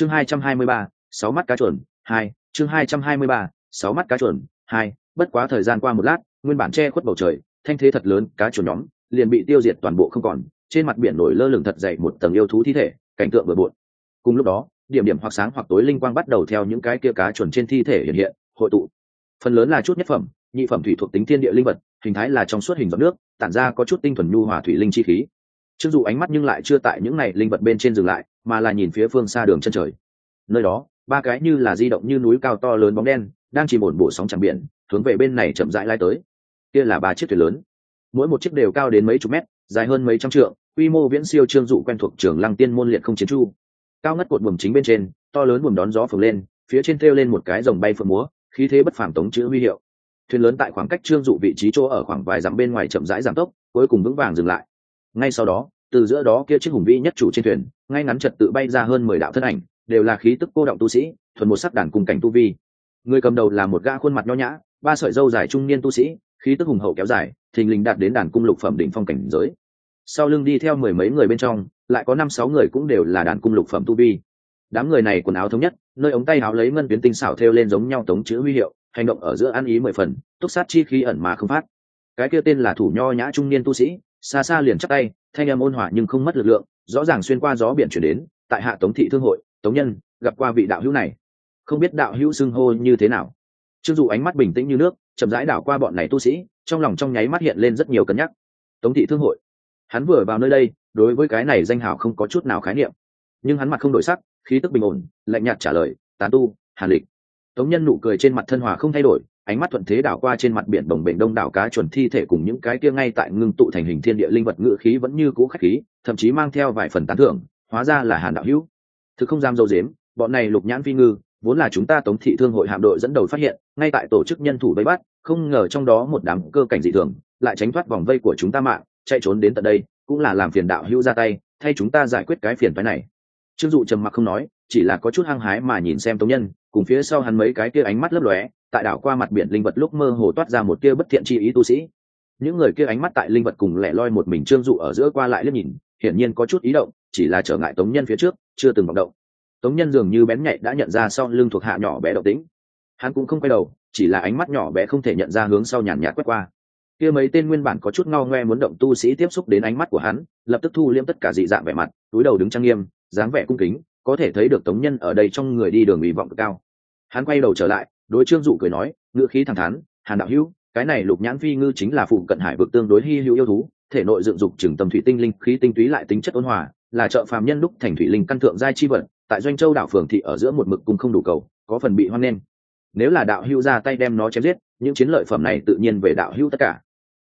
chương hai trăm hai mươi ba, sáu mắt cá chuẩn hai, chương hai trăm hai mươi ba, sáu mắt cá chuẩn hai, bất quá thời gian qua một lát, nguyên bản che khuất bầu trời, thanh thế thật lớn, cá chuẩn nhóm liền bị tiêu diệt toàn bộ không còn, trên mặt biển nổi lơ lửng thật dậy một tầng yêu thú thi thể, cảnh tượng bừa bộn. Cùng lúc đó, điểm điểm hoặc sáng hoặc tối linh quang bắt đầu theo những cái kia cá chuẩn trên thi thể hiện hiện, hội tụ. Phần lớn là chút nhất phẩm, nhị phẩm thủy thuộc tính thiên địa linh vật, hình thái là trong suốt hình giọt nước, tản ra có chút tinh thuần nhu hòa thủy linh chi khí. Chưng dù ánh mắt nhưng lại chưa tại những này linh vật bên trên dừng lại mà là nhìn phía phương xa đường chân trời. Nơi đó, ba cái như là di động như núi cao to lớn bóng đen, đang chìm ổn bổ sóng chẳng biển, hướng về bên này chậm rãi lai tới. Kia là ba chiếc thuyền lớn. Mỗi một chiếc đều cao đến mấy chục mét, dài hơn mấy trăm trượng, quy mô viễn siêu trương dụ quen thuộc trường lăng tiên môn liệt không chiến chu cao ngất cột buồm chính bên trên, to lớn buồm đón gió phồng lên, phía trên treo lên một cái dòng bay phượng múa, khí thế bất phàm tống chữ huy hiệu. Thuyền lớn tại khoảng cách trương dụ vị trí chỗ ở khoảng vài dặm bên ngoài chậm rãi giảm tốc, cuối cùng vững vàng dừng lại. Ngay sau đó, từ giữa đó kia chiếc hùng vĩ nhất chủ trên thuyền ngay ngắn trật tự bay ra hơn mười đạo thân ảnh, đều là khí tức cô động tu sĩ, thuần một sắc đàn cùng cảnh tu vi. Người cầm đầu là một gã khuôn mặt nho nhã, ba sợi dâu dài trung niên tu sĩ, khí tức hùng hậu kéo dài, thình lình đạt đến đàn cung lục phẩm đỉnh phong cảnh giới. Sau lưng đi theo mười mấy người bên trong, lại có năm sáu người cũng đều là đàn cung lục phẩm tu vi. Đám người này quần áo thống nhất, nơi ống tay áo lấy ngân tuyến tinh xảo thêu lên giống nhau tống chữ huy hiệu, hành động ở giữa ăn ý mười phần, túc sát chi khí ẩn mà không phát. Cái kia tên là thủ nho nhã trung niên tu sĩ xa xa liền chắc tay, thanh em ôn hòa nhưng không mất lực lượng, rõ ràng xuyên qua gió biển chuyển đến, tại hạ tống thị thương hội, tống nhân, gặp qua vị đạo hữu này. Không biết đạo hữu xưng hô như thế nào. Chưng dù ánh mắt bình tĩnh như nước, chậm rãi đảo qua bọn này tu sĩ, trong lòng trong nháy mắt hiện lên rất nhiều cân nhắc. Tống thị thương hội. Hắn vừa vào nơi đây, đối với cái này danh hảo không có chút nào khái niệm. Nhưng hắn mặt không đổi sắc, khí tức bình ổn, lạnh nhạt trả lời, tán tu, hàn lịch. Tống nhân nụ cười trên mặt thân hòa không thay đổi ánh mắt thuận thế đảo qua trên mặt biển bồng bềnh đông đảo cá chuẩn thi thể cùng những cái kia ngay tại ngưng tụ thành hình thiên địa linh vật ngự khí vẫn như cũ khách khí, thậm chí mang theo vài phần tán thưởng, hóa ra là hàn đạo hữu. Thực không dám dâu dếm, bọn này lục nhãn phi ngư, vốn là chúng ta tống thị thương hội hạm đội dẫn đầu phát hiện, ngay tại tổ chức nhân thủ vây bắt, không ngờ trong đó một đám cơ cảnh dị thường, lại tránh thoát vòng vây của chúng ta mạng, chạy trốn đến tận đây, cũng là làm phiền đạo hữu ra tay, thay chúng ta giải quyết cái phiền phái này. Trương dụ trầm mặc không nói, chỉ là có chút hăng hái mà nhìn xem tống nhân, cùng phía sau hắn mấy cái kia ánh mắt lấp lóe tại đảo qua mặt biển linh vật lúc mơ hồ toát ra một kia bất thiện chi ý tu sĩ. Những người kia ánh mắt tại linh vật cùng lẻ loi một mình trương dụ ở giữa qua lại liếc nhìn, hiển nhiên có chút ý động, chỉ là trở ngại tống nhân phía trước, chưa từng vọng động. Tống nhân dường như bén nhạy đã nhận ra sau lưng thuộc hạ nhỏ bé động tĩnh. Hắn cũng không quay đầu, chỉ là ánh mắt nhỏ bé không thể nhận ra hướng sau nhàn nhạt quét qua. Kia mấy tên nguyên bản có chút ngao ngoe muốn động tu sĩ tiếp xúc đến ánh mắt của hắn, lập tức thu liêm tất cả dị dạng vẻ mặt, túi đầu đứng trang nghiêm, dáng vẻ cung kính, có thể thấy được tống nhân ở đây trong người đi đường ủy vọng cao. Hắn quay đầu trở lại đối trương dụ cười nói, ngữ khí thẳng thắn, hàn đạo hữu, cái này lục nhãn phi ngư chính là phụ cận hải vực tương đối hy hữu yêu thú, thể nội dựng dục trừng tâm thủy tinh linh, khí tinh túy lại tính chất ôn hòa, là trợ phàm nhân đúc thành thủy linh căn thượng giai chi vật, tại doanh châu đảo phường thị ở giữa một mực cung không đủ cầu, có phần bị hoan nghênh. Nếu là đạo hữu ra tay đem nó chém giết, những chiến lợi phẩm này tự nhiên về đạo hữu tất cả.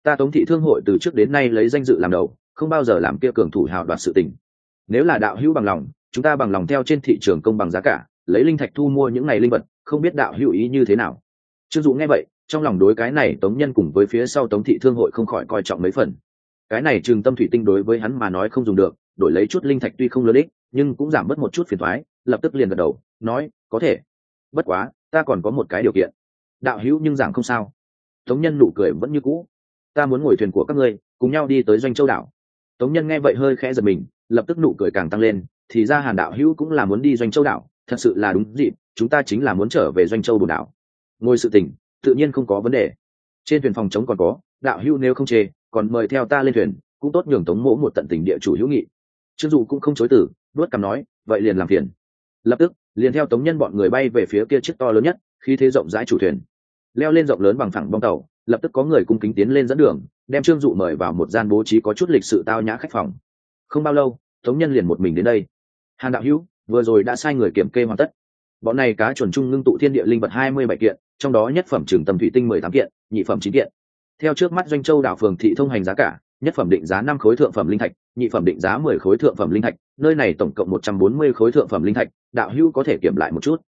Ta tống thị thương hội từ trước đến nay lấy danh dự làm đầu, không bao giờ làm kia cường thủ hào đoạt sự tình. Nếu là đạo hữu bằng lòng, chúng ta bằng lòng theo trên thị trường công bằng giá cả lấy linh thạch thu mua những này linh vật, không biết đạo hữu ý như thế nào. Trương dụ nghe vậy, trong lòng đối cái này tống nhân cùng với phía sau tống thị thương hội không khỏi coi trọng mấy phần. Cái này trường tâm thủy tinh đối với hắn mà nói không dùng được, đổi lấy chút linh thạch tuy không lớn ích, nhưng cũng giảm bớt một chút phiền thoái lập tức liền gật đầu, nói, có thể. Bất quá, ta còn có một cái điều kiện. Đạo hữu nhưng giảng không sao. Tống nhân nụ cười vẫn như cũ. Ta muốn ngồi thuyền của các ngươi, cùng nhau đi tới doanh châu đảo. Tống nhân nghe vậy hơi khẽ giật mình, lập tức nụ cười càng tăng lên, thì ra hàn đạo hữu cũng là muốn đi doanh châu đảo thật sự là đúng dịp, chúng ta chính là muốn trở về doanh châu bồn đảo. Ngồi sự tỉnh tự nhiên không có vấn đề. Trên thuyền phòng chống còn có, đạo hữu nếu không chê, còn mời theo ta lên thuyền, cũng tốt nhường tống mỗ một tận tình địa chủ hữu nghị. Trương dụ cũng không chối từ đuốt cằm nói, vậy liền làm phiền. Lập tức, liền theo tống nhân bọn người bay về phía kia chiếc to lớn nhất khi thế rộng rãi chủ thuyền. Leo lên rộng lớn bằng thẳng bong tàu, lập tức có người cung kính tiến lên dẫn đường, đem trương dụ mời vào một gian bố trí có chút lịch sự tao nhã khách phòng. Không bao lâu, tống nhân liền một mình đến đây. Hàn đạo hữu vừa rồi đã sai người kiểm kê hoàn tất. Bọn này cá chuẩn trung ngưng tụ thiên địa linh vật hai mươi bảy kiện, trong đó nhất phẩm trường tầm thủy tinh mười tám kiện, nhị phẩm chín kiện. Theo trước mắt doanh châu đảo phường thị thông hành giá cả, nhất phẩm định giá năm khối thượng phẩm linh thạch, nhị phẩm định giá mười khối thượng phẩm linh thạch, nơi này tổng cộng một trăm bốn mươi khối thượng phẩm linh thạch, đạo hữu có thể kiểm lại một chút.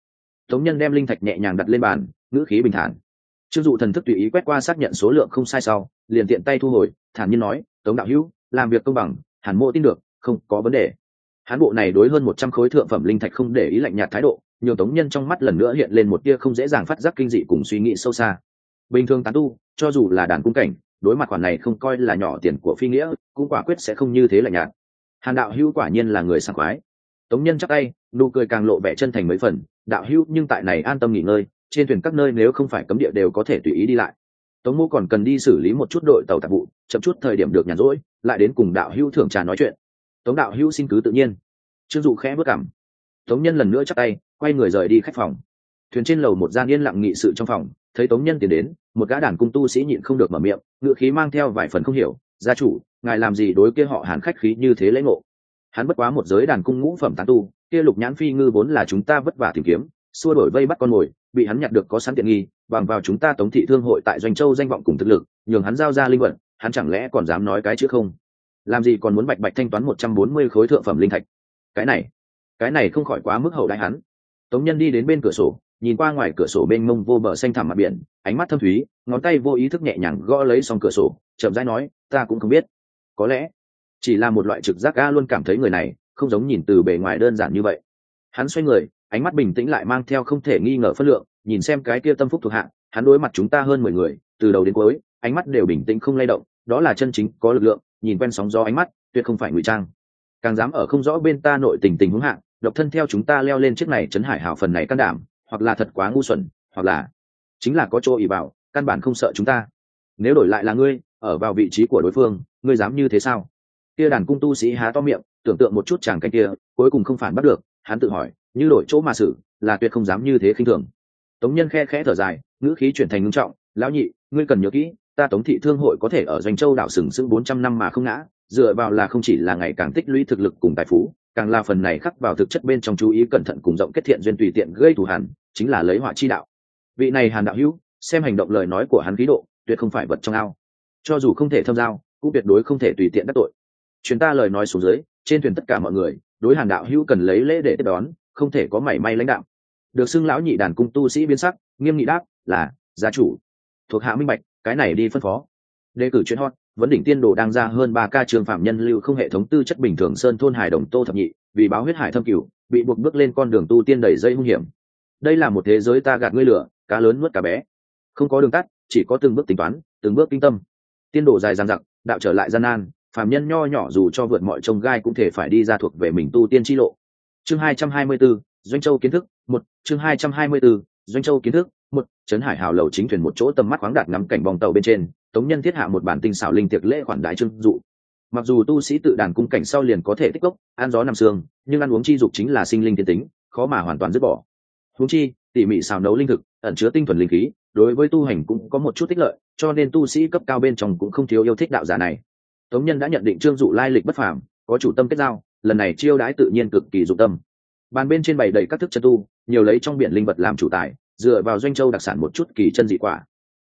Tống nhân đem linh thạch nhẹ nhàng đặt lên bàn, ngữ khí bình thản. Chưng dụ thần thức tùy ý quét qua xác nhận số lượng không sai sau, liền tiện tay thu hồi, thản nhiên nói, tống đạo hữu, làm việc công bằng, hẳn mộ tin được, không có vấn đề hán bộ này đối hơn một trăm khối thượng phẩm linh thạch không để ý lạnh nhạt thái độ, nhiều tống nhân trong mắt lần nữa hiện lên một tia không dễ dàng phát giác kinh dị cùng suy nghĩ sâu xa. Bình thường tán tu, cho dù là đàn cung cảnh, đối mặt khoản này không coi là nhỏ tiền của phi nghĩa, cũng quả quyết sẽ không như thế lạnh nhạt. Hàn đạo hữu quả nhiên là người sảng khoái. Tống nhân chắc tay, nụ cười càng lộ vẻ chân thành mấy phần, đạo hữu, nhưng tại này an tâm nghỉ ngơi, trên thuyền các nơi nếu không phải cấm địa đều có thể tùy ý đi lại. Tống mô còn cần đi xử lý một chút đội tàu tạp vụ, chậm chút thời điểm được nhàn rỗi, lại đến cùng đạo hữu thưởng trà nói chuyện tống đạo hữu xin cứ tự nhiên. Trương dụ khẽ bước cảm. Tống nhân lần nữa chắc tay, quay người rời đi khách phòng. Thuyền trên lầu một gian yên lặng nghị sự trong phòng, thấy tống nhân tiến đến, một gã đàn cung tu sĩ nhịn không được mở miệng, ngựa khí mang theo vài phần không hiểu, gia chủ, ngài làm gì đối kia họ hàn khách khí như thế lễ ngộ? Hắn bất quá một giới đàn cung ngũ phẩm tán tu, kia lục nhãn phi ngư vốn là chúng ta vất vả tìm kiếm, xua đổi vây bắt con mồi, bị hắn nhặt được có sẵn tiện nghi, bằng vào chúng ta tống thị thương hội tại doanh châu danh vọng cùng thực lực, nhường hắn giao ra linh vận, hắn chẳng lẽ còn dám nói cái chữ không? Làm gì còn muốn bạch bạch thanh toán một trăm bốn mươi khối thượng phẩm linh thạch? Cái này cái này không khỏi quá mức hậu đại hắn. Tống nhân đi đến bên cửa sổ, nhìn qua ngoài cửa sổ bên mông vô bờ xanh thẳm mặt biển, ánh mắt thâm thúy, ngón tay vô ý thức nhẹ nhàng gõ lấy xong cửa sổ, chậm rãi nói, ta cũng không biết. Có lẽ chỉ là một loại trực giác ga luôn cảm thấy người này không giống nhìn từ bề ngoài đơn giản như vậy. Hắn xoay người, ánh mắt bình tĩnh lại mang theo không thể nghi ngờ phân lượng, nhìn xem cái kia tâm phúc thuộc hạ, hắn đối mặt chúng ta hơn mười người, từ đầu đến cuối, ánh mắt đều bình tĩnh không lay động, đó là chân chính có lực lượng nhìn quen sóng gió ánh mắt, tuyệt không phải ngụy trang. Càng dám ở không rõ bên ta nội tình tình huống hạng độc thân theo chúng ta leo lên chiếc này chấn hải hảo phần này can đảm, hoặc là thật quá ngu xuẩn, hoặc là chính là có chỗ ỉ vào, căn bản không sợ chúng ta. Nếu đổi lại là ngươi, ở vào vị trí của đối phương, ngươi dám như thế sao? Kia đàn cung tu sĩ há to miệng, tưởng tượng một chút chàng canh kia, cuối cùng không phản bắt được, hắn tự hỏi, như đổi chỗ mà xử, là tuyệt không dám như thế khinh thường. Tống nhân khe khẽ thở dài, ngữ khí chuyển thành ngưng trọng, lão nhị, ngươi cần nhớ kỹ ta tống thị thương hội có thể ở doanh châu đảo sừng sững bốn trăm năm mà không ngã, dựa vào là không chỉ là ngày càng tích lũy thực lực cùng tài phú, càng là phần này khắc vào thực chất bên trong chú ý cẩn thận cùng rộng kết thiện duyên tùy tiện gây thù hàn chính là lấy họa chi đạo. Vị này hàn đạo hữu, xem hành động lời nói của hắn khí độ, tuyệt không phải vật trong ao. Cho dù không thể thâm giao, cũng tuyệt đối không thể tùy tiện đắc tội. Chuyến ta lời nói xuống dưới, trên thuyền tất cả mọi người, đối hàn đạo hữu cần lấy lễ để tiếp đón, không thể có mảy may lãnh đạo. Được xưng lão nhị đàn cung tu sĩ biến sắc, nghiêm nghị đáp là, gia chủ. Thuộc hạ minh bạch cái này đi phân phó. Đề cử chuyện hot vấn đỉnh tiên đồ đang ra hơn ba ca trường phạm nhân lưu không hệ thống tư chất bình thường sơn thôn hải đồng tô thập nhị vì báo huyết hải thâm cửu bị buộc bước lên con đường tu tiên đầy dây hung hiểm. Đây là một thế giới ta gạt ngươi lửa cá lớn nuốt cá bé. Không có đường tắt chỉ có từng bước tính toán từng bước kinh tâm. Tiên đồ dài dằng dặc đạo trở lại gian nan phàm nhân nho nhỏ dù cho vượt mọi trông gai cũng thể phải đi ra thuộc về mình tu tiên chi lộ. Chương 224, doanh châu kiến thức một chương 224, doanh châu kiến thức một, trấn hải hào lầu chính thuyền một chỗ tầm mắt khoáng đạt ngắm cảnh bong tàu bên trên, tống nhân thiết hạ một bản tinh xảo linh tiệc lễ khoản đại trưng dụ. Mặc dù tu sĩ tự đàn cung cảnh sau liền có thể tích cốc, ăn gió nằm xương nhưng ăn uống chi dục chính là sinh linh tiên tính, khó mà hoàn toàn dứt bỏ. Huống chi, tỉ mỉ xào nấu linh thực, ẩn chứa tinh thuần linh khí, đối với tu hành cũng có một chút tích lợi, cho nên tu sĩ cấp cao bên trong cũng không thiếu yêu thích đạo giả này. Tống nhân đã nhận định trương dụ lai lịch bất phàm, có chủ tâm kết giao, lần này chiêu đãi tự nhiên cực kỳ dụng tâm. Bàn bên trên bày đầy các thức chân tu, nhiều lấy trong biển linh vật làm chủ tài dựa vào doanh châu đặc sản một chút kỳ chân dị quả.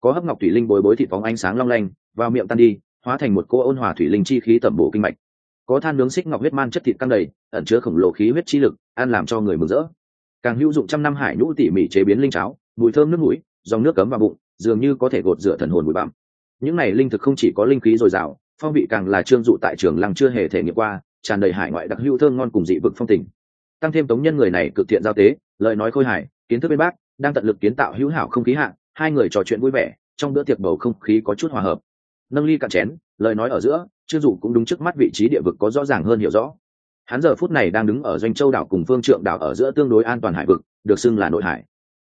Có hấp ngọc thủy linh bồi bối thịt phóng ánh sáng long lanh, vào miệng tan đi, hóa thành một cô ôn hòa thủy linh chi khí tẩm bổ kinh mạch. Có than nướng xích ngọc huyết man chất thịt căng đầy, ẩn chứa khổng lồ khí huyết chi lực, ăn làm cho người mừng rỡ. Càng hữu dụng trăm năm hải nhũ tỉ mỉ chế biến linh cháo, mùi thơm nước mũi, dòng nước cấm vào bụng, dường như có thể gột rửa thần hồn bụi bặm. Những này linh thực không chỉ có linh khí dồi dào, phong vị càng là trương dụ tại trường lăng chưa hề thể nghiệm qua, tràn đầy hải ngoại đặc hữu thơm ngon cùng dị vực phong tình. Tăng thêm tống nhân người này cực thiện giao tế, lời nói khôi hài, kiến thức bên bác đang tận lực kiến tạo hữu hảo không khí hạng hai người trò chuyện vui vẻ, trong bữa tiệc bầu không khí có chút hòa hợp. Nâng ly cạn chén, lời nói ở giữa, trương dụ cũng đúng trước mắt vị trí địa vực có rõ ràng hơn hiểu rõ. Hắn giờ phút này đang đứng ở doanh châu đảo cùng phương trượng đảo ở giữa tương đối an toàn hải vực, được xưng là nội hải.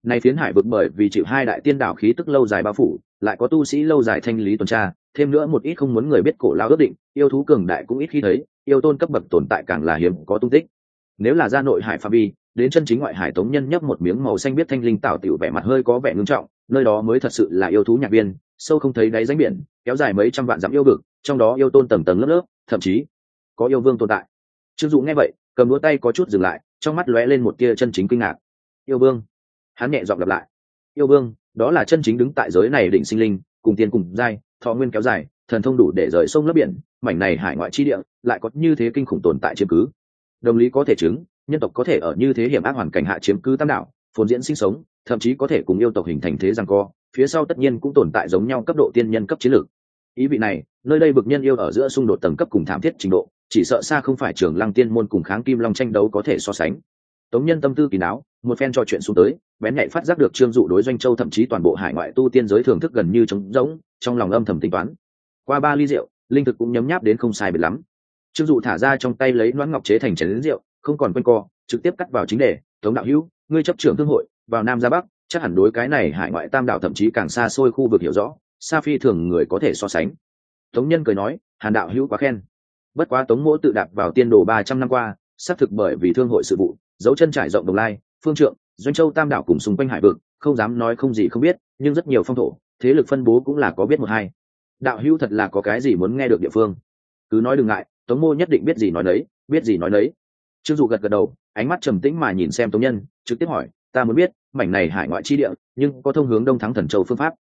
Nay phiến hải vực bởi vì chịu hai đại tiên đảo khí tức lâu dài bao phủ, lại có tu sĩ lâu dài thanh lý tuần tra, thêm nữa một ít không muốn người biết cổ lao ước định, yêu thú cường đại cũng ít khi thấy, yêu tôn cấp bậc tồn tại càng là hiếm có tung tích. Nếu là ra nội hải pha vi đến chân chính ngoại hải tống nhân nhấp một miếng màu xanh biết thanh linh tạo tiểu vẻ mặt hơi có vẻ ngưng trọng, nơi đó mới thật sự là yêu thú nhạc viên, sâu không thấy đáy ránh biển, kéo dài mấy trăm vạn dặm yêu vực, trong đó yêu tôn tầng tầng lớp lớp, thậm chí có yêu vương tồn tại. Trương dụ nghe vậy, cầm đũa tay có chút dừng lại, trong mắt lóe lên một tia chân chính kinh ngạc. Yêu vương? Hắn nhẹ dọn lặp lại. Yêu vương, đó là chân chính đứng tại giới này định sinh linh, cùng tiền cùng giai, thọ nguyên kéo dài, thần thông đủ để rời sông lấp biển, mảnh này hải ngoại chi địa, lại có như thế kinh khủng tồn tại chiếm cứ. Đồng lý có thể chứng nhân tộc có thể ở như thế hiểm ác hoàn cảnh hạ chiếm cứ tam đảo, phồn diễn sinh sống, thậm chí có thể cùng yêu tộc hình thành thế rằng co, phía sau tất nhiên cũng tồn tại giống nhau cấp độ tiên nhân cấp chiến lược. Ý vị này, nơi đây bực nhân yêu ở giữa xung đột tầng cấp cùng thảm thiết trình độ, chỉ sợ xa không phải trường lăng tiên môn cùng kháng kim long tranh đấu có thể so sánh. Tống nhân tâm tư kỳ não một phen trò chuyện xuống tới, bén nhạy phát giác được trương dụ đối doanh châu thậm chí toàn bộ hải ngoại tu tiên giới thưởng thức gần như trống rỗng, trong lòng âm thầm tính toán. Qua ba ly rượu, linh thực cũng nhấm nháp đến không sai biệt lắm. Trương dụ thả ra trong tay lấy loãng ngọc chế thành chén rượu không còn quanh co, trực tiếp cắt vào chính đề, tống đạo hữu, ngươi chấp trưởng thương hội, vào nam ra bắc, chắc hẳn đối cái này hải ngoại tam đảo thậm chí càng xa xôi khu vực hiểu rõ, sa phi thường người có thể so sánh. Tống nhân cười nói, hàn đạo hữu quá khen. Bất quá tống mỗ tự đạp vào tiên đồ ba trăm năm qua, xác thực bởi vì thương hội sự vụ, dấu chân trải rộng đồng lai, phương trượng, doanh châu tam đảo cùng xung quanh hải vực, không dám nói không gì không biết, nhưng rất nhiều phong thổ, thế lực phân bố cũng là có biết một hai. Đạo hữu thật là có cái gì muốn nghe được địa phương? Cứ nói đừng ngại, tống mô nhất định biết gì nói đấy biết gì nói đấy trương dụ gật gật đầu, ánh mắt trầm tĩnh mà nhìn xem tống nhân, trực tiếp hỏi, ta muốn biết, mảnh này hải ngoại chi địa, nhưng có thông hướng đông thắng thần châu phương pháp?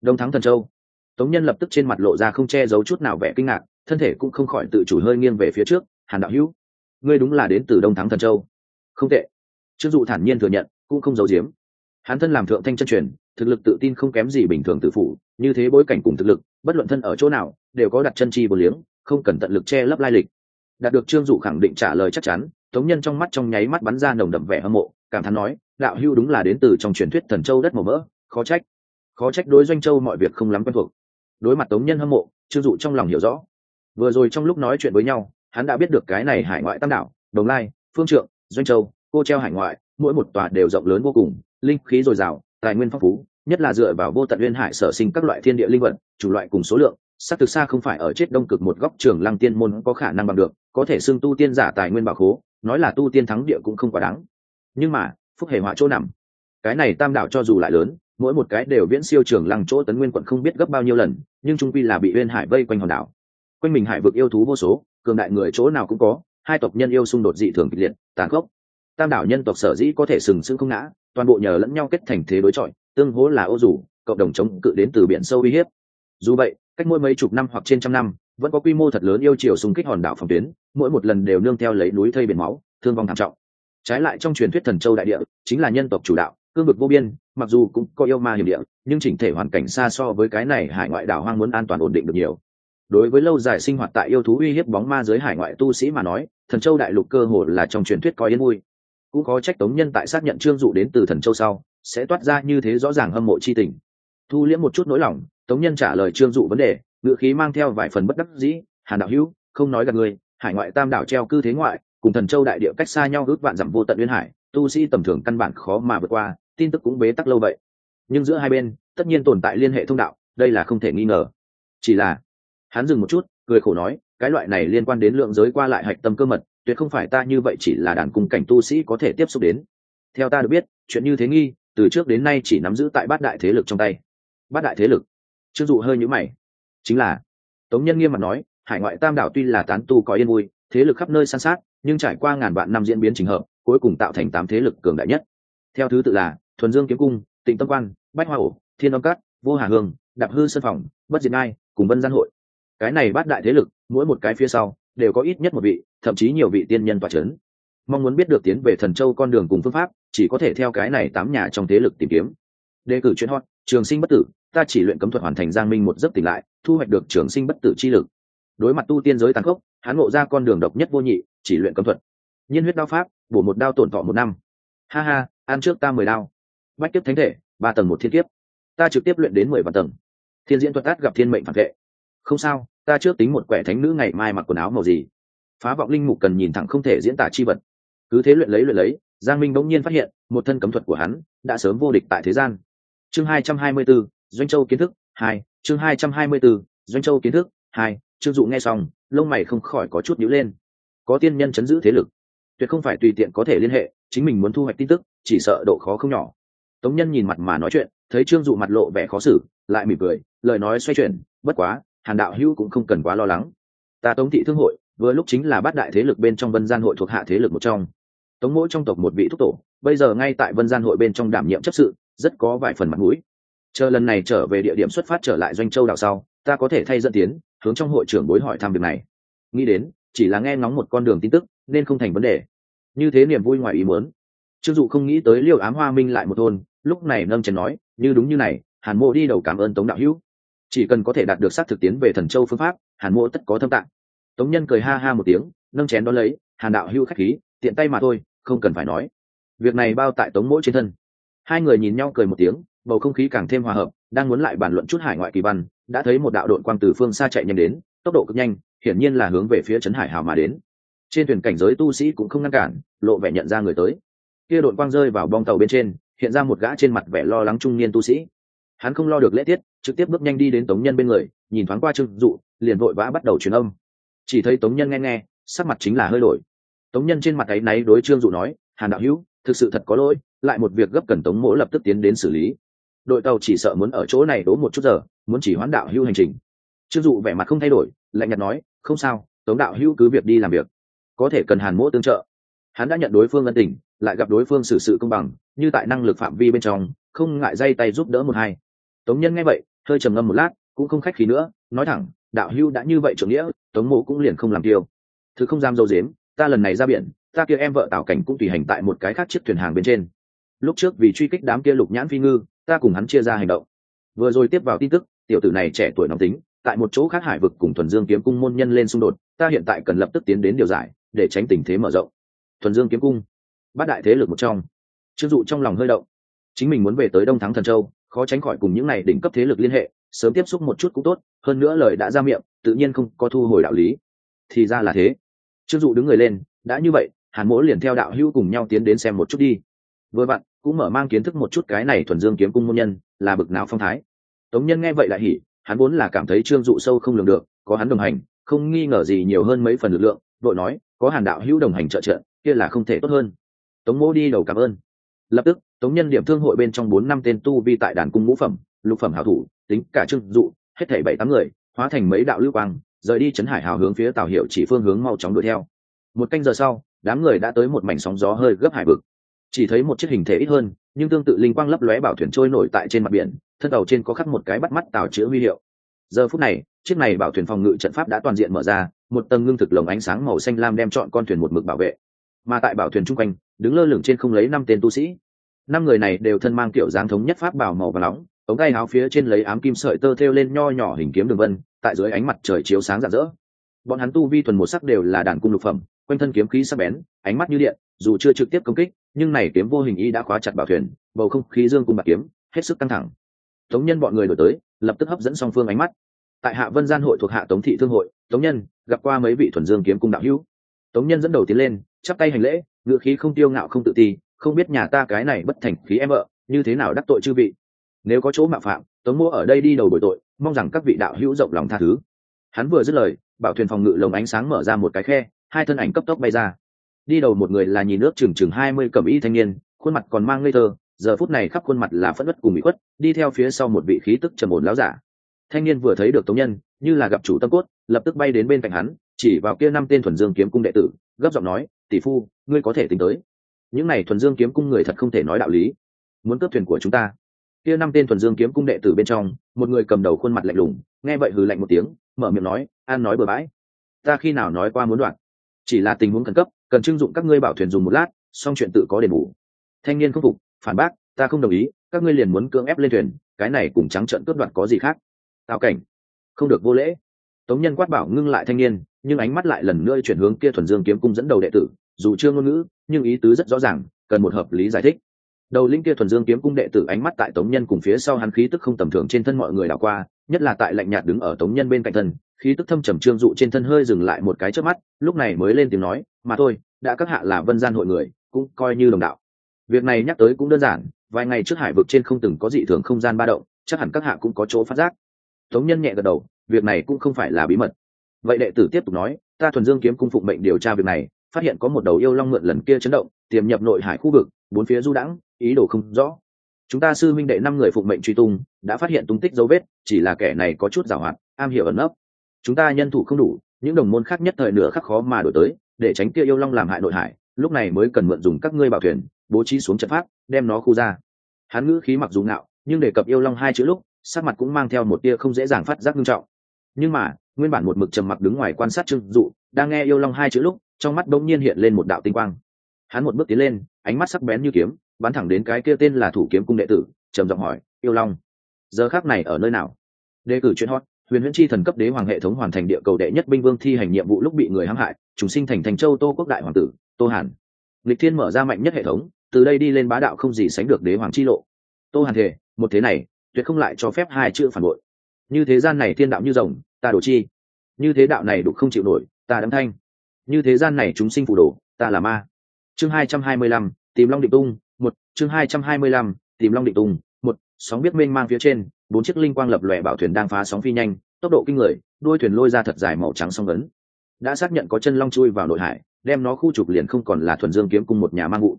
Đông thắng thần châu? Tống nhân lập tức trên mặt lộ ra không che giấu chút nào vẻ kinh ngạc, thân thể cũng không khỏi tự chủ hơi nghiêng về phía trước, hàn đạo hữu, ngươi đúng là đến từ đông thắng thần châu. Không tệ. Trương dụ thản nhiên thừa nhận, cũng không giấu giếm. Hắn thân làm thượng thanh chân truyền, thực lực tự tin không kém gì bình thường tự phụ, như thế bối cảnh cùng thực lực, bất luận thân ở chỗ nào, đều có đặt chân chi vô liếng, không cần tận lực che lấp lai lịch đạt được trương dụ khẳng định trả lời chắc chắn, tống nhân trong mắt trong nháy mắt bắn ra nồng đậm vẻ hâm mộ, cảm thán nói, đạo hưu đúng là đến từ trong truyền thuyết thần châu đất màu mỡ, khó trách khó trách đối doanh châu mọi việc không lắm quen thuộc. Đối mặt tống nhân hâm mộ, trương dụ trong lòng hiểu rõ. Vừa rồi trong lúc nói chuyện với nhau, hắn đã biết được cái này hải ngoại tam đảo, đồng lai, phương trượng, doanh châu, cô treo hải ngoại, mỗi một tòa đều rộng lớn vô cùng, linh khí dồi dào, tài nguyên phong phú, nhất là dựa vào vô tận uyên hải sở sinh các loại thiên địa linh vật, chủ loại cùng số lượng sắc thực xa không phải ở chết đông cực một góc trường lăng tiên môn có khả năng bằng được, có thể xưng tu tiên giả tài nguyên bảo khố, nói là tu tiên thắng địa cũng không quá đáng. Nhưng mà, phúc hệ họa chỗ nằm. Cái này tam đảo cho dù lại lớn, mỗi một cái đều viễn siêu trường lăng chỗ tấn nguyên quận không biết gấp bao nhiêu lần, nhưng trung quy là bị uyên hải vây quanh hòn đảo. Quanh mình hải vực yêu thú vô số, cường đại người chỗ nào cũng có, hai tộc nhân yêu xung đột dị thường kịch liệt, tàn khốc. Tam đảo nhân tộc sở dĩ có thể sừng sững không ngã, toàn bộ nhờ lẫn nhau kết thành thế đối chọi, tương hỗ là ô rủ, cộng đồng chống cự đến từ biển sâu uy hiếp dù vậy, cách mỗi mấy chục năm hoặc trên trăm năm, vẫn có quy mô thật lớn yêu chiều xung kích hòn đảo phòng tuyến, mỗi một lần đều nương theo lấy núi thây biển máu, thương vong thảm trọng. Trái lại trong truyền thuyết thần châu đại địa, chính là nhân tộc chủ đạo, cương vực vô biên, mặc dù cũng có yêu ma hiểm địa, nhưng chỉnh thể hoàn cảnh xa so với cái này hải ngoại đảo hoang muốn an toàn ổn định được nhiều. Đối với lâu dài sinh hoạt tại yêu thú uy hiếp bóng ma giới hải ngoại tu sĩ mà nói, thần châu đại lục cơ hồ là trong truyền thuyết có yên vui. Cũng có trách tống nhân tại xác nhận trương dụ đến từ thần châu sau, sẽ toát ra như thế rõ ràng hâm mộ c h i tình. Thu liễm một chút nỗi lòng tống nhân trả lời trương dụ vấn đề ngự khí mang theo vài phần bất đắc dĩ, hàn đạo hữu, không nói gặp người hải ngoại tam đảo treo cư thế ngoại, cùng thần châu đại địa cách xa nhau ước vạn dặm vô tận uyên hải, tu sĩ tầm thường căn bản khó mà vượt qua, tin tức cũng bế tắc lâu vậy. Nhưng giữa hai bên, tất nhiên tồn tại liên hệ thông đạo, đây là không thể nghi ngờ. Chỉ là, hắn dừng một chút, cười khổ nói, cái loại này liên quan đến lượng giới qua lại hạch tâm cơ mật, tuyệt không phải ta như vậy chỉ là đàn cung cảnh tu sĩ có thể tiếp xúc đến. Theo ta được biết, chuyện như thế nghi, từ trước đến nay chỉ nắm giữ tại bát đại thế lực trong tay. Bát đại thế lực? Trương dụ hơi nhữ mày. Chính là, tống nhân nghiêm mặt nói, hải ngoại tam đảo tuy là tán tu có yên vui, thế lực khắp nơi san sát, nhưng trải qua ngàn vạn năm diễn biến trình hợp, cuối cùng tạo thành tám thế lực cường đại nhất. Theo thứ tự là, thuần dương kiếm cung, tịnh tâm quan, bách hoa ổ, thiên âm cát, vô hà hương, đạp hư sân phòng, bất diệt ngai, cùng vân gian hội. Cái này bát đại thế lực, mỗi một cái phía sau, đều có ít nhất một vị, thậm chí nhiều vị tiên nhân tòa c h ấ n mong muốn biết được tiến về thần châu con đường cùng phương pháp, chỉ có thể theo cái này tám nhà trong thế lực tìm kiếm. Đề cử chuyên hot, trường sinh bất tử ta chỉ luyện cấm thuật hoàn thành giang minh một giấc tỉnh lại thu hoạch được trường sinh bất tử chi lực. Đối mặt tu tiên giới tàn khốc hắn ngộ ra con đường độc nhất vô nhị chỉ luyện cấm thuật. Nhiên huyết đao pháp bổ một đao tổn thọ một năm. Ha ha ăn trước ta mười đao. Bách tiếp thánh thể ba tầng một thiên kiếp. Ta trực tiếp luyện đến mười vạn tầng. Thiên diễn thuật át gặp thiên mệnh phản vệ. Không sao ta trước tính một quẻ thánh nữ ngày mai mặc quần áo màu gì. Phá vọng linh mục cần nhìn thẳng không thể diễn tả chi vật. Cứ thế luyện lấy luyện lấy giang minh bỗng nhiên phát hiện một thân cấm thuật của hắn đã sớm vô địch tại thế gian. Chương hai trăm hai mươi 224, doanh châu kiến thức hai chương hai trăm hai mươi 224, doanh châu kiến thức hai chương dụ nghe xong lông mày không khỏi có chút nhíu lên. Có tiên nhân chấn giữ thế lực tuyệt không phải tùy tiện có thể liên hệ chính mình muốn thu hoạch tin tức chỉ sợ độ khó không nhỏ. Tống nhân nhìn mặt mà nói chuyện thấy trương dụ mặt lộ vẻ khó xử lại mỉm cười lời nói xoay chuyển bất quá hàn đạo hữu cũng không cần quá lo lắng. Ta tống thị thương hội vừa lúc chính là bát đại thế lực bên trong vân gian hội thuộc hạ thế lực một trong. Tống mỗi trong tộc một vị thúc tổ bây giờ ngay tại vân gian hội bên trong đảm nhiệm chấp sự rất có vài phần mặt mũi chờ lần này trở về địa điểm xuất phát trở lại doanh châu đảo sau, ta có thể thay dẫn tiến, hướng trong hội trưởng bối hỏi thăm việc này. Nghĩ đến, chỉ là nghe ngóng một con đường tin tức, nên không thành vấn đề. Như thế niềm vui ngoài ý muốn. Chưng dụ không nghĩ tới liêu ám hoa minh lại một thôn, lúc này nâng chén nói, như đúng như này, hàn mộ đi đầu cảm ơn tống đạo hữu. Chỉ cần có thể đạt được xác thực tiến về thần châu phương pháp, hàn mộ tất có thâm tạng. Tống nhân cười ha ha một tiếng, nâng chén đón lấy, hàn đạo hưu khách khí, tiện tay mà thôi, không cần phải nói. Việc này bao tại tống mỗi trên thân. Hai người nhìn nhau cười một tiếng bầu không khí càng thêm hòa hợp, đang muốn lại bàn luận chút hải ngoại kỳ văn, đã thấy một đạo đội quang từ phương xa chạy nhanh đến, tốc độ cực nhanh, hiển nhiên là hướng về phía trấn hải hào mà đến. Trên thuyền cảnh giới tu sĩ cũng không ngăn cản, lộ vẻ nhận ra người tới. Kia đội quang rơi vào bong tàu bên trên, hiện ra một gã trên mặt vẻ lo lắng trung niên tu sĩ. Hắn không lo được lễ tiết, trực tiếp bước nhanh đi đến tống nhân bên người, nhìn thoáng qua trương dụ, liền vội vã bắt đầu truyền âm. Chỉ thấy tống nhân nghe nghe, sắc mặt chính là hơi đổi. Tống nhân trên mặt ấy náy đối trương dụ nói, hàn đạo hữu, thực sự thật có lỗi, lại một việc gấp cần tống mỗ lập tức tiến đến xử lý đội tàu chỉ sợ muốn ở chỗ này đố một chút giờ, muốn chỉ hoán đạo Hưu hành trình. Chưng dụ vẻ mặt không thay đổi, lạnh nhạt nói, không sao, tống đạo Hưu cứ việc đi làm việc. Có thể cần hàn mỗ tương trợ. Hắn đã nhận đối phương ân tình, lại gặp đối phương xử sự công bằng, như tại năng lực phạm vi bên trong, không ngại dây tay giúp đỡ một hai. Tống nhân nghe vậy, hơi trầm ngâm một lát, cũng không khách khí nữa, nói thẳng, đạo hưu đã như vậy trưởng nghĩa, tống mộ cũng liền không làm tiêu thứ không dám dâu dếm, ta lần này ra biển, ta kia em vợ tảo cảnh cũng tùy hành tại một cái khác chiếc thuyền hàng bên trên. Lúc trước vì truy kích đám kia lục nhãn phi ngư ta cùng hắn chia ra hành động. Vừa rồi tiếp vào tin tức, tiểu tử này trẻ tuổi nóng tính, tại một chỗ khác hải vực cùng thuần dương kiếm cung môn nhân lên xung đột, ta hiện tại cần lập tức tiến đến điều giải, để tránh tình thế mở rộng. Thuần dương kiếm cung, bát đại thế lực một trong. Chưng dụ trong lòng hơi động. Chính mình muốn về tới đông thắng thần châu, khó tránh khỏi cùng những này đỉnh cấp thế lực liên hệ, sớm tiếp xúc một chút cũng tốt, hơn nữa lời đã ra miệng, tự nhiên không có thu hồi đạo lý. Thì ra là thế. Trương dụ đứng người lên, đã như vậy, hàn mỗ liền theo đạo hữu cùng nhau tiến đến xem một chút đi vừa vặn, cũng mở mang kiến thức một chút cái này thuần dương kiếm cung môn nhân, là bực não phong thái. Tống nhân nghe vậy lại hỉ, hắn vốn là cảm thấy trương dụ sâu không lường được, có hắn đồng hành, không nghi ngờ gì nhiều hơn mấy phần lực lượng đội nói, có hàn đạo hữu đồng hành trợ trợ, kia là không thể tốt hơn. Tống mỗ đi đầu cảm ơn. Lập tức, tống nhân điểm thương hội bên trong bốn năm tên tu vi tại đàn cung ngũ phẩm, lục phẩm hảo thủ, tính cả trương dụ, hết thảy bảy tám người, hóa thành mấy đạo lưu quang, rời đi chấn hải hào hướng phía tào hiệu chỉ phương hướng mau chóng đuổi theo. Một canh giờ sau, đám người đã tới một mảnh sóng gió hơi gấp hải vực chỉ thấy một chiếc hình thể ít hơn, nhưng tương tự linh quang lấp lóe bảo thuyền trôi nổi tại trên mặt biển, thân tàu trên có khắc một cái bắt mắt tàu chữ huy hiệu. Giờ phút này, chiếc này bảo thuyền phòng ngự trận pháp đã toàn diện mở ra, một tầng ngưng thực lồng ánh sáng màu xanh lam đem chọn con thuyền một mực bảo vệ. Mà tại bảo thuyền chung quanh, đứng lơ lửng trên không lấy năm tên tu sĩ. Năm người này đều thân mang kiểu dáng thống nhất pháp bảo màu và nóng, ống tay áo phía trên lấy ám kim sợi tơ thêu lên nho nhỏ hình kiếm đường vân, tại dưới ánh mặt trời chiếu sáng rạng rỡ. Bọn hắn tu vi thuần một sắc đều là đàn cung lục phẩm quanh thân kiếm khí sắc bén, ánh mắt như điện, dù chưa trực tiếp công kích, nhưng này kiếm vô hình y đã khóa chặt bảo thuyền, bầu không khí dương cung bạc kiếm, hết sức căng thẳng. Tống nhân bọn người đổi tới, lập tức hấp dẫn song phương ánh mắt. Tại hạ vân gian hội thuộc hạ tống thị thương hội, tống nhân gặp qua mấy vị thuần dương kiếm cung đạo hữu. Tống nhân dẫn đầu tiến lên, chắp tay hành lễ, ngựa khí không tiêu ngạo không tự ti, không biết nhà ta cái này bất thành khí em vợ, như thế nào đắc tội chư vị. Nếu có chỗ mạo phạm, tống mua ở đây đi đầu bồi tội, mong rằng các vị đạo hữu rộng lòng tha thứ. Hắn vừa dứt lời, bảo thuyền phòng ngự lồng ánh sáng mở ra một cái khe hai thân ảnh cấp tốc bay ra. Đi đầu một người là nhìn nước chừng chừng hai mươi cầm y thanh niên, khuôn mặt còn mang ngây thơ, giờ phút này khắp khuôn mặt là phất đất cùng bị khuất, đi theo phía sau một vị khí tức trầm ổn láo giả. Thanh niên vừa thấy được tống nhân, như là gặp chủ tâm cốt, lập tức bay đến bên cạnh hắn, chỉ vào kia năm tên thuần dương kiếm cung đệ tử, gấp giọng nói, tỷ phu, ngươi có thể tính tới. Những này thuần dương kiếm cung người thật không thể nói đạo lý. Muốn cướp thuyền của chúng ta. Kia năm tên thuần dương kiếm cung đệ tử bên trong, một người cầm đầu khuôn mặt lạnh lùng, nghe vậy hừ lạnh một tiếng, mở miệng nói, an nói bừa bãi. Ta khi nào nói qua muốn đoạn? Chỉ là tình huống khẩn cấp, cần trưng dụng các ngươi bảo thuyền dùng một lát, xong chuyện tự có đền bù. Thanh niên không phục, phản bác, ta không đồng ý, các ngươi liền muốn cưỡng ép lên thuyền, cái này cùng trắng trợn cướp đoạt có gì khác? Tào cảnh, không được vô lễ. Tống nhân quát bảo ngưng lại thanh niên, nhưng ánh mắt lại lần nữa chuyển hướng kia thuần dương kiếm cung dẫn đầu đệ tử, dù chưa ngôn ngữ, nhưng ý tứ rất rõ ràng, cần một hợp lý giải thích đầu linh kia thuần dương kiếm cung đệ tử ánh mắt tại tống nhân cùng phía sau hắn khí tức không tầm thường trên thân mọi người đảo qua, nhất là tại lạnh nhạt đứng ở tống nhân bên cạnh thân, khí tức thâm trầm trương dụ trên thân hơi dừng lại một cái trước mắt, lúc này mới lên tiếng nói, mà thôi, đã các hạ là vân gian hội người, cũng coi như đồng đạo. Việc này nhắc tới cũng đơn giản, vài ngày trước hải vực trên không từng có dị thường không gian ba động, chắc hẳn các hạ cũng có chỗ phát giác. Tống nhân nhẹ gật đầu, việc này cũng không phải là bí mật. Vậy đệ tử tiếp tục nói, ta thuần dương kiếm cung phụng mệnh điều tra việc này, phát hiện có một đầu yêu long mượn lần kia chấn động, tiềm nhập nội hải khu vực, bốn phía du đãng ý đồ không rõ. Chúng ta sư minh đệ năm người phụng mệnh truy tung, đã phát hiện tung tích dấu vết, chỉ là kẻ này có chút giảo hoạt, am hiểu ẩn nấp. Chúng ta nhân thủ không đủ, những đồng môn khác nhất thời nửa khắc khó mà đổi tới, để tránh kia yêu long làm hại nội hải, lúc này mới cần mượn dùng các ngươi bảo thuyền, bố trí xuống trận pháp, đem nó khu ra. Hắn ngữ khí mặc dù ngạo, nhưng đề cập yêu long hai chữ lúc, sắc mặt cũng mang theo một tia không dễ dàng phát giác nghiêm trọng. Nhưng mà, nguyên bản một mực trầm mặc đứng ngoài quan sát trương dụ, đang nghe yêu long hai chữ lúc, trong mắt đông nhiên hiện lên một đạo tinh quang. Hắn một bước tiến lên, ánh mắt sắc bén như kiếm bắn thẳng đến cái kia tên là thủ kiếm cung đệ tử, trầm giọng hỏi, yêu long, giờ khác này ở nơi nào? Đề cử chuyên hot, huyền huyễn chi thần cấp đế hoàng hệ thống hoàn thành địa cầu đệ nhất binh vương thi hành nhiệm vụ lúc bị người hãm hại chúng sinh thành thành châu tô quốc đại hoàng tử, tô hàn. Lịch thiên mở ra mạnh nhất hệ thống, từ đây đi lên bá đạo không gì sánh được đế hoàng chi lộ. Tô hàn thể một thế này, tuyệt không lại cho phép hai chữ phản bội. Như thế gian này thiên đạo như rồng, ta đổ chi. Như thế đạo này đục không chịu nổi, ta đấm thanh. Như thế gian này chúng sinh phù đồ, ta là ma. Chương hai trăm hai mươi lăm, tìm long định tung một, chương hai trăm hai mươi lăm, tìm long định Tùng. Một, sóng biết mênh mang phía trên, bốn chiếc linh quang lập lòe bảo thuyền đang phá sóng phi nhanh, tốc độ kinh người, đuôi thuyền lôi ra thật dài màu trắng song vấn đã xác nhận có chân long chui vào nội hải, đem nó khu trục liền không còn là thuần dương kiếm cung một nhà mang vụ.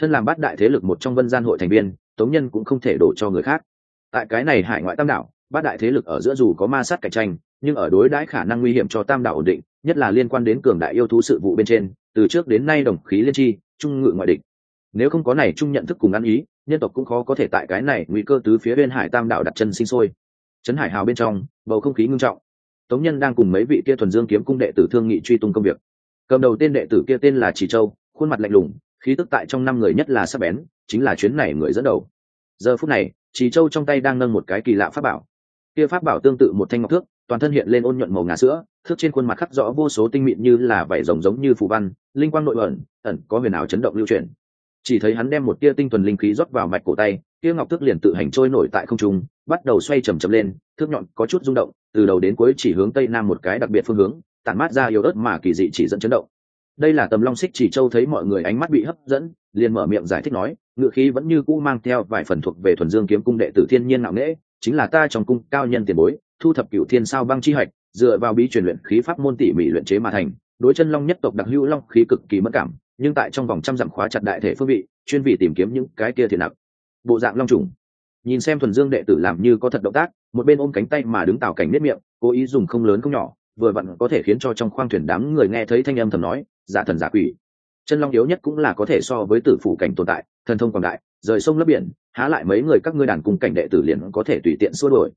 Thân làm bát đại thế lực một trong vân gian hội thành viên, tống nhân cũng không thể đổ cho người khác. Tại cái này hải ngoại tam đảo, bát đại thế lực ở giữa dù có ma sát cạnh tranh, nhưng ở đối đãi khả năng nguy hiểm cho tam đảo ổn định, nhất là liên quan đến cường đại yêu thú sự vụ bên trên, từ trước đến nay đồng khí liên tri, trung ngự ngoại địch nếu không có này chung nhận thức cùng ăn ý, nhân tộc cũng khó có thể tại cái này nguy cơ tứ phía bên hải tam đảo đặt chân sinh sôi. Trấn hải hào bên trong, bầu không khí ngưng trọng. Tống nhân đang cùng mấy vị kia thuần dương kiếm cung đệ tử thương nghị truy tung công việc. Cầm đầu tên đệ tử kia tên là chỉ châu, khuôn mặt lạnh lùng, khí tức tại trong năm người nhất là sắc bén, chính là chuyến này người dẫn đầu. Giờ phút này, chỉ châu trong tay đang nâng một cái kỳ lạ pháp bảo. Kia pháp bảo tương tự một thanh ngọc thước, toàn thân hiện lên ôn nhuận màu ngà sữa, thước trên khuôn mặt khắc rõ vô số tinh mịn như là vảy rồng giống như phù văn, linh quang nội ẩn ẩn có huyền ảo chấn động lưu truyền chỉ thấy hắn đem một tia tinh thuần linh khí rót vào mạch cổ tay, tia ngọc thước liền tự hành trôi nổi tại không trung, bắt đầu xoay chầm chầm lên, thước nhọn có chút rung động, từ đầu đến cuối chỉ hướng tây nam một cái đặc biệt phương hướng, tản mát ra yếu ớt mà kỳ dị chỉ dẫn chấn động. Đây là tầm long xích chỉ châu thấy mọi người ánh mắt bị hấp dẫn, liền mở miệng giải thích nói ngự khí vẫn như cũ mang theo vài phần thuộc về thuần dương kiếm cung đệ tử thiên nhiên ngạo nghễ, chính là ta trong cung cao nhân tiền bối, thu thập cựu thiên sao băng chi hạch, dựa vào bí truyền luyện khí pháp môn tỉ mỉ luyện chế mà thành, đối chân long nhất tộc đặc hữu long khí cực kỳ mất cảm nhưng tại trong vòng trăm dặm khóa chặt đại thể phương vị, chuyên vị tìm kiếm những cái kia thì nặng. Bộ dạng long trùng. Nhìn xem thuần dương đệ tử làm như có thật động tác, một bên ôm cánh tay mà đứng tạo cảnh nếp miệng, cố ý dùng không lớn không nhỏ, vừa vặn có thể khiến cho trong khoang thuyền đám người nghe thấy thanh âm thầm nói, giả thần giả quỷ. Chân long yếu nhất cũng là có thể so với tử phủ cảnh tồn tại, thần thông quảng đại, rời sông lấp biển, há lại mấy người các ngươi đàn cùng cảnh đệ tử liền có thể tùy tiện xua đuổi.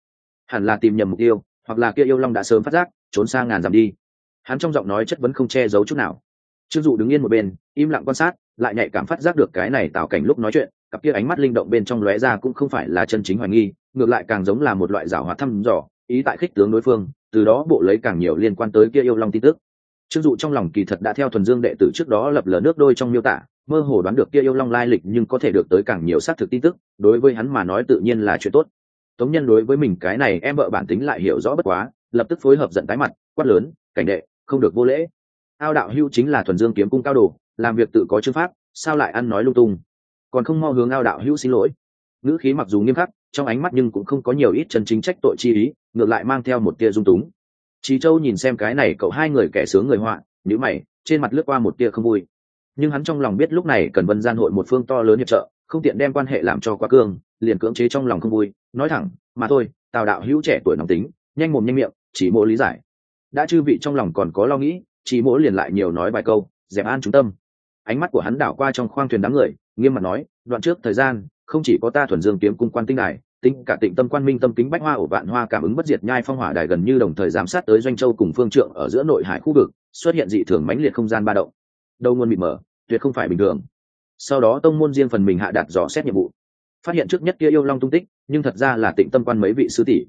Hẳn là tìm nhầm mục tiêu, hoặc là kia yêu long đã sớm phát giác, trốn sang ngàn dặm đi. Hắn trong giọng nói chất vấn không che giấu chút nào trương dụ đứng yên một bên, im lặng quan sát, lại nhạy cảm phát giác được cái này tạo cảnh lúc nói chuyện, cặp kia ánh mắt linh động bên trong lóe ra cũng không phải là chân chính hoài nghi, ngược lại càng giống là một loại giảo hoạt thăm dò, ý tại khích tướng đối phương, từ đó bộ lấy càng nhiều liên quan tới kia yêu long tin tức. Trương dụ trong lòng kỳ thật đã theo thuần dương đệ tử trước đó lập lờ nước đôi trong miêu tả, mơ hồ đoán được kia yêu long lai lịch nhưng có thể được tới càng nhiều xác thực tin tức, đối với hắn mà nói tự nhiên là chuyện tốt. Tống nhân đối với mình cái này em vợ bản tính lại hiểu rõ bất quá, lập tức phối hợp giận tái mặt, quát lớn, cảnh đệ, không được vô lễ ao đạo hưu chính là thuần dương kiếm cung cao đồ làm việc tự có chương pháp sao lại ăn nói lung tung còn không mo hướng ao đạo hưu xin lỗi ngữ khí mặc dù nghiêm khắc trong ánh mắt nhưng cũng không có nhiều ít chân chính trách tội chi ý ngược lại mang theo một tia dung túng Chí Châu nhìn xem cái này cậu hai người kẻ sướng người họa, nhíu mày, trên mặt lướt qua một tia không vui. Nhưng hắn trong lòng biết lúc này cần Vân Gian hội một phương to lớn hiệp trợ, không tiện đem quan hệ làm cho quá cương, liền cưỡng chế trong lòng không vui, nói thẳng, mà thôi, Tào đạo hữu trẻ tuổi nóng tính, nhanh mồm nhanh miệng, chỉ mộ lý giải. Đã chư vị trong lòng còn có lo nghĩ, chỉ mỗ liền lại nhiều nói vài câu, dẹp an trung tâm. Ánh mắt của hắn đảo qua trong khoang thuyền đám người, nghiêm mặt nói, đoạn trước thời gian, không chỉ có ta thuần dương kiếm cung quan tinh đài, tính cả tịnh tâm quan minh tâm kính bách hoa ổ vạn hoa cảm ứng bất diệt nhai phong hỏa đài gần như đồng thời giám sát tới doanh châu cùng phương trượng ở giữa nội hải khu vực xuất hiện dị thường mãnh liệt không gian ba động. Đâu nguồn bị mở tuyệt không phải bình thường. Sau đó tông môn riêng phần mình hạ đạt dò xét nhiệm vụ. Phát hiện trước nhất kia yêu long tung tích nhưng thật ra là tịnh tâm quan mấy vị sứ tỷ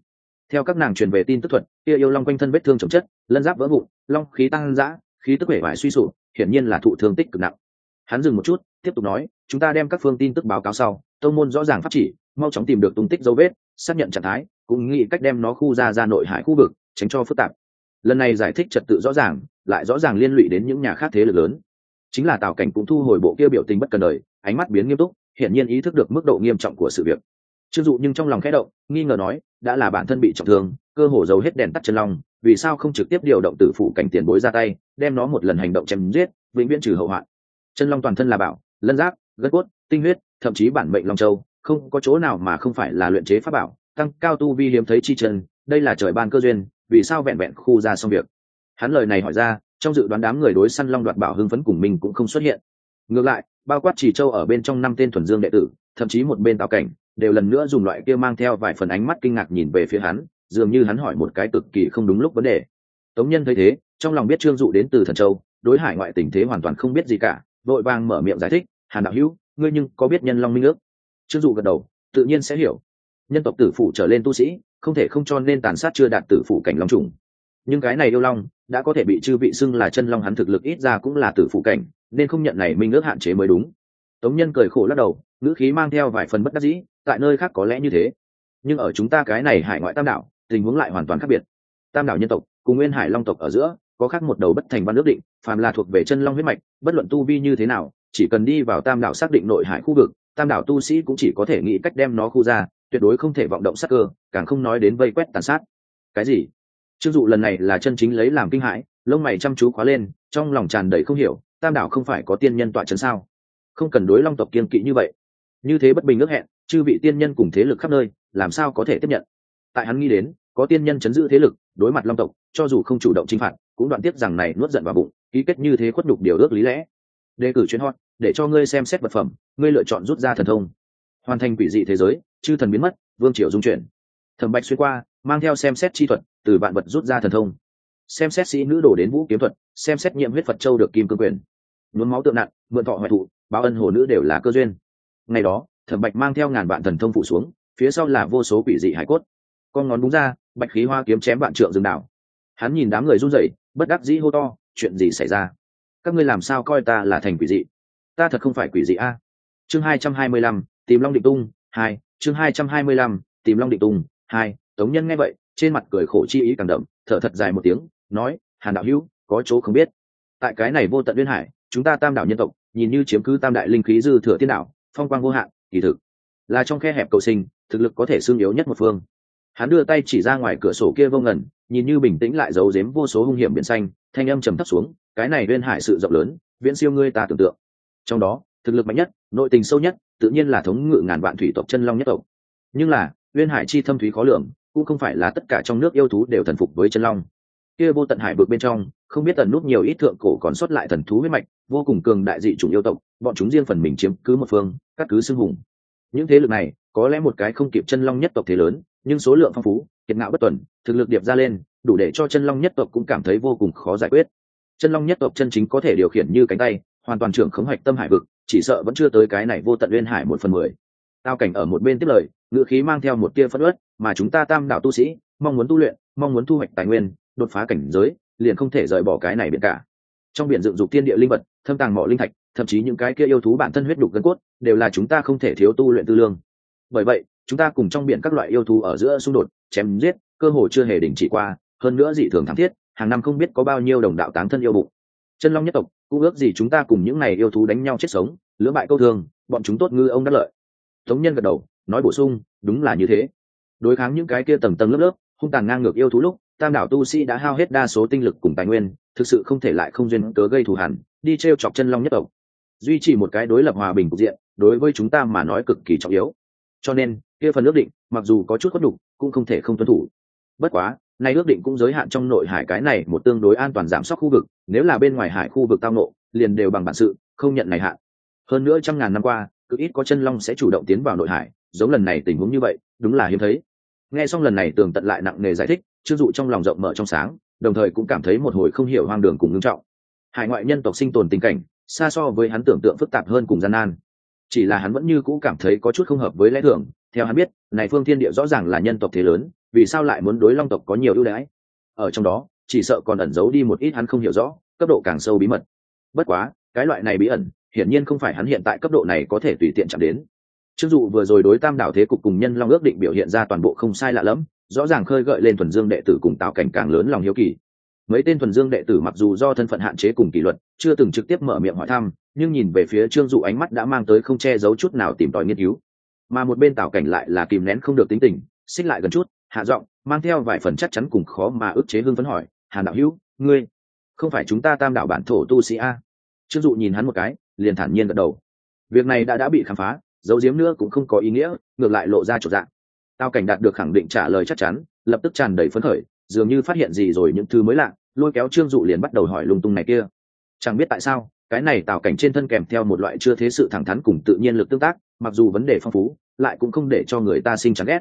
theo các nàng truyền về tin tức thuật, kia yêu long quanh thân vết thương chồng chất, lân giáp vỡ vụn, long khí tăng dã, khí tức vẻ vải suy sụp, hiển nhiên là thụ thương tích cực nặng. Hắn dừng một chút, tiếp tục nói, chúng ta đem các phương tin tức báo cáo sau, tông môn rõ ràng phát chỉ, mau chóng tìm được tung tích dấu vết, xác nhận trạng thái, cũng nghĩ cách đem nó khu ra ra nội hải khu vực, tránh cho phức tạp. Lần này giải thích trật tự rõ ràng, lại rõ ràng liên lụy đến những nhà khác thế lực lớn. Chính là tào cảnh cũng thu hồi bộ kia biểu tình bất cần đời, ánh mắt biến nghiêm túc, hiển nhiên ý thức được mức độ nghiêm trọng của sự việc chưng dụ nhưng trong lòng khẽ động, nghi ngờ nói, đã là bản thân bị trọng thương, cơ hồ giấu hết đèn tắt chân long, vì sao không trực tiếp điều động tử phụ cảnh tiền bối ra tay, đem nó một lần hành động chém giết, vĩnh viễn trừ hậu hoạn. Chân long toàn thân là bảo lân giáp, gân cốt, tinh huyết, thậm chí bản mệnh long châu, không có chỗ nào mà không phải là luyện chế pháp bảo, tăng cao tu vi hiếm thấy chi trần đây là trời ban cơ duyên, vì sao vẹn vẹn khu ra xong việc? Hắn lời này hỏi ra, trong dự đoán đám người đối săn long đoạt bảo hưng phấn cùng mình cũng không xuất hiện. Ngược lại, bao quát chỉ châu ở bên trong năm tên thuần dương đệ tử, thậm chí một bên tạo cảnh đều lần nữa dùng loại kia mang theo vài phần ánh mắt kinh ngạc nhìn về phía hắn, dường như hắn hỏi một cái cực kỳ không đúng lúc vấn đề. Tống nhân thấy thế, trong lòng biết trương dụ đến từ thần châu, đối hải ngoại tình thế hoàn toàn không biết gì cả, vội vàng mở miệng giải thích, hàn đạo hữu, ngươi nhưng có biết nhân long minh ước? Trương dụ gật đầu, tự nhiên sẽ hiểu. Nhân tộc tử phụ trở lên tu sĩ, không thể không cho nên tàn sát chưa đạt tử phụ cảnh long trùng nhưng cái này yêu long đã có thể bị chư vị xưng là chân long hắn thực lực ít ra cũng là tử phụ cảnh, nên không nhận này minh ước hạn chế mới đúng. Tống nhân cười khổ lắc đầu, ngữ khí mang theo vài phần bất đắc dĩ tại nơi khác có lẽ như thế. Nhưng ở chúng ta cái này hải ngoại tam đảo, tình huống lại hoàn toàn khác biệt. Tam đảo nhân tộc cùng nguyên hải long tộc ở giữa, có khác một đầu bất thành văn ước định, phàm là thuộc về chân long huyết mạch, bất luận tu vi như thế nào, chỉ cần đi vào tam đảo xác định nội hải khu vực, tam đảo tu sĩ cũng chỉ có thể nghĩ cách đem nó khu ra, tuyệt đối không thể vọng động sát cơ, càng không nói đến vây quét tàn sát. Cái gì? Chưng dụ lần này là chân chính lấy làm kinh hãi, lông mày chăm chú khóa lên, trong lòng tràn đầy không hiểu, tam đảo không phải có tiên nhân tọa chân sao? Không cần đối long tộc kiên kỵ như vậy. Như thế bất bình ước hẹn chư vị tiên nhân cùng thế lực khắp nơi, làm sao có thể tiếp nhận? Tại hắn nghĩ đến, có tiên nhân chấn giữ thế lực, đối mặt long tộc, cho dù không chủ động chinh phạt, cũng đoạn tiếp rằng này nuốt giận vào bụng, ký kết như thế khuất nhục điều ước lý lẽ. Đề cử chuyến hot để cho ngươi xem xét vật phẩm, ngươi lựa chọn rút ra thần thông. Hoàn thành quỷ dị thế giới, chư thần biến mất, vương triều dung chuyển. Thẩm bạch xuyên qua, mang theo xem xét chi thuật, từ vạn vật rút ra thần thông. Xem xét sĩ nữ đổ đến vũ kiếm thuật, xem xét nhiệm huyết phật châu được kim cương quyền. Nhuốm máu tượng nặng, mượn thọ hoại thụ, báo ân hồ nữ đều là cơ duyên. Ngày đó thẩm bạch mang theo ngàn vạn thần thông phụ xuống, phía sau là vô số quỷ dị hải cốt. Con ngón đúng ra, bạch khí hoa kiếm chém vạn trượng rừng đảo. Hắn nhìn đám người run rẩy, bất đắc dĩ hô to, chuyện gì xảy ra? Các ngươi làm sao coi ta là thành quỷ dị? Ta thật không phải quỷ dị a. Chương hai trăm hai mươi lăm, tìm long định tung hai, chương hai trăm hai mươi lăm, tìm long định tung hai, tống nhân nghe vậy, trên mặt cười khổ chi ý càng đậm, thở thật dài một tiếng, nói, hàn đạo hữu, có chỗ không biết. Tại cái này vô tận liên hải, chúng ta tam đảo nhân tộc, nhìn như chiếm cứ tam đại linh khí dư thừa tiên đảo, phong quang vô hạn kỳ thực, là trong khe hẹp cầu sinh, thực lực có thể xương yếu nhất một phương. Hắn đưa tay chỉ ra ngoài cửa sổ kia vô ngẩn nhìn như bình tĩnh lại giấu giếm vô số hung hiểm biển xanh, thanh âm trầm thấp xuống, cái này liên hải sự rộng lớn, viễn siêu ngươi ta tưởng tượng. Trong đó, thực lực mạnh nhất, nội tình sâu nhất, tự nhiên là thống ngự ngàn vạn thủy tộc chân long nhất tộc. Nhưng là liên hải chi thâm thúy khó lường, cũng không phải là tất cả trong nước yêu thú đều thần phục với chân long. Kia vô tận hải vực bên trong, không biết tần nút nhiều ít thượng cổ còn sót lại thần thú huyết mạch, vô cùng cường đại dị chủng yêu tộc bọn chúng riêng phần mình chiếm cứ một phương các cứ xưng hùng. Những thế lực này, có lẽ một cái không kịp chân long nhất tộc thế lớn, nhưng số lượng phong phú, kiệt ngạo bất tuần, thực lực điệp ra lên, đủ để cho chân long nhất tộc cũng cảm thấy vô cùng khó giải quyết. Chân long nhất tộc chân chính có thể điều khiển như cánh tay, hoàn toàn trưởng khống hoạch tâm hải vực, chỉ sợ vẫn chưa tới cái này vô tận liên hải một phần mười. Tao cảnh ở một bên tiếp lời ngự khí mang theo một tia phất ớt mà chúng ta tam đạo tu sĩ, mong muốn tu luyện, mong muốn thu hoạch tài nguyên, đột phá cảnh giới, liền không thể rời bỏ cái này biển cả. Trong biển dựng dục thiên địa linh vật, thâm tàng mỏ linh thạch thậm chí những cái kia yêu thú bản thân huyết đục gân cốt, đều là chúng ta không thể thiếu tu luyện tư lương. Bởi vậy, chúng ta cùng trong biển các loại yêu thú ở giữa xung đột, chém giết, cơ hồ chưa hề đình chỉ qua, hơn nữa dị thường thắng thiết, hàng năm không biết có bao nhiêu đồng đạo tán thân yêu bụng. Chân long nhất tộc, cũng ước gì chúng ta cùng những này yêu thú đánh nhau chết sống, lưỡng bại câu thương, bọn chúng tốt ngư ông đắc lợi. Tống nhân gật đầu, nói bổ sung, đúng là như thế. Đối kháng những cái kia tầng tầng lớp lớp, hung tàn ngang ngược yêu thú lúc, tam đảo tu sĩ đã hao hết đa số tinh lực cùng tài nguyên, thực sự không thể lại không duyên cớ gây thù hẳn đi t r e o chọc chân long nhất tộc duy trì một cái đối lập hòa bình cục diện, đối với chúng ta mà nói cực kỳ trọng yếu. Cho nên, kia phần ước định, mặc dù có chút khuất đục cũng không thể không tuân thủ. Bất quá, nay ước định cũng giới hạn trong nội hải cái này một tương đối an toàn giảm sóc khu vực, nếu là bên ngoài hải khu vực tao nộ liền đều bằng bản sự, không nhận này hạn. Hơn nữa trăm ngàn năm qua, cực ít có chân long sẽ chủ động tiến vào nội hải, giống lần này tình huống như vậy, đúng là hiếm thấy. Nghe xong lần này tường tận lại nặng nề giải thích chưng dụ trong lòng rộng mở trong sáng, đồng thời cũng cảm thấy một hồi không hiểu hoang đường cùng ngưng trọng. Hải ngoại nhân tộc sinh tồn tình cảnh xa so với hắn tưởng tượng phức tạp hơn cùng gian nan. Chỉ là hắn vẫn như cũ cảm thấy có chút không hợp với lẽ thường. Theo hắn biết, này phương thiên địa rõ ràng là nhân tộc thế lớn, vì sao lại muốn đối long tộc có nhiều ưu đãi? Ở trong đó, chỉ sợ còn ẩn giấu đi một ít hắn không hiểu rõ, cấp độ càng sâu bí mật. Bất quá, cái loại này bí ẩn, hiển nhiên không phải hắn hiện tại cấp độ này có thể tùy tiện chạm đến. Chưng dụ vừa rồi đối tam đảo thế cục cùng nhân long ước định biểu hiện ra toàn bộ không sai lạ lẫm, rõ ràng khơi gợi lên thuần dương đệ tử cùng tạo cảnh càng lớn lòng hiếu kỳ mấy tên thuần dương đệ tử mặc dù do thân phận hạn chế cùng kỷ luật, chưa từng trực tiếp mở miệng hỏi thăm, nhưng nhìn về phía trương dụ ánh mắt đã mang tới không che giấu chút nào tìm tòi nghiên cứu. Mà một bên tạo cảnh lại là kìm nén không được tính tình, xích lại gần chút, hạ giọng, mang theo vài phần chắc chắn cùng khó mà ức chế hương phấn hỏi, hàn đạo hữu, ngươi không phải chúng ta tam đạo bản thổ tu sĩ a? Trương dụ nhìn hắn một cái, liền thản nhiên gật đầu. Việc này đã đã bị khám phá, giấu giếm nữa cũng không có ý nghĩa, ngược lại lộ ra trọn dạng. Tao cảnh đạt được khẳng định trả lời chắc chắn, lập tức tràn đầy phấn khởi dường như phát hiện gì rồi những thứ mới lạ, lôi kéo trương dụ liền bắt đầu hỏi lung tung này kia. Chẳng biết tại sao, cái này tạo cảnh trên thân kèm theo một loại chưa thế sự thẳng thắn cùng tự nhiên lực tương tác, mặc dù vấn đề phong phú, lại cũng không để cho người ta sinh chán ghét.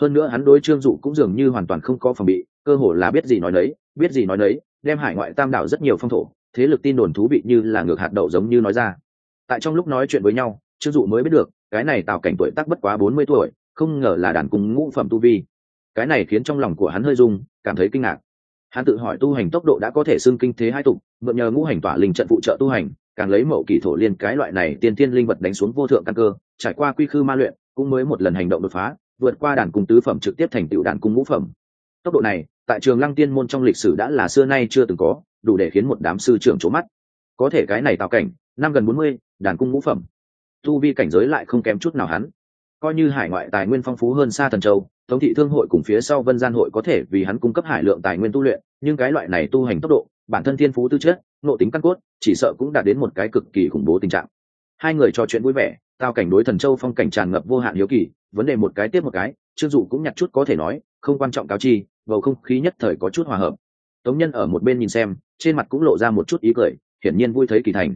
Hơn nữa hắn đối trương dụ cũng dường như hoàn toàn không có phòng bị, cơ hồ là biết gì nói đấy biết gì nói đấy đem hải ngoại tam đảo rất nhiều phong thổ, thế lực tin đồn thú vị như là ngược hạt đậu giống như nói ra. Tại trong lúc nói chuyện với nhau, trương dụ mới biết được, cái này tạo cảnh tuổi tác bất quá bốn mươi tuổi, không ngờ là đàn cùng ngũ phẩm tu vi. Cái này khiến trong lòng của hắn hơi rung cảm thấy kinh ngạc. Hắn tự hỏi tu hành tốc độ đã có thể xưng kinh thế hai tục mượn nhờ ngũ hành tỏa linh trận phụ trợ tu hành, càng lấy mậu kỳ thổ liên cái loại này tiên tiên linh vật đánh xuống vô thượng căn cơ, trải qua quy khư ma luyện, cũng mới một lần hành động đột phá, vượt qua đàn cung tứ phẩm trực tiếp thành tựu đàn cung ngũ phẩm. Tốc độ này, tại trường lăng tiên môn trong lịch sử đã là xưa nay chưa từng có, đủ để khiến một đám sư trưởng trố mắt. Có thể cái này tạo cảnh, năm gần bốn mươi, đàn cung ngũ phẩm. Tu vi cảnh giới lại không kém chút nào hắn. Coi như hải ngoại tài nguyên phong phú hơn xa thần châu Tống thị thương hội cùng phía sau vân gian hội có thể vì hắn cung cấp hải lượng tài nguyên tu luyện, nhưng cái loại này tu hành tốc độ, bản thân thiên phú tư chất nộ tính căn cốt, chỉ sợ cũng đạt đến một cái cực kỳ khủng bố tình trạng. Hai người trò chuyện vui vẻ, tao cảnh đối thần châu phong cảnh tràn ngập vô hạn hiếu kỳ, vấn đề một cái tiếp một cái, trương dụ cũng nhặt chút có thể nói, không quan trọng cáo chi, bầu không khí nhất thời có chút hòa hợp. Tống nhân ở một bên nhìn xem, trên mặt cũng lộ ra một chút ý cười, hiển nhiên vui thấy kỳ thành.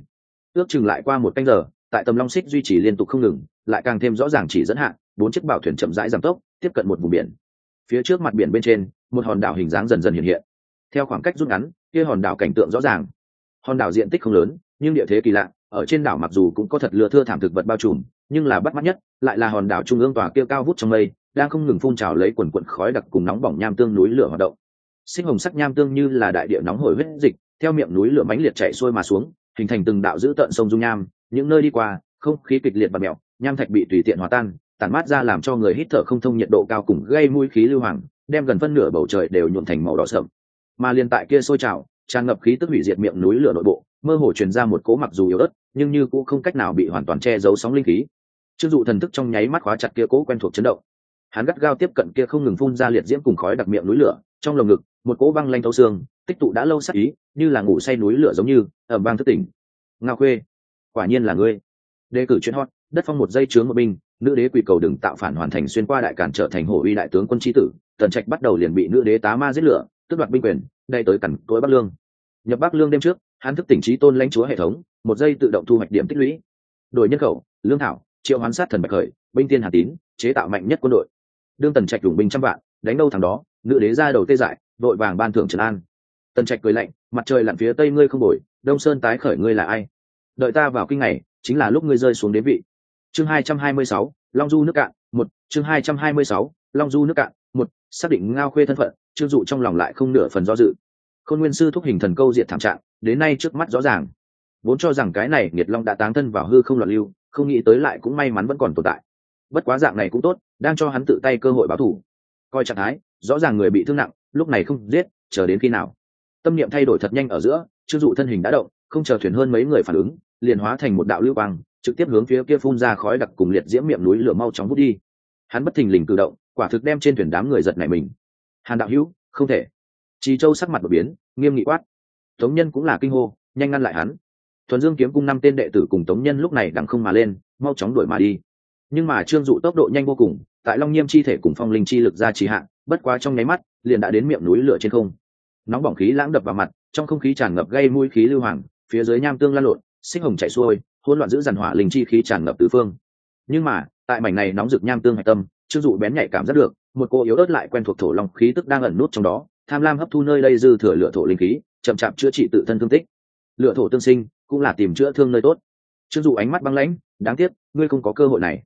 Ước chừng lại qua một canh giờ tại tầm long xích duy trì liên tục không ngừng, lại càng thêm rõ ràng chỉ dẫn hạn bốn chiếc bảo thuyền chậm rãi giảm tốc, tiếp cận một vùng biển. Phía trước mặt biển bên trên, một hòn đảo hình dáng dần dần hiện hiện. Theo khoảng cách rút ngắn, kia hòn đảo cảnh tượng rõ ràng. Hòn đảo diện tích không lớn, nhưng địa thế kỳ lạ, ở trên đảo mặc dù cũng có thật lừa thưa thảm thực vật bao trùm, nhưng là bắt mắt nhất, lại là hòn đảo trung ương tòa kia cao vút trong mây, đang không ngừng phun trào lấy quần quận khói đặc cùng nóng bỏng nham tương núi lửa hoạt động. Sinh hồng sắc nham tương như là đại địa nóng hổi huyết dịch, theo miệng núi lửa mãnh liệt chạy xuôi mà xuống, hình thành từng đạo dữ tận sông dung nham những nơi đi qua, không khí kịch liệt và mẹo, nham thạch bị tùy tiện hòa tan, tản mát ra làm cho người hít thở không thông nhiệt độ cao cùng gây mũi khí lưu hoàng, đem gần phân nửa bầu trời đều nhuộm thành màu đỏ sậm. Mà liên tại kia sôi trào, tràn ngập khí tức hủy diệt miệng núi lửa nội bộ, mơ hồ truyền ra một cỗ mặc dù yếu ớt, nhưng như cũng không cách nào bị hoàn toàn che giấu sóng linh khí. Chưng dụ thần thức trong nháy mắt khóa chặt kia cỗ quen thuộc chấn động. Hắn gắt gao tiếp cận kia không ngừng phun ra liệt diễm cùng khói đặc miệng núi lửa, trong lồng ngực, một cỗ băng lanh thấu xương, tích tụ đã lâu sắc ý, như là ngủ say núi lửa giống như ở bang thất tỉnh. Ngao khuê quả nhiên là ngươi. Đề cử chuyên hot, đất phong một dây chướng một binh nữ đế quỳ cầu đừng tạo phản hoàn thành xuyên qua đại cản trở thành hổ uy đại tướng quân tri tử, tần trạch bắt đầu liền bị nữ đế tá ma giết lửa, tước đoạt binh quyền đây tới cẩn tối bắc lương. Nhập bắc lương đêm trước, hắn thức tỉnh trí tôn lãnh chúa hệ thống, một giây tự động thu hoạch điểm tích lũy. Đổi nhân khẩu, lương thảo, triệu hoán sát thần bạch khởi, binh tiên hà tín, chế tạo mạnh nhất quân đội. Đương tần trạch dùng binh trăm vạn, đánh đâu thằng đó, nữ đế ra đầu tê dại vội vàng ban thưởng trần an. Tần trạch cười lạnh, mặt trời lặn phía tây ngươi không bồi đông sơn tái khởi ngươi là ai? Đợi ta vào kinh này chính là lúc ngươi rơi xuống đế vị. Chương hai trăm hai mươi sáu, long du nước cạn, một. Chương hai trăm hai mươi sáu, long du nước cạn, một. Xác định ngao khuê thân phận trương dụ trong lòng lại không nửa phần do dự. Khôn nguyên sư thúc hình thần câu diệt thảm trạng, đến nay trước mắt rõ ràng. Vốn cho rằng cái này nghiệt long đã táng thân vào hư không loạn lưu, không nghĩ tới lại cũng may mắn vẫn còn tồn tại. Bất quá dạng này cũng tốt, đang cho hắn tự tay cơ hội báo thù coi trạng thái, rõ ràng người bị thương nặng, lúc này không giết, chờ đến khi nào. Tâm niệm thay đổi thật nhanh ở giữa chưng dụ thân hình đã động không chờ thuyền hơn mấy người phản ứng, liền hóa thành một đạo lưu quang, trực tiếp hướng phía kia phun ra khói đặc cùng liệt diễm miệng núi lửa mau chóng bút đi. Hắn bất thình lình cử động, quả thực đem trên thuyền đám người giật nảy mình. Hàn đạo hữu, không thể. Chi châu sắc mặt đột biến, nghiêm nghị quát. Tống nhân cũng là kinh hô, nhanh ngăn lại hắn. Thuần dương kiếm cung năm tên đệ tử cùng tống nhân lúc này đằng không mà lên, mau chóng đuổi mà đi. Nhưng mà trương dụ tốc độ nhanh vô cùng, tại long nghiêm chi thể cùng phong linh chi lực ra trì hạn, bất quá trong nháy mắt, liền đã đến miệng núi lửa trên không. Nóng bỏng khí lãng đập vào mặt, trong không khí tràn ngập gây mũi khí lưu hoàng phía dưới nham tương lan lộn sinh hồng chạy xuôi, hỗn loạn giữ dàn hỏa linh chi khí tràn ngập tứ phương. Nhưng mà, tại mảnh này nóng rực nham tương hạch tâm, trương dụ bén nhạy cảm giác được, một cô yếu ớt lại quen thuộc thổ long khí tức đang ẩn nút trong đó, tham lam hấp thu nơi đây dư thừa lửa thổ linh khí, chậm chạp chữa trị tự thân thương tích. Lửa thổ tương sinh, cũng là tìm chữa thương nơi tốt. Trương dụ ánh mắt băng lãnh, đáng tiếc, ngươi không có cơ hội này.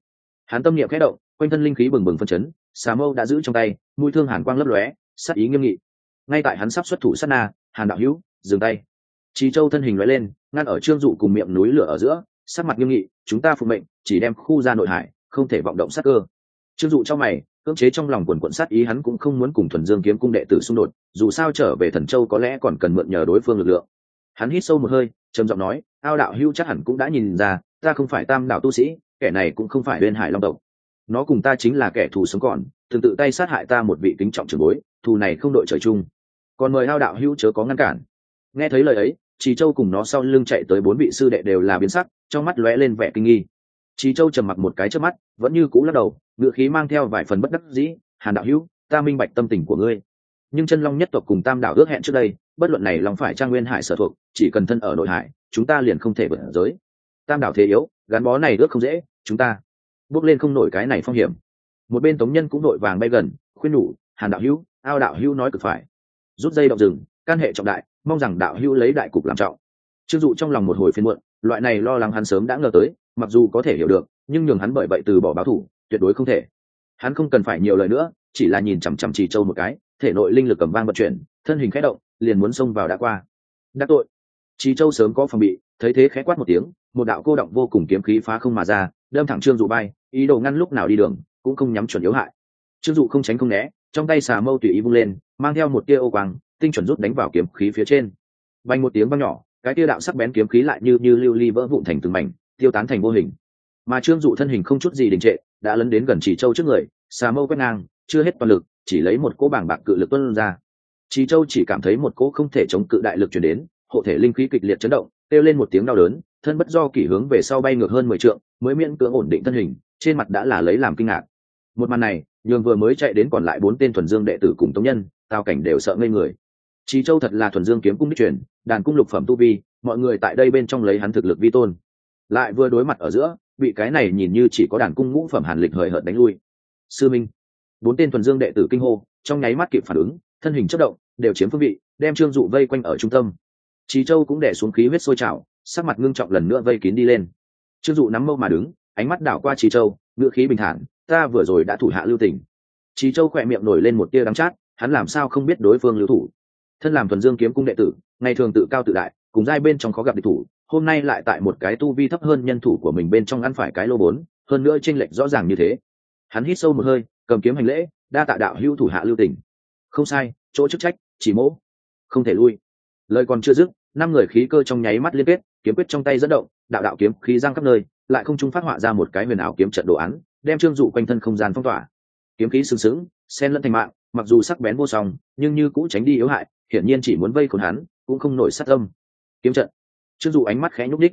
Hắn tâm niệm khẽ động, quanh thân linh khí bừng bừng phân chấn, xà mâu đã giữ trong tay, mũi thương hàn quang lấp lóe, sát ý nghiêm nghị. Ngay tại hắn sắp xuất thủ sát na, hàn đạo hữu, dừng tay. Chí Châu thân hình lóe lên, ngăn ở Trương Dụ cùng miệng núi lửa ở giữa, sắc mặt nghiêm nghị, chúng ta phụ mệnh, chỉ đem khu ra nội hải, không thể vọng động sát cơ. Trương Dụ trong mày, cưỡng chế trong lòng quần quần sát ý hắn cũng không muốn cùng thuần dương kiếm cung đệ tử xung đột, dù sao trở về thần châu có lẽ còn cần mượn nhờ đối phương lực lượng. Hắn hít sâu một hơi, trầm giọng nói, ao đạo hưu chắc hẳn cũng đã nhìn ra, ta không phải tam đạo tu sĩ, kẻ này cũng không phải Liên hải long tộc. Nó cùng ta chính là kẻ thù sống còn, từng tự tay sát hại ta một vị kính trọng trưởng bối, thù này không đội trời chung. Còn mời ao đạo hưu chớ có ngăn cản. Nghe thấy lời ấy, Trì Châu cùng nó sau lưng chạy tới bốn vị sư đệ đều là biến sắc, trong mắt lóe lên vẻ kinh nghi. Trì Châu trầm mặc một cái trước mắt, vẫn như cũ lắc đầu, ngựa khí mang theo vài phần bất đắc dĩ, "Hàn đạo hữu, ta minh bạch tâm tình của ngươi. Nhưng chân long nhất tộc cùng Tam đạo ước hẹn trước đây, bất luận này long phải trang nguyên hải sở thuộc, chỉ cần thân ở nội hải, chúng ta liền không thể vượt giới. Tam đạo thế yếu, gắn bó này ước không dễ, chúng ta bước lên không nổi cái này phong hiểm." Một bên Tống Nhân cũng đội vàng bay gần, khuyên nhủ, "Hàn đạo hữu, ao đạo hữu nói cực phải." Rút dây động rừng, can hệ trọng đại, mong rằng đạo hữu lấy đại cục làm trọng. Trương dụ trong lòng một hồi phiên muộn, loại này lo lắng hắn sớm đã ngờ tới, mặc dù có thể hiểu được, nhưng nhường hắn bởi vậy từ bỏ báo thủ, tuyệt đối không thể. Hắn không cần phải nhiều lời nữa, chỉ là nhìn chằm chằm trì châu một cái, thể nội linh lực cầm vang vận chuyển, thân hình khẽ động, liền muốn xông vào đã qua. Đắc tội. Trì châu sớm có phòng bị, thấy thế khẽ quát một tiếng, một đạo cô động vô cùng kiếm khí phá không mà ra, đâm thẳng trương dụ bay, ý đồ ngăn lúc nào đi đường, cũng không nhắm chuẩn yếu hại. Trương dụ không tránh không né, trong tay xà mâu tùy ý vung lên, mang theo một tia ô quang tinh chuẩn rút đánh vào kiếm khí phía trên. Vang một tiếng vang nhỏ, cái kia đạo sắc bén kiếm khí lại như như lưu ly vỡ vụn thành từng mảnh, tiêu tán thành vô hình. Mà trương dụ thân hình không chút gì đình trệ, đã lấn đến gần chỉ châu trước người, xà mâu quét ngang, chưa hết toàn lực, chỉ lấy một cỗ bảng bạc cự lực tuân ra. Chỉ châu chỉ cảm thấy một cỗ không thể chống cự đại lực chuyển đến, hộ thể linh khí kịch liệt chấn động, kêu lên một tiếng đau đớn, thân bất do kỷ hướng về sau bay ngược hơn mười trượng, mới miễn cưỡng ổn định thân hình, trên mặt đã là lấy làm kinh ngạc. Một màn này, nhường vừa mới chạy đến còn lại bốn tên thuần dương đệ tử cùng tống nhân tào cảnh đều sợ ngây người. Chí Châu thật là thuần dương kiếm cung đích truyền, đàn cung lục phẩm tu vi, mọi người tại đây bên trong lấy hắn thực lực vi tôn. Lại vừa đối mặt ở giữa, bị cái này nhìn như chỉ có đàn cung ngũ phẩm hàn lịch hời hợt đánh lui. Sư Minh, bốn tên thuần dương đệ tử kinh hô, trong nháy mắt kịp phản ứng, thân hình chớp động, đều chiếm phương vị, đem Trương Dụ vây quanh ở trung tâm. Chí Châu cũng đè xuống khí huyết sôi trào, sắc mặt ngưng trọng lần nữa vây kín đi lên. Trương Dụ nắm mâu mà đứng, ánh mắt đảo qua Chí Châu, ngựa khí bình thản, ta vừa rồi đã thủ hạ lưu tình. Chí Châu khỏe miệng nổi lên một tia đắng chát, hắn làm sao không biết đối phương lưu thủ thân làm thuần dương kiếm cung đệ tử, ngày thường tự cao tự đại, cùng giai bên trong khó gặp địch thủ, hôm nay lại tại một cái tu vi thấp hơn nhân thủ của mình bên trong ăn phải cái lô bốn, hơn nữa tranh lệch rõ ràng như thế. Hắn hít sâu một hơi, cầm kiếm hành lễ, đa tạ đạo hữu thủ hạ lưu tỉnh không sai, chỗ chức trách, chỉ mỗ. Không thể lui. Lời còn chưa dứt, năm người khí cơ trong nháy mắt liên kết, kiếm quyết trong tay dẫn động, đạo đạo kiếm khí giang khắp nơi, lại không trung phát họa ra một cái huyền ảo kiếm trận đồ án, đem trương dụ quanh thân không gian phong tỏa. Kiếm khí sừng sững, xen lẫn thành mạng, mặc dù sắc bén vô song, nhưng như cũ tránh đi yếu hại hiển nhiên chỉ muốn vây khốn hắn, cũng không nổi sát âm kiếm trận. Trương dụ ánh mắt khẽ nhúc đích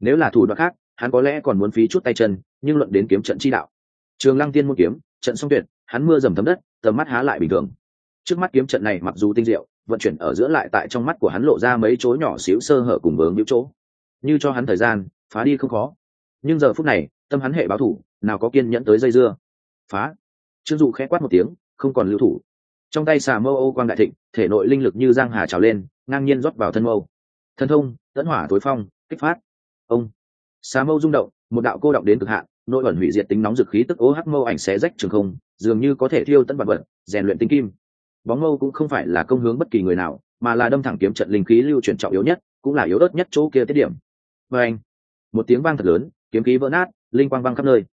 nếu là thủ đoạn khác, hắn có lẽ còn muốn phí chút tay chân, nhưng luận đến kiếm trận chi đạo. Trường lăng tiên môn kiếm, trận song tuyệt, hắn mưa dầm thấm đất, tầm mắt há lại bình thường. Trước mắt kiếm trận này mặc dù tinh diệu, vận chuyển ở giữa lại tại trong mắt của hắn lộ ra mấy chỗ nhỏ xíu sơ hở cùng vướng những chỗ. Như cho hắn thời gian, phá đi không khó. Nhưng giờ phút này, tâm hắn hệ báo thủ, nào có kiên nhẫn tới dây dưa. Phá. Trương dụ khẽ quát một tiếng, không còn lưu thủ trong tay xà mâu ô quang đại thịnh, thể nội linh lực như giang hà trào lên, ngang nhiên rót vào thân mâu. Thân thông tẫn hỏa tối phong, kích phát. Ông. Xà mâu rung động, một đạo cô động đến cực hạn, nội ẩn hủy diệt tính nóng dực khí tức ố hắc mâu ảnh xé rách trường không, dường như có thể thiêu tận vật vật, rèn luyện tinh kim. Bóng mâu cũng không phải là công hướng bất kỳ người nào, mà là đâm thẳng kiếm trận linh khí lưu chuyển trọng yếu nhất, cũng là yếu ớt nhất chỗ kia tiết điểm. Và anh, một tiếng vang thật lớn, kiếm khí vỡ nát, linh quang vang khắp nơi.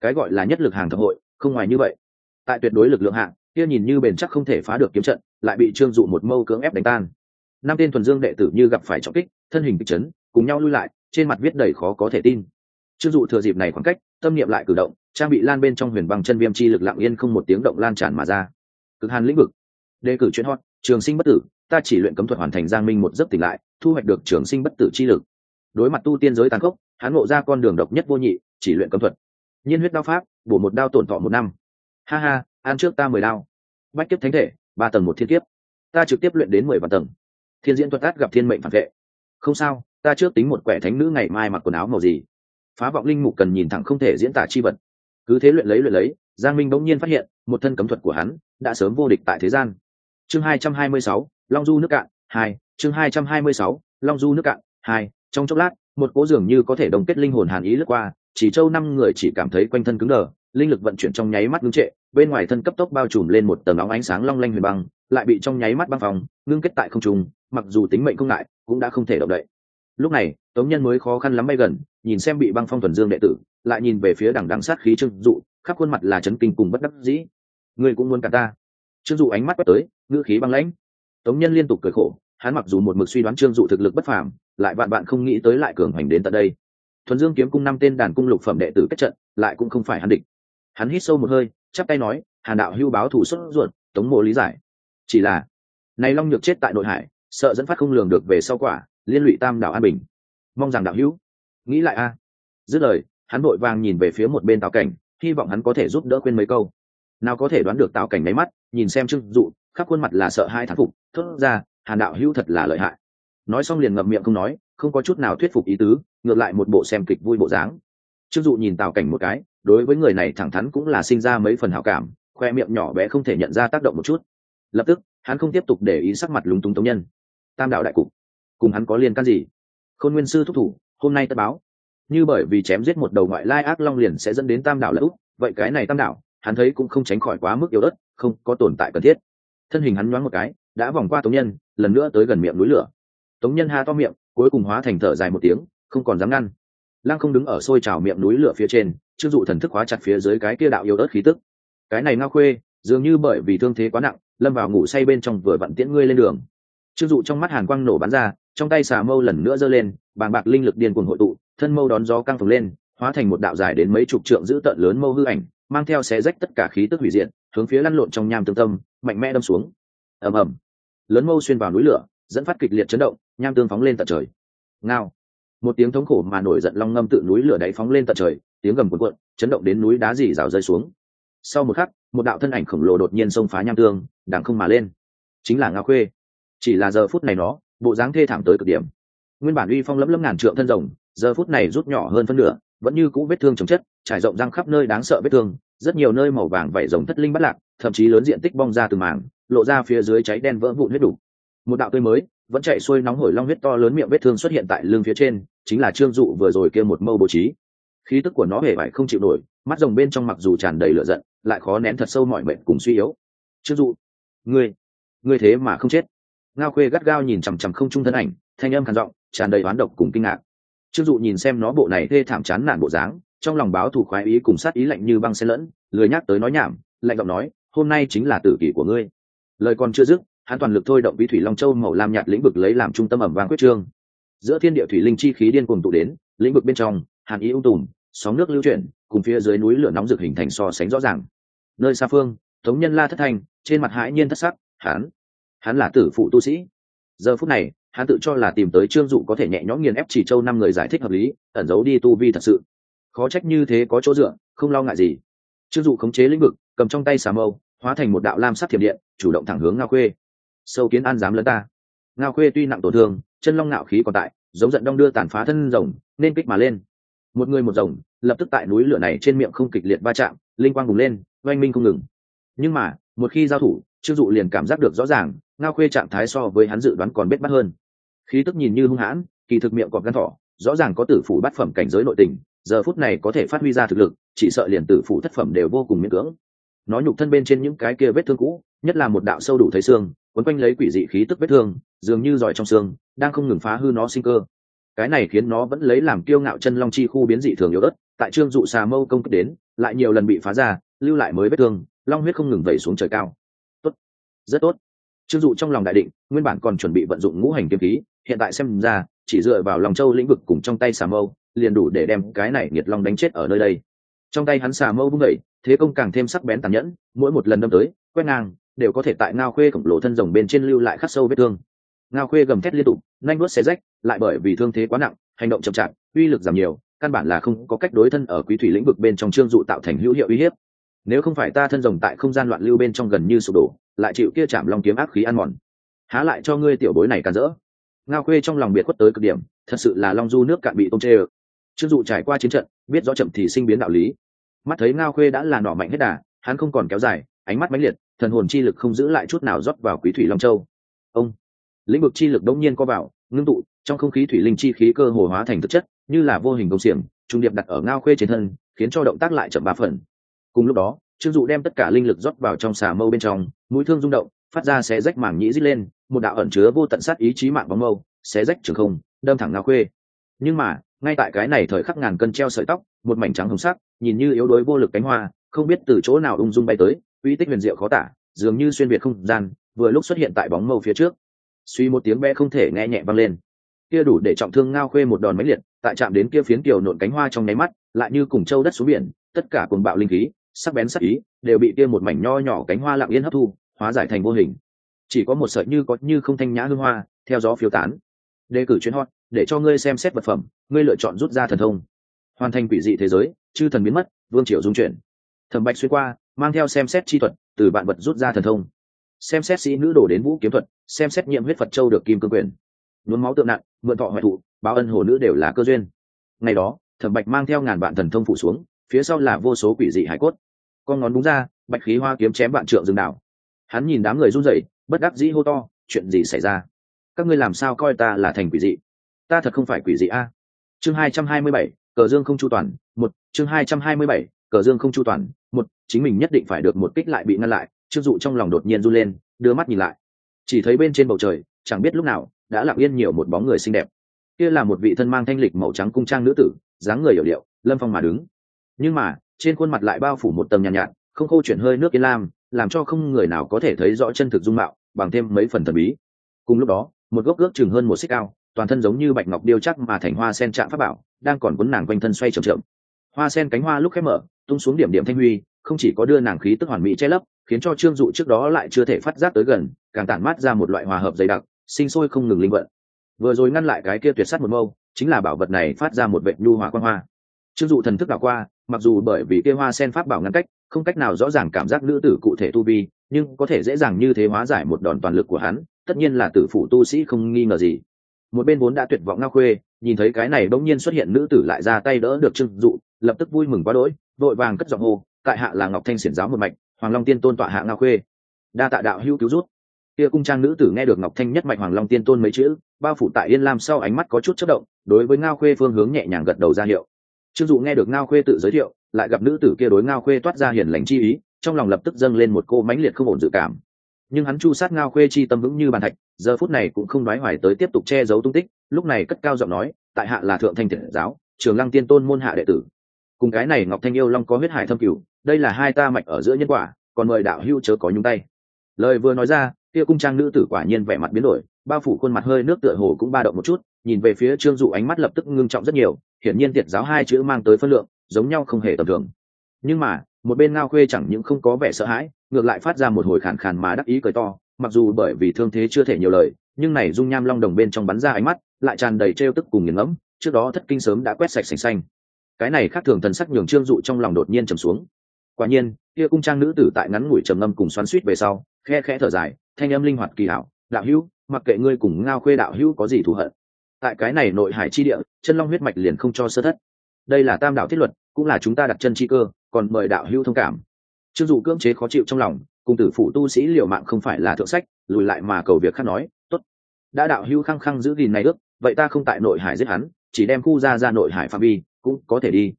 Cái gọi là nhất lực hàng thập hội, không ngoài như vậy. Tại tuyệt đối lực lượng hạng kia nhìn như bền chắc không thể phá được kiếm trận, lại bị trương dụ một mâu cưỡng ép đánh tan. Năm tên thuần dương đệ tử như gặp phải trọng kích, thân hình kịch chấn, cùng nhau lui lại, trên mặt viết đầy khó có thể tin. Trương dụ thừa dịp này khoảng cách, tâm niệm lại cử động, trang bị lan bên trong huyền băng chân viêm chi lực lặng yên không một tiếng động lan tràn mà ra. Cực hàn lĩnh vực. Đề cử chuyên hot, trường sinh bất tử, ta chỉ luyện cấm thuật hoàn thành giang minh một giấc tỉnh lại, thu hoạch được trường sinh bất tử chi lực. Đối mặt tu tiên giới tàn khốc, hắn ngộ ra con đường độc nhất vô nhị, chỉ luyện cấm thuật. Nhiên huyết đao pháp, bổ một đao tổn thọ một năm. Ha ha ăn trước ta mười đao. Bách kiếp thánh thể, ba tầng một thiên kiếp. Ta trực tiếp luyện đến mười vạn tầng. Thiên diễn thuật át gặp thiên mệnh phản vệ. Không sao, ta trước tính một quẻ thánh nữ ngày mai mặc quần áo màu gì. Phá vọng linh mục cần nhìn thẳng không thể diễn tả chi vật. Cứ thế luyện lấy luyện lấy, giang minh bỗng nhiên phát hiện, một thân cấm thuật của hắn đã sớm vô địch tại thế gian. Chương hai trăm hai mươi sáu, long du nước cạn, hai, chương hai trăm hai mươi sáu, long du nước cạn, hai, trong chốc lát, một cố dường như có thể đồng kết linh hồn hàn ý lướt qua, chỉ châu năm người chỉ cảm thấy quanh thân cứng đờ, linh lực vận chuyển trong nháy mắt ngưng trệ bên ngoài thân cấp tốc bao trùm lên một tầng óng ánh sáng long lanh huyền băng, lại bị trong nháy mắt băng phòng ngưng kết tại không trung, mặc dù tính mệnh không ngại, cũng đã không thể động đậy. Lúc này, tống nhân mới khó khăn lắm bay gần, nhìn xem bị băng phong thuần dương đệ tử, lại nhìn về phía đằng đằng sát khí trương dụ, khắp khuôn mặt là chấn kinh cùng bất đắc dĩ. Người cũng muốn cả ta? Trương dụ ánh mắt quét tới, ngữ khí băng lãnh. Tống nhân liên tục cười khổ, hắn mặc dù một mực suy đoán trương dụ thực lực bất phàm, lại bạn bạn không nghĩ tới lại cường hành đến tận đây. Thuần dương kiếm cung năm tên đàn cung lục phẩm đệ tử kết trận, lại cũng không phải hắn địch. Hắn hít sâu một hơi chắp tay nói hàn đạo hưu báo thủ xuất ruột, tống mộ lý giải. Chỉ là, này long nhược chết tại nội hải, sợ dẫn phát không lường được về sau quả, liên lụy tam đảo an bình. Mong rằng đạo hữu. Nghĩ lại a. À. Dứt lời, hắn vội vàng nhìn về phía một bên tào cảnh, hy vọng hắn có thể giúp đỡ quên mấy câu. Nào có thể đoán được tào cảnh máy mắt, nhìn xem trưng dụ, khắp khuôn mặt là sợ hai thán phục, thốt ra hàn đạo hữu thật là lợi hại. Nói xong liền ngậm miệng không nói, không có chút nào thuyết phục ý tứ, ngược lại một bộ xem kịch vui bộ dáng. Trương dụ nhìn tào cảnh một cái đối với người này thẳng thắn cũng là sinh ra mấy phần hảo cảm, khoe miệng nhỏ bé không thể nhận ra tác động một chút. Lập tức, hắn không tiếp tục để ý sắc mặt lúng túng tống nhân. Tam đạo đại cục, cùng hắn có liên can gì? Khôn nguyên sư thúc thủ, hôm nay tất báo. Như bởi vì chém giết một đầu ngoại lai ác long liền sẽ dẫn đến tam đạo lỡ vậy cái này tam đạo, hắn thấy cũng không tránh khỏi quá mức yếu ớt, không có tồn tại cần thiết. Thân hình hắn nhoáng một cái, đã vòng qua tống nhân, lần nữa tới gần miệng núi lửa. Tống nhân ha to miệng, cuối cùng hóa thành thở dài một tiếng, không còn dám ngăn lăng không đứng ở xôi trào miệng núi lửa phía trên chưng dụ thần thức hóa chặt phía dưới cái kia đạo yếu ớt khí tức. Cái này ngao khuê, dường như bởi vì thương thế quá nặng, lâm vào ngủ say bên trong vừa vặn tiễn ngươi lên đường. Chưng dụ trong mắt hàn quang nổ bắn ra, trong tay xà mâu lần nữa giơ lên, bàng bạc linh lực điên cuồng hội tụ, thân mâu đón gió căng phồng lên, hóa thành một đạo dài đến mấy chục trượng giữ tợn lớn mâu hư ảnh, mang theo xé rách tất cả khí tức hủy diệt, hướng phía lăn lộn trong nham tương tâm, mạnh mẽ đâm xuống. Ầm ầm. Lớn mâu xuyên vào núi lửa, dẫn phát kịch liệt chấn động, nham tương phóng lên tận trời. Ngao một tiếng thống khổ mà nổi giận long ngâm tự núi lửa đáy phóng lên tận trời, tiếng gầm cuộn cuộn, chấn động đến núi đá dì rào rơi xuống. Sau một khắc, một đạo thân ảnh khổng lồ đột nhiên xông phá nham tương, đằng không mà lên. Chính là ngao khuê. Chỉ là giờ phút này nó, bộ dáng thê thảm tới cực điểm. Nguyên bản uy phong lấm lấm ngàn trượng thân rồng, giờ phút này rút nhỏ hơn phân nửa, vẫn như cũ vết thương chồng chất, trải rộng răng khắp nơi đáng sợ vết thương, rất nhiều nơi màu vàng vảy rồng thất linh bắt lạc, thậm chí lớn diện tích bong ra từ màng lộ ra phía dưới cháy đen vỡ vụn huyết đủ. Một đạo tươi mới vẫn chạy xuôi nóng hổi long huyết to lớn miệng vết thương xuất hiện tại lưng phía trên, chính là trương dụ vừa rồi kia một mâu bố trí. Khí tức của nó hề vải không chịu nổi, mắt rồng bên trong mặc dù tràn đầy lửa giận, lại khó nén thật sâu mọi mệnh cùng suy yếu. Trương dụ, ngươi ngươi thế mà không chết. Ngao khuê gắt gao nhìn chằm chằm không trung thân ảnh, thanh âm khàn giọng, tràn đầy oán độc cùng kinh ngạc. Trương dụ nhìn xem nó bộ này thê thảm chán nản bộ dáng, trong lòng báo thù khoái ý cùng sát ý lạnh như băng xe lẫn, lười nhắc tới nói nhảm, lạnh giọng nói, hôm nay chính là tử kỷ của ngươi. Lời còn chưa dứt hắn toàn lực thôi động bí thủy long châu màu lam nhạt lĩnh vực lấy làm trung tâm ẩm vang quyết trương. Giữa thiên địa thủy linh chi khí điên cuồng tụ đến, lĩnh vực bên trong, hàn ý ung tùm, sóng nước lưu chuyển, cùng phía dưới núi lửa nóng rực hình thành so sánh rõ ràng. Nơi xa phương, thống nhân la thất thanh trên mặt hãi nhiên thất sắc, hắn hắn là tử phụ tu sĩ. Giờ phút này, hắn tự cho là tìm tới trương dụ có thể nhẹ nhõm nghiền ép chỉ châu năm người giải thích hợp lý, ẩn giấu đi tu vi thật sự. Khó trách như thế có chỗ dựa, không lo ngại gì. Trương dụ khống chế lĩnh vực, cầm trong tay xà mâu, hóa thành một đạo lam sắc thiểm điện, chủ động thẳng hướng ngao khuê sâu kiến an dám lớn ta. Ngao khuê tuy nặng tổn thương, chân long ngạo khí còn tại, giống giận đong đưa tàn phá thân rồng, nên kích mà lên. Một người một rồng, lập tức tại núi lửa này trên miệng không kịch liệt va chạm, linh quang bùng lên, oanh minh không ngừng. Nhưng mà, một khi giao thủ, trương dụ liền cảm giác được rõ ràng, ngao khuê trạng thái so với hắn dự đoán còn bết bắt hơn. Khí tức nhìn như hung hãn, kỳ thực miệng còn gan thỏ, rõ ràng có tử phủ bát phẩm cảnh giới nội tình, giờ phút này có thể phát huy ra thực lực, chỉ sợ liền tử phủ thất phẩm đều vô cùng miễn cưỡng. Nó nhục thân bên trên những cái kia vết thương cũ, nhất là một đạo sâu đủ thấy xương quấn quanh lấy quỷ dị khí tức vết thương, dường như giỏi trong xương, đang không ngừng phá hư nó sinh cơ. Cái này khiến nó vẫn lấy làm kiêu ngạo chân long chi khu biến dị thường yếu ớt, tại trương dụ xà mâu công kích đến, lại nhiều lần bị phá ra, lưu lại mới vết thương, long huyết không ngừng vẩy xuống trời cao. Tốt. Rất tốt. Trương dụ trong lòng đại định, nguyên bản còn chuẩn bị vận dụng ngũ hành kiếm khí, hiện tại xem ra, chỉ dựa vào lòng châu lĩnh vực cùng trong tay xà mâu, liền đủ để đem cái này nghiệt long đánh chết ở nơi đây. Trong tay hắn xà mâu vung đẩy thế công càng thêm sắc bén tàn nhẫn, mỗi một lần đâm tới, quét ngang đều có thể tại ngao khuê khổng lồ thân rồng bên trên lưu lại khắc sâu vết thương. Ngao khuê gầm thét liên tục nanh nuốt xé rách, lại bởi vì thương thế quá nặng, hành động chậm chạp, uy lực giảm nhiều, căn bản là không có cách đối thân ở quý thủy lĩnh vực bên trong trương dụ tạo thành hữu hiệu uy hiếp. Nếu không phải ta thân rồng tại không gian loạn lưu bên trong gần như sụp đổ, lại chịu kia chạm long kiếm ác khí ăn mòn. Há lại cho ngươi tiểu bối này càn rỡ. Ngao khuê trong lòng biệt khuất tới cực điểm, thật sự là long du nước cạn bị tôm chê ơ. Trương dụ trải qua chiến trận, biết rõ chậm thì sinh biến đạo lý. Mắt thấy ngao khuê đã là nỏ mạnh hết đà, hắn không còn kéo dài, ánh mắt mãnh liệt thần hồn chi lực không giữ lại chút nào rót vào quý thủy long châu. Ông, lĩnh vực chi lực đông nhiên co vào, ngưng tụ, trong không khí thủy linh chi khí cơ hồ hóa thành thực chất, như là vô hình công xiềng, trung điệp đặt ở ngao khuê trên thân, khiến cho động tác lại chậm ba phần. Cùng lúc đó trương dụ đem tất cả linh lực rót vào trong xà mâu bên trong, mũi thương rung động, phát ra xé rách mảng nhĩ rít lên, một đạo ẩn chứa vô tận sát ý chí mạng bóng mâu, xé rách trường không, đâm thẳng ngao khuê. Nhưng mà, ngay tại cái này thời khắc ngàn cân treo sợi tóc, một mảnh trắng hồng sắc, nhìn như yếu đuối vô lực cánh hoa, không biết từ chỗ nào ung dung bay tới uy tích huyền diệu khó tả, dường như xuyên việt không gian, vừa lúc xuất hiện tại bóng mâu phía trước. Suy một tiếng bé không thể nghe nhẹ vang lên. Kia đủ để trọng thương ngao khuê một đòn máy liệt, tại chạm đến kia phiến kiều nộn cánh hoa trong nháy mắt, lại như cùng châu đất xuống biển, tất cả cuồng bạo linh khí, sắc bén sắc ý, đều bị kia một mảnh nho nhỏ cánh hoa lặng yên hấp thu, hóa giải thành vô hình. Chỉ có một sợi như có như không thanh nhã hương hoa, theo gió phiếu tán. Đề cử chuyến hot, để cho ngươi xem xét vật phẩm, ngươi lựa chọn rút ra thần thông. Hoàn thành quỷ dị thế giới, chư thần biến mất, vương triều dung chuyển. Thẩm bạch xuyên qua mang theo xem xét chi thuật, từ bạn vật rút ra thần thông. Xem xét sĩ nữ đổ đến vũ kiếm thuật, xem xét nhiệm huyết phật châu được kim cương quyền. Nhuốm máu tượng nặng, mượn thọ hoại thụ, báo ân hồ nữ đều là cơ duyên. Ngày đó, thẩm bạch mang theo ngàn vạn thần thông phủ xuống, phía sau là vô số quỷ dị hải cốt. Con ngón đúng ra, bạch khí hoa kiếm chém vạn trượng rừng đảo. Hắn nhìn đám người run rẩy, bất đắc dĩ hô to, chuyện gì xảy ra? Các ngươi làm sao coi ta là thành quỷ dị? Ta thật không phải quỷ dị a. Chương hai trăm hai mươi bảy, cờ dương không chu toàn, một, chương hai trăm hai mươi bảy cờ dương không chu toàn một chính mình nhất định phải được một kích lại bị ngăn lại trương dụ trong lòng đột nhiên run lên đưa mắt nhìn lại. Chỉ thấy bên trên bầu trời chẳng biết lúc nào đã lặng yên nhiều một bóng người xinh đẹp. Kia là một vị thân mang thanh lịch màu trắng cung trang nữ tử dáng người hiểu điệu lâm phong mà đứng. Nhưng mà trên khuôn mặt lại bao phủ một tầng nhàn nhạt, nhạt không khô chuyển hơi nước yên lam làm cho không người nào có thể thấy rõ chân thực dung mạo bằng thêm mấy phần thần bí. Cùng lúc đó một gốc ước chừng hơn một xích cao toàn thân giống như bạch ngọc điêu chắc mà thành hoa sen chạm pháp bảo đang còn cuốn nàng quanh thân xoay trầm trầm hoa sen cánh hoa lúc khép mở tung xuống điểm điểm thanh huy, không chỉ có đưa nàng khí tức hoàn mỹ che lấp, khiến cho trương dụ trước đó lại chưa thể phát giác tới gần, càng tản mát ra một loại hòa hợp dày đặc, sinh sôi không ngừng linh vận. Vừa rồi ngăn lại cái kia tuyệt sắt một mâu, chính là bảo vật này phát ra một vệ nhu hòa quan hoa. Trương dụ thần thức đảo qua, mặc dù bởi vì kia hoa sen pháp bảo ngăn cách, không cách nào rõ ràng cảm giác nữ tử cụ thể tu vi, nhưng có thể dễ dàng như thế hóa giải một đòn toàn lực của hắn, tất nhiên là tử phụ tu sĩ không nghi ngờ gì. Một bên vốn đã tuyệt vọng ngao khuê, nhìn thấy cái này bỗng nhiên xuất hiện nữ tử lại ra tay đỡ được trương dụ, lập tức vui mừng quá đỗi vội vàng cất giọng hô, tại hạ là ngọc thanh xiển giáo một mạch, hoàng long tiên tôn tọa hạ ngao khuê. Đa tạ đạo hữu cứu rút kia cung trang nữ tử nghe được ngọc thanh nhất mạch hoàng long tiên tôn mấy chữ, bao phủ tại yên lam sau ánh mắt có chút chất động, đối với ngao khuê phương hướng nhẹ nhàng gật đầu ra hiệu. Trương dụ nghe được ngao khuê tự giới thiệu, lại gặp nữ tử kia đối ngao khuê toát ra hiền lành chi ý, trong lòng lập tức dâng lên một cô mãnh liệt không ổn dự cảm. Nhưng hắn chu sát ngao khuê chi tâm vững như bàn thạch, giờ phút này cũng không nói hoài tới tiếp tục che giấu tung tích, lúc này cất cao giọng nói, tại hạ là thượng thanh thiện giáo, trường lăng tiên tôn môn hạ đệ tử cùng cái này ngọc thanh yêu long có huyết hải thâm cửu, đây là hai ta mạch ở giữa nhân quả, còn mời đạo hưu chớ có nhúng tay. Lời vừa nói ra, kia cung trang nữ tử quả nhiên vẻ mặt biến đổi, bao phủ khuôn mặt hơi nước tựa hồ cũng ba động một chút, nhìn về phía trương dụ ánh mắt lập tức ngưng trọng rất nhiều, hiển nhiên tiệt giáo hai chữ mang tới phân lượng, giống nhau không hề tầm thường. Nhưng mà, một bên ngao khuê chẳng những không có vẻ sợ hãi, ngược lại phát ra một hồi khàn khàn mà đắc ý cười to, mặc dù bởi vì thương thế chưa thể nhiều lời, nhưng này dung nham long đồng bên trong bắn ra ánh mắt, lại tràn đầy trêu tức cùng nghiền ngẫm, trước đó thất kinh sớm đã quét sạch sành xanh cái này khác thường thần sắc nhường trương dụ trong lòng đột nhiên trầm xuống. Quả nhiên, kia cung trang nữ tử tại ngắn ngủi trầm ngâm cùng xoắn suýt về sau, khe khẽ thở dài, thanh âm linh hoạt kỳ hảo, đạo hữu, mặc kệ ngươi cùng ngao khuê đạo hữu có gì thù hận, tại cái này nội hải chi địa, chân long huyết mạch liền không cho sơ thất. Đây là tam đạo thiết luật, cũng là chúng ta đặt chân chi cơ, còn mời đạo hữu thông cảm. Trương dụ cưỡng chế khó chịu trong lòng, cùng tử phụ tu sĩ liều mạng không phải là thượng sách, lùi lại mà cầu việc khác nói, tốt, đã đạo hữu khăng khăng giữ gìn này ước, vậy ta không tại nội hải giết hắn, chỉ đem khu ra ra nội hải phạm vi cũng có thể đi.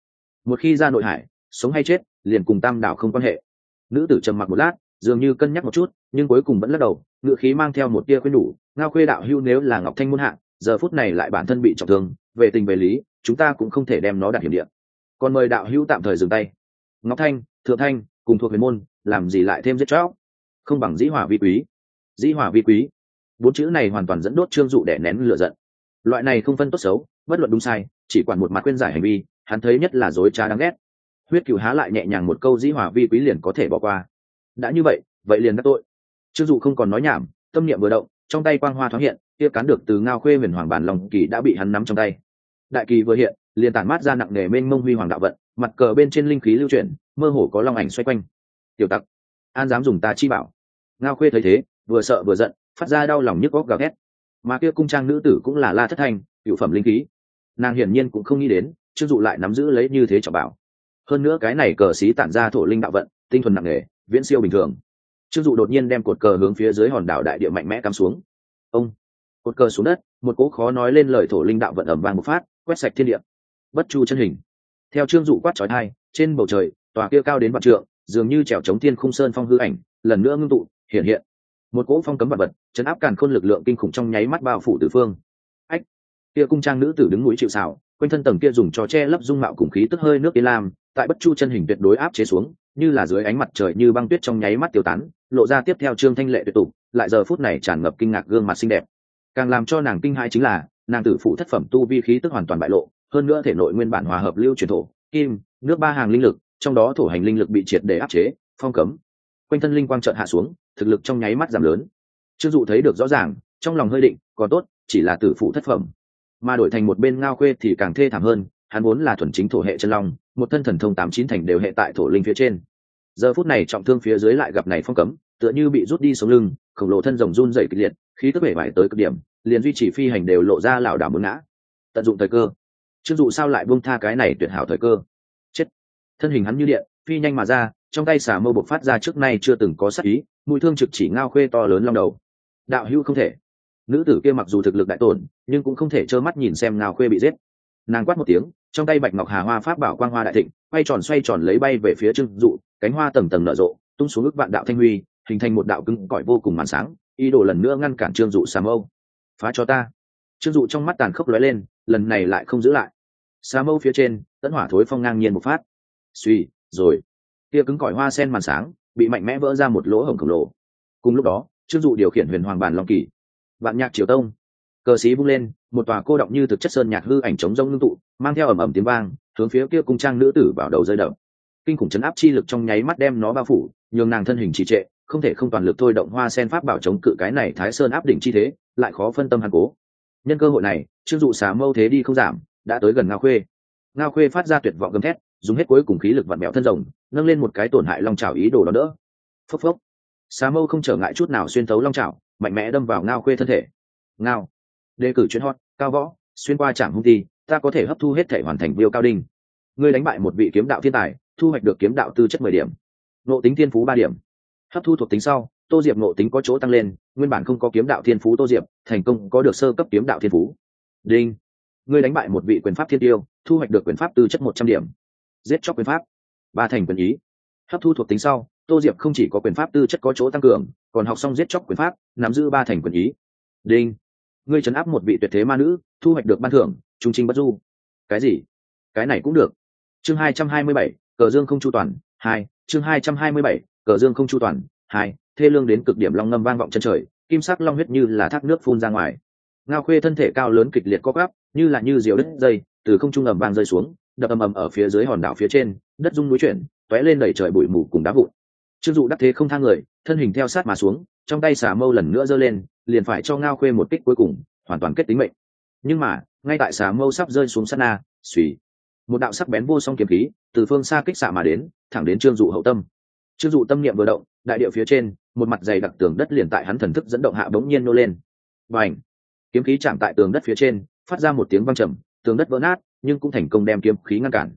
Một khi ra nội hải, sống hay chết, liền cùng tam đạo không quan hệ. Nữ tử trầm mặc một lát, dường như cân nhắc một chút, nhưng cuối cùng vẫn lắc đầu ngự khí mang theo một tia khuyên đủ, ngao khuê đạo hưu nếu là ngọc thanh muôn hạng giờ phút này lại bản thân bị trọng thương, về tình về lý, chúng ta cũng không thể đem nó đặt hiểm điện còn mời đạo hưu tạm thời dừng tay. Ngọc thanh, thượng thanh, cùng thuộc huyền môn, làm gì lại thêm giết chóc? Không bằng dĩ hỏa vi quý. Dĩ hỏa vi quý. Bốn chữ này hoàn toàn dẫn đốt trương dụ để nén lửa giận. Loại này không phân tốt xấu, bất luận đúng sai chỉ quản một mặt khuyên giải hành vi, hắn thấy nhất là dối trá đáng ghét. Huyết cựu há lại nhẹ nhàng một câu dĩ hòa vi quý liền có thể bỏ qua. Đã như vậy vậy liền đắc tội. Trương dụ không còn nói nhảm, tâm niệm vừa động, trong tay quang hoa thoáng hiện, kia cán được từ ngao khuê huyền hoàng bản lòng kỳ đã bị hắn nắm trong tay. Đại kỳ vừa hiện, liền tản mát ra nặng nề mênh mông huy hoàng đạo vận, mặt cờ bên trên linh khí lưu chuyển, mơ hồ có long ảnh xoay quanh. Tiểu tặc, an dám dùng ta chi bảo. Ngao khuê thấy thế, vừa sợ vừa giận, phát ra đau lòng nhức góc gào ghét mà kia cung trang nữ tử cũng là la thất thanh, cựu phẩm linh khí nàng hiển nhiên cũng không nghĩ đến chưng dụ lại nắm giữ lấy như thế trọng bảo. Hơn nữa cái này cờ xí tản ra thổ linh đạo vận tinh thuần nặng nề viễn siêu bình thường. Chưng dụ đột nhiên đem cột cờ hướng phía dưới hòn đảo đại địa mạnh mẽ cắm xuống. Ông cột cờ xuống đất một cỗ khó nói lên lời thổ linh đạo vận ẩm vàng một phát quét sạch thiên địa. Bất chu chân hình. Theo trương dụ quát trói hai, trên bầu trời tòa kia cao đến vạn trượng dường như trèo chống thiên khung sơn phong hư ảnh lần nữa ngưng tụ hiện hiện. Một cỗ phong cấm vật vật chấn áp càn khôn lực lượng kinh khủng trong nháy mắt bao phủ tử phương kia cung trang nữ tử đứng núi chịu sào, quanh thân tầng kia dùng cho che lấp dung mạo cùng khí tức hơi nước yên lam tại bất chu chân hình tuyệt đối áp chế xuống như là dưới ánh mặt trời như băng tuyết trong nháy mắt tiêu tán lộ ra tiếp theo trương thanh lệ tuyệt tục lại giờ phút này tràn ngập kinh ngạc gương mặt xinh đẹp. Càng làm cho nàng kinh hãi chính là nàng tử phụ thất phẩm tu vi khí tức hoàn toàn bại lộ hơn nữa thể nội nguyên bản hòa hợp lưu truyền thổ kim nước ba hàng linh lực trong đó thổ hành linh lực bị triệt để áp chế phong cấm. Quanh thân linh quang trợn hạ xuống thực lực trong nháy mắt giảm lớn. Trương dụ thấy được rõ ràng trong lòng hơi định còn tốt chỉ là tử phụ thất phẩm mà đổi thành một bên ngao khuê thì càng thê thảm hơn, hắn vốn là thuần chính thổ hệ chân long, một thân thần thông tám chín thành đều hệ tại thổ linh phía trên. Giờ phút này trọng thương phía dưới lại gặp này phong cấm, tựa như bị rút đi sống lưng, khổng lồ thân rồng run dày kịch liệt, khí tức bể bại tới cực điểm, liền duy trì phi hành đều lộ ra lảo đảo muốn ngã. Tận dụng thời cơ. Chưng dụ sao lại buông tha cái này tuyệt hảo thời cơ? Chết. Thân hình hắn như điện, phi nhanh mà ra, trong tay xả mâu bộc phát ra trước nay chưa từng có sắc ý, mũi thương trực chỉ ngao khuê to lớn long đầu. Đạo hữu không thể nữ tử kia mặc dù thực lực đại tổn, nhưng cũng không thể trơ mắt nhìn xem ngao khuê bị giết. Nàng quát một tiếng, trong tay bạch ngọc hà hoa pháp bảo quang hoa đại thịnh, quay tròn xoay tròn lấy bay về phía trưng dụ, cánh hoa tầng tầng nở rộ, tung xuống ước vạn đạo thanh huy, hình thành một đạo cứng cỏi vô cùng màn sáng, ý đồ lần nữa ngăn cản trương dụ xà mâu. Phá cho ta. Trương dụ trong mắt tàn khốc lóe lên, lần này lại không giữ lại. Xà mâu phía trên tẫn hỏa thối phong ngang nhiên một phát. Suy, rồi. Kia cứng cỏi hoa sen màn sáng, bị mạnh mẽ vỡ ra một lỗ hổng khổng lồ. Cùng lúc đó, trương dụ điều khiển huyền hoàng bàn long kỳ vạn nhạc triều tông. Cờ sĩ bung lên, một tòa cô động như thực chất sơn nhạc hư ảnh chống rông ngưng tụ, mang theo ẩm ẩm tiếng vang, hướng phía kia cung trang nữ tử vào đầu rơi đập. Kinh khủng chấn áp chi lực trong nháy mắt đem nó bao phủ, nhường nàng thân hình trì trệ, không thể không toàn lực thôi động hoa sen pháp bảo chống cự cái này thái sơn áp đỉnh chi thế, lại khó phân tâm hàn cố. Nhân cơ hội này, trương dụ xá mâu thế đi không giảm, đã tới gần ngao khuê. Ngao khuê phát ra tuyệt vọng gầm thét, dùng hết cuối cùng khí lực vặn mẹo thân rồng, nâng lên một cái tổn hại long trào ý đồ đó đỡ. Phốc phốc. Xá mâu không trở ngại chút nào xuyên thấu long trào mạnh mẽ đâm vào ngao khuê thân thể. Ngao. Đề cử chuyến hot, cao võ, xuyên qua trạm hung ti ta có thể hấp thu hết thể hoàn thành viêu cao đinh. Ngươi đánh bại một vị kiếm đạo thiên tài, thu hoạch được kiếm đạo tư chất mười điểm. Nộ tính thiên phú ba điểm. Hấp thu thuộc tính sau, tô diệp nộ tính có chỗ tăng lên, nguyên bản không có kiếm đạo thiên phú tô diệp, thành công có được sơ cấp kiếm đạo thiên phú. Đinh. Ngươi đánh bại một vị quyền pháp thiên tiêu, thu hoạch được quyền pháp tư chất một trăm điểm. Giết chóc quyền pháp. Ba thành quyền ý. Hấp thu thuộc tính sau, tô diệp không chỉ có quyền pháp tư chất có chỗ tăng cường còn học xong giết chóc quyền pháp, nắm giữ ba thành quyền ý. Đinh. Ngươi trấn áp một vị tuyệt thế ma nữ, thu hoạch được ban thưởng, trung trinh bất du. Cái gì? Cái này cũng được. Chương hai trăm hai mươi bảy, cờ dương không chu toàn, hai. Chương hai trăm hai mươi bảy, cờ dương không chu toàn, hai. Thê lương đến cực điểm long ngâm vang vọng chân trời, kim sắc long huyết như là thác nước phun ra ngoài. Ngao khuê thân thể cao lớn kịch liệt co gắp như là như diều đất dây, từ không trung ầm vang rơi xuống, đập ầm ầm ở phía dưới hòn đảo phía trên, đất rung núi chuyển, tóe lên đẩy trời bụi mù cùng đá vụn. Trương dụ đắc thế không thang người thân hình theo sát mà xuống, trong tay xà mâu lần nữa giơ lên, liền phải cho ngao khuê một kích cuối cùng, hoàn toàn kết tính mệnh. Nhưng mà, ngay tại xà mâu sắp rơi xuống sát na suy một đạo sắc bén vô song kiếm khí, từ phương xa kích xạ mà đến, thẳng đến trương dụ hậu tâm. Trương dụ tâm niệm vừa động, đại địa phía trên, một mặt dày đặc tường đất liền tại hắn thần thức dẫn động hạ bỗng nhiên nô lên. Và ảnh kiếm khí chạm tại tường đất phía trên, phát ra một tiếng văng trầm, tường đất vỡ nát, nhưng cũng thành công đem kiếm khí ngăn cản.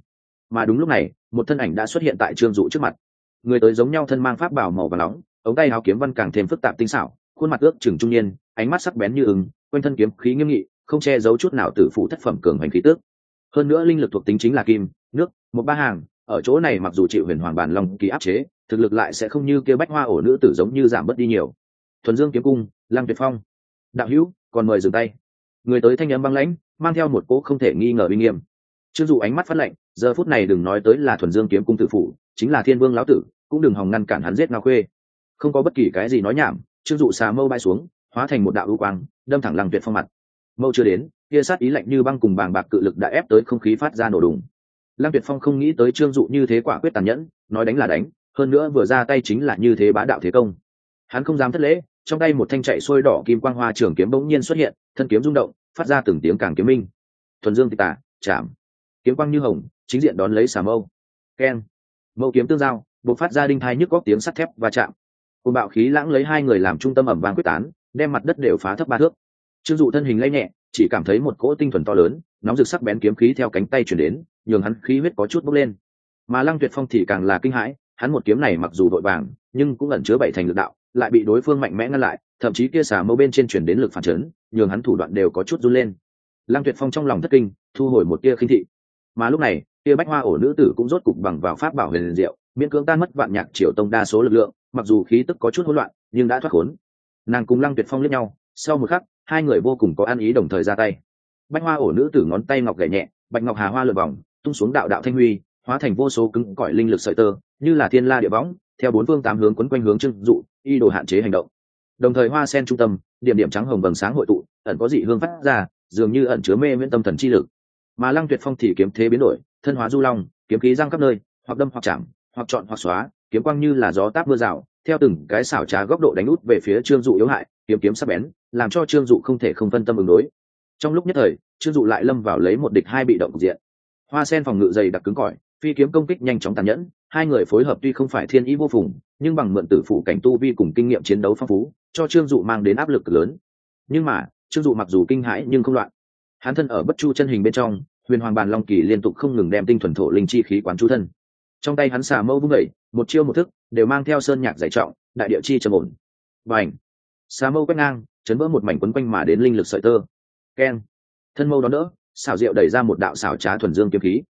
Mà đúng lúc này, một thân ảnh đã xuất hiện tại trương dụ trước mặt. Người tới giống nhau thân mang pháp bảo màu và nóng ống tay áo kiếm văn càng thêm phức tạp tinh xảo, khuôn mặt ước chừng trung niên, ánh mắt sắc bén như ứng quanh thân kiếm khí nghiêm nghị, không che giấu chút nào từ phụ thất phẩm cường hành khí tước hơn nữa linh lực thuộc tính chính là kim, nước, một ba hàng, ở chỗ này mặc dù chịu huyền hoàng bản lòng kỳ áp chế, thực lực lại sẽ không như kia bách hoa ổ nữ tử giống như giảm bớt đi nhiều. Thuần dương kiếm cung, lăng tuyệt phong. Đạo hữu, còn mời dừng tay. Người tới thanh âm băng lãnh, mang theo một cỗ không thể nghi ngờ uy nghiêm. Chưng dụ ánh mắt phát lệnh giờ phút này đừng nói tới là thuần dương kiếm cung tử phủ chính là thiên vương lão tử, cũng đừng hòng ngăn cản hắn giết ngao khuê không có bất kỳ cái gì nói nhảm chưng dụ xà mâu bay xuống, hóa thành một đạo ưu quang, đâm thẳng lăng tuyệt phong mặt. Mâu chưa đến kia sát ý lạnh như băng cùng bàng bạc cự lực đã ép tới không khí phát ra nổ đùng. Lăng tuyệt phong không nghĩ tới trương dụ như thế quả quyết tàn nhẫn, nói đánh là đánh, hơn nữa vừa ra tay chính là như thế bá đạo thế công. Hắn không dám thất lễ, trong tay một thanh chạy sôi đỏ kim quang hoa trường kiếm bỗng nhiên xuất hiện, thân kiếm rung động, phát ra từng tiếng càng kiếm minh. Thuần dương tịch tả chạm. Kiếm quang như hồng, chính diện đón lấy xà mâu. Keng mâu kiếm tương giao buộc phát ra đinh thai nhức góc tiếng sắt thép và chạm cùng bạo khí lãng lấy hai người làm trung tâm ẩm vàng quyết tán, đem mặt đất đều phá thấp ba thước. Trương dụ thân hình lây nhẹ, chỉ cảm thấy một cỗ tinh thuần to lớn, nóng rực sắc bén kiếm khí theo cánh tay chuyển đến, nhường hắn khí huyết có chút bốc lên. Mà lăng tuyệt phong thì càng là kinh hãi, hắn một kiếm này mặc dù vội vàng, nhưng cũng ẩn chứa bảy thành lực đạo, lại bị đối phương mạnh mẽ ngăn lại, thậm chí kia xà mâu bên trên chuyển đến lực phản chấn, nhường hắn thủ đoạn đều có chút run lên. Lăng tuyệt phong trong lòng thất kinh, thu hồi một tia khinh thị. Mà lúc này, tia bách hoa ổ nữ tử cũng rốt cục bằng vào pháp bảo huyền diệu, miễn cưỡng tan mất vạn nhạc triều tông đa số lực lượng mặc dù khí tức có chút hỗn loạn, nhưng đã thoát khốn. Nàng cùng lăng tuyệt phong lướt nhau, sau một khắc, hai người vô cùng có ăn ý đồng thời ra tay. Bách hoa ổ nữ tử ngón tay ngọc gậy nhẹ, bạch ngọc hà hoa lượt vòng, tung xuống đạo đạo thanh huy, hóa thành vô số cứng cỏi linh lực sợi tơ, như là thiên la địa võng, theo bốn phương tám hướng quấn quanh hướng trưng dụ y đồ hạn chế hành động. Đồng thời hoa sen trung tâm, điểm điểm trắng hồng vầng sáng hội tụ, ẩn có dị hương phát ra, dường như ẩn chứa mê miễn tâm thần chi lực. Mà lăng tuyệt phong thì kiếm thế biến đổi, thân hóa du long, kiếm khí giang khắp nơi, hoặc đâm hoặc chạm, hoặc chọn hoặc xóa kiếm quang như là gió táp mưa rào, theo từng cái xảo trá góc độ đánh út về phía trương dụ yếu hại, kiếm kiếm sắc bén, làm cho trương dụ không thể không phân tâm ứng đối. Trong lúc nhất thời, trương dụ lại lâm vào lấy một địch hai bị động cục diện. Hoa sen phòng ngự dày đặc cứng cỏi, phi kiếm công kích nhanh chóng tàn nhẫn, hai người phối hợp tuy không phải thiên ý vô phùng, nhưng bằng mượn tử phụ cảnh tu vi cùng kinh nghiệm chiến đấu phong phú, cho trương dụ mang đến áp lực lớn. Nhưng mà, trương dụ mặc dù kinh hãi nhưng không loạn. Hắn thân ở bất chu chân hình bên trong, huyền hoàng bàn long kỳ liên tục không ngừng đem tinh thuần thổ linh chi khí quán chú thân. Trong tay hắn xà mâu vung vẩy một chiêu một thức, đều mang theo sơn nhạc giải trọng, đại địa chi trầm ổn. Và ảnh xà mâu quét ngang, chấn vỡ một mảnh quấn quanh mà đến linh lực sợi tơ. Keng thân mâu đón đỡ, xảo diệu đẩy ra một đạo xảo trá thuần dương kiếm khí.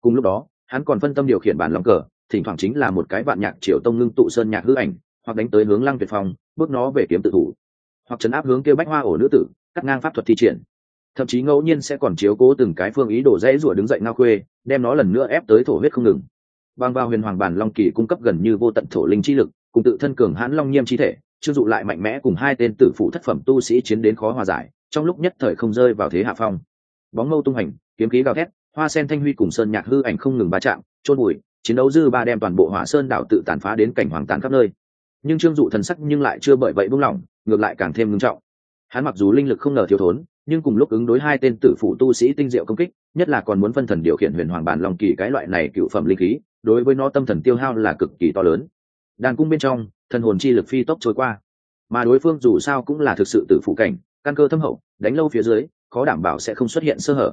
Cùng lúc đó, hắn còn phân tâm điều khiển bản lòng cờ, thỉnh thoảng chính là một cái vạn nhạc triều tông ngưng tụ sơn nhạc hư ảnh, hoặc đánh tới hướng lăng tuyệt phong, bước nó về kiếm tự thủ. Hoặc chấn áp hướng kêu bách hoa ổ nữ tử, cắt ngang pháp thuật thi triển. Thậm chí ngẫu nhiên sẽ còn chiếu cố từng cái phương ý đổ rẽ rủa đứng dậy ngao khuê, đem nó lần nữa ép tới thổ huyết không ngừng bằng vào huyền hoàng bản long kỳ cung cấp gần như vô tận thổ linh chi lực, cùng tự thân cường hãn long nhiêm chi thể chưng dụ lại mạnh mẽ cùng hai tên tử phụ thất phẩm tu sĩ chiến đến khó hòa giải, trong lúc nhất thời không rơi vào thế hạ phong. Bóng mâu tung hành, kiếm khí gào thét, hoa sen thanh huy cùng sơn nhạc hư ảnh không ngừng va chạm trôn bụi, chiến đấu dư ba đem toàn bộ hỏa sơn đảo tự tàn phá đến cảnh hoàng tàn khắp nơi. Nhưng trương dụ thần sắc nhưng lại chưa bởi vậy buông lỏng, ngược lại càng thêm ngưng trọng. Hắn mặc dù linh lực không ngờ thiếu thốn, nhưng cùng lúc ứng đối hai tên tử phụ tu sĩ tinh diệu công kích, nhất là còn muốn phân thần điều khiển huyền hoàng bản lòng kỳ cái loại này cựu phẩm linh khí đối với nó tâm thần tiêu hao là cực kỳ to lớn. Đàn cung bên trong, thần hồn chi lực phi tốc trôi qua. Mà đối phương dù sao cũng là thực sự tử phụ cảnh, căn cơ thâm hậu, đánh lâu phía dưới, khó đảm bảo sẽ không xuất hiện sơ hở.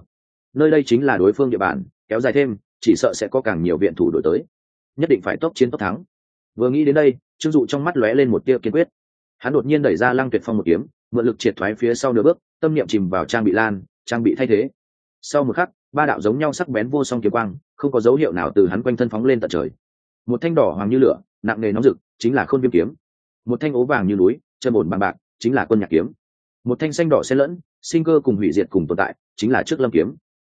Nơi đây chính là đối phương địa bàn, kéo dài thêm, chỉ sợ sẽ có càng nhiều viện thủ đổi tới. Nhất định phải tốc chiến tốc thắng. Vừa nghĩ đến đây, trương dụ trong mắt lóe lên một tia kiên quyết. Hắn đột nhiên đẩy ra lăng tuyệt phong một kiếm, mượn lực triệt thoái phía sau nửa bước, tâm niệm chìm vào trang bị lan, trang bị thay thế. Sau một khắc ba đạo giống nhau sắc bén vô song kiếm quang, không có dấu hiệu nào từ hắn quanh thân phóng lên tận trời. Một thanh đỏ hoàng như lửa, nặng nề nóng rực, chính là khôn viêm kiếm. Một thanh ố vàng như núi chân ổn bằng bạc, chính là quân nhạc kiếm. Một thanh xanh đỏ xen lẫn, sinh cơ cùng hủy diệt cùng tồn tại, chính là trước lâm kiếm.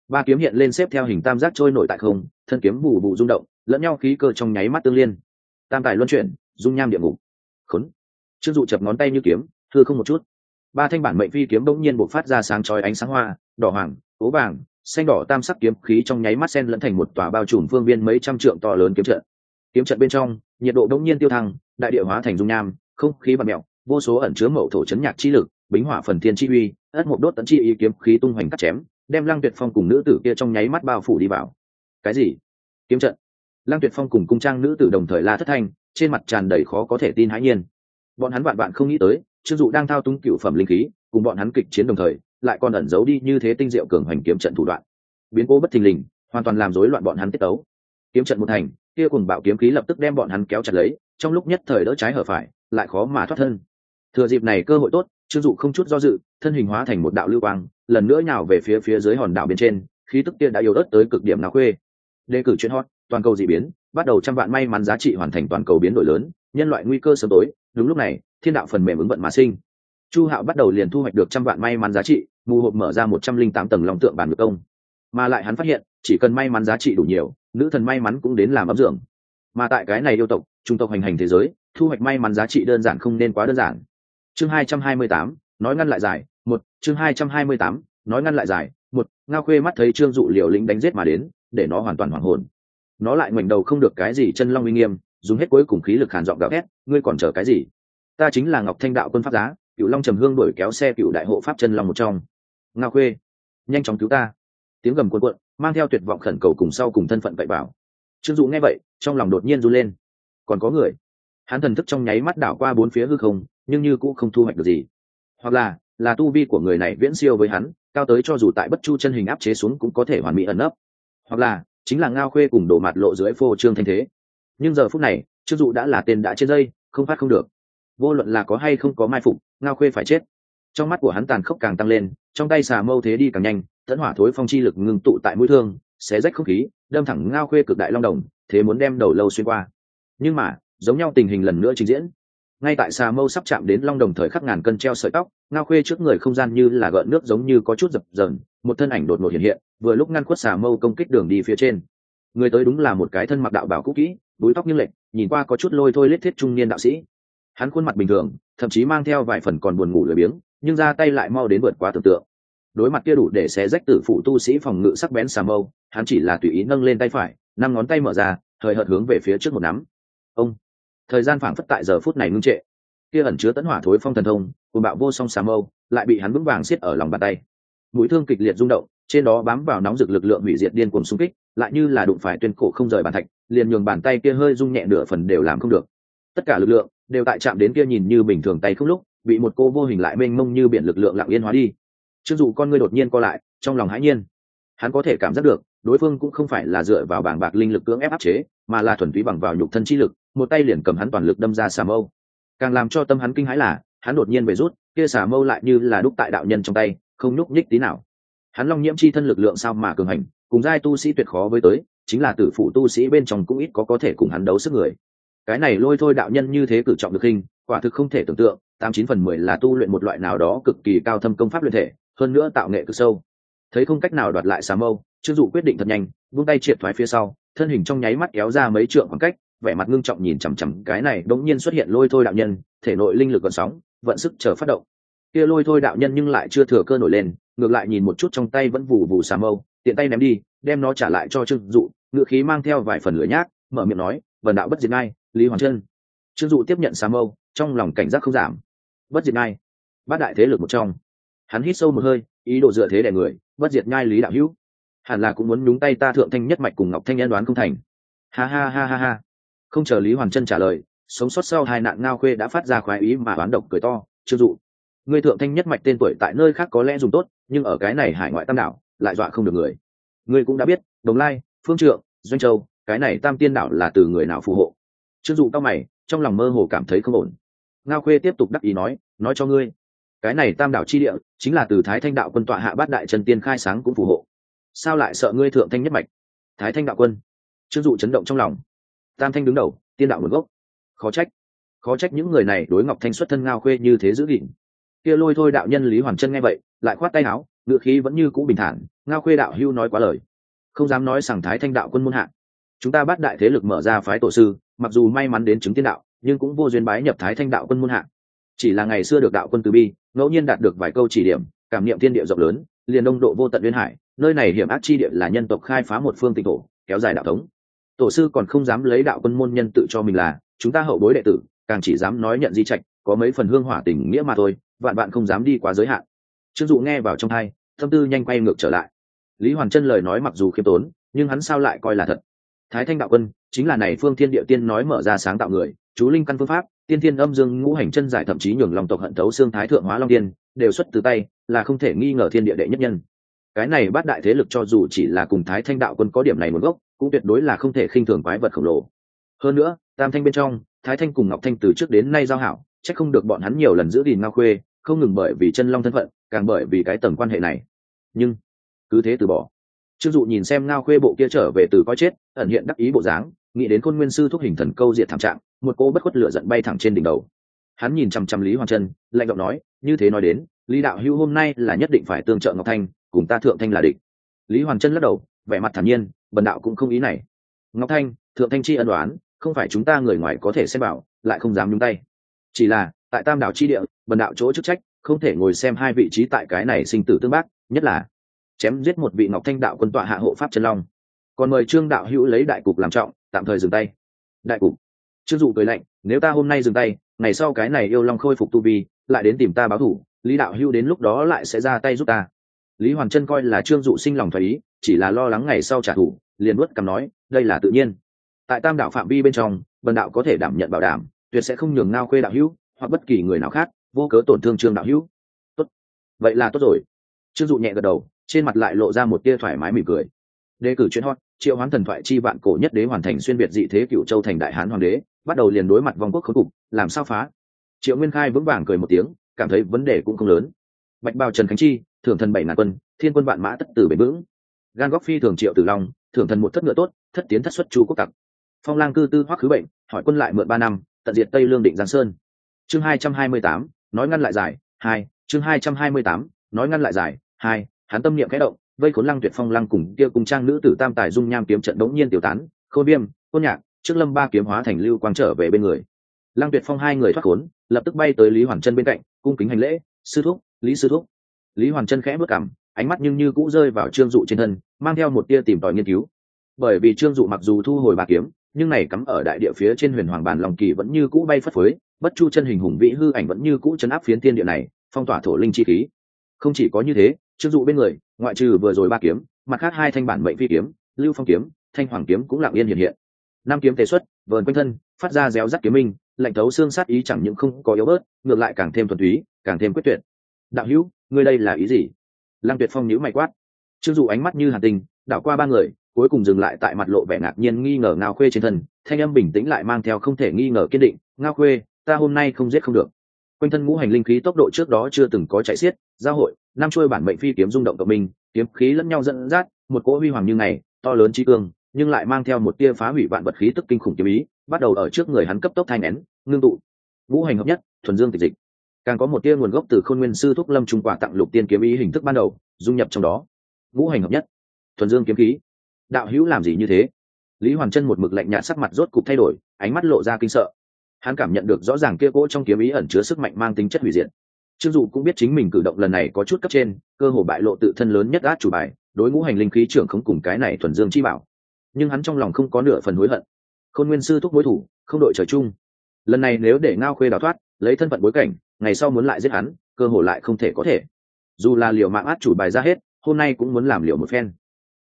Ba kiếm hiện lên xếp theo hình tam giác trôi nổi tại không, thân kiếm bù bù rung động, lẫn nhau khí cơ trong nháy mắt tương liên. Tam tài luân chuyển, dung nham địa ngục. Khốn. Trương dụ chập ngón tay như kiếm thưa không một chút. Ba thanh bản mệnh phi kiếm bỗng nhiên bộc phát ra sáng chói ánh sáng hoa, đỏ hoàng, ố vàng xanh đỏ tam sắc kiếm khí trong nháy mắt sen lẫn thành một tòa bao trùm phương viên mấy trăm trượng to lớn kiếm trận. Kiếm trận bên trong, nhiệt độ đống nhiên tiêu thăng, đại địa hóa thành dung nham, không khí bạt mẹo vô số ẩn chứa mậu thổ chấn nhạc chi lực, bính hỏa phần thiên chi uy, ất một đốt tấn chi ý kiếm khí tung hoành cắt chém, đem lăng tuyệt phong cùng nữ tử kia trong nháy mắt bao phủ đi vào. Cái gì? Kiếm trận? Lăng tuyệt phong cùng cung trang nữ tử đồng thời la thất thanh, trên mặt tràn đầy khó có thể tin hãi nhiên. Bọn hắn bạn bạn không nghĩ tới, trương dụ đang thao túng cựu phẩm linh khí, cùng bọn hắn kịch chiến đồng thời lại còn ẩn giấu đi như thế tinh diệu cường hoành kiếm trận thủ đoạn. Biến cố bất thình lình, hoàn toàn làm rối loạn bọn hắn tiết tấu. Kiếm trận một thành, kia cùng bạo kiếm khí lập tức đem bọn hắn kéo chặt lấy, trong lúc nhất thời đỡ trái hở phải, lại khó mà thoát thân. Thừa dịp này cơ hội tốt trương dụ không chút do dự, thân hình hóa thành một đạo lưu quang, lần nữa nhào về phía phía dưới hòn đảo bên trên, khí tức kia đã yếu ớt tới cực điểm nào khuê đề cử chuyên hot, toàn cầu dị biến, bắt đầu trăm vạn may mắn giá trị hoàn thành toàn cầu biến đổi lớn, nhân loại nguy cơ sớm tối, đúng lúc này, thiên đạo phần mềm ứng vận mà sinh chu hạo bắt đầu liền thu hoạch được trăm vạn may mắn giá trị, mù hộp mở ra một trăm linh tám tầng lòng tượng bản ngược công. Mà lại hắn phát hiện, chỉ cần may mắn giá trị đủ nhiều, nữ thần may mắn cũng đến làm ấm dưỡng. Mà tại cái này yêu tộc trung tộc hành hành thế giới, thu hoạch may mắn giá trị đơn giản không nên quá đơn giản. Chương hai trăm hai mươi tám, nói ngăn lại giải, một, chương hai trăm hai mươi tám, nói ngăn lại giải, một, ngao khuê mắt thấy trương dụ liều lĩnh đánh giết mà đến, để nó hoàn toàn hoảng hồn. Nó lại ngoảnh đầu không được cái gì chân long uy nghiêm, dùng hết cuối cùng khí lực hàn dọn gào ghét ngươi còn chờ cái gì? Ta chính là ngọc thanh đạo quân pháp giá cựu long trầm hương đuổi kéo xe cựu đại hộ pháp chân long một trong. Ngao khuê, nhanh chóng cứu ta. Tiếng gầm cuộn cuộn, mang theo tuyệt vọng khẩn cầu cùng sau cùng thân phận cậy bảo. Trương dụ nghe vậy, trong lòng đột nhiên run lên. Còn có người? Hắn thần thức trong nháy mắt đảo qua bốn phía hư không, nhưng như cũng không thu hoạch được gì. Hoặc là là tu vi của người này viễn siêu với hắn, cao tới cho dù tại bất chu chân hình áp chế xuống cũng có thể hoàn mỹ ẩn nấp. Hoặc là, chính là ngao khuê cùng đổ mặt lộ dưới phô trương thanh thế. Nhưng giờ phút này, trương dụ đã là tên đã trên dây, không phát không được. Vô luận là có hay không có mai phục ngao khuê phải chết. Trong mắt của hắn tàn khốc càng tăng lên, trong tay xà mâu thế đi càng nhanh tẫn hỏa thối phong chi lực ngưng tụ tại mũi thương, xé rách không khí, đâm thẳng ngao khuê cực đại long đồng, thế muốn đem đầu lâu xuyên qua. Nhưng mà, giống nhau tình hình lần nữa trình diễn. Ngay tại xà mâu sắp chạm đến long đồng thời khắc ngàn cân treo sợi tóc, ngao khuê trước người không gian như là gợn nước giống như có chút dập dờn, một thân ảnh đột ngột hiện hiện, vừa lúc ngăn khuất xà mâu công kích đường đi phía trên. Người tới đúng là một cái thân mặc đạo bảo cũ kỹ, búi tóc như lệch, nhìn qua có chút lôi thôi lết thiết trung niên đạo sĩ hắn khuôn mặt bình thường, thậm chí mang theo vài phần còn buồn ngủ lười biếng, nhưng ra tay lại mau đến vượt quá tưởng tượng. Đối mặt kia đủ để xé rách tử phụ tu sĩ phòng ngự sắc bén xà mâu, hắn chỉ là tùy ý nâng lên tay phải, năm ngón tay mở ra thời hợt hướng về phía trước một nắm. Ông! Thời gian phảng phất tại giờ phút này ngưng trệ. Kia ẩn chứa tấn hỏa thối phong thần thông cùng bạo vô song xà mâu, lại bị hắn vững vàng xiết ở lòng bàn tay. Mũi thương kịch liệt rung động, trên đó bám vào nóng rực lực lượng hủy diệt điên cuồng xung kích, lại như là đụng phải tuyên cổ không rời bàn thạch, liền nhường bàn tay kia hơi rung nhẹ nửa phần đều làm không được tất cả lực lượng đều tại chạm đến kia nhìn như bình thường tay không lúc, bị một cô vô hình lại mênh mông như biển lực lượng lặng yên hóa đi. Chưng dù con ngươi đột nhiên co lại, trong lòng hãi nhiên. Hắn có thể cảm giác được, đối phương cũng không phải là dựa vào bảng bạc linh lực cưỡng ép áp chế, mà là thuần túy bằng vào nhục thân chi lực, một tay liền cầm hắn toàn lực đâm ra xà mâu. Càng làm cho tâm hắn kinh hãi là, hắn đột nhiên về rút, kia xà mâu lại như là đúc tại đạo nhân trong tay, không nhúc nhích tí nào. Hắn long nhiễm chi thân lực lượng sao mà cường hành, cùng giai tu sĩ tuyệt khó với tới, chính là tử phụ tu sĩ bên trong cũng ít có có thể cùng hắn đấu sức người cái này lôi thôi đạo nhân như thế cử trọng được hình, quả thực không thể tưởng tượng, tám chín phần mười là tu luyện một loại nào đó cực kỳ cao thâm công pháp luyện thể, hơn nữa tạo nghệ cực sâu. Thấy không cách nào đoạt lại xà mâu, trương dụ quyết định thật nhanh, vung tay triệt thoái phía sau, thân hình trong nháy mắt kéo ra mấy trượng khoảng cách, vẻ mặt ngưng trọng nhìn chằm chằm cái này đống nhiên xuất hiện lôi thôi đạo nhân, thể nội linh lực còn sóng, vận sức chờ phát động. Kia lôi thôi đạo nhân nhưng lại chưa thừa cơ nổi lên, ngược lại nhìn một chút trong tay vẫn vù vù xà mâu, tiện tay ném đi, đem nó trả lại cho trương dụ ngự khí mang theo vài phần lửa nhác, mở miệng nói vần đạo bất diệt ngay lý hoàng chân trương dụ tiếp nhận xà mâu, trong lòng cảnh giác không giảm. bất diệt ngay bát đại thế lực một trong. hắn hít sâu một hơi, ý đồ dựa thế đẻ người, bất diệt ngay lý đạo hữu. hẳn là cũng muốn nhúng tay ta thượng thanh nhất mạch cùng ngọc thanh nhân đoán không thành. ha ha ha ha ha. không chờ lý hoàng chân trả lời, sống sót sau hai nạn ngao khuê đã phát ra khoái ý mà đoán độc cười to, trương dụ, người thượng thanh nhất mạch tên tuổi tại nơi khác có lẽ dùng tốt, nhưng ở cái này hải ngoại tam đảo, lại dọa không được người. người cũng đã biết, đồng lai, phương trượng, doanh châu, cái này tam tiên đảo là từ người nào phù hộ? Trương dụ cao mày, trong lòng mơ hồ cảm thấy không ổn. Ngao khuê tiếp tục đắc ý nói nói cho ngươi, cái này tam đảo chi địa, chính là từ thái thanh đạo quân tọa hạ bát đại trần tiên khai sáng cũng phù hộ. Sao lại sợ ngươi thượng thanh nhất mạch? Thái thanh đạo quân. Trương dụ chấn động trong lòng. Tam thanh đứng đầu, tiên đạo nguồn gốc. Khó trách khó trách những người này đối ngọc thanh xuất thân ngao khuê như thế giữ gìn. Kia lôi thôi đạo nhân lý hoàn chân nghe vậy, lại khoát tay áo, ngựa khí vẫn như cũ bình thản, ngao khuê đạo hưu nói quá lời. Không dám nói rằng thái thanh đạo quân muôn hạng chúng ta bắt đại thế lực mở ra phái tổ sư, mặc dù may mắn đến chứng tiên đạo, nhưng cũng vô duyên bái nhập thái thanh đạo quân muôn hạng chỉ là ngày xưa được đạo quân từ bi, ngẫu nhiên đạt được vài câu chỉ điểm, cảm niệm thiên địa rộng lớn, liền đông độ vô tận liên hải, nơi này hiểm ác chi địa là nhân tộc khai phá một phương tịch thổ, kéo dài đạo thống. Tổ sư còn không dám lấy đạo quân môn nhân tự cho mình là, chúng ta hậu bối đệ tử, càng chỉ dám nói nhận di trạch, có mấy phần hương hỏa tình nghĩa mà thôi, vạn bạn không dám đi quá giới hạn. Trương dụ nghe vào trong hai, tâm tư nhanh quay ngược trở lại. Lý hoàn chân lời nói mặc dù khiêm tốn, nhưng hắn sao lại coi là thật? Thái thanh đạo quân, chính là này phương thiên địa tiên nói mở ra sáng tạo người, chú linh căn phương pháp, tiên thiên âm dương ngũ hành chân giải thậm chí nhường lòng tộc hận thấu xương thái thượng hóa long tiên, đều xuất từ tay, là không thể nghi ngờ thiên địa đệ nhất nhân. Cái này bát đại thế lực cho dù chỉ là cùng thái thanh đạo quân có điểm này một gốc, cũng tuyệt đối là không thể khinh thường quái vật khổng lồ. Hơn nữa, tam thanh bên trong, thái thanh cùng ngọc thanh từ trước đến nay giao hảo, chắc không được bọn hắn nhiều lần giữ gìn ngao khuê, không ngừng bởi vì chân long thân phận, càng bởi vì cái tầng quan hệ này. Nhưng, cứ thế từ bỏ trương dụ nhìn xem ngao khuê bộ kia trở về từ coi chết, ẩn hiện đắc ý bộ dáng, nghĩ đến khôn nguyên sư thúc hình thần câu diệt thảm trạng, một cô bất khuất lửa giận bay thẳng trên đỉnh đầu. Hắn nhìn chằm chằm lý hoàng chân lạnh giọng nói, như thế nói đến, lý đạo hữu hôm nay là nhất định phải tương trợ ngọc thanh, cùng ta thượng thanh là địch. Lý hoàng chân lắc đầu, vẻ mặt thản nhiên, bần đạo cũng không ý này. Ngọc thanh, thượng thanh chi ân đoán không phải chúng ta người ngoài có thể xem bảo, lại không dám nhúng tay. Chỉ là, tại tam đảo chi địa, bần đạo chỗ chức trách, không thể ngồi xem hai vị trí tại cái này sinh tử tương bác, nhất là chém giết một vị ngọc thanh đạo quân tọa hạ hộ pháp chân long. Còn mời trương đạo hữu lấy đại cục làm trọng, tạm thời dừng tay. Đại cục. Trương dụ cười lạnh, nếu ta hôm nay dừng tay, ngày sau cái này yêu long khôi phục tu vi, lại đến tìm ta báo thủ, lý đạo hữu đến lúc đó lại sẽ ra tay giúp ta. Lý hoàn chân coi là trương dụ sinh lòng thoái ý, chỉ là lo lắng ngày sau trả thù, liền nuốt cằm nói, đây là tự nhiên. Tại tam đạo phạm vi bên trong, bần đạo có thể đảm nhận bảo đảm, tuyệt sẽ không nhường ngao khuê đạo hữu, hoặc bất kỳ người nào khác, vô cớ tổn thương trương đạo hữu. Tốt. Vậy là tốt rồi. Trương dụ nhẹ gật đầu trên mặt lại lộ ra một tia thoải mái mỉm cười. Đề cử chuyên hot, triệu hoán thần thoại chi vạn cổ nhất đế hoàn thành xuyên biệt dị thế cựu châu thành đại hán hoàng đế, bắt đầu liền đối mặt vòng quốc khốn cục, làm sao phá? Triệu nguyên khai vững vàng cười một tiếng, cảm thấy vấn đề cũng không lớn. Bạch bao trần khánh chi, thưởng thần bảy ngàn quân, thiên quân vạn mã tất tử bền vững. Gan góc phi thường triệu tử long, thưởng thần một thất ngựa tốt, thất tiến thất xuất chu quốc tặc. Phong lang cư tư hoắc khứ bệnh, hỏi quân lại mượn ba năm, tận diệt tây lương định giang sơn. Chương hai trăm hai mươi tám, nói ngăn lại giải, hai, chương hai trăm hai mươi tám, nói ngăn lại giải, hai hắn tâm niệm khẽ động, vây khốn lăng tuyệt phong, lăng cùng kia cùng trang nữ tử tam tài dung nham kiếm trận đống nhiên tiêu tán khôi viêm côn nhạc, trước lâm ba kiếm hóa thành lưu quang trở về bên người. Lăng tuyệt phong hai người thoát khốn, lập tức bay tới lý hoàn chân bên cạnh, cung kính hành lễ, sư thúc, lý sư thúc. Lý hoàn chân khẽ bước cảm ánh mắt nhưng như cũ rơi vào trương dụ trên thân, mang theo một tia tìm tòi nghiên cứu. Bởi vì trương dụ mặc dù thu hồi ba kiếm, nhưng này cắm ở đại địa phía trên huyền hoàng bàn lòng kỳ vẫn như cũ bay phất phới, bất chu chân hình hùng vĩ hư ảnh vẫn như cũ chấn áp phiến thiên địa này, phong tỏa thổ linh chi khí. Không chỉ có như thế trương dụ bên người, ngoại trừ vừa rồi ba kiếm, mặt khác hai thanh bản mệnh phi kiếm, lưu phong kiếm, thanh hoàng kiếm cũng lặng yên hiện hiện. Năm kiếm tề xuất, vờn quanh thân, phát ra réo rắt kiếm minh, lạnh thấu xương sát ý chẳng những không có yếu bớt, ngược lại càng thêm thuần túy, càng thêm quyết tuyệt. Đạo hữu, ngươi đây là ý gì? Lăng tuyệt phong nhíu mày quát. Trương dụ ánh mắt như hàn tình, đảo qua ba người, cuối cùng dừng lại tại mặt lộ vẻ ngạc nhiên nghi ngờ ngao khuê trên thân, thanh âm bình tĩnh lại mang theo không thể nghi ngờ kiên định, ngao khuê, ta hôm nay không giết không được. Quanh thân ngũ hành linh khí tốc độ trước đó chưa từng có chạy xiết, giao hội năm chuôi bản mệnh phi kiếm rung động cộng minh, kiếm khí lẫn nhau dẫn dắt, một cỗ huy hoàng như ngày, to lớn trí cương, nhưng lại mang theo một tia phá hủy vạn vật khí tức kinh khủng kiếm ý, bắt đầu ở trước người hắn cấp tốc thay nén, ngưng tụ. Ngũ hành hợp nhất, thuần dương tịch dịch. Càng có một tia nguồn gốc từ khôn nguyên sư thúc lâm trung quả tặng lục tiên kiếm ý hình thức ban đầu, dung nhập trong đó. Ngũ hành hợp nhất, thuần dương kiếm khí. Đạo hữu làm gì như thế? Lý hoàn chân một mực lạnh nhạt sắc mặt rốt cục thay đổi, ánh mắt lộ ra kinh sợ. Hắn cảm nhận được rõ ràng kia cỗ trong kiếm ý ẩn chứa sức mạnh mang tính chất hủy diệt trương dụ cũng biết chính mình cử động lần này có chút cấp trên, cơ hồ bại lộ tự thân lớn nhất át chủ bài, đối ngũ hành linh khí trưởng không cùng cái này thuần dương chi bảo. Nhưng hắn trong lòng không có nửa phần hối hận. Khôn nguyên sư thúc mối thủ, không đội trời chung. Lần này nếu để ngao khuê đào thoát, lấy thân phận bối cảnh, ngày sau muốn lại giết hắn, cơ hồ lại không thể có thể. Dù là liều mạng át chủ bài ra hết, hôm nay cũng muốn làm liều một phen.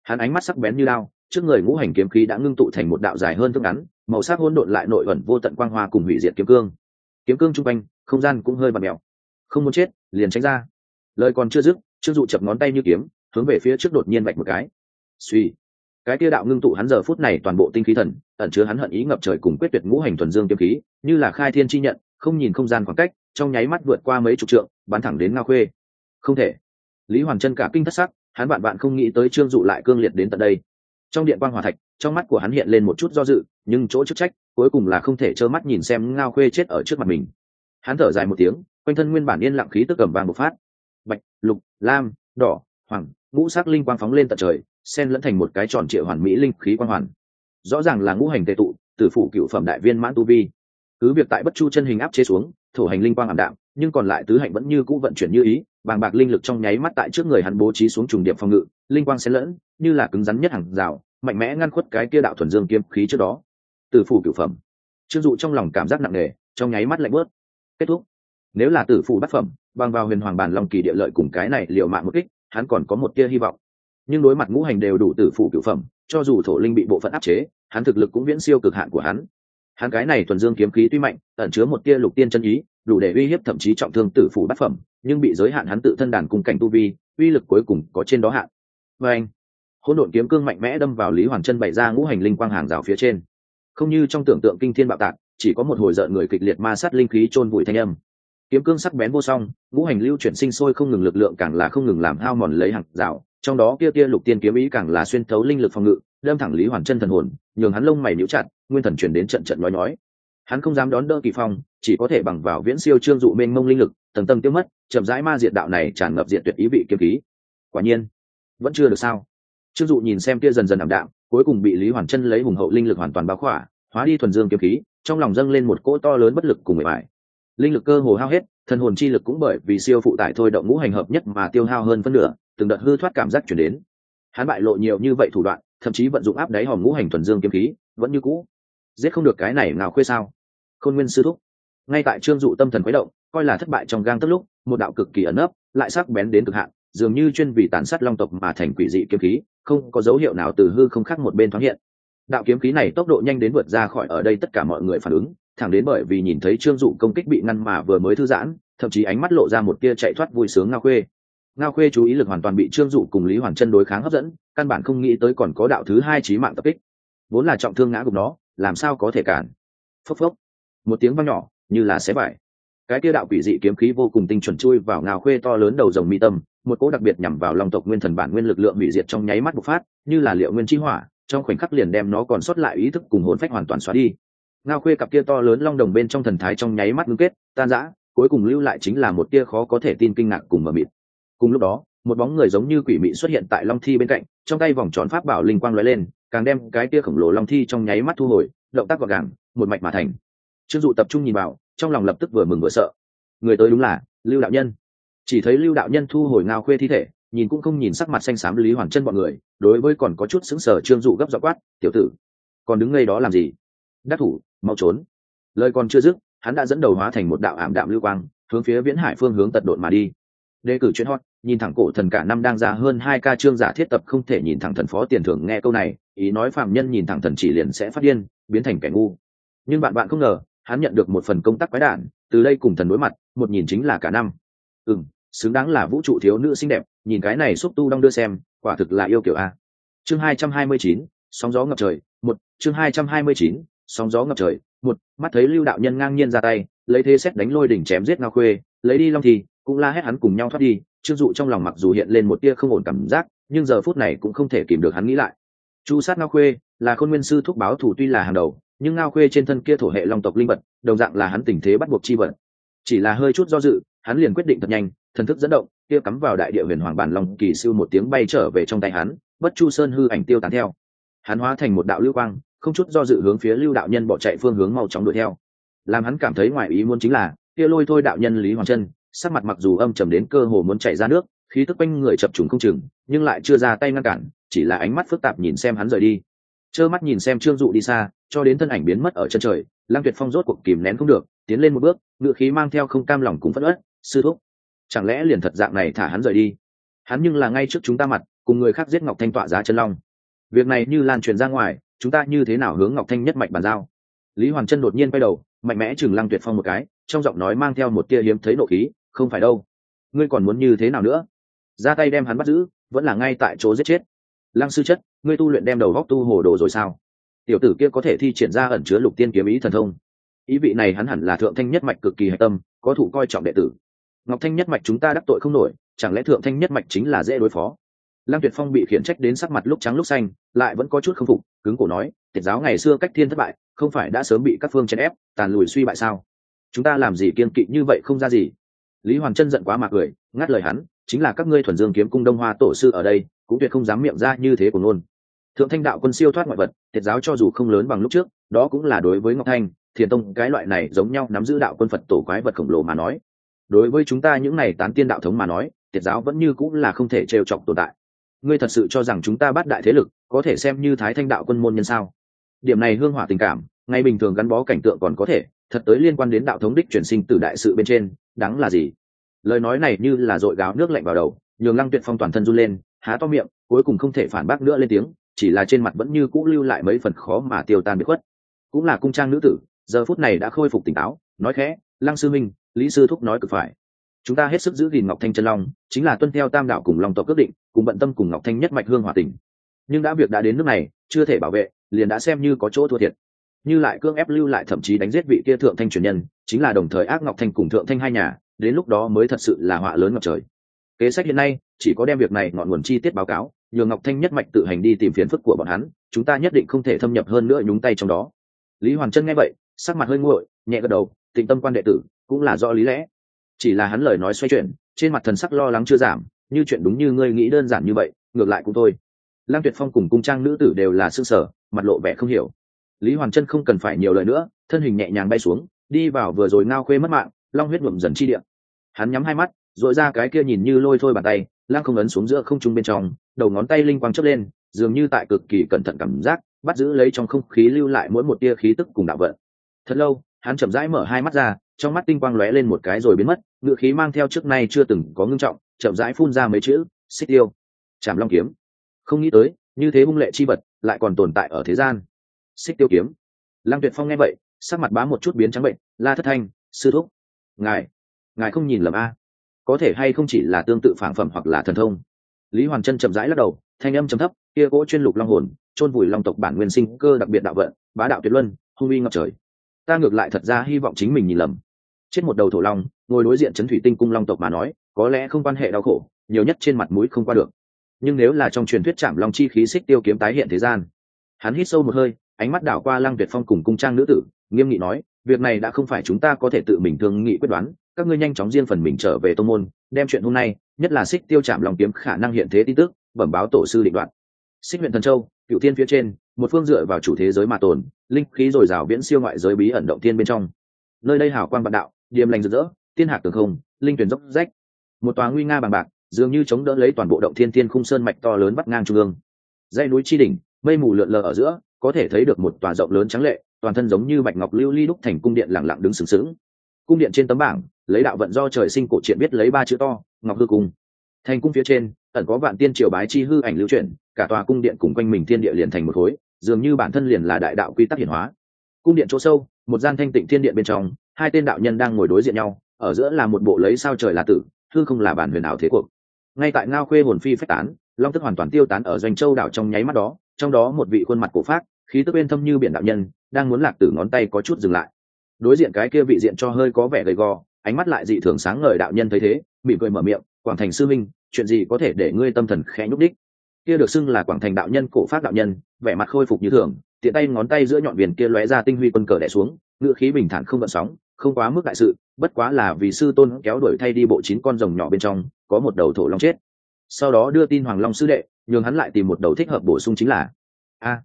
Hắn ánh mắt sắc bén như lao trước người ngũ hành kiếm khí đã ngưng tụ thành một đạo dài hơn thước ngắn, màu sắc hỗn độn lại nội ẩn vô tận quang hoa cùng hủy diệt kiếm cương. Kiếm cương chung quanh, không gian cũng hơi bật mèo không muốn chết, liền tránh ra. Lời còn chưa dứt, trương dụ chập ngón tay như kiếm, hướng về phía trước đột nhiên vạch một cái. Suy. Cái kia đạo ngưng tụ hắn giờ phút này toàn bộ tinh khí thần, ẩn chứa hắn hận ý ngập trời cùng quyết tuyệt ngũ hành thuần dương kiếm khí, như là khai thiên chi nhận, không nhìn không gian khoảng cách, trong nháy mắt vượt qua mấy chục trượng, bắn thẳng đến ngao khuê. Không thể. Lý hoàn chân cả kinh thất sắc, hắn bạn bạn không nghĩ tới trương dụ lại cương liệt đến tận đây. Trong điện quan hòa thạch, trong mắt của hắn hiện lên một chút do dự, nhưng chỗ chức trách, cuối cùng là không thể trơ mắt nhìn xem ngao khuê chết ở trước mặt mình. Hắn thở dài một tiếng quanh thân nguyên bản yên lặng khí tức cầm vàng bộc phát. Bạch, lục, lam, đỏ, hoàng, ngũ sắc linh quang phóng lên tận trời sen lẫn thành một cái tròn trịa hoàn mỹ linh khí quang hoàn. Rõ ràng là ngũ hành tệ tụ, tử phủ cựu phẩm đại viên mãn tu vi. Cứ việc tại bất chu chân hình áp chế xuống, thổ hành linh quang ảm đạm, nhưng còn lại tứ hạnh vẫn như cũ vận chuyển như ý, bàng bạc linh lực trong nháy mắt tại trước người hắn bố trí xuống trùng điểm phòng ngự, linh quang xen lẫn, như là cứng rắn nhất hàng rào, mạnh mẽ ngăn khuất cái kia đạo thuần dương kiếm khí trước đó. Tử phủ cửu phẩm. Trương dụ trong lòng cảm giác nặng nề, trong nháy mắt lạnh bớt. Kết thúc nếu là tử phụ bát phẩm, bằng vào huyền hoàng bản long kỳ địa lợi cùng cái này liệu mạng một kích, hắn còn có một tia hy vọng. Nhưng đối mặt ngũ hành đều đủ tử phụ cựu phẩm, cho dù thổ linh bị bộ phận áp chế, hắn thực lực cũng viễn siêu cực hạn của hắn. Hắn cái này thuần dương kiếm khí tuy mạnh, ẩn chứa một tia lục tiên chân ý, đủ để uy hiếp thậm chí trọng thương tử phủ bát phẩm, nhưng bị giới hạn hắn tự thân đàn cùng cảnh tu vi, uy lực cuối cùng có trên đó hạn. Và anh, hỗn độn kiếm cương mạnh mẽ đâm vào lý hoàng chân bày ra ngũ hành linh quang hàng rào phía trên. Không như trong tưởng tượng kinh thiên bạo tạc, chỉ có một hồi rợn người kịch liệt ma sát linh khí chôn vùi thanh âm kiếm cương sắc bén vô song, ngũ hành lưu chuyển sinh sôi không ngừng lực lượng càng là không ngừng làm hao mòn lấy hàng rào, trong đó kia kia lục tiên kiếm ý càng là xuyên thấu linh lực phòng ngự, đâm thẳng lý hoàn chân thần hồn, nhường hắn lông mày níu chặt, nguyên thần chuyển đến trận trận nói nói. Hắn không dám đón đỡ kỳ phong, chỉ có thể bằng vào viễn siêu trương dụ mênh mông linh lực, tầng tầng tiêu mất, chậm rãi ma diệt đạo này tràn ngập diện tuyệt ý vị kiếm khí. Quả nhiên, vẫn chưa được sao? Trương dụ nhìn xem kia dần dần ảm đạm, cuối cùng bị lý hoàn chân lấy hùng hậu linh lực hoàn toàn bao khỏa, hóa đi thuần dương kiếm khí, trong lòng dâng lên một cỗ to lớn bất lực cùng mệt mỏi linh lực cơ hồ hao hết, thần hồn chi lực cũng bởi vì siêu phụ tải thôi động ngũ hành hợp nhất mà tiêu hao hơn phân nửa, từng đợt hư thoát cảm giác chuyển đến. Hắn bại lộ nhiều như vậy thủ đoạn, thậm chí vận dụng áp đáy hòm ngũ hành thuần dương kiếm khí, vẫn như cũ. Giết không được cái này nào khuê sao? Khôn nguyên sư thúc. Ngay tại trương dụ tâm thần khuấy động, coi là thất bại trong gang tất lúc, một đạo cực kỳ ẩn ấp lại sắc bén đến cực hạn, dường như chuyên vì tàn sát long tộc mà thành quỷ dị kiếm khí, không có dấu hiệu nào từ hư không khác một bên thoáng hiện. Đạo kiếm khí này tốc độ nhanh đến vượt ra khỏi ở đây tất cả mọi người phản ứng thẳng đến bởi vì nhìn thấy trương dụ công kích bị ngăn mà vừa mới thư giãn, thậm chí ánh mắt lộ ra một tia chạy thoát vui sướng ngao khuê. Ngao khuê chú ý lực hoàn toàn bị trương dụ cùng lý hoàn chân đối kháng hấp dẫn, căn bản không nghĩ tới còn có đạo thứ hai trí mạng tập kích. Vốn là trọng thương ngã gục nó, làm sao có thể cản? Phốc phốc. Một tiếng văng nhỏ, như là xé vải. Cái kia đạo quỷ dị kiếm khí vô cùng tinh chuẩn chui vào ngao khuê to lớn đầu rồng mi tâm, một cỗ đặc biệt nhằm vào lòng tộc nguyên thần bản nguyên lực lượng hủy diệt trong nháy mắt bộc phát, như là liệu nguyên chi hỏa, trong khoảnh khắc liền đem nó còn sót lại ý thức cùng hồn phách hoàn toàn xóa đi ngao khuê cặp kia to lớn long đồng bên trong thần thái trong nháy mắt ngưng kết, tan rã, cuối cùng lưu lại chính là một tia khó có thể tin kinh ngạc cùng mờ mịt. Cùng lúc đó, một bóng người giống như quỷ mị xuất hiện tại long thi bên cạnh, trong tay vòng tròn pháp bảo linh quang lóe lên, càng đem cái tia khổng lồ long thi trong nháy mắt thu hồi, động tác gọn gàng, một mạch mà thành. Trương dụ tập trung nhìn vào, trong lòng lập tức vừa mừng vừa sợ. Người tới đúng là lưu đạo nhân. Chỉ thấy lưu đạo nhân thu hồi ngao khuê thi thể, nhìn cũng không nhìn sắc mặt xanh xám lý hoàn chân bọn người, đối với còn có chút xứng sở trương dụ gấp dọ quát, tiểu tử, còn đứng ngay đó làm gì? Đắc thủ, mau trốn. Lời còn chưa dứt, hắn đã dẫn đầu hóa thành một đạo ảm đạm lưu quang, hướng phía viễn hải phương hướng tật độn mà đi. Đề cử chuyên hot, nhìn thẳng cổ thần cả năm đang ra hơn hai ca chương giả thiết tập không thể nhìn thẳng thần phó tiền thưởng nghe câu này, ý nói phạm nhân nhìn thẳng thần chỉ liền sẽ phát điên, biến thành kẻ ngu. Nhưng bạn bạn không ngờ, hắn nhận được một phần công tác quái đản, từ đây cùng thần đối mặt, một nhìn chính là cả năm. Ừ xứng đáng là vũ trụ thiếu nữ xinh đẹp, nhìn cái này xúc tu đong đưa xem, quả thực là yêu kiểu a. Chương hai trăm hai mươi chín, sóng gió ngập trời, một, chương hai trăm hai mươi chín sóng gió ngập trời, một, mắt thấy lưu đạo nhân ngang nhiên ra tay, lấy thế xét đánh lôi đỉnh chém giết ngao khuê, lấy đi long thì cũng la hét hắn cùng nhau thoát đi. Trương dụ trong lòng mặc dù hiện lên một tia không ổn cảm giác, nhưng giờ phút này cũng không thể kìm được hắn nghĩ lại. Chu sát ngao khuê, là khôn nguyên sư thúc báo thủ tuy là hàng đầu, nhưng ngao khuê trên thân kia thổ hệ long tộc linh vật, đồng dạng là hắn tình thế bắt buộc chi vật. Chỉ là hơi chút do dự, hắn liền quyết định thật nhanh, thần thức dẫn động, kia cắm vào đại địa huyền hoàng bản long kỳ siêu một tiếng bay trở về trong tay hắn, bất chu sơn hư ảnh tiêu tán theo. Hắn hóa thành một đạo lưu quang không chút do dự hướng phía lưu đạo nhân bỏ chạy phương hướng mau chóng đuổi theo. Làm hắn cảm thấy ngoài ý muốn chính là, kia lôi thôi đạo nhân lý hoàng chân sắc mặt mặc dù âm trầm đến cơ hồ muốn chạy ra nước, khí tức quanh người chập trùng không chừng, nhưng lại chưa ra tay ngăn cản, chỉ là ánh mắt phức tạp nhìn xem hắn rời đi. Trơ mắt nhìn xem trương dụ đi xa, cho đến thân ảnh biến mất ở chân trời, lăng tuyệt phong rốt cuộc kìm nén không được, tiến lên một bước ngự khí mang theo không cam lòng cùng phất ớt sư thúc, chẳng lẽ liền thật dạng này thả hắn rời đi? Hắn nhưng là ngay trước chúng ta mặt, cùng người khác giết ngọc thanh tọa giá chân long. Việc này như lan truyền ra ngoài chúng ta như thế nào hướng ngọc thanh nhất mạch bàn giao? Lý hoàn chân đột nhiên quay đầu, mạnh mẽ chừng lăng tuyệt phong một cái, trong giọng nói mang theo một tia hiếm thấy nộ khí, không phải đâu, ngươi còn muốn như thế nào nữa? Ra tay đem hắn bắt giữ, vẫn là ngay tại chỗ giết chết. Lăng sư chất, ngươi tu luyện đem đầu góc tu hồ đồ rồi sao? Tiểu tử kia có thể thi triển ra ẩn chứa lục tiên kiếm ý thần thông. Ý vị này hắn hẳn là thượng thanh nhất mạch cực kỳ hạch tâm, có thủ coi trọng đệ tử. Ngọc thanh nhất mạch chúng ta đắc tội không nổi, chẳng lẽ thượng thanh nhất mạch chính là dễ đối phó? Lăng tuyệt phong bị khiển trách đến sắc mặt lúc trắng lúc xanh, lại vẫn có chút k phục, cứng cổ nói, tiệt giáo ngày xưa cách thiên thất bại, không phải đã sớm bị các phương chèn ép, tàn lùi suy bại sao? Chúng ta làm gì kiên kỵ như vậy không ra gì? Lý hoàng chân giận quá mà cười, ngắt lời hắn, chính là các ngươi thuần dương kiếm cung đông hoa tổ sư ở đây, cũng tuyệt không dám miệng ra như thế của luôn thượng thanh đạo quân siêu thoát ngoại vật thiệt giáo cho dù không lớn bằng lúc trước, đó cũng là đối với ngọc thanh, thiền tông, cái loại này giống nhau nắm giữ đạo quân phật tổ quái vật khổng lồ mà nói. Đối với chúng ta những này tán tiên đạo thống mà nói thiệt giáo vẫn như cũng là không thể trêu chọc tồn tại ngươi thật sự cho rằng chúng ta bắt đại thế lực có thể xem như thái thanh đạo quân môn nhân sao? Điểm này hương hỏa tình cảm, ngay bình thường gắn bó cảnh tượng còn có thể, thật tới liên quan đến đạo thống đích chuyển sinh từ đại sự bên trên, đáng là gì? Lời nói này như là dội gáo nước lạnh vào đầu, nhường lăng tuyệt phong toàn thân run lên, há to miệng, cuối cùng không thể phản bác nữa lên tiếng, chỉ là trên mặt vẫn như cũ lưu lại mấy phần khó mà tiêu tan bị khuất. Cũng là cung trang nữ tử, giờ phút này đã khôi phục tỉnh táo, nói khẽ, lăng sư minh, lý sư thúc nói cực phải. Chúng ta hết sức giữ gìn ngọc thanh chân long, chính là tuân theo tam đạo cùng lòng tộc quyết định cùng bận tâm cùng ngọc thanh nhất mạch hương hòa tình. Nhưng đã việc đã đến nước này, chưa thể bảo vệ, liền đã xem như có chỗ thua thiệt. Như lại cương ép lưu lại thậm chí đánh giết vị kia thượng thanh truyền nhân, chính là đồng thời ác ngọc thanh cùng thượng thanh hai nhà, đến lúc đó mới thật sự là họa lớn ngập trời. Kế sách hiện nay, chỉ có đem việc này ngọn nguồn chi tiết báo cáo, nhường ngọc thanh nhất mạch tự hành đi tìm phiền phức của bọn hắn, chúng ta nhất định không thể thâm nhập hơn nữa nhúng tay trong đó. Lý hoàn chân nghe vậy, sắc mặt hơi nguội, nhẹ gật đầu, tịnh tâm quan đệ tử, cũng là do lý lẽ. Chỉ là hắn lời nói xoay chuyển, trên mặt thần sắc lo lắng chưa giảm như chuyện đúng như ngươi nghĩ đơn giản như vậy, ngược lại cũng thôi. Lang tuyệt phong cùng cung trang nữ tử đều là s ư sở mặt lộ vẻ không hiểu. Lý hoàn chân không cần phải nhiều lời nữa, thân hình nhẹ nhàng bay xuống, đi vào vừa rồi ngao khuê mất mạng, long huyết nhuộm dần chi điện hắn nhắm hai mắt dội ra cái kia nhìn như lôi thôi bàn tay lang không ấn xuống giữa không trung bên trong, đầu ngón tay linh quang chớp lên, dường như tại cực kỳ cẩn thận cảm giác, bắt giữ lấy trong không khí lưu lại mỗi một tia khí tức cùng đạo vận. Thật lâu, hắn chậm rãi mở hai mắt ra, trong mắt tinh quang lóe lên một cái rồi biến mất ngự khí mang theo trước nay chưa từng có ngưng trọng chậm rãi phun ra mấy chữ, xích tiêu chạm long kiếm. Không nghĩ tới, như thế hung lệ chi vật lại còn tồn tại ở thế gian. Xích tiêu kiếm. Lăng tuyệt phong nghe vậy, sắc mặt bá một chút biến trắng bệnh, la thất thanh, sư thúc, ngài ngài không nhìn lầm a. Có thể hay không chỉ là tương tự phản phẩm hoặc là thần thông? Lý hoàn chân chậm rãi lắc đầu, thanh âm trầm thấp, kia gỗ chuyên lục long hồn, chôn vùi long tộc bản nguyên sinh cơ đặc biệt đạo vận, bá đạo tuyệt luân, hung uy ngập trời. Ta ngược lại thật ra hy vọng chính mình nhìn lầm. Chết một đầu thổ long, ngồi đối diện chấn thủy tinh cung long tộc mà nói có lẽ không quan hệ đau khổ, nhiều nhất trên mặt mũi không qua được. Nhưng nếu là trong truyền thuyết chạm long chi khí xích tiêu kiếm tái hiện thế gian, hắn hít sâu một hơi, ánh mắt đảo qua lăng tuyệt phong cùng cung trang nữ tử, nghiêm nghị nói, việc này đã không phải chúng ta có thể tự mình thương nghị quyết đoán, các ngươi nhanh chóng riêng phần mình trở về tô môn, đem chuyện hôm nay, nhất là xích tiêu chạm lòng kiếm khả năng hiện thế tin tức, bẩm báo tổ sư định đoạn xích huyện thần châu cựu thiên phía trên, một phương dựa vào chủ thế giới mà tồn, linh khí dồi dào viễn siêu ngoại giới bí ẩn động tiên bên trong. Nơi đây hào quan vạn đạo, điềm lành rực rỡ, thiên hạc tường không, linh tuyển dốc rách một tòa nguy nga bằng bạc, dường như chống đỡ lấy toàn bộ động thiên thiên khung sơn mạch to lớn bắt ngang trung ương. Dây núi chi đỉnh, mây mù lượn lờ ở giữa, có thể thấy được một tòa rộng lớn trắng lệ, toàn thân giống như bạch ngọc lưu ly đúc thành cung điện lẳng lặng đứng sừng sững. Cung điện trên tấm bảng, lấy đạo vận do trời sinh cổ truyện biết lấy ba chữ to, ngọc hư cung. Thành cung phía trên, ẩn có vạn tiên triều bái chi hư ảnh lưu chuyển, cả tòa cung điện cùng quanh mình thiên địa liền thành một khối, dường như bản thân liền là đại đạo quy tắc hiển hóa. Cung điện chỗ sâu, một gian thanh tịnh thiên điện bên trong, hai tên đạo nhân đang ngồi đối diện nhau, ở giữa là một bộ lấy sao trời là tử hư không là bản huyền ảo thế cuộc. Ngay tại ngao khuê hồn phi phách tán, long tức hoàn toàn tiêu tán ở doanh châu đảo trong nháy mắt đó, trong đó một vị khuôn mặt cổ phát khí tức bên thâm như biển đạo nhân, đang muốn lạc tử ngón tay có chút dừng lại. Đối diện cái kia vị diện cho hơi có vẻ gầy gò, ánh mắt lại dị thường sáng ngời đạo nhân thấy thế, mỉm cười mở miệng, quảng thành sư minh, chuyện gì có thể để ngươi tâm thần khẽ nhúc đích kia được xưng là quảng thành đạo nhân, cổ phát đạo nhân, vẻ mặt khôi phục như thường, tiện tay ngón tay giữa nhọn viền kia lóe ra tinh huy quân cờ đẻ xuống ngựa khí bình thản không gợn sóng không quá mức đại sự, bất quá là vì sư tôn kéo đuổi thay đi bộ chín con rồng nhỏ bên trong, có một đầu thổ long chết. Sau đó đưa tin hoàng long sư đệ, nhường hắn lại tìm một đầu thích hợp bổ sung chính là. A.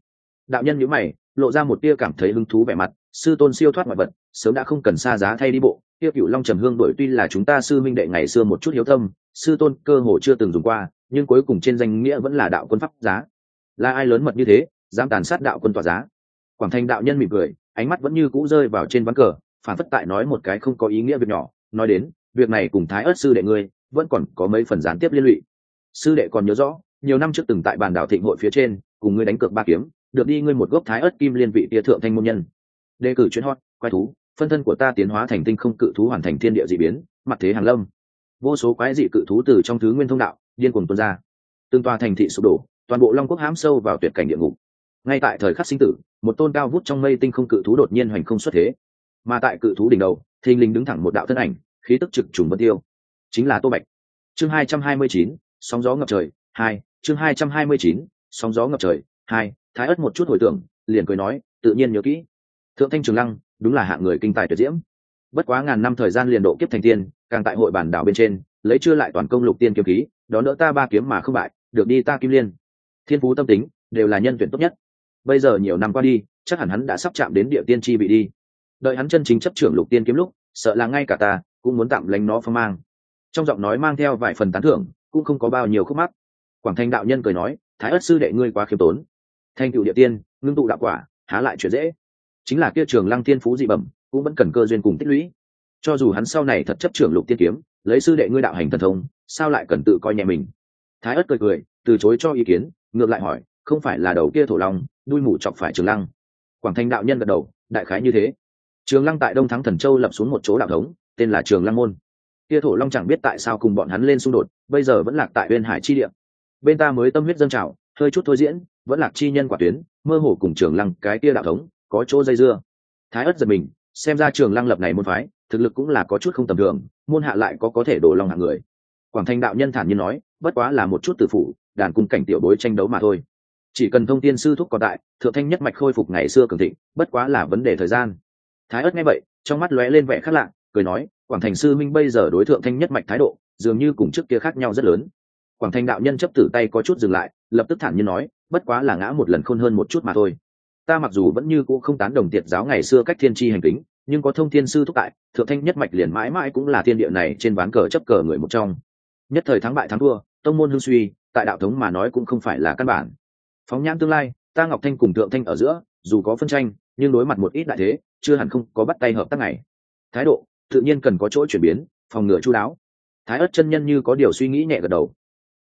Đạo nhân nhữ mày, lộ ra một tia cảm thấy hứng thú vẻ mặt, sư tôn siêu thoát ngoại vật, sớm đã không cần xa giá thay đi bộ. Tiêu cựu long trầm hương đổi tuy là chúng ta sư minh đệ ngày xưa một chút hiếu tâm sư tôn cơ hồ chưa từng dùng qua, nhưng cuối cùng trên danh nghĩa vẫn là đạo quân pháp giá. Là ai lớn mật như thế, dám tàn sát đạo quân tỏa giá? Quảng thành đạo nhân mỉm cười, ánh mắt vẫn như cũ rơi vào trên ván cờ phản phất tại nói một cái không có ý nghĩa việc nhỏ, nói đến, việc này cùng thái ớt sư đệ ngươi vẫn còn có mấy phần gián tiếp liên lụy. Sư đệ còn nhớ rõ, nhiều năm trước từng tại bàn đảo thịnh hội phía trên, cùng ngươi đánh cược ba kiếm, được đi ngươi một gốc thái ớt kim liên vị tia thượng thanh môn nhân. Đề cử chuyên hot, quái thú, phân thân của ta tiến hóa thành tinh không cự thú hoàn thành thiên địa d ị biến, mặt thế hàng lâm. Vô số quái dị cự thú từ trong thứ nguyên thông đạo, điên cuồng tuôn ra. Tương tòa thành thị sụp đổ, toàn bộ long quốc hãm sâu vào tuyệt cảnh địa ngục. Ngay tại thời khắc sinh tử, một tôn cao vút trong mây tinh không cự thú đột nhiên hoành không xuất thế mà tại cự thú đỉnh đầu, thình lình đứng thẳng một đạo thân ảnh, khí tức trực trùng vân tiêu. Chính là tô bạch. Chương hai trăm hai mươi chín, sóng gió ngập trời, hai, chương hai trăm hai mươi chín, sóng gió ngập trời, hai, thái ất một chút hồi tưởng, liền cười nói, tự nhiên nhớ kỹ. Thượng thanh trường lăng, đúng là hạng người kinh tài tuyệt diễm. Bất quá ngàn năm thời gian liền độ kiếp thành tiên, càng tại hội bản đảo bên trên, lấy chưa lại toàn công lục tiên kiếm khí, đón đỡ ta ba kiếm mà không bại, được đi ta kim liên. Thiên phú tâm tính, đều là nhân tuyển tốt nhất. Bây giờ nhiều năm qua đi, chắc hẳn hắn đã sắp chạm đến địa tiên tri bị đi đợi hắn chân chính chấp trưởng lục tiên kiếm lúc, sợ là ngay cả ta cũng muốn tạm lánh nó phong mang. Trong giọng nói mang theo vài phần tán thưởng, cũng không có bao nhiêu khúc mắc. Quảng thanh đạo nhân cười nói, thái ất sư đệ ngươi quá khiêm tốn. Thanh cựu địa tiên, ngưng tụ đạo quả, há lại chuyện dễ. Chính là kia trường lăng tiên phú dị bẩm, cũng vẫn cần cơ duyên cùng tích lũy. Cho dù hắn sau này thật chấp trưởng lục tiên kiếm, lấy sư đệ ngươi đạo hành thần thông, sao lại cần tự coi nhẹ mình? Thái ất cười cười, từ chối cho ý kiến, ngược lại hỏi, không phải là đầu kia thổ long, đuôi mủ chọc phải trường lăng? Quảng thanh đạo nhân gật đầu, đại khái như thế trường lăng tại đông thắng thần châu lập xuống một chỗ đạo thống, tên là trường lăng môn. Kia thổ long chẳng biết tại sao cùng bọn hắn lên xung đột, bây giờ vẫn lạc tại Uyên hải chi địa. Bên ta mới tâm huyết dân trào, hơi chút thôi diễn, vẫn lạc chi nhân quả tuyến, mơ hồ cùng trường lăng, cái kia đạo thống, có chỗ dây dưa. Thái ất giật mình, xem ra trường lăng lập này môn phái, thực lực cũng là có chút không tầm thường, môn hạ lại có có thể đổ lòng hạng người. Quảng thanh đạo nhân thản nhiên nói, bất quá là một chút từ phủ, đàn cung cảnh tiểu bối tranh đấu mà thôi. Chỉ cần thông tin sư thúc còn tại, thượng thanh nhất mạch khôi phục ngày xưa cường thịnh, bất quá là vấn đề thời gian thái ớt nghe vậy, trong mắt lóe lên vẻ khác lạ, cười nói, quảng thành sư minh bây giờ đối tượng thanh nhất mạch thái độ, dường như cùng trước kia khác nhau rất lớn. Quảng thành đạo nhân chấp tử tay có chút dừng lại, lập tức thản nhiên nói, bất quá là ngã một lần khôn hơn một chút mà thôi. Ta mặc dù vẫn như cũ không tán đồng tiệt giáo ngày xưa cách thiên tri hành kính, nhưng có thông thiên sư thúc tại, thượng thanh nhất mạch liền mãi mãi cũng là thiên địa này trên ván cờ chấp cờ người một trong. Nhất thời thắng bại thắng thua, tông môn hương suy, tại đạo thống mà nói cũng không phải là căn bản. Phóng nhãn tương lai, ta ngọc thanh cùng thượng thanh ở giữa, dù có phân tranh, nhưng đối mặt một ít đại thế chưa hẳn không có bắt tay hợp tác này. Thái độ, tự nhiên cần có chỗ chuyển biến, phòng ngừa chú đáo. Thái ất chân nhân như có điều suy nghĩ nhẹ gật đầu.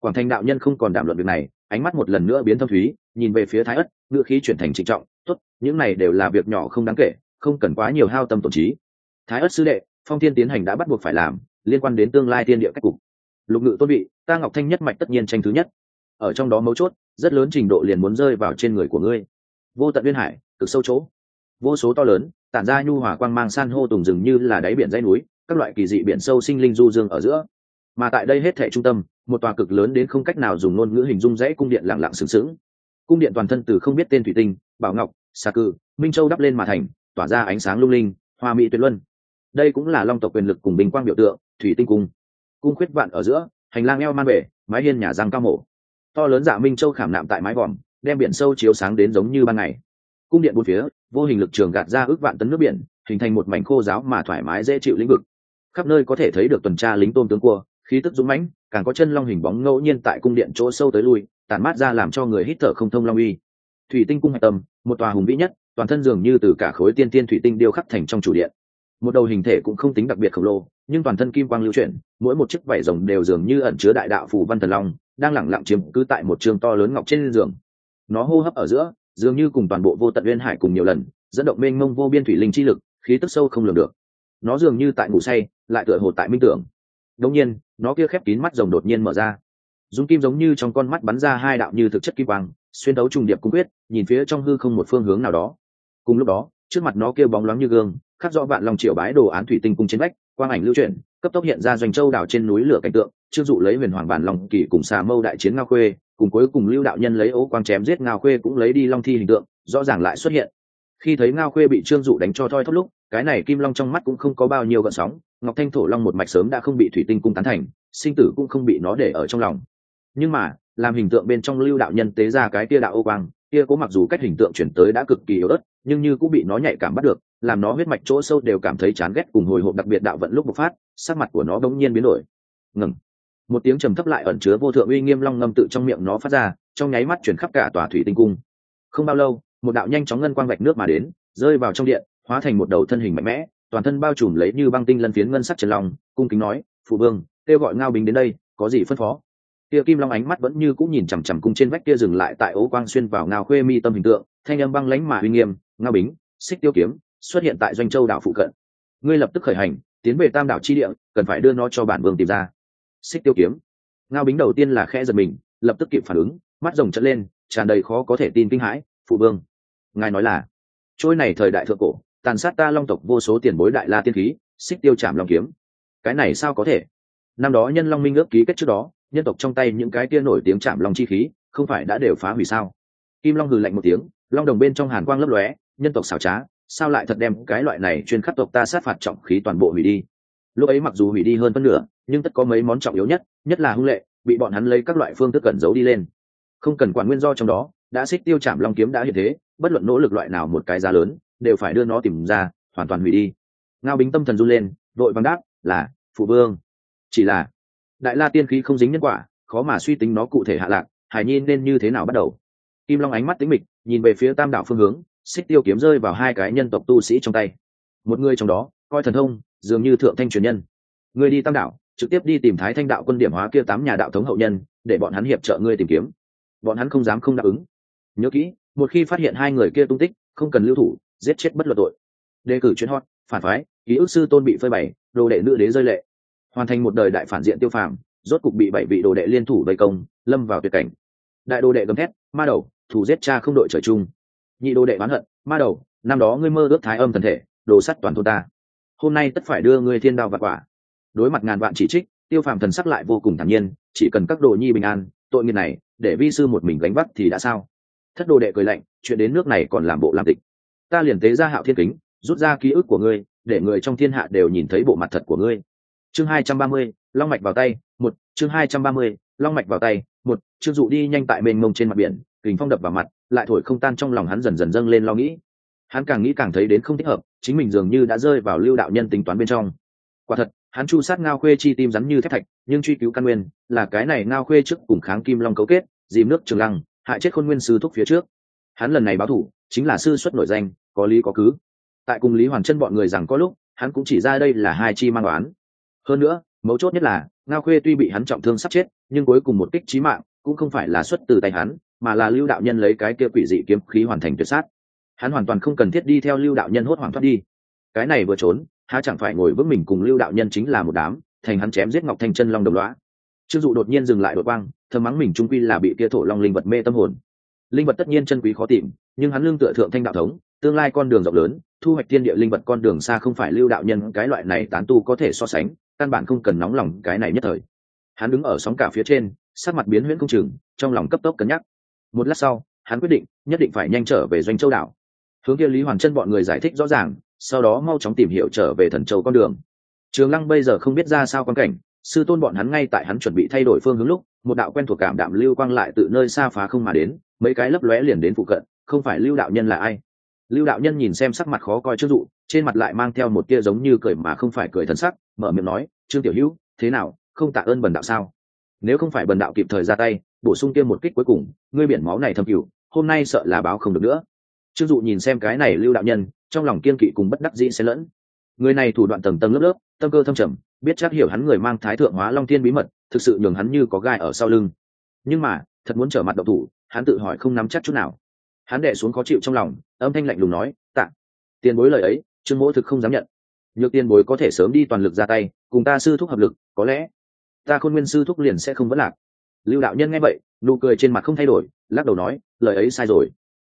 Quảng thanh đạo nhân không còn đàm luận việc này, ánh mắt một lần nữa biến thâm thúy, nhìn về phía thái ất ngựa khí chuyển thành trịnh trọng, tốt, những này đều là việc nhỏ không đáng kể, không cần quá nhiều hao tâm tổn trí. Thái ất sư đệ, phong thiên tiến hành đã bắt buộc phải làm, liên quan đến tương lai tiên địa cách cục. Lục ngự tôn vị, ta ngọc thanh nhất mạch tất nhiên tranh thứ nhất. Ở trong đó mấu chốt, rất lớn trình độ liền muốn rơi vào trên người của ngươi. Vô tận duyên hải, cực sâu chỗ. Vô số to lớn tản ra nhu hòa quang mang san hô tùng rừng như là đáy biển dãy núi, các loại kỳ dị biển sâu sinh linh du dương ở giữa. Mà tại đây hết thệ trung tâm, một tòa cực lớn đến không cách nào dùng ngôn ngữ hình dung dãy cung điện lặng lặng sừng sững. Cung điện toàn thân từ không biết tên thủy tinh, bảo ngọc, xà cư minh châu đắp lên mà thành, tỏa ra ánh sáng lung linh, hoa mỹ tuyệt luân. Đây cũng là long tộc quyền lực cùng bình quang biểu tượng, thủy tinh cung. Cung khuyết vạn ở giữa, hành lang eo man bể, mái hiên nhà răng cao mổ. To lớn dạ minh châu khảm nạm tại mái vòm, đem biển sâu chiếu sáng đến giống như ban ngày. Cung điện bốn phía vô hình lực trường gạt ra ước vạn tấn nước biển, hình thành một mảnh khô giáo mà thoải mái dễ chịu lĩnh vực. Khắp nơi có thể thấy được tuần tra lính tôm tướng cua, khí tức dũng mãnh, càng có chân long hình bóng ngẫu nhiên tại cung điện chỗ sâu tới lui, tản mát ra làm cho người hít thở không thông long uy. Thủy tinh cung hạch tâm, một tòa hùng vĩ nhất, toàn thân dường như từ cả khối tiên tiên thủy tinh điêu khắc thành trong chủ điện. Một đầu hình thể cũng không tính đặc biệt khổng lồ, nhưng toàn thân kim quang lưu chuyển, mỗi một chiếc vảy rồng đều dường như ẩn chứa đại đạo phù văn thần long, đang lẳng lặng chiếm cứ tại một trường to lớn ngọc trên giường. Nó hô hấp ở giữa dường như cùng toàn bộ vô tận uyên hải cùng nhiều lần, dẫn động mênh mông vô biên thủy linh chi lực, khí tức sâu không lường được. Nó dường như tại ngủ say, lại tựa hồ tại minh tưởng. Đông nhiên, nó kia khép kín mắt rồng đột nhiên mở ra. Dung kim giống như trong con mắt bắn ra hai đạo như thực chất kim quang, xuyên đấu trùng điệp cung quyết, nhìn phía trong hư không một phương hướng nào đó. Cùng lúc đó, trước mặt nó kia bóng loáng như gương, khắc rõ vạn lòng triệu bái đồ án thủy tinh cung trên vách, quang ảnh lưu chuyển, cấp tốc hiện ra doanh châu đảo trên núi lửa cảnh tượng. Trương dụ lấy huyền hoàng bản lòng kỳ cùng xà mâu đại chiến ngao khuê, cùng cuối cùng lưu đạo nhân lấy ố quang chém giết ngao khuê cũng lấy đi long thi hình tượng, rõ ràng lại xuất hiện. Khi thấy ngao khuê bị trương dụ đánh cho thoi thóp lúc, cái này kim long trong mắt cũng không có bao nhiêu gợn sóng, ngọc thanh thổ long một mạch sớm đã không bị thủy tinh cung tán thành, sinh tử cũng không bị nó để ở trong lòng. Nhưng mà, làm hình tượng bên trong lưu đạo nhân tế ra cái tia đạo ô quang tia cố mặc dù cách hình tượng chuyển tới đã cực kỳ yếu ớt, nhưng như cũng bị nó nhạy cảm bắt được, làm nó huyết mạch chỗ sâu đều cảm thấy chán ghét cùng hồi hộp đặc biệt đạo vận lúc bộc phát, sắc mặt của nó bỗng nhiên biến đổi. Ngừng một tiếng trầm thấp lại ẩn chứa vô thượng uy nghiêm long ngâm tự trong miệng nó phát ra, trong nháy mắt chuyển khắp cả tòa thủy tinh cung. Không bao lâu, một đạo nhanh chóng ngân quang vạch nước mà đến, rơi vào trong điện, hóa thành một đầu thân hình mạnh mẽ, toàn thân bao trùm lấy như băng tinh lân phiến ngân sắc trần long, cung kính nói, phụ vương, kêu gọi ngao bình đến đây, có gì phân phó? Tia kim long ánh mắt vẫn như cũng nhìn chằm chằm cung trên vách kia dừng lại tại ố quang xuyên vào ngao khuê mi tâm hình tượng, thanh âm băng lánh mà uy nghiêm, ngao bính, xích tiêu kiếm, xuất hiện tại doanh châu đảo phụ cận. Ngươi lập tức khởi hành, tiến về tam đảo chi địa, cần phải đưa nó cho bản vương tìm ra xích tiêu kiếm. Ngao bính đầu tiên là khe giật mình, lập tức kịp phản ứng, mắt rồng trận lên, tràn đầy khó có thể tin kinh hãi, phụ vương, ngài nói là, trôi này thời đại thượng cổ, tàn sát ta long tộc vô số tiền bối đại la tiên khí, xích tiêu chạm long kiếm. Cái này sao có thể? Năm đó nhân long minh ước ký kết trước đó, nhân tộc trong tay những cái kia nổi tiếng chạm long chi khí, không phải đã đều phá hủy sao? Kim long hừ lạnh một tiếng, long đồng bên trong hàn quang lấp lóe, nhân tộc xảo trá, sao lại thật đem cái loại này chuyên khắc tộc ta sát phạt trọng khí toàn bộ hủy đi? Lúc ấy mặc dù hủy đi hơn phân nửa, nhưng tất có mấy món trọng yếu nhất nhất là hung lệ, bị bọn hắn lấy các loại phương thức cẩn giấu đi lên. Không cần quản nguyên do trong đó, đã xích tiêu chạm long kiếm đã hiện thế, bất luận nỗ lực loại nào một cái giá lớn, đều phải đưa nó tìm ra, hoàn toàn hủy đi. Ngao bính tâm thần run lên, đội văn đáp là, phụ vương. Chỉ là, đại la tiên khí không dính nhân quả, khó mà suy tính nó cụ thể hạ lạc hải nhi nên như thế nào bắt đầu? Kim long ánh mắt tính mịch, nhìn về phía tam đảo phương hướng, xích tiêu kiếm rơi vào hai cái nhân tộc tu sĩ trong tay. Một người trong đó, coi thần thông dường như thượng thanh truyền nhân. Người đi tam đảo trực tiếp đi tìm thái thanh đạo quân điểm hóa kia tám nhà đạo thống hậu nhân, để bọn hắn hiệp trợ ngươi tìm kiếm. Bọn hắn không dám không đáp ứng. Nhớ kỹ, một khi phát hiện hai người kia tung tích, không cần lưu thủ, giết chết bất luận tội. Đề cử chuyến hot, phản phái, ký ức sư tôn bị phơi bày, đồ đệ nữ đế rơi lệ. Hoàn thành một đời đại phản diện tiêu phàm, rốt cục bị bảy vị đồ đệ liên thủ vây công, lâm vào tuyệt cảnh. Đại đồ đệ gầm thét, ma đầu, thủ giết cha không đội trời chung. Nhị đồ đệ bán hận, ma đầu, năm đó ngươi mơ ước thái âm thần thể, đồ sắt toàn thôn ta hôm nay tất phải đưa ngươi thiên đao vật quả. Đối mặt ngàn vạn chỉ trích, tiêu phàm thần sắc lại vô cùng thản nhiên, chỉ cần các đồ nhi bình an, tội nghiệp này, để vi sư một mình gánh vác thì đã sao? Thất đồ đệ cười lạnh, chuyện đến nước này còn làm bộ làm tịch. Ta liền tế ra hạo thiên kính, rút ra ký ức của ngươi, để người trong thiên hạ đều nhìn thấy bộ mặt thật của ngươi. Chương hai trăm ba mươi, long mạch vào tay, một, chương hai trăm ba mươi, long mạch vào tay, một chương dụ đi nhanh tại mênh mông trên mặt biển, kình phong đập vào mặt, lại thổi không tan trong lòng hắn dần dần dâng lên lo nghĩ. Hắn càng nghĩ càng thấy đến không thích hợp chính mình dường như đã rơi vào lưu đạo nhân tính toán bên trong. Quả thật, hắn chu sát ngao khuê chi tim rắn như thép thạch, nhưng truy cứu căn nguyên, là cái này ngao khuê trước cùng kháng kim long cấu kết, dìm nước trường lăng, hại chết khôn nguyên sư thúc phía trước. Hắn lần này báo thủ, chính là sư xuất nổi danh, có lý có cứ. Tại cùng lý hoàn chân bọn người rằng có lúc, hắn cũng chỉ ra đây là hai chi mang đoán hơn nữa, mấu chốt nhất là, ngao khuê tuy bị hắn trọng thương sắp chết, nhưng cuối cùng một kích trí mạng, cũng không phải là xuất từ tay hắn, mà là lưu đạo nhân lấy cái kia quỷ dị kiếm khí hoàn thành tuyệt sát hắn hoàn toàn không cần thiết đi theo lưu đạo nhân hốt hoảng thoát đi. Cái này vừa trốn, há chẳng phải ngồi vững mình cùng lưu đạo nhân chính là một đám, thành hắn chém giết ngọc thanh chân long đồng loá trương dụ đột nhiên dừng lại đội quang, thầm mắng mình trung quy là bị kia thổ long linh vật mê tâm hồn. Linh vật tất nhiên chân quý khó tìm, nhưng hắn lương tựa thượng thanh đạo thống, tương lai con đường rộng lớn, thu hoạch thiên địa linh vật con đường xa không phải lưu đạo nhân cái loại này tán tu có thể so sánh, căn bản không cần nóng lòng cái này nhất thời. Hắn đứng ở sóng cả phía trên sát mặt biến huyễn công chừng, trong lòng cấp tốc cân nhắc. Một lát sau, hắn quyết định, nhất định phải nhanh trở về doanh châu đảo hướng kia lý hoàn chân bọn người giải thích rõ ràng, sau đó mau chóng tìm hiểu trở về thần châu con đường. Trường lăng bây giờ không biết ra sao quan cảnh, sư tôn bọn hắn ngay tại hắn chuẩn bị thay đổi phương hướng lúc, một đạo quen thuộc cảm đạm lưu quang lại từ nơi xa phá không mà đến, mấy cái lấp lóe liền đến phụ cận, không phải lưu đạo nhân là ai? Lưu đạo nhân nhìn xem sắc mặt khó coi trước dụ, trên mặt lại mang theo một tia giống như cười mà không phải cười thân sắc, mở miệng nói, trương tiểu hữu, thế nào, không tạ ơn bần đạo sao? Nếu không phải bần đạo kịp thời ra tay, bổ sung tiêm một kích cuối cùng, ngươi biển máu này thâm cửu hôm nay sợ là báo không được nữa trương dụ nhìn xem cái này lưu đạo nhân, trong lòng kiên kỵ cùng bất đắc dĩ xen lẫn. Người này thủ đoạn tầng tầng lớp lớp, tâm cơ thâm trầm, biết chắc hiểu hắn người mang thái thượng hóa long thiên bí mật, thực sự nhường hắn như có gai ở sau lưng. Nhưng mà, thật muốn trở mặt độc thủ, hắn tự hỏi không nắm chắc chút nào. Hắn đệ xuống khó chịu trong lòng, âm thanh lạnh lùng nói, tạ, tiền bối lời ấy, trương mỗ thực không dám nhận. Nhược tiền bối có thể sớm đi toàn lực ra tay, cùng ta sư thúc hợp lực, có lẽ ta khôn nguyên sư thúc liền sẽ không vấn lạc. Lưu đạo nhân nghe vậy, nụ cười trên mặt không thay đổi, lắc đầu nói, lời ấy sai rồi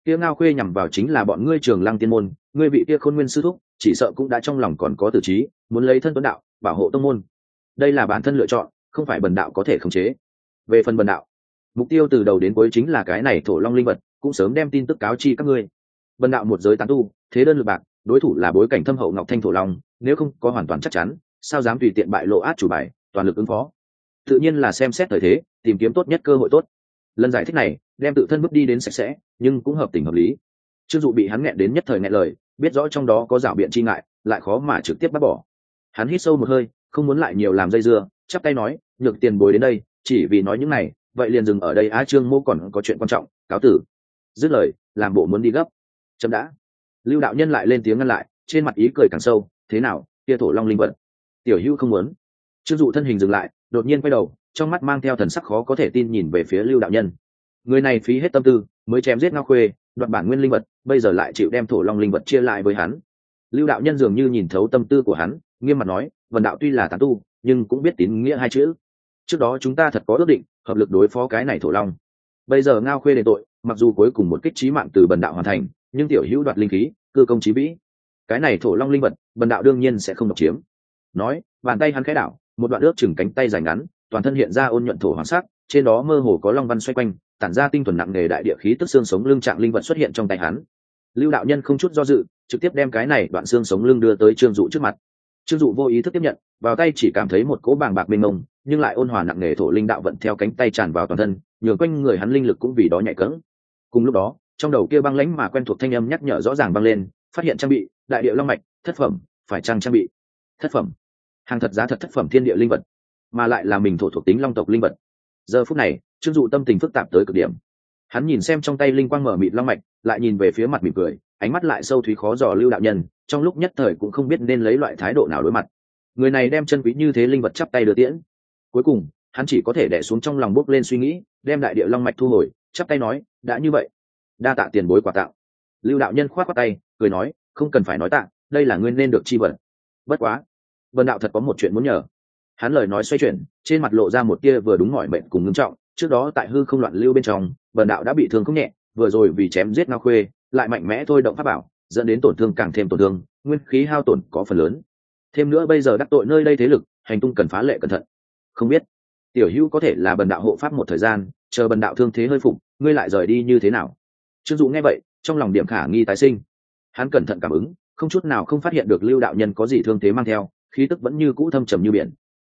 kia ngao khuê nhằm vào chính là bọn ngươi trường lăng tiên môn, ngươi bị kia khôn nguyên sư thúc, chỉ sợ cũng đã trong lòng còn có tử trí, muốn lấy thân tuấn đạo, bảo hộ tông môn. Đây là bản thân lựa chọn, không phải bần đạo có thể khống chế. Về phần bần đạo, mục tiêu từ đầu đến cuối chính là cái này thổ long linh vật, cũng sớm đem tin tức cáo chi các ngươi. Bần đạo một giới tán tu, thế đơn lượt bạc, đối thủ là bối cảnh thâm hậu ngọc thanh thổ long, nếu không có hoàn toàn chắc chắn, sao dám tùy tiện bại lộ át chủ bài, toàn lực ứng phó. Tự nhiên là xem xét thời thế, tìm kiếm tốt nhất cơ hội tốt. Lần giải thích này đem tự thân bước đi đến sạch sẽ, nhưng cũng hợp tình hợp lý. Chưng dụ bị hắn nghẹn đến nhất thời nghẹn lời, biết rõ trong đó có rảo biện chi ngại, lại khó mà trực tiếp bắt bỏ. Hắn hít sâu một hơi, không muốn lại nhiều làm dây dưa, chắp tay nói, nhược tiền bối đến đây, chỉ vì nói những này, vậy liền dừng ở đây, Á, trương mô còn có chuyện quan trọng, cáo tử. Dứt lời, làm bộ muốn đi gấp. Chậm đã. Lưu đạo nhân lại lên tiếng ngăn lại, trên mặt ý cười càng sâu, thế nào, kia thổ long linh vật? Tiểu hữu không muốn. Trương dụ thân hình dừng lại, đột nhiên quay đầu, trong mắt mang theo thần sắc khó có thể tin nhìn về phía lưu đạo nhân người này phí hết tâm tư, mới chém giết ngao khuê, đoạt bản nguyên linh vật, bây giờ lại chịu đem thổ long linh vật chia lại với hắn. Lưu đạo nhân dường như nhìn thấu tâm tư của hắn, nghiêm mặt nói vần đạo tuy là tán tu, nhưng cũng biết tín nghĩa hai chữ. Trước đó chúng ta thật có ước định, hợp lực đối phó cái này thổ long. Bây giờ ngao khuê đền tội, mặc dù cuối cùng một kích trí mạng từ bần đạo hoàn thành, nhưng tiểu hữu đoạt linh khí, cư công trí vĩ. Cái này thổ long linh vật bần đạo đương nhiên sẽ không độc chiếm. Nói, bàn tay hắn khẽ đảo, một đoạn ước chừng cánh tay dài ngắn, toàn thân hiện ra ôn nhuận thổ hoàng sắc, trên đó mơ hồ có long văn xoay quanh tản ra tinh thuần nặng nề đại địa khí tức xương sống lưng trạng linh vật xuất hiện trong tay hắn. Lưu đạo nhân không chút do dự, trực tiếp đem cái này đoạn xương sống lưng đưa tới trương dụ trước mặt. Trương dụ vô ý thức tiếp nhận, vào tay chỉ cảm thấy một cỗ bàng bạc mênh mông, nhưng lại ôn hòa nặng nề thổ linh đạo vận theo cánh tay tràn vào toàn thân, nhường quanh người hắn linh lực cũng vì đó nhạy cứng. cùng lúc đó, trong đầu kia băng lãnh mà quen thuộc thanh âm nhắc nhở rõ ràng băng lên, phát hiện trang bị, đại địa long mạch, thất phẩm, phải trang trang bị? Thất phẩm. Hàng thật giá thật thất phẩm thiên địa linh vật, mà lại là mình thổ thuộc tính long tộc linh vật. Giờ phút này trương dụ tâm tình phức tạp tới cực điểm. Hắn nhìn xem trong tay linh quang mở mịt long mạch, lại nhìn về phía mặt mỉm cười, ánh mắt lại sâu thúy khó dò lưu đạo nhân, trong lúc nhất thời cũng không biết nên lấy loại thái độ nào đối mặt. Người này đem chân quý như thế linh vật chắp tay đưa tiễn. Cuối cùng, hắn chỉ có thể đẻ xuống trong lòng bốc lên suy nghĩ, đem đại địa long mạch thu hồi, chắp tay nói, đã như vậy, đa tạ tiền bối quà tạo. Lưu đạo nhân khoát qua tay, cười nói, không cần phải nói tạ, đây là nguyên nên được chi vật. Bất quá, vân đạo thật có một chuyện muốn nhờ. Hắn lời nói xoay chuyển, trên mặt lộ ra một tia vừa đúng mọi mệnh cùng ngưng trọng trước đó tại hư không loạn lưu bên trong, bần đạo đã bị thương không nhẹ, vừa rồi vì chém giết ngao khuê, lại mạnh mẽ thôi động pháp bảo, dẫn đến tổn thương càng thêm tổn thương, nguyên khí hao tổn có phần lớn. Thêm nữa bây giờ đắc tội nơi đây thế lực, hành tung cần phá lệ cẩn thận. Không biết, tiểu hữu có thể là bần đạo hộ pháp một thời gian, chờ bần đạo thương thế hơi phục, ngươi lại rời đi như thế nào? Trương dụ nghe vậy, trong lòng điểm khả nghi tái sinh. Hắn cẩn thận cảm ứng, không chút nào không phát hiện được lưu đạo nhân có gì thương thế mang theo, khí tức vẫn như cũ thâm trầm như biển.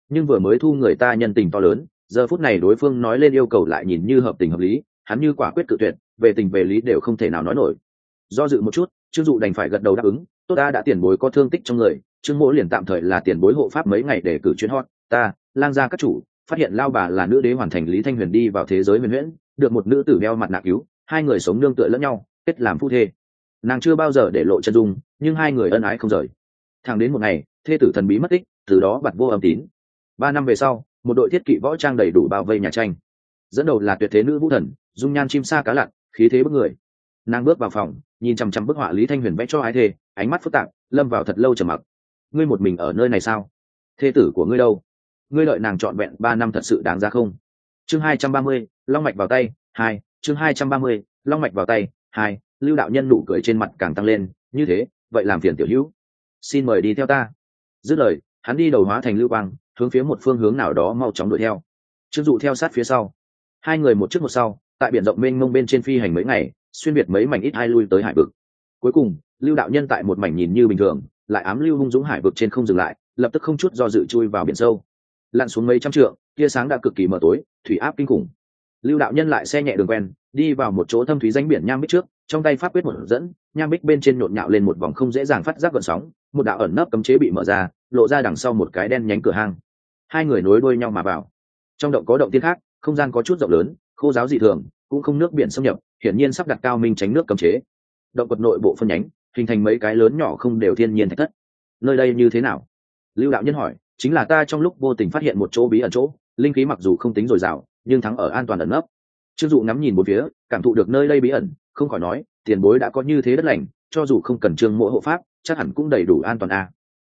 Nhưng vừa mới thu người ta nhân tình to lớn giờ phút này đối phương nói lên yêu cầu lại nhìn như hợp tình hợp lý, hắn như quả quyết cự tuyệt, về tình về lý đều không thể nào nói nổi. Do dự một chút, trương dụ đành phải gật đầu đáp ứng, tốt ta đã tiền bối có thương tích trong người, trương mỗ liền tạm thời là tiền bối hộ pháp mấy ngày để cử chuyến hot ta, lang gia các chủ, phát hiện lao bà là nữ đế hoàn thành lý thanh huyền đi vào thế giới huyền huyễn, được một nữ tử đeo mặt nạ cứu, hai người sống nương tựa lẫn nhau, kết làm phu thê. Nàng chưa bao giờ để lộ chân dung, nhưng hai người ân ái không rời. Thẳng đến một ngày, thê tử thần bí mất tích, từ đó bặt vô âm tín. Ba năm về sau một đội thiết kỵ võ trang đầy đủ bao vây nhà tranh. Dẫn đầu là tuyệt thế nữ vũ thần, dung nhan chim sa cá lặn, khí thế bức người. Nàng bước vào phòng, nhìn chằm chằm bức họa lý thanh huyền vẽ cho ái thê ánh mắt phức tạp, lâm vào thật lâu trầm mặc. Ngươi một mình ở nơi này sao? Thê tử của ngươi đâu? Ngươi đợi nàng trọn vẹn ba năm thật sự đáng ra không? Chương hai trăm ba mươi, long mạch vào tay, hai, chương hai trăm ba mươi, long mạch vào tay, hai, lưu đạo nhân nụ cười trên mặt càng tăng lên, như thế, vậy làm phiền tiểu hữu. Xin mời đi theo ta. Dứt lời, hắn đi đầu hóa thành lưu quang hướng phía một phương hướng nào đó mau chóng đuổi theo. Chưng dụ theo sát phía sau. Hai người một trước một sau, tại biển rộng mênh mông bên trên phi hành mấy ngày, xuyên biệt mấy mảnh ít hai lui tới hải vực. Cuối cùng, lưu đạo nhân tại một mảnh nhìn như bình thường, lại ám lưu hung dũng hải vực trên không dừng lại, lập tức không chút do dự chui vào biển sâu. Lặn xuống mấy trăm trượng, tia sáng đã cực kỳ mờ tối, thủy áp kinh khủng. Lưu đạo nhân lại xe nhẹ đường quen, đi vào một chỗ thâm thúy danh biển nham bích trước, trong tay pháp quyết một dẫn, nham bích bên trên nhộn nhạo lên một vòng không dễ dàng phát giác gọn sóng, một đạo ẩn nấp cấm chế bị mở ra, lộ ra đằng sau một cái đen nhánh cửa hang hai người nối đuôi nhau mà vào. Trong động có động tiên khác, không gian có chút rộng lớn, khô giáo dị thường, cũng không nước biển xâm nhập, hiển nhiên sắp đặt cao minh tránh nước cấm chế. Động vật nội bộ phân nhánh, hình thành mấy cái lớn nhỏ không đều thiên nhiên thạch thất. Nơi đây như thế nào? Lưu đạo nhân hỏi, chính là ta trong lúc vô tình phát hiện một chỗ bí ẩn chỗ, linh khí mặc dù không tính dồi dào, nhưng thắng ở an toàn ẩn nấp. Trương dụ ngắm nhìn một phía, cảm thụ được nơi đây bí ẩn, không khỏi nói, tiền bối đã có như thế đất lành, cho dù không cần trương mỗi hộ pháp, chắc hẳn cũng đầy đủ an toàn a à.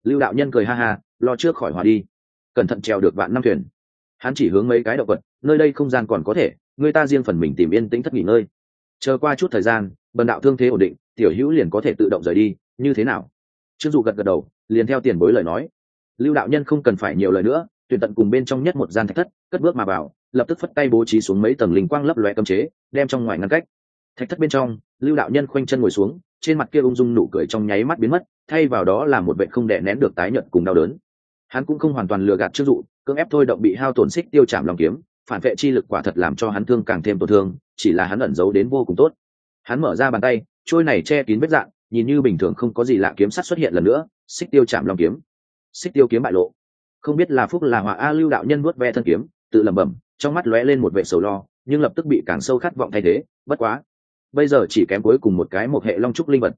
lưu đạo nhân cười ha ha, lo trước khỏi hòa đi cẩn thận trèo được vạn năm thuyền. Hắn chỉ hướng mấy cái động vật, nơi đây không gian còn có thể, người ta riêng phần mình tìm yên tĩnh thất nghỉ ngơi. Chờ qua chút thời gian, bần đạo thương thế ổn định, tiểu hữu liền có thể tự động rời đi, như thế nào? Chưng dụ gật gật đầu, liền theo tiền bối lời nói. Lưu đạo nhân không cần phải nhiều lời nữa, tuyển tận cùng bên trong nhất một gian thạch thất, cất bước mà vào, lập tức phất tay bố trí xuống mấy tầng linh quang lấp loe cấm chế, đem trong ngoài ngăn cách. Thạch thất bên trong, lưu đạo nhân khoanh chân ngồi xuống, trên mặt kia ung dung nụ cười trong nháy mắt biến mất, thay vào đó là một vệ không đè nén được tái nhợt cùng đau đớn hắn cũng không hoàn toàn lừa gạt trước dụ, cưỡng ép thôi động bị hao tổn xích tiêu chạm lòng kiếm, phản vệ chi lực quả thật làm cho hắn thương càng thêm tổn thương, chỉ là hắn ẩn giấu đến vô cùng tốt. Hắn mở ra bàn tay, trôi này che kín vết dạng, nhìn như bình thường không có gì lạ kiếm sắt xuất hiện lần nữa, xích tiêu chạm long kiếm. Xích tiêu kiếm bại lộ. Không biết là phúc là họa a lưu đạo nhân vuốt ve thân kiếm, tự lẩm bẩm, trong mắt lóe lên một vệ sầu lo, nhưng lập tức bị càng sâu khát vọng thay thế, bất quá, bây giờ chỉ kém cuối cùng một cái một hệ long trúc linh vật.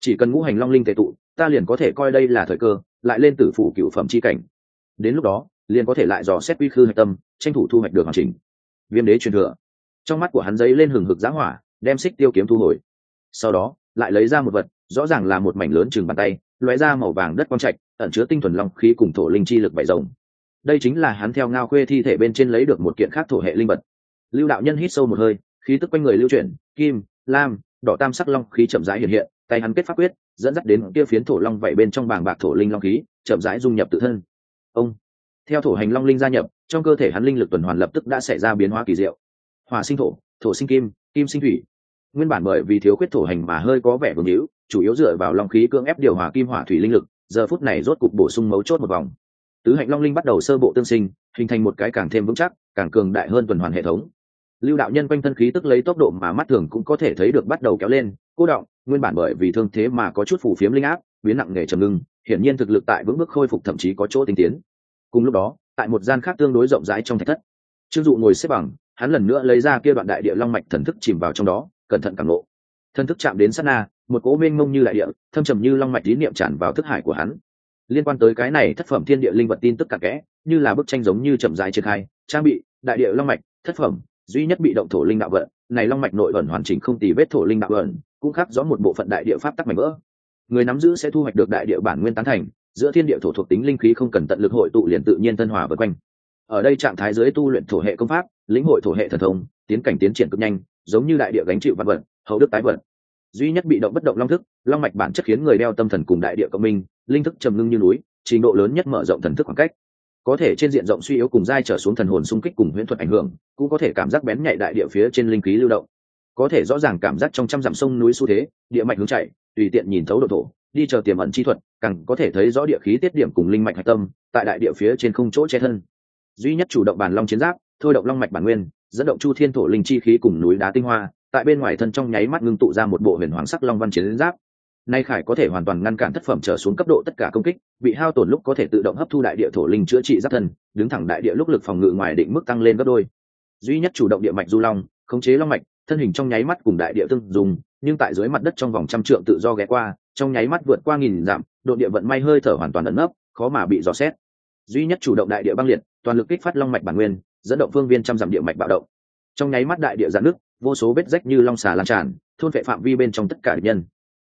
Chỉ cần ngũ hành long linh tệ tụ, ta liền có thể coi đây là thời cơ lại lên tử phủ cựu phẩm chi cảnh. Đến lúc đó, liền có thể lại dò xét uy khư hạch tâm, tranh thủ thu hoạch được hoàn chỉnh. Viêm đế truyền thừa. Trong mắt của hắn giấy lên hừng hực giá hỏa, đem xích tiêu kiếm thu hồi. Sau đó, lại lấy ra một vật, rõ ràng là một mảnh lớn chừng bàn tay, lóe ra màu vàng đất quang trạch, ẩn chứa tinh thuần long khí cùng thổ linh chi lực bảy rồng. Đây chính là hắn theo ngao khuê thi thể bên trên lấy được một kiện khác thổ hệ linh vật. Lưu đạo nhân hít sâu một hơi, khí tức quanh người lưu chuyển, kim, lam, đỏ tam sắc long khí chậm rãi hiện hiện tay hắn kết pháp quyết, dẫn dắt đến kia phiến thổ long vậy bên trong bàng bạc thổ linh long khí, chậm rãi dung nhập tự thân. Ông, theo thổ hành long linh gia nhập, trong cơ thể hắn linh lực tuần hoàn lập tức đã xảy ra biến hóa kỳ diệu. Hỏa sinh thổ thổ sinh kim kim sinh thủy. Nguyên bản bởi vì thiếu khuyết thổ hành mà hơi có vẻ vương hữu, chủ yếu dựa vào long khí cưỡng ép điều hòa kim hỏa thủy linh lực, giờ phút này rốt cục bổ sung mấu chốt một vòng. Tứ hạnh long linh bắt đầu sơ bộ tương sinh, hình thành một cái càng thêm vững chắc, càng cường đại hơn tuần hoàn hệ thống lưu đạo nhân quanh thân khí tức lấy tốc độ mà mắt thường cũng có thể thấy được bắt đầu kéo lên, cô động, nguyên bản bởi vì thương thế mà có chút phủ phiếm linh áp, biến nặng nề trầm ngưng, hiển nhiên thực lực tại vững bước khôi phục thậm chí có chỗ tinh tiến. Cùng lúc đó, tại một gian khác tương đối rộng rãi trong thạch thất, trương dụ ngồi xếp bằng, hắn lần nữa lấy ra kia đoạn đại địa long mạch thần thức chìm vào trong đó, cẩn thận cảm lộ thần thức chạm đến sát na, một cỗ mênh mông như đại địa, thâm trầm như long mạch tín niệm tràn vào thức hải của hắn. Liên quan tới cái này, thất phẩm thiên địa linh vật tin tức cặn kẽ, như là bức tranh giống như chậm dài triển khai, trang bị, đại địa long mạch, thất phẩm duy nhất bị động thổ linh đạo vận, này long mạch nội ẩn hoàn chỉnh không tì vết thổ linh đạo vận, cũng khắc rõ một bộ phận đại địa pháp tắc mảnh vỡ. Người nắm giữ sẽ thu hoạch được đại địa bản nguyên tán thành, giữa thiên địa thổ thuộc tính linh khí không cần tận lực hội tụ liền tự nhiên tân hòa vượt quanh. Ở đây trạng thái dưới tu luyện thổ hệ công pháp, lĩnh hội thổ hệ thần thông, tiến cảnh tiến triển cực nhanh, giống như đại địa gánh chịu vật vận hậu đức tái vận. Duy nhất bị động bất động long thức, long mạch bản chất khiến người đeo tâm thần cùng đại địa cộng minh, linh thức trầm ngưng như núi, trình độ lớn nhất mở rộng thần thức khoảng cách có thể trên diện rộng suy yếu cùng dai trở xuống thần hồn xung kích cùng huyễn thuật ảnh hưởng, cũng có thể cảm giác bén nhạy đại địa phía trên linh khí lưu động. Có thể rõ ràng cảm giác trong trăm dặm sông núi xu thế, địa mạch hướng chạy, tùy tiện nhìn thấu độ thổ, đi chờ tiềm ẩn chi thuật, càng có thể thấy rõ địa khí tiết điểm cùng linh mạch hạch tâm, tại đại địa phía trên không chỗ che thân. Duy nhất chủ động bàn long chiến giáp, thôi động long mạch bản nguyên, dẫn động chu thiên thổ linh chi khí cùng núi đá tinh hoa, tại bên ngoài thân trong nháy mắt ngưng tụ ra một bộ huyền hoàng sắc long văn chiến giáp nay khải có thể hoàn toàn ngăn cản thất phẩm trở xuống cấp độ tất cả công kích bị hao tổn lúc có thể tự động hấp thu đại địa thổ linh chữa trị giáp thân, đứng thẳng đại địa lúc lực phòng ngự ngoài định mức tăng lên gấp đôi. Duy nhất chủ động địa mạch du long, khống chế long mạch, thân hình trong nháy mắt cùng đại địa tương dùng, nhưng tại dưới mặt đất trong vòng trăm trượng tự do ghé qua, trong nháy mắt vượt qua nghìn dặm, độ địa vận may hơi thở hoàn toàn ẩn nấp, khó mà bị dò xét. Duy nhất chủ động đại địa băng liệt, toàn lực kích phát long mạch bản nguyên, dẫn động phương viên trăm dặm địa mạch bạo động. Trong nháy mắt đại địa giãn nước vô số vết rách như long xà lan tràn, thôn vệ phạm vi bên trong tất cả địch nhân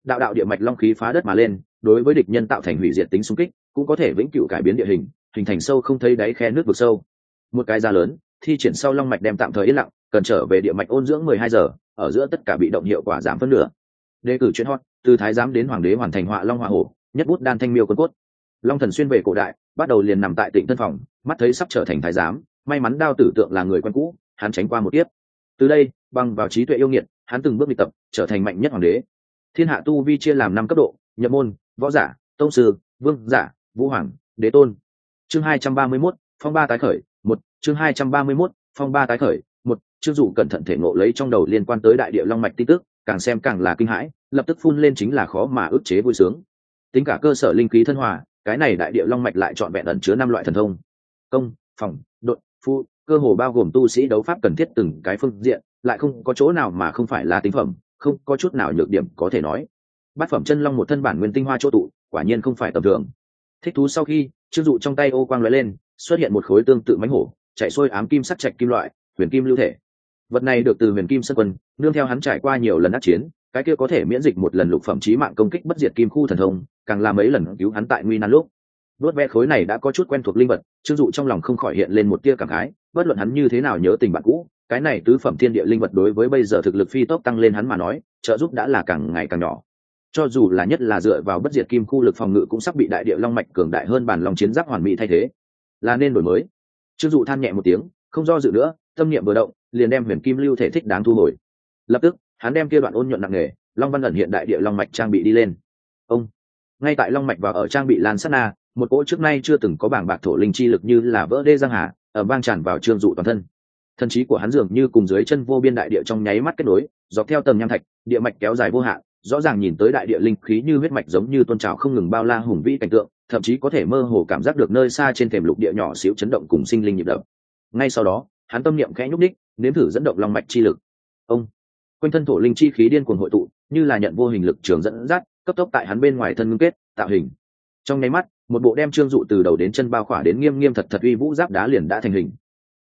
đạo đạo địa mạch long khí phá đất mà lên, đối với địch nhân tạo thành hủy diệt tính xung kích, cũng có thể vĩnh cửu cải biến địa hình hình thành sâu không thấy đáy khe nước vực sâu. Một cái ra lớn, thi triển sau long mạch đem tạm thời yên lặng, cần trở về địa mạch ôn dưỡng mười hai giờ, ở giữa tất cả bị động hiệu quả giảm phân nửa. Đề cử chuyên hot, từ thái giám đến hoàng đế hoàn thành họa long hoa hổ, nhất bút đan thanh miêu quân cốt. Long thần xuyên về cổ đại, bắt đầu liền nằm tại tỉnh tân phòng, mắt thấy sắp trở thành thái giám, may mắn đao tử tượng là người quen cũ, hắn tránh qua một tiếp từ đây bằng vào trí tuệ yêu nghiệt, hắn từng bước bị tập, trở thành mạnh nhất hoàng đế thiên hạ tu vi chia làm năm cấp độ nhập môn võ giả tông sư vương giả vũ hoàng đế tôn. Chương hai trăm ba mươi 231, phong ba tái khởi một. Chương hai trăm ba mươi 231, phong ba tái khởi một. Chương dụ cẩn thận thể ngộ lấy trong đầu liên quan tới đại địa long mạch tin tức càng xem càng là kinh hãi lập tức phun lên chính là khó mà ức chế vui sướng. Tính cả cơ sở linh khí thân hòa cái này đại địa long mạch lại trọn vẹn ẩn chứa năm loại thần thông. Công phòng đội phu cơ hồ bao gồm tu sĩ đấu pháp cần thiết từng cái phương diện lại không có chỗ nào mà không phải là tinh phẩm không có chút nào nhược điểm có thể nói. Bát phẩm chân long một thân bản nguyên tinh hoa chỗ tụ, quả nhiên không phải tầm thường. Thích thú sau khi chưng dụ trong tay ô quang lóe lên, xuất hiện một khối tương tự mánh hổ, chạy xuôi ám kim sắc trạch kim loại, huyền kim lưu thể. Vật này được từ huyền kim sân quân, nương theo hắn trải qua nhiều lần ác chiến, cái kia có thể miễn dịch một lần lục phẩm trí mạng công kích bất diệt kim khu thần thông, càng làm mấy lần cứu hắn tại nguy nan lúc. Đốt ve khối này đã có chút quen thuộc linh vật chưng dụ trong lòng không khỏi hiện lên một tia cảm khái, bất luận hắn như thế nào nhớ tình bạn cũ cái này tứ phẩm thiên địa linh vật đối với bây giờ thực lực phi tốc tăng lên hắn mà nói, trợ giúp đã là càng ngày càng nhỏ. Cho dù là nhất là dựa vào bất diệt kim khu lực phòng ngự cũng sắp bị đại địa long mạch cường đại hơn bản lòng chiến giáp hoàn mỹ thay thế. Là nên đổi mới. Chưng dụ than nhẹ một tiếng, không do dự nữa, tâm niệm vừa động, liền đem huyền kim lưu thể thích đáng thu hồi. Lập tức, hắn đem kia đoạn ôn nhuận nặng nề, long văn ẩn hiện đại địa long mạch trang bị đi lên. Ông. Ngay tại long mạch và ở trang bị lan sát na, một cỗ trước nay chưa từng có bảng bạc thổ linh chi lực như là vỡ đê giang hà ở vang tràn vào trương dụ toàn thân thần trí của hắn dường như cùng dưới chân vô biên đại địa trong nháy mắt kết nối, dọc theo tầng nham thạch, địa mạch kéo dài vô hạn, rõ ràng nhìn tới đại địa linh khí như huyết mạch giống như tôn trào không ngừng bao la hùng vĩ cảnh tượng, thậm chí có thể mơ hồ cảm giác được nơi xa trên thềm lục địa nhỏ xíu chấn động cùng sinh linh nhịp đập. Ngay sau đó, hắn tâm niệm khẽ nhúc ních nếm thử dẫn động long mạch chi lực. Ông! Quanh thân thổ linh chi khí điên cuồng hội tụ, như là nhận vô hình lực trường dẫn dắt, cấp tốc tại hắn bên ngoài thân ngưng kết, tạo hình. Trong nháy mắt, một bộ đem trương dụ từ đầu đến chân bao khỏa đến nghiêm nghiêm thật thật uy vũ giáp đá liền đã thành hình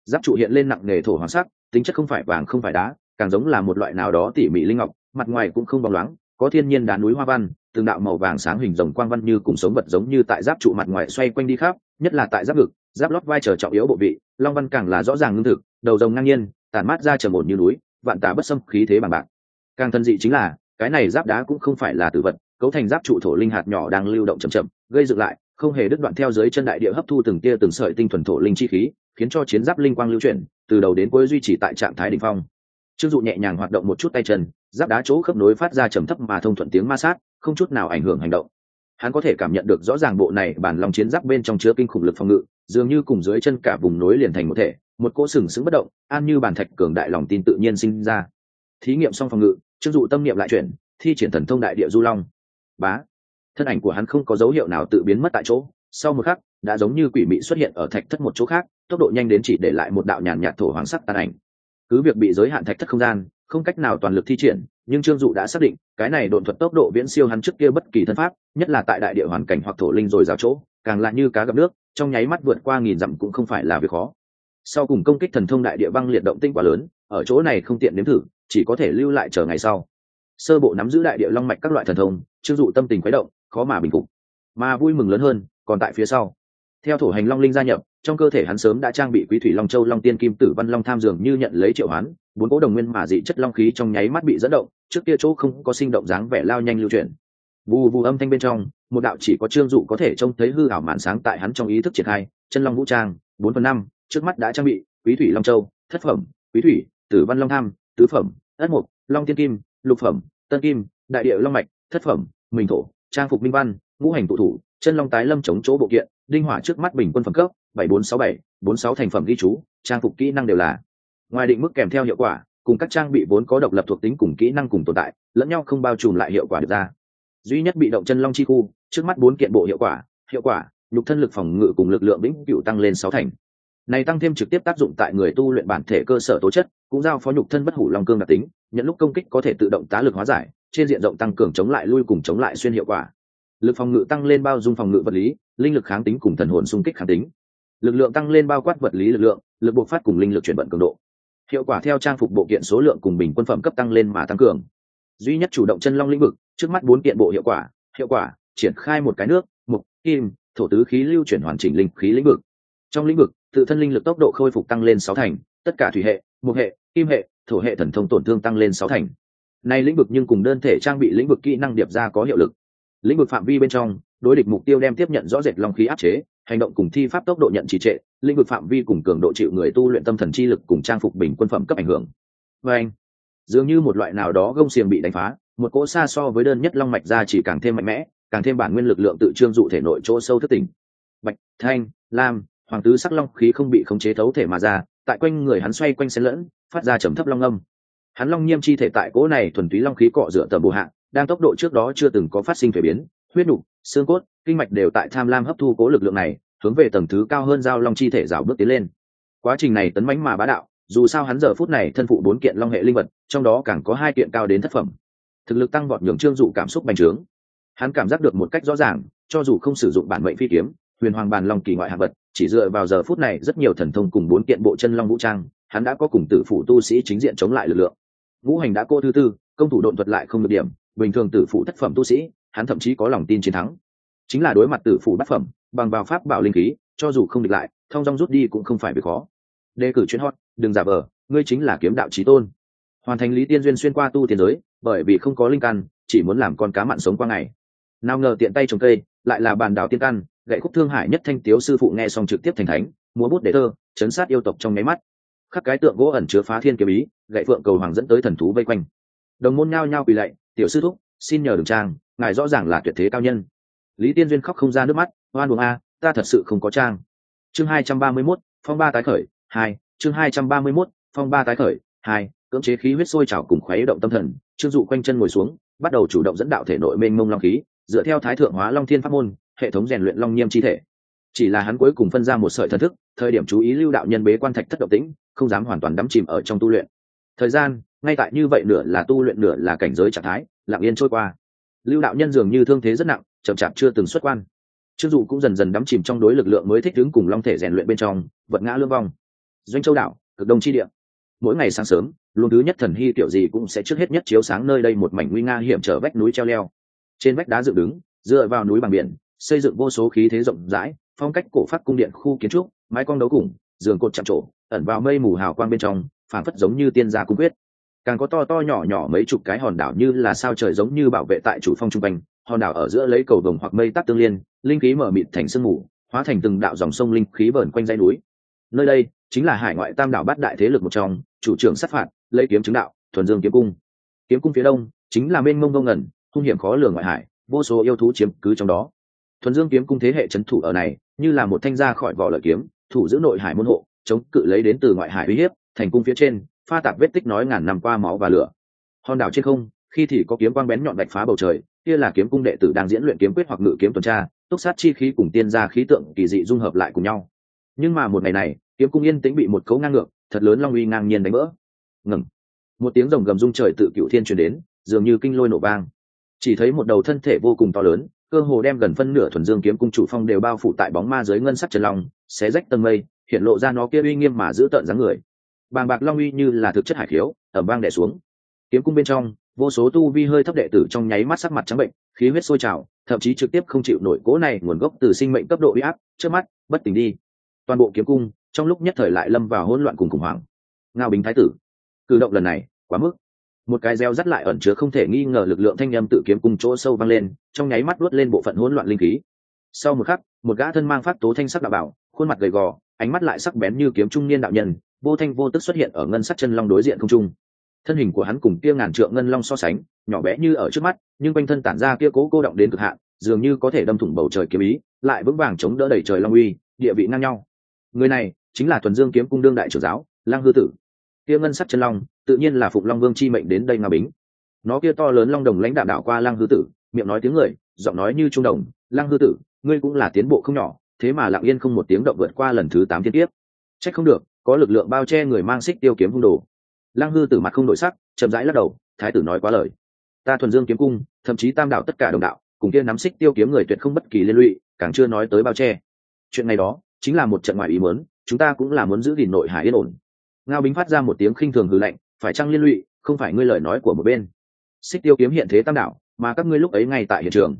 giáp trụ hiện lên nặng nề thổ hoàng sắc, tính chất không phải vàng không phải đá, càng giống là một loại nào đó tỉ mỉ linh ngọc, mặt ngoài cũng không bóng loáng, có thiên nhiên đá núi hoa văn, từng đạo màu vàng sáng hình rồng quang văn như cùng sống vật giống như tại giáp trụ mặt ngoài xoay quanh đi khắp, nhất là tại giáp ngực, giáp lót vai trở trọng yếu bộ vị, long văn càng là rõ ràng ngưng thực, đầu rồng ngang nhiên, tản mát ra trầm ổn như núi, vạn tà bất xâm khí thế bằng bạc. Càng thân dị chính là, cái này giáp đá cũng không phải là tử vật, cấu thành giáp trụ thổ linh hạt nhỏ đang lưu động chậm chậm, gây dựng lại, không hề đứt đoạn theo dưới chân đại địa hấp thu từng tia từng sợi tinh thuần thổ linh chi khí khiến cho chiến giáp linh quang lưu chuyển, từ đầu đến cuối duy trì tại trạng thái đỉnh phong. Trương dụ nhẹ nhàng hoạt động một chút tay chân, giáp đá chỗ khớp nối phát ra trầm thấp mà thông thuận tiếng ma sát, không chút nào ảnh hưởng hành động. Hắn có thể cảm nhận được rõ ràng bộ này bản lòng chiến giáp bên trong chứa kinh khủng lực phòng ngự, dường như cùng dưới chân cả vùng nối liền thành một thể, một cỗ sừng sững bất động, an như bản thạch cường đại lòng tin tự nhiên sinh ra. Thí nghiệm xong phòng ngự, trương dụ tâm niệm lại chuyển, thi triển thần thông đại địa du long. Bá! Thân ảnh của hắn không có dấu hiệu nào tự biến mất tại chỗ sau một khắc, đã giống như quỷ mị xuất hiện ở thạch thất một chỗ khác, tốc độ nhanh đến chỉ để lại một đạo nhàn nhạt thổ hoàng sắc tàn ảnh. Cứ việc bị giới hạn thạch thất không gian, không cách nào toàn lực thi triển, nhưng trương dụ đã xác định, cái này độn thuật tốc độ viễn siêu hắn trước kia bất kỳ thân pháp, nhất là tại đại địa hoàn cảnh hoặc thổ linh rồi rào chỗ, càng lại như cá gặp nước, trong nháy mắt vượt qua nghìn dặm cũng không phải là việc khó. Sau cùng công kích thần thông đại địa băng liệt động tinh quá lớn, ở chỗ này không tiện nếm thử, chỉ có thể lưu lại chờ ngày sau. Sơ bộ nắm giữ đại địa long mạch các loại thần thông, trương dụ tâm tình khuấy động, khó mà bình phục. Mà vui mừng lớn hơn còn tại phía sau. Theo thổ hành long linh gia nhập, trong cơ thể hắn sớm đã trang bị quý thủy long châu long tiên kim tử văn long tham dường như nhận lấy triệu hoán, bốn cố đồng nguyên mà dị chất long khí trong nháy mắt bị dẫn động, trước kia chỗ không có sinh động dáng vẻ lao nhanh lưu chuyển. Vù vù âm thanh bên trong, một đạo chỉ có trương dụ có thể trông thấy hư ảo mạn sáng tại hắn trong ý thức triển khai, chân long vũ trang, bốn phần năm, trước mắt đã trang bị quý thủy long châu, thất phẩm, quý thủy, tử văn long tham, tứ phẩm, ất mục, long tiên kim, lục phẩm, tân kim, đại địa long mạch, thất phẩm, mình thổ, trang phục minh văn, ngũ hành tụ thủ chân long tái lâm chống chỗ bộ kiện, đinh hỏa trước mắt bình quân phẩm cấp, bảy bốn sáu bảy, bốn sáu thành phẩm ghi chú, trang phục kỹ năng đều là. Ngoài định mức kèm theo hiệu quả, cùng các trang bị vốn có độc lập thuộc tính cùng kỹ năng cùng tồn tại, lẫn nhau không bao trùm lại hiệu quả được ra. Duy nhất bị động chân long chi khu, trước mắt bốn kiện bộ hiệu quả hiệu quả, nhục thân lực phòng ngự cùng lực lượng vĩnh cửu tăng lên sáu thành. Này tăng thêm trực tiếp tác dụng tại người tu luyện bản thể cơ sở tố chất, cũng giao phó nhục thân bất hủ long cương đặc tính, nhận lúc công kích có thể tự động tá lực hóa giải, trên diện rộng tăng cường chống lại lui cùng chống lại xuyên hiệu quả lực phòng ngự tăng lên bao dung phòng ngự vật lý, linh lực kháng tính cùng thần hồn xung kích kháng tính. Lực lượng tăng lên bao quát vật lý lực lượng, lực buộc phát cùng linh lực chuyển vận cường độ. Hiệu quả theo trang phục bộ kiện số lượng cùng bình quân phẩm cấp tăng lên mà tăng cường. Duy nhất chủ động chân long lĩnh vực, trước mắt bốn kiện bộ hiệu quả hiệu quả, triển khai một cái nước, mục, kim, thổ tứ khí lưu chuyển hoàn chỉnh linh khí lĩnh vực. Trong lĩnh vực, tự thân linh lực tốc độ khôi phục tăng lên sáu thành, tất cả thủy hệ, mục hệ, kim hệ, thổ hệ thần thông tổn thương tăng lên sáu thành. Nay lĩnh vực nhưng cùng đơn thể trang bị lĩnh vực kỹ năng điệp ra có hiệu lực lĩnh vực phạm vi bên trong, đối địch mục tiêu đem tiếp nhận rõ rệt long khí áp chế, hành động cùng thi pháp tốc độ nhận trì trệ, lĩnh vực phạm vi cùng cường độ chịu người tu luyện tâm thần chi lực cùng trang phục bình quân phẩm cấp ảnh hưởng. Và anh, dường như một loại nào đó gông xiềng bị đánh phá, một cỗ xa so với đơn nhất long mạch ra chỉ càng thêm mạnh mẽ, càng thêm bản nguyên lực lượng tự trương dụ thể nội chỗ sâu thất tỉnh. Bạch, thanh, lam, hoàng tứ sắc long khí không bị khống chế thấu thể mà ra, tại quanh người hắn xoay quanh xen lẫn, phát ra trầm thấp long âm. Hắn long nhiêm chi thể tại cỗ này thuần túy long khí cọ dựa tầm bộ hạng đang tốc độ trước đó chưa từng có phát sinh thuế biến, huyết nục, xương cốt, kinh mạch đều tại tham lam hấp thu cố lực lượng này, hướng về tầng thứ cao hơn giao long chi thể rào bước tiến lên. Quá trình này tấn mánh mà bá đạo, dù sao hắn giờ phút này thân phụ bốn kiện long hệ linh vật, trong đó càng có hai kiện cao đến thất phẩm. Thực lực tăng vọt nhường trương dụ cảm xúc bành trướng. Hắn cảm giác được một cách rõ ràng, cho dù không sử dụng bản mệnh phi kiếm, huyền hoàng bàn long kỳ ngoại hạ vật, chỉ dựa vào giờ phút này rất nhiều thần thông cùng bốn kiện bộ chân long vũ trang, hắn đã có cùng tử phủ tu sĩ chính diện chống lại lực lượng. Ngũ hành đã cô thứ tư, công thủ độn thuật lại không được điểm bình thường tử phụ thất phẩm tu sĩ, hắn thậm chí có lòng tin chiến thắng. Chính là đối mặt tử phụ bát phẩm, bằng vào pháp bảo linh khí, cho dù không địch lại, thông dong rút đi cũng không phải việc khó. Đề cử chuyên hot, đừng giả vờ, ngươi chính là kiếm đạo trí tôn. Hoàn thành lý tiên duyên xuyên qua tu tiên giới, bởi vì không có linh căn, chỉ muốn làm con cá mặn sống qua ngày. Nào ngờ tiện tay trồng cây, lại là bàn đảo tiên căn, gậy khúc thương hải nhất thanh tiếu sư phụ nghe xong trực tiếp thành thánh, múa bút để thơ, chấn sát yêu tộc trong nháy mắt. Khắc cái tượng gỗ ẩn chứa phá thiên kiếm ý, gậy phượng cầu hoàng dẫn tới thần thú vây quanh. Đồng môn nhao nhao quỳ lạy tiểu sư thúc xin nhờ đường trang ngài rõ ràng là tuyệt thế cao nhân. Lý tiên duyên khóc không ra nước mắt oan buồng a ta thật sự không có trang. Chương hai trăm ba mươi 231, phong ba tái khởi hai chương hai trăm ba mươi 231, phong ba tái khởi hai cưỡng chế khí huyết sôi trào cùng khuấy động tâm thần trương dụ quanh chân ngồi xuống bắt đầu chủ động dẫn đạo thể nội mênh mông long khí dựa theo thái thượng hóa long thiên pháp môn hệ thống rèn luyện long nhiêm chi thể. Chỉ là hắn cuối cùng phân ra một sợi thần thức thời điểm chú ý lưu đạo nhân bế quan thạch thất động tĩnh không dám hoàn toàn đắm chìm ở trong tu luyện. Thời gian ngay tại như vậy nửa là tu luyện nửa là cảnh giới trạng thái, lặng yên trôi qua. Lưu đạo nhân dường như thương thế rất nặng, chậm chạp chưa từng xuất quan. Trương dụ cũng dần dần đắm chìm trong đối lực lượng mới thích ứng cùng long thể rèn luyện bên trong, vật ngã lương vong. Doanh châu đảo, cực đông chi địa. Mỗi ngày sáng sớm, luôn thứ nhất thần hy kiểu gì cũng sẽ trước hết nhất chiếu sáng nơi đây một mảnh nguy nga hiểm trở vách núi treo leo. Trên vách đá dựng đứng, dựa vào núi bằng biển, xây dựng vô số khí thế rộng rãi, phong cách cổ phát cung điện khu kiến trúc, mái cong đấu củng giường cột chạm trổ, ẩn vào mây mù hào quang bên trong phản phất giống như tiên gia cung quyết càng có to to nhỏ nhỏ mấy chục cái hòn đảo như là sao trời giống như bảo vệ tại chủ phong trung quanh, hòn đảo ở giữa lấy cầu đồng hoặc mây tắc tương liên, linh khí mở mịt thành sương mù, hóa thành từng đạo dòng sông linh khí vờn quanh dãy núi. Nơi đây chính là hải ngoại tam đảo bát đại thế lực một trong, chủ trưởng sát phạt, lấy kiếm chứng đạo, thuần dương kiếm cung. Kiếm cung phía đông chính là mênh mông ngông ngẩn, hung hiểm khó lường ngoại hải, vô số yêu thú chiếm cứ trong đó. Thuần dương kiếm cung thế hệ c thủ ở này, như là một thanh gia khỏi vỏ lợi kiếm, thủ giữ nội hải môn hộ, chống cự lấy đến từ ngoại hải uy hiếp, thành cung phía trên pha tạp vết tích nói ngàn năm qua máu và lửa. Hòn đảo trên không, khi thì có kiếm quang bén nhọn bạch phá bầu trời, kia là kiếm cung đệ tử đang diễn luyện kiếm quyết hoặc ngự kiếm tuần tra, túc sát chi khí cùng tiên gia khí tượng kỳ dị dung hợp lại cùng nhau. Nhưng mà một ngày này, kiếm cung yên tĩnh bị một cấu ngang ngược, thật lớn long uy ngang nhiên đánh vỡ. Ngừng. Một tiếng rồng gầm rung trời tự cựu thiên truyền đến, dường như kinh lôi nổ vang. Chỉ thấy một đầu thân thể vô cùng to lớn, cơ hồ đem gần phân nửa thuần dương kiếm cung chủ phong đều bao phủ tại bóng ma dưới ngân sắc trần long, xé rách tầng mây, hiện lộ ra nó kia uy nghiêm mà giữ tợn dáng người bàng bạc long uy như là thực chất hải khiếu ở bang đẻ xuống. Kiếm cung bên trong, vô số tu vi hơi thấp đệ tử trong nháy mắt sắc mặt trắng bệnh, khí huyết sôi trào, thậm chí trực tiếp không chịu nổi cố này nguồn gốc từ sinh mệnh cấp độ uy áp, trước mắt, bất tỉnh đi. Toàn bộ kiếm cung, trong lúc nhất thời lại lâm vào hỗn loạn cùng khủng hoảng. Ngao bính thái tử, cử động lần này quá mức. Một cái reo rắt lại ẩn chứa không thể nghi ngờ lực lượng thanh â tự kiếm cùng chỗ sâu vang lên, trong nháy mắt đuốt lên bộ phận hỗn loạn linh khí. Sau một khắc, một gã thân mang phát tố thanh sắc đạo bảo, khuôn mặt gầy gò, ánh mắt lại sắc bén như kiếm trung niên đạo nhân vô thanh vô tức xuất hiện ở ngân sắc chân long đối diện không trung. Thân hình của hắn cùng kia ngàn trượng ngân long so sánh, nhỏ bé như ở trước mắt, nhưng quanh thân tản ra kia cố cô động đến cực hạn, dường như có thể đâm thủng bầu trời kiếm ý, lại vững vàng chống đỡ đẩy trời long uy, địa vị ngang nhau. Người này chính là thuần dương kiếm cung đương đại trưởng giáo lang hư tử. Kia ngân sắc chân long, tự nhiên là phụng long vương chi mệnh đến đây nga bính. Nó kia to lớn long đồng lãnh đạo đạo qua lang hư tử, miệng nói tiếng người, giọng nói như trung đồng lang hư tử, ngươi cũng là tiến bộ không nhỏ, thế mà lặng yên không một tiếng động vượt qua lần thứ tám thiên tiếp trách không được có lực lượng bao che người mang xích tiêu kiếm hung đồ. Lang hư tử mặt không đổi sắc, chậm rãi lắc đầu, thái tử nói quá lời. Ta thuần dương kiếm cung, thậm chí tam đạo tất cả đồng đạo, cùng kia nắm xích tiêu kiếm người tuyệt không bất kỳ liên lụy, càng chưa nói tới bao che. Chuyện này đó, chính là một trận ngoại ý muốn, chúng ta cũng là muốn giữ gìn nội hải yên ổn. Ngao bính phát ra một tiếng khinh thường hư lạnh, phải chăng liên lụy, không phải ngươi lời nói của một bên. Xích tiêu kiếm hiện thế tam đạo, mà các ngươi lúc ấy ngay tại hiện trường.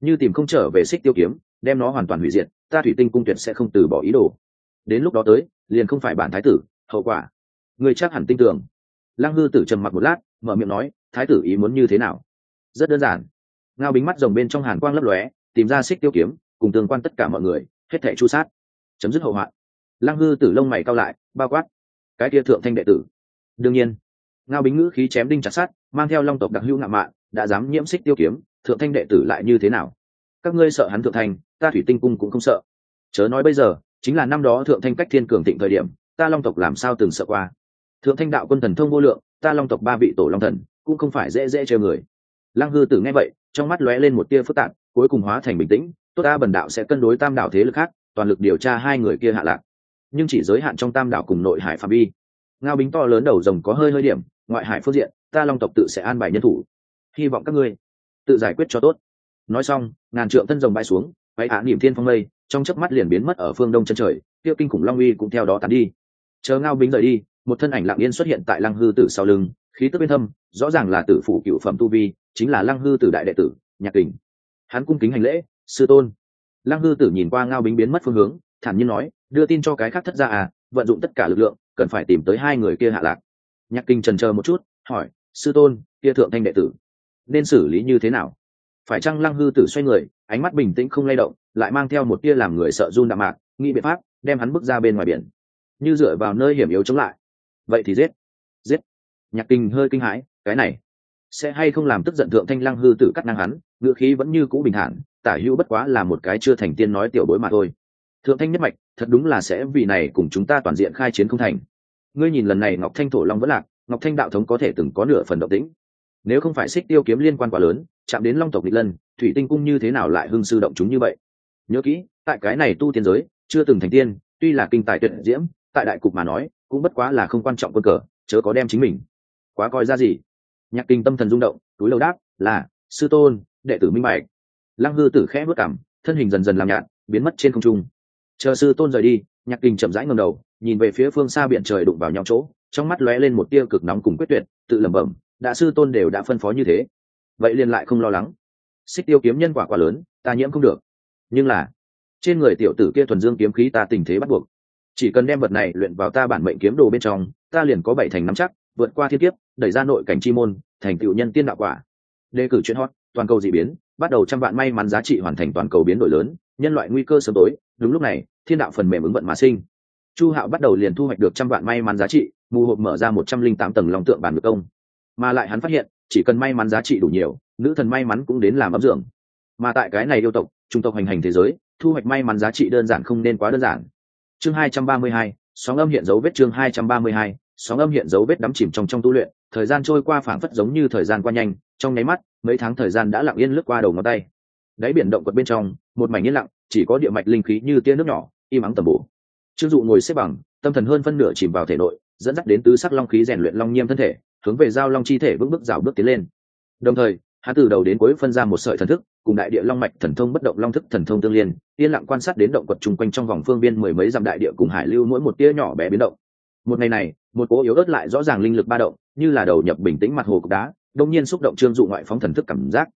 Như tìm không trở về xích tiêu kiếm, đem nó hoàn toàn hủy diệt, ta thủy tinh cung tuyệt sẽ không từ bỏ ý đồ. Đến lúc đó tới liền không phải bản thái tử, hậu quả. Người chắc hẳn tin tưởng. Lăng hư tử trầm mặc một lát, mở miệng nói, thái tử ý muốn như thế nào? Rất đơn giản. Ngao bính mắt rồng bên trong hàn quang lấp lóe, tìm ra xích tiêu kiếm, cùng tương quan tất cả mọi người, hết thẻ chu sát. Chấm dứt hậu hoạn. Lăng hư tử lông mày cao lại, bao quát, cái kia thượng thanh đệ tử. Đương nhiên. Ngao bính ngữ khí chém đinh chặt sát mang theo long tộc đặc hữu ngạo mạn, đã dám nhiễm xích tiêu kiếm, thượng thanh đệ tử lại như thế nào? Các ngươi sợ hắn thượng thanh, ta thủy tinh cung cũng không sợ. Chớ nói bây giờ chính là năm đó thượng thanh cách thiên cường thịnh thời điểm, ta long tộc làm sao từng sợ qua? Thượng thanh đạo quân thần thông vô lượng, ta long tộc ba vị tổ long thần, cũng không phải dễ dễ chơi người. Lăng hư tử nghe vậy, trong mắt lóe lên một tia phức tạp, cuối cùng hóa thành bình tĩnh, tốt ta bần đạo sẽ cân đối tam đạo thế lực khác, toàn lực điều tra hai người kia hạ lạc. Nhưng chỉ giới hạn trong tam đảo cùng nội hải phạm vi. Ngao bính to lớn đầu rồng có hơi hơi điểm, ngoại hải phương diện, ta long tộc tự sẽ an bài nhân thủ. Hy vọng các ngươi tự giải quyết cho tốt. Nói xong, ngàn trượng thân rồng bay xuống, váy hạ niềm thiên phong mây trong chớp mắt liền biến mất ở phương đông chân trời tiêu kinh khủng long uy cũng theo đó tán đi. Chờ ngao bính rời đi, một thân ảnh lặng yên xuất hiện tại lăng hư tử sau lưng, khí tức bên thâm, rõ ràng là tử phủ cựu phẩm tu vi, chính là lăng hư tử đại đệ tử, nhạc kình. Hắn cung kính hành lễ, sư tôn. Lăng hư tử nhìn qua ngao bính biến mất phương hướng, thản nhiên nói, đưa tin cho cái khác thất ra à vận dụng tất cả lực lượng, cần phải tìm tới hai người kia hạ lạc. Nhạc kinh trần chờ một chút, hỏi, sư tôn, kia thượng thanh đệ tử, nên xử lý như thế nào? Phải chăng lăng hư tử xoay người ánh mắt bình tĩnh không lay động, lại mang theo một tia làm người sợ run đạm mạc, nghĩ biện pháp, đem hắn bước ra bên ngoài biển. Như dựa vào nơi hiểm yếu chống lại. Vậy thì giết. Giết. Nhạc kinh hơi kinh hãi, cái này sẽ hay không làm tức giận thượng thanh lăng hư tử cắt năng hắn ngựa khí vẫn như cũ bình thản, tả hữu bất quá là một cái chưa thành tiên nói tiểu bối mà thôi. Thượng thanh nhất mạch, thật đúng là sẽ vì này cùng chúng ta toàn diện khai chiến không thành. Ngươi nhìn lần này ngọc thanh thổ long vẫn lạc, ngọc thanh đạo thống có thể từng có nửa phần động tĩnh. Nếu không phải xích tiêu kiếm liên quan quá lớn chạm đến long tộc nghịch lân, thủy tinh cung như thế nào lại hưng sư động chúng như vậy? Nhớ kỹ, tại cái này tu tiên giới, chưa từng thành tiên, tuy là kinh tài tuyệt diễm, tại đại cục mà nói, cũng bất quá là không quan trọng quân cờ, chớ có đem chính mình quá coi ra gì. Nhạc kinh tâm thần rung động, túi lâu đáp, là, sư tôn, đệ tử minh bạch. Lăng hư tử khẽ vất cảm thân hình dần dần làm nhạt, biến mất trên không trung. Chờ sư tôn rời đi. Nhạc kinh chậm rãi ngầm đầu, nhìn về phía phương xa biển trời đụng vào nhau chỗ, trong mắt lóe lên một tia cực nóng cùng quyết tuyệt, tự lẩm bẩm, đã sư tôn đều đã phân phó như thế vậy liền lại không lo lắng. Xích tiêu kiếm nhân quả quá lớn, ta nhiễm không được. Nhưng là, trên người tiểu tử kia thuần dương kiếm khí ta tình thế bắt buộc. Chỉ cần đem vật này luyện vào ta bản mệnh kiếm đồ bên trong, ta liền có bảy thành nắm chắc, vượt qua thiên kiếp, đẩy ra nội cảnh chi môn, thành tựu nhân tiên đạo quả. Đề cử chuyện hot, toàn cầu d ị biến, bắt đầu trăm vạn may mắn giá trị hoàn thành toàn cầu biến đổi lớn, nhân loại nguy cơ sớm tối, đúng lúc này, thiên đạo phần mềm ứng vận mà sinh. Chu hạo bắt đầu liền thu hoạch được trăm vạn may mắn giá trị, mù hộp mở ra một trăm linh tám tầng lòng tượng bản ngược công. Mà lại hắn phát hiện chỉ cần may mắn giá trị đủ nhiều, nữ thần may mắn cũng đến làm ấm dưỡng. Mà tại cái này yêu tộc, trung tộc hành hành thế giới, thu hoạch may mắn giá trị đơn giản không nên quá đơn giản. Chương hai trăm ba mươi hai, sóng âm hiện dấu vết chương hai trăm ba mươi hai, sóng âm hiện dấu vết đắm chìm trong trong tu luyện, thời gian trôi qua phảng phất giống như thời gian qua nhanh, trong nháy mắt, mấy tháng thời gian đã lặng yên lướt qua đầu ngón tay. Đáy biển động quật bên trong, một mảnh yên lặng, chỉ có địa mạch linh khí như tia nước nhỏ, im ắng tầm bổ. Trương dụ ngồi xếp bằng, tâm thần hơn phân nửa chìm vào thể nội, dẫn dắt đến tứ sắc long khí rèn luyện long nhiêm thân thể hướng về giao long chi thể bước bước rào bước tiến lên. Đồng thời, hắn từ đầu đến cuối phân ra một sợi thần thức, cùng đại địa long mạch thần thông bất động long thức thần thông tương liên, yên lặng quan sát đến động quật chung quanh trong vòng phương viên mười mấy dặm đại địa cùng hải lưu mỗi một tia nhỏ bé biến động. Một ngày này, một cố yếu ớt lại rõ ràng linh lực ba động, như là đầu nhập bình tĩnh mặt hồ cục đá đông nhiên xúc động trương dụ ngoại phóng thần thức cảm giác.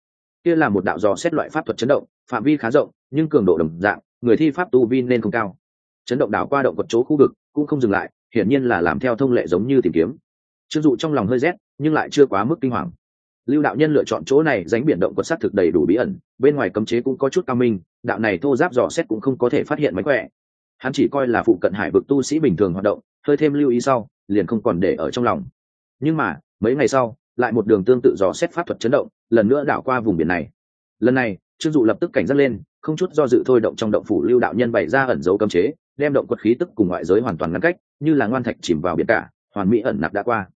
Kia là một đạo dò xét loại pháp thuật chấn động, phạm vi khá rộng, nhưng cường độ đồng dạng, người thi pháp tu vi nên không cao. Chấn động đảo qua động vật chỗ khu vực, cũng không dừng lại, hiển nhiên là làm theo thông lệ giống như tìm kiếm trương dụ trong lòng hơi rét, nhưng lại chưa quá mức kinh hoàng. Lưu đạo nhân lựa chọn chỗ này dánh biển động quật s thực đầy đủ bí ẩn, bên ngoài cấm chế cũng có chút cao minh, đạo này thô giáp dò xét cũng không có thể phát hiện mánh khỏe. Hắn chỉ coi là phụ cận hải vực tu sĩ bình thường hoạt động, hơi thêm lưu ý sau, liền không còn để ở trong lòng. Nhưng mà, mấy ngày sau, lại một đường tương tự dò xét pháp thuật chấn động, lần nữa đảo qua vùng biển này. Lần này, trương dụ lập tức cảnh giác lên, không chút do dự thôi động trong động phủ lưu đạo nhân bày ra ẩn dấu cấm chế, đem động quật khí tức cùng ngoại giới hoàn toàn ngăn cách, như là ngoan thạch chìm vào biển cả, hoàn mỹ ẩn nặc đã qua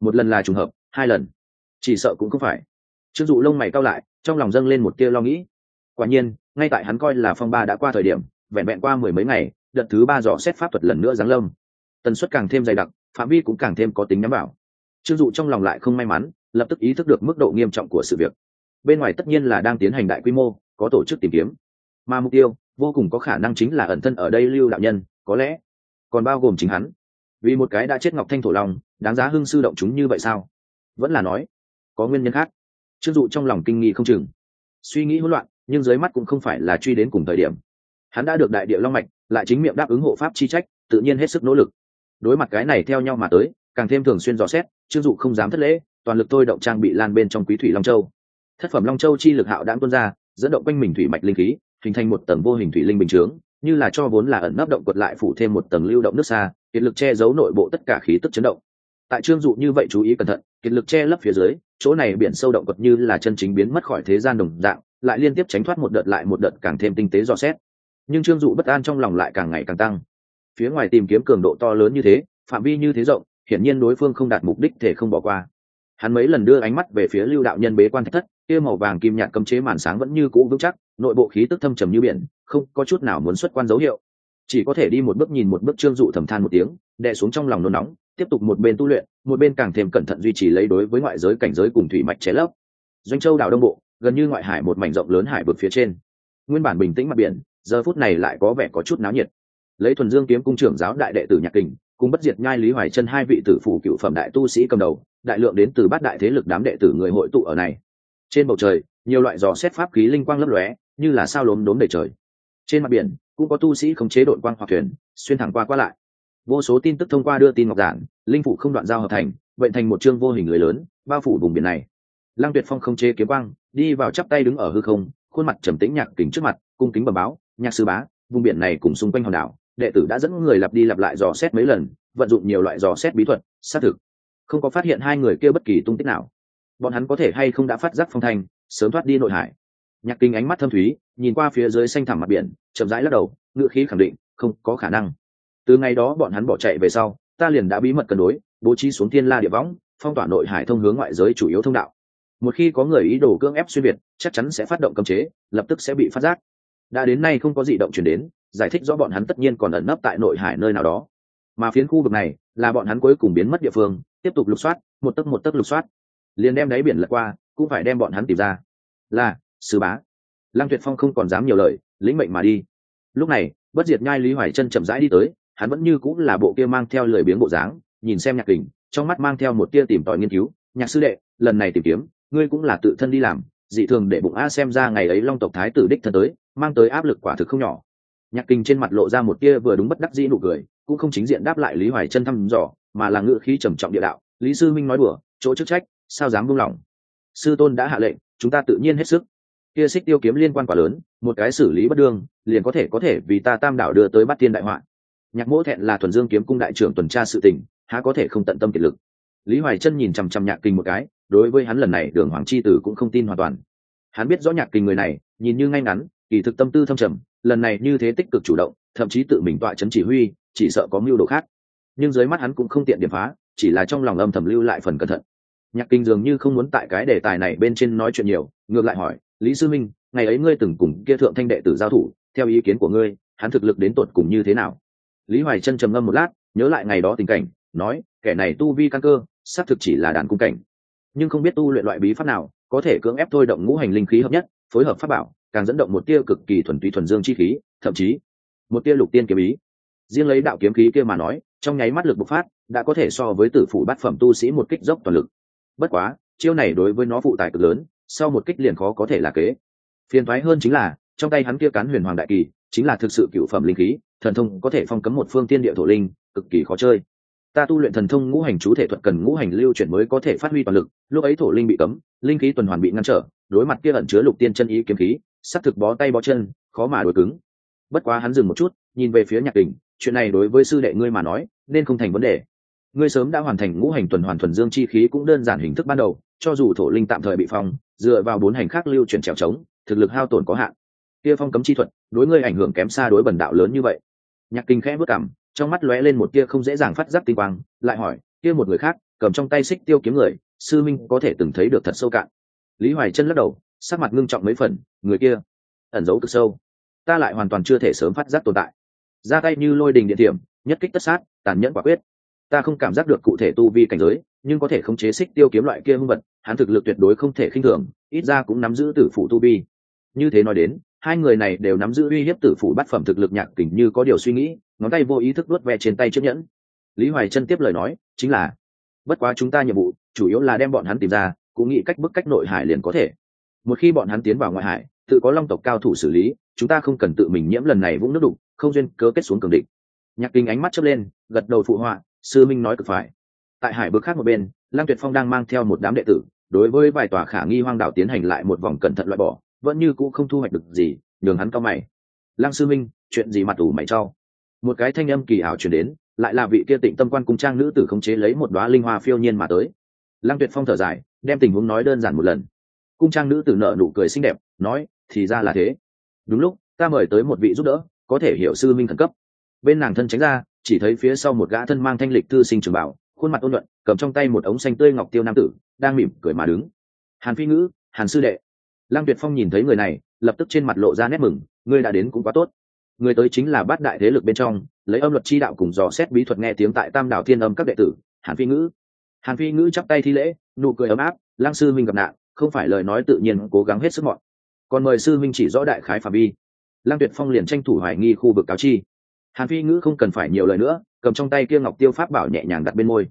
một lần là trùng hợp, hai lần. Chỉ sợ cũng không phải. Trương dụ lông mày cao lại, trong lòng dâng lên một tia lo nghĩ. Quả nhiên, ngay tại hắn coi là phong ba đã qua thời điểm, vẹn vẹn qua mười mấy ngày, đợt thứ ba dò xét pháp thuật lần nữa giáng lâm. Tần suất càng thêm dày đặc, phạm vi cũng càng thêm có tính nhắm vào. Trương dụ trong lòng lại không may mắn, lập tức ý thức được mức độ nghiêm trọng của sự việc. Bên ngoài tất nhiên là đang tiến hành đại quy mô, có tổ chức tìm kiếm. Mà mục tiêu vô cùng có khả năng chính là ẩn thân ở đây lưu đạo nhân, có lẽ còn bao gồm chính hắn vì một cái đã chết ngọc thanh thổ long đáng giá hưng sư động chúng như vậy sao? Vẫn là nói, có nguyên nhân khác. Trương dụ trong lòng kinh nghi không chừng. Suy nghĩ hỗn loạn, nhưng dưới mắt cũng không phải là truy đến cùng thời điểm. Hắn đã được đại điệu long mạch, lại chính miệng đáp ứng hộ pháp chi trách, tự nhiên hết sức nỗ lực. Đối mặt cái này theo nhau mà tới, càng thêm thường xuyên dò xét trương dụ không dám thất lễ, toàn lực tôi động trang bị lan bên trong quý thủy long châu. Thất phẩm long châu chi lực hạo đã tuôn ra, dẫn động quanh mình thủy mạch linh khí, hình thành một tầng vô hình thủy linh bình chướng, như là cho vốn là ẩn nấp động quật lại phủ thêm một tầng lưu động nước xa kiệt lực che giấu nội bộ tất cả khí tức chấn động. Tại trương dụ như vậy chú ý cẩn thận, kiệt lực che lấp phía dưới, chỗ này biển sâu động vật như là chân chính biến mất khỏi thế gian đồng dạng, lại liên tiếp tránh thoát một đợt lại một đợt càng thêm tinh tế dò xét. Nhưng trương dụ bất an trong lòng lại càng ngày càng tăng. Phía ngoài tìm kiếm cường độ to lớn như thế, phạm vi như thế rộng, hiển nhiên đối phương không đạt mục đích thể không bỏ qua. Hắn mấy lần đưa ánh mắt về phía lưu đạo nhân bế quan thất, kia màu vàng kim nhạt cấm chế màn sáng vẫn như cũ vững chắc, nội bộ khí tức thâm trầm như biển, không có chút nào muốn xuất quan dấu hiệu chỉ có thể đi một bước nhìn một bước trương dụ thầm than một tiếng, đè xuống trong lòng nôn nóng, tiếp tục một bên tu luyện, một bên càng thêm cẩn thận duy trì lấy đối với ngoại giới cảnh giới cùng thủy mạch chế lấp. Doanh châu đảo đông bộ, gần như ngoại hải một mảnh rộng lớn hải vực phía trên. Nguyên bản bình tĩnh mặt biển, giờ phút này lại có vẻ có chút náo nhiệt. Lấy thuần dương kiếm cung trưởng giáo đại đệ tử nhạc kình, cùng bất diệt nhai lý hoài chân hai vị tử phủ cựu phẩm đại tu sĩ cầm đầu, đại lượng đến từ bát đại thế lực đám đệ tử người hội tụ ở này. Trên bầu trời, nhiều loại dò xét pháp khí linh quang lấp lóe, như là sao lốm đốm đầy trời. Trên mặt biển cũng có tu sĩ khống chế đội quang hoặc thuyền, xuyên thẳng qua qua lại. Vô số tin tức thông qua đưa tin ngọc giản, linh phủ không đoạn giao hợp thành vậy thành một chương vô hình người lớn, bao phủ vùng biển này. Lăng tuyệt phong không chế kiếm quang, đi vào chắp tay đứng ở hư không, khuôn mặt trầm tĩnh nhạc kính trước mặt, cung kính bẩm báo, nhạc sư bá, vùng biển này cùng xung quanh hòn đảo, đệ tử đã dẫn người lặp đi lặp lại dò xét mấy lần, vận dụng nhiều loại dò xét bí thuật, xác thực, không có phát hiện hai người kia bất kỳ tung tích nào. Bọn hắn có thể hay không đã phát giác phong thanh, sớm thoát đi nội hải nhạc kinh ánh mắt thâm thúy, nhìn qua phía dưới xanh thẳm mặt biển, chậm rãi lắc đầu ngựa khí khẳng định, không có khả năng. Từ ngày đó bọn hắn bỏ chạy về sau, ta liền đã bí mật cân đối, bố trí xuống thiên la địa võng, phong tỏa nội hải thông hướng ngoại giới chủ yếu thông đạo. Một khi có người ý đồ cưỡng ép xuyên việt, chắc chắn sẽ phát động cấm chế, lập tức sẽ bị phát giác. Đã đến nay không có gì động chuyển đến, giải thích rõ bọn hắn tất nhiên còn ẩn nấp tại nội hải nơi nào đó. Mà phiến khu vực này, là bọn hắn cuối cùng biến mất địa phương, tiếp tục lục soát, một tấc một tấc lục soát. Liền đem đáy biển lật qua, cũng phải đem bọn hắn tìm ra. Là sư bá. Lăng tuyệt phong không còn dám nhiều lời, lĩnh mệnh mà đi. Lúc này, bất diệt nhai lý hoài chân chậm rãi đi tới, hắn vẫn như cũng là bộ kia mang theo lời biếng bộ dáng, nhìn xem nhạc kình, trong mắt mang theo một tia tìm tòi nghiên cứu. Nhạc sư đệ, lần này tìm kiếm, ngươi cũng là tự thân đi làm, dị thường để bụng a xem ra ngày ấy long tộc thái tử đích thân tới, mang tới áp lực quả thực không nhỏ. Nhạc kinh trên mặt lộ ra một tia vừa đúng bất đắc dĩ nụ cười, cũng không chính diện đáp lại lý hoài chân thăm dò, mà là ngự khí trầm trọng địa đạo, lý sư minh nói đùa, chỗ chức trách, sao dám buông lỏng? Sư tôn đã hạ lệnh, chúng ta tự nhiên hết sức kia xích tiêu kiếm liên quan quá lớn, một cái xử lý bất đương, liền có thể có thể vì ta tam đảo đưa tới bắt tiên đại họa. Nhạc mỗ thẹn là thuần dương kiếm cung đại trưởng tuần tra sự tình, há có thể không tận tâm kiệt lực. Lý hoài chân nhìn chằm chằm nhạc kinh một cái, đối với hắn lần này đường hoàng chi tử cũng không tin hoàn toàn. Hắn biết rõ nhạc kinh người này, nhìn như ngay ngắn, kỳ thực tâm tư thâm trầm, lần này như thế tích cực chủ động, thậm chí tự mình tọa chấn chỉ huy, chỉ sợ có mưu đồ khác. Nhưng dưới mắt hắn cũng không tiện điểm phá, chỉ là trong lòng âm thầm lưu lại phần cẩn thận. Nhạc kinh dường như không muốn tại cái đề tài này bên trên nói chuyện nhiều, ngược lại hỏi lý sư minh, ngày ấy ngươi từng cùng kia thượng thanh đệ tử giao thủ, theo ý kiến của ngươi, hắn thực lực đến tột cùng như thế nào? Lý hoài chân trầm ngâm một lát, nhớ lại ngày đó tình cảnh, nói, kẻ này tu vi căn cơ, xác thực chỉ là đàn cung cảnh. Nhưng không biết tu luyện loại bí pháp nào, có thể cưỡng ép thôi động ngũ hành linh khí hợp nhất, phối hợp pháp bảo, càng dẫn động một tia cực kỳ thuần túy thuần dương chi khí, thậm chí, một tia lục tiên kiếm ý. Riêng lấy đạo kiếm khí kia mà nói, trong nháy mắt lực bộc phát, đã có thể so với tử phủ bát phẩm tu sĩ một kích dốc toàn lực. Bất quá, chiêu này đối với nó phụ tải cực lớn sau một kích liền khó có thể là kế. Phiền thoái hơn chính là, trong tay hắn kia cán huyền hoàng đại kỳ, chính là thực sự cựu phẩm linh khí, thần thông có thể phong cấm một phương tiên địa thổ linh, cực kỳ khó chơi. Ta tu luyện thần thông ngũ hành chú thể thuật cần ngũ hành lưu chuyển mới có thể phát huy toàn lực, lúc ấy thổ linh bị cấm, linh khí tuần hoàn bị ngăn trở, đối mặt kia ẩn chứa lục tiên chân ý kiếm khí, sắp thực bó tay bó chân, khó mà đối cứng. Bất quá hắn dừng một chút, nhìn về phía nhạc đình chuyện này đối với sư đệ ngươi mà nói, nên không thành vấn đề. Ngươi sớm đã hoàn thành ngũ hành tuần hoàn thuần dương chi khí cũng đơn giản hình thức ban đầu cho dù thổ linh tạm thời bị phong, dựa vào bốn hành khác lưu chuyển trèo trống, thực lực hao tổn có hạn. Kia phong cấm chi thuật, đối ngươi ảnh hưởng kém xa đối bần đạo lớn như vậy. Nhạc kinh khẽ bước cảm trong mắt lóe lên một tia không dễ dàng phát giác tinh quang, lại hỏi, kia một người khác, cầm trong tay xích tiêu kiếm người, sư minh có thể từng thấy được thật sâu cạn? Lý hoài chân lắc đầu, sắc mặt ngưng trọng mấy phần, người kia, ẩn giấu cực sâu. Ta lại hoàn toàn chưa thể sớm phát giác tồn tại. Ra tay như lôi đình địa điểm nhất kích tất sát, tàn nhẫn quả quyết. Ta không cảm giác được cụ thể tu vi cảnh giới nhưng có thể khống chế xích tiêu kiếm loại kia hung vật, hắn thực lực tuyệt đối không thể khinh thường, ít ra cũng nắm giữ tử phụ tu vi. Như thế nói đến, hai người này đều nắm giữ uy hiếp tử phụ bát phẩm thực lực nhạc kình như có điều suy nghĩ, ngón tay vô ý thức đuốt ve trên tay chiếc nhẫn. Lý hoài chân tiếp lời nói, chính là, bất quá chúng ta nhiệm vụ, chủ yếu là đem bọn hắn tìm ra, cũng nghĩ cách bức cách nội hải liền có thể. Một khi bọn hắn tiến vào ngoại hải, tự có long tộc cao thủ xử lý, chúng ta không cần tự mình nhiễm lần này vũng nước đục, không duyên cớ kết xuống cường định nhạc kinh ánh mắt chớp lên, gật đầu phụ họa, sư minh nói cực phải tại hải bực khác một bên lang tuyệt phong đang mang theo một đám đệ tử, đối với vài tòa khả nghi hoang đảo tiến hành lại một vòng cẩn thận loại bỏ, vẫn như cũ không thu hoạch được gì, nhường hắn cao mày. Lăng sư minh, chuyện gì mặt ủ mày cho? một cái thanh âm kỳ ảo chuyển đến, lại là vị kia tịnh tâm quan cung trang nữ tử khống chế lấy một đoá linh hoa phiêu nhiên mà tới. Lăng tuyệt phong thở dài, đem tình huống nói đơn giản một lần. Cung trang nữ tử nợ nụ cười xinh đẹp, nói, thì ra là thế. Đúng lúc, ta mời tới một vị giúp đỡ, có thể hiểu sư minh khẩn cấp. Bên nàng thân tránh ra, chỉ thấy phía sau một gã thân mang thanh lịch thư sinh trường bảo khuôn mặt ôn luận cầm trong tay một ống xanh tươi ngọc tiêu nam tử, đang mỉm cười mà đứng. Hàn phi ngữ, hàn sư đệ. Lăng tuyệt phong nhìn thấy người này, lập tức trên mặt lộ ra nét mừng, ngươi đã đến cũng quá tốt. Người tới chính là bát đại thế lực bên trong, lấy âm luật chi đạo cùng dò xét bí thuật nghe tiếng tại tam đảo thiên âm các đệ tử. Hàn phi ngữ. Hàn phi ngữ chắp tay thi lễ, nụ cười ấm áp, lăng sư minh gặp nạn, không phải lời nói tự nhiên, cố gắng hết sức mọn còn mời sư minh chỉ rõ đại khái phạm vi. Lăng tuyệt phong liền tranh thủ hoài nghi khu vực cáo chi. Hàn phi ngữ không cần phải nhiều lời nữa cầm trong tay kia ngọc tiêu pháp bảo nhẹ nhàng đặt bên môi.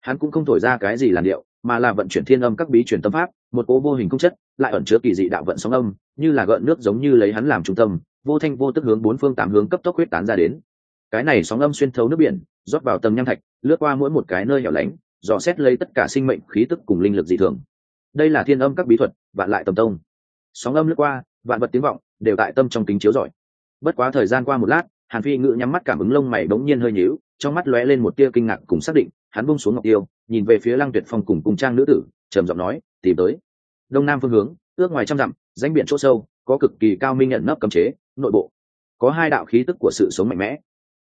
Hắn cũng không thổi ra cái gì làn điệu, mà là vận chuyển thiên âm các bí truyền tâm pháp, một cố vô hình không chất, lại ẩn chứa kỳ dị đạo vận sóng âm, như là gợn nước giống như lấy hắn làm trung tâm, vô thanh vô tức hướng bốn phương tám hướng cấp tốc huyết tán ra đến. Cái này sóng âm xuyên thấu nước biển, rót vào tầng nham thạch, lướt qua mỗi một cái nơi hẻo lánh, dò xét lấy tất cả sinh mệnh, khí tức cùng linh lực dị thường. Đây là thiên âm các bí thuật, vạn lại tầm tông. Sóng âm lướt qua, vạn vật tiếng vọng, đều tại tâm trong kính chiếu rọi. Bất quá thời gian qua một lát, hàn phi ngự nhắm mắt cảm ứng lông mày bỗng nhiên hơi nhíu trong mắt lóe lên một tia kinh ngạc cùng xác định, hắn bung xuống ngọc tiêu, nhìn về phía lăng tuyệt phong cùng cung trang nữ tử, trầm giọng nói, tìm tới. Đông nam phương hướng, ước ngoài trăm dặm danh biển chỗ sâu, có cực kỳ cao minh nhận nấp cấm chế, nội bộ, có hai đạo khí tức của sự sống mạnh mẽ.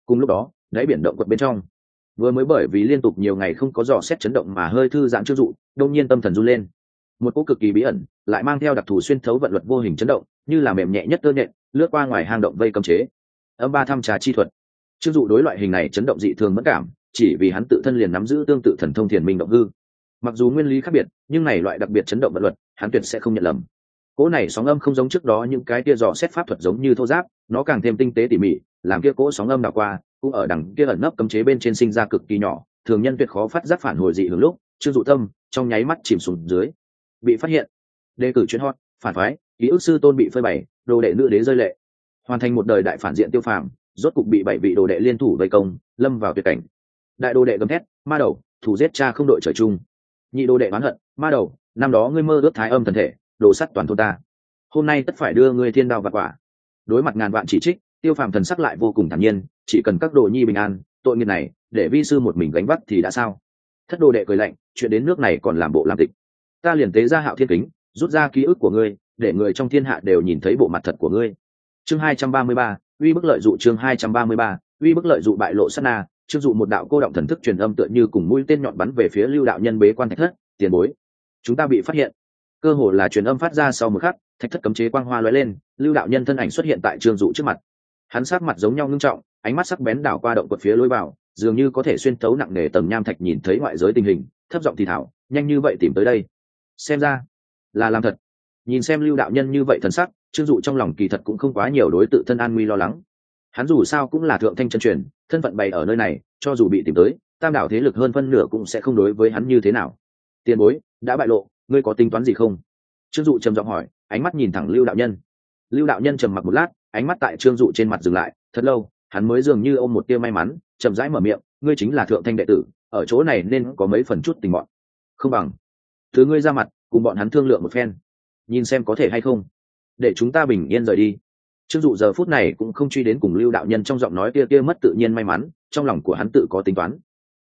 Cùng lúc đó, đáy biển động quật bên trong. Vừa mới bởi vì liên tục nhiều ngày không có dò xét chấn động mà hơi thư giãn chưa dụ đông nhiên tâm thần run lên. Một cỗ cực kỳ bí ẩn, lại mang theo đặc thù xuyên thấu vận luật vô hình chấn động, như là mềm nhẹ nhất tơ nhện, lướt qua ngoài hang động vây cấm chế. Âm ba thăm trà chi thuật chưng dụ đối loại hình này chấn động dị thường mất cảm, chỉ vì hắn tự thân liền nắm giữ tương tự thần thông thiền minh động hư. Mặc dù nguyên lý khác biệt, nhưng này loại đặc biệt chấn động vận luật, hắn tuyệt sẽ không nhận lầm. Cỗ này sóng âm không giống trước đó những cái kia dò xét pháp thuật giống như thô giáp, nó càng thêm tinh tế tỉ mỉ, làm kia cỗ sóng âm đảo qua, cũng ở đằng kia ẩn nấp cấm chế bên trên sinh ra cực kỳ nhỏ, thường nhân tuyệt khó phát giác phản hồi dị hướng lúc chưa dụ tâm, trong nháy mắt chìm xuống dưới. Bị phát hiện. Đề cử chuyên hot, phản phái, ký ức sư tôn bị phơi bày, đồ đệ nữ đế rơi lệ. Hoàn thành một đời đại phản diện tiêu phàm rốt cục bị bảy vị đồ đệ liên thủ vây công, lâm vào tuyệt cảnh. Đại đồ đệ gầm thét, ma đầu, thủ giết cha không đội trời chung. Nhị đồ đệ oán hận, ma đầu, năm đó ngươi mơ ước thái âm thần thể, đồ sắt toàn thôn ta. Hôm nay tất phải đưa ngươi thiên đao vật quả. Đối mặt ngàn vạn chỉ trích, tiêu phàm thần sắc lại vô cùng thản nhiên, chỉ cần các đồ nhi bình an, tội nghiệp này, để vi sư một mình gánh vác thì đã sao? Thất đồ đệ cười lạnh, chuyện đến nước này còn làm bộ làm tịch. Ta liền tế ra hạo thiên kính, rút ra ký ức của ngươi, để người trong thiên hạ đều nhìn thấy bộ mặt thật của ngươi. Chương hai trăm ba mươi ba uy bức lợi dụ chương hai trăm ba mươi ba, uy bức lợi dụ bại lộ sát na chương dụ một đạo cô động thần thức truyền âm tựa như cùng mũi tên nhọn bắn về phía lưu đạo nhân bế quan thạch thất, tiền bối, chúng ta bị phát hiện. Cơ hồ là truyền âm phát ra sau một khắc, thạch thất cấm chế quang hoa lóe lên, lưu đạo nhân thân ảnh xuất hiện tại trương dụ trước mặt. Hắn sát mặt giống nhau ngưng trọng, ánh mắt sắc bén đảo qua động quật phía lối vào, dường như có thể xuyên tấu nặng nề tầng nham thạch nhìn thấy ngoại giới tình hình, thấp giọng thì thảo, nhanh như vậy tìm tới đây. Xem ra là làm thật. Nhìn xem lưu đạo nhân như vậy thần sắc trương dụ trong lòng kỳ thật cũng không quá nhiều đối tự thân an nguy lo lắng. Hắn dù sao cũng là thượng thanh chân truyền, thân phận bày ở nơi này, cho dù bị tìm tới, tam đảo thế lực hơn phân nửa cũng sẽ không đối với hắn như thế nào. Tiền bối, đã bại lộ, ngươi có tính toán gì không? Trương dụ trầm giọng hỏi, ánh mắt nhìn thẳng lưu đạo nhân. Lưu đạo nhân trầm mặc một lát, ánh mắt tại trương dụ trên mặt dừng lại, thật lâu, hắn mới dường như ôm một tia may mắn, chậm rãi mở miệng, ngươi chính là thượng thanh đệ tử, ở chỗ này nên có mấy phần chút tình bọn. Không bằng. Thứ ngươi ra mặt, cùng bọn hắn thương lượng một phen. Nhìn xem có thể hay không để chúng ta bình yên rời đi. Trương dụ giờ phút này cũng không truy đến cùng lưu đạo nhân trong giọng nói kia kia mất tự nhiên may mắn, trong lòng của hắn tự có tính toán.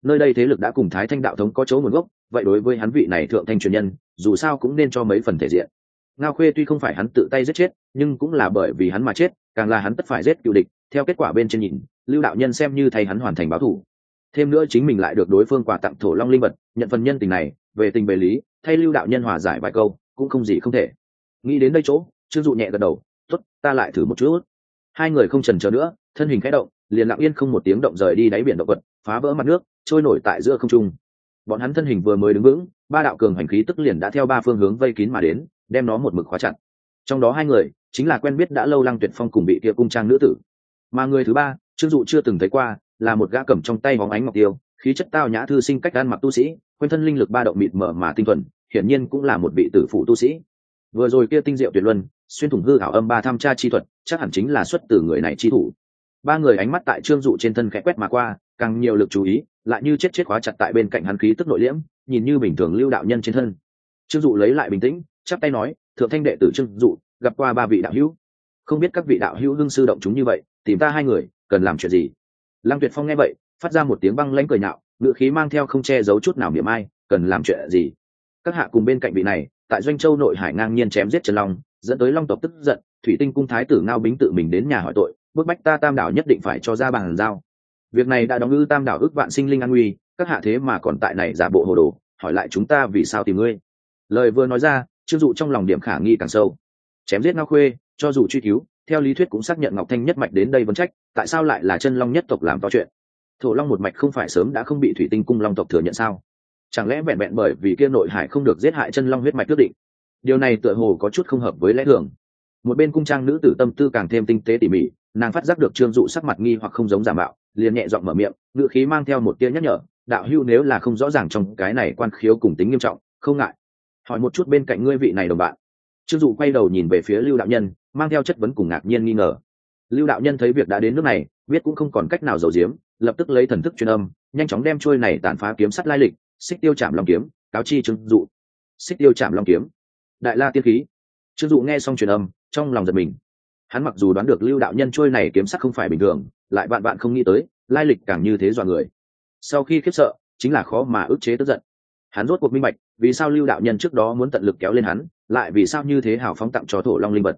Nơi đây thế lực đã cùng thái thanh đạo thống có chỗ nguồn gốc, vậy đối với hắn vị này thượng thanh truyền nhân, dù sao cũng nên cho mấy phần thể diện. Ngao khuê tuy không phải hắn tự tay giết chết, nhưng cũng là bởi vì hắn mà chết, càng là hắn tất phải giết cựu địch, theo kết quả bên trên nhìn, lưu đạo nhân xem như thay hắn hoàn thành báo thủ. Thêm nữa chính mình lại được đối phương quà tặng thổ long linh vật, nhận phần nhân tình này, về tình về lý, thay lưu đạo nhân hòa giải vài câu, cũng không gì không thể. Nghĩ đến đây chỗ trương dụ nhẹ gật đầu, tốt, ta lại thử một chút. Hai người không trần chờ nữa, thân hình khẽ động, liền lặng yên không một tiếng động rời đi đáy biển động vật, phá vỡ mặt nước, trôi nổi tại giữa không trung. Bọn hắn thân hình vừa mới đứng vững, ba đạo cường hành khí tức liền đã theo ba phương hướng vây kín mà đến, đem nó một mực khóa chặt. Trong đó hai người, chính là quen biết đã lâu lăng tuyệt phong cùng bị kia cung trang nữ tử. Mà người thứ ba, trương dụ chưa từng thấy qua, là một gã cầm trong tay bóng ánh ngọc tiêu, khí chất tao nhã thư sinh cách gan mặc tu sĩ quen thân linh lực ba động mịt mở mà tinh thuần, hiển nhiên cũng là một vị tử phụ tu sĩ. Vừa rồi kia tinh diệu tuyệt luân xuyên thủng hư hảo âm ba tham tra chi thuật, chắc hẳn chính là xuất từ người này chi thủ. Ba người ánh mắt tại trương dụ trên thân khẽ quét mà qua, càng nhiều lực chú ý, lại như chết chết khóa chặt tại bên cạnh hắn khí tức nội liễm, nhìn như bình thường lưu đạo nhân trên thân. Trương dụ lấy lại bình tĩnh, chắp tay nói, thượng thanh đệ tử trương dụ, gặp qua ba vị đạo hữu. Không biết các vị đạo hữu hương sư động chúng như vậy, tìm ta hai người, cần làm chuyện gì? Lăng tuyệt phong nghe vậy, phát ra một tiếng băng lãnh cười nhạo ngựa khí mang theo không che giấu chút nào miệng ai, cần làm chuyện gì? Các hạ cùng bên cạnh vị này, tại doanh châu nội hải ngang nhiên chém giết trần long dẫn tới long tộc tức giận, thủy tinh cung thái tử ngao bính tự mình đến nhà hỏi tội, bức bách ta tam đảo nhất định phải cho ra bàn giao. Việc này đã đóng ư tam đảo ước vạn sinh linh an nguy, các hạ thế mà còn tại này giả bộ hồ đồ, hỏi lại chúng ta vì sao tìm ngươi? Lời vừa nói ra chưng dụ trong lòng điểm khả nghi càng sâu. Chém giết ngao khuê, cho dù truy cứu, theo lý thuyết cũng xác nhận ngọc thanh nhất mạch đến đây vấn trách, tại sao lại là chân long nhất tộc làm to chuyện? Thổ long một mạch không phải sớm đã không bị thủy tinh cung long tộc thừa nhận sao? Chẳng lẽ vẹn vẹn bởi vì kia nội hải không được giết hại chân long huyết mạch quyết định? Điều này tựa hồ có chút không hợp với lẽ thường. Một bên cung trang nữ tử tâm tư càng thêm tinh tế tỉ mỉ, nàng phát giác được trương dụ sắc mặt nghi hoặc không giống giả mạo, liền nhẹ giọng mở miệng ngự khí mang theo một tia nhắc nhở, đạo hưu nếu là không rõ ràng trong cái này quan khiếu cùng tính nghiêm trọng, không ngại. Hỏi một chút bên cạnh ngươi vị này đồng bạn. Trương dụ quay đầu nhìn về phía lưu đạo nhân, mang theo chất vấn cùng ngạc nhiên nghi ngờ. Lưu đạo nhân thấy việc đã đến nước này, biết cũng không còn cách nào giấu giếm, lập tức lấy thần thức truyền âm, nhanh chóng đem trôi này tàn phá kiếm sắt lai lịch, xích tiêu chạm long kiếm, cáo chi trương dụ. Xích tiêu chạm long kiếm đại la tiên khí. Chưng dụ nghe xong truyền âm, trong lòng giật mình. Hắn mặc dù đoán được lưu đạo nhân trôi này kiếm sắc không phải bình thường, lại bạn bạn không nghĩ tới, lai lịch càng như thế dọa người. Sau khi khiếp sợ, chính là khó mà ức chế tức giận. Hắn rốt cuộc minh bạch, vì sao lưu đạo nhân trước đó muốn tận lực kéo lên hắn, lại vì sao như thế hào phóng tặng cho thổ long linh vật.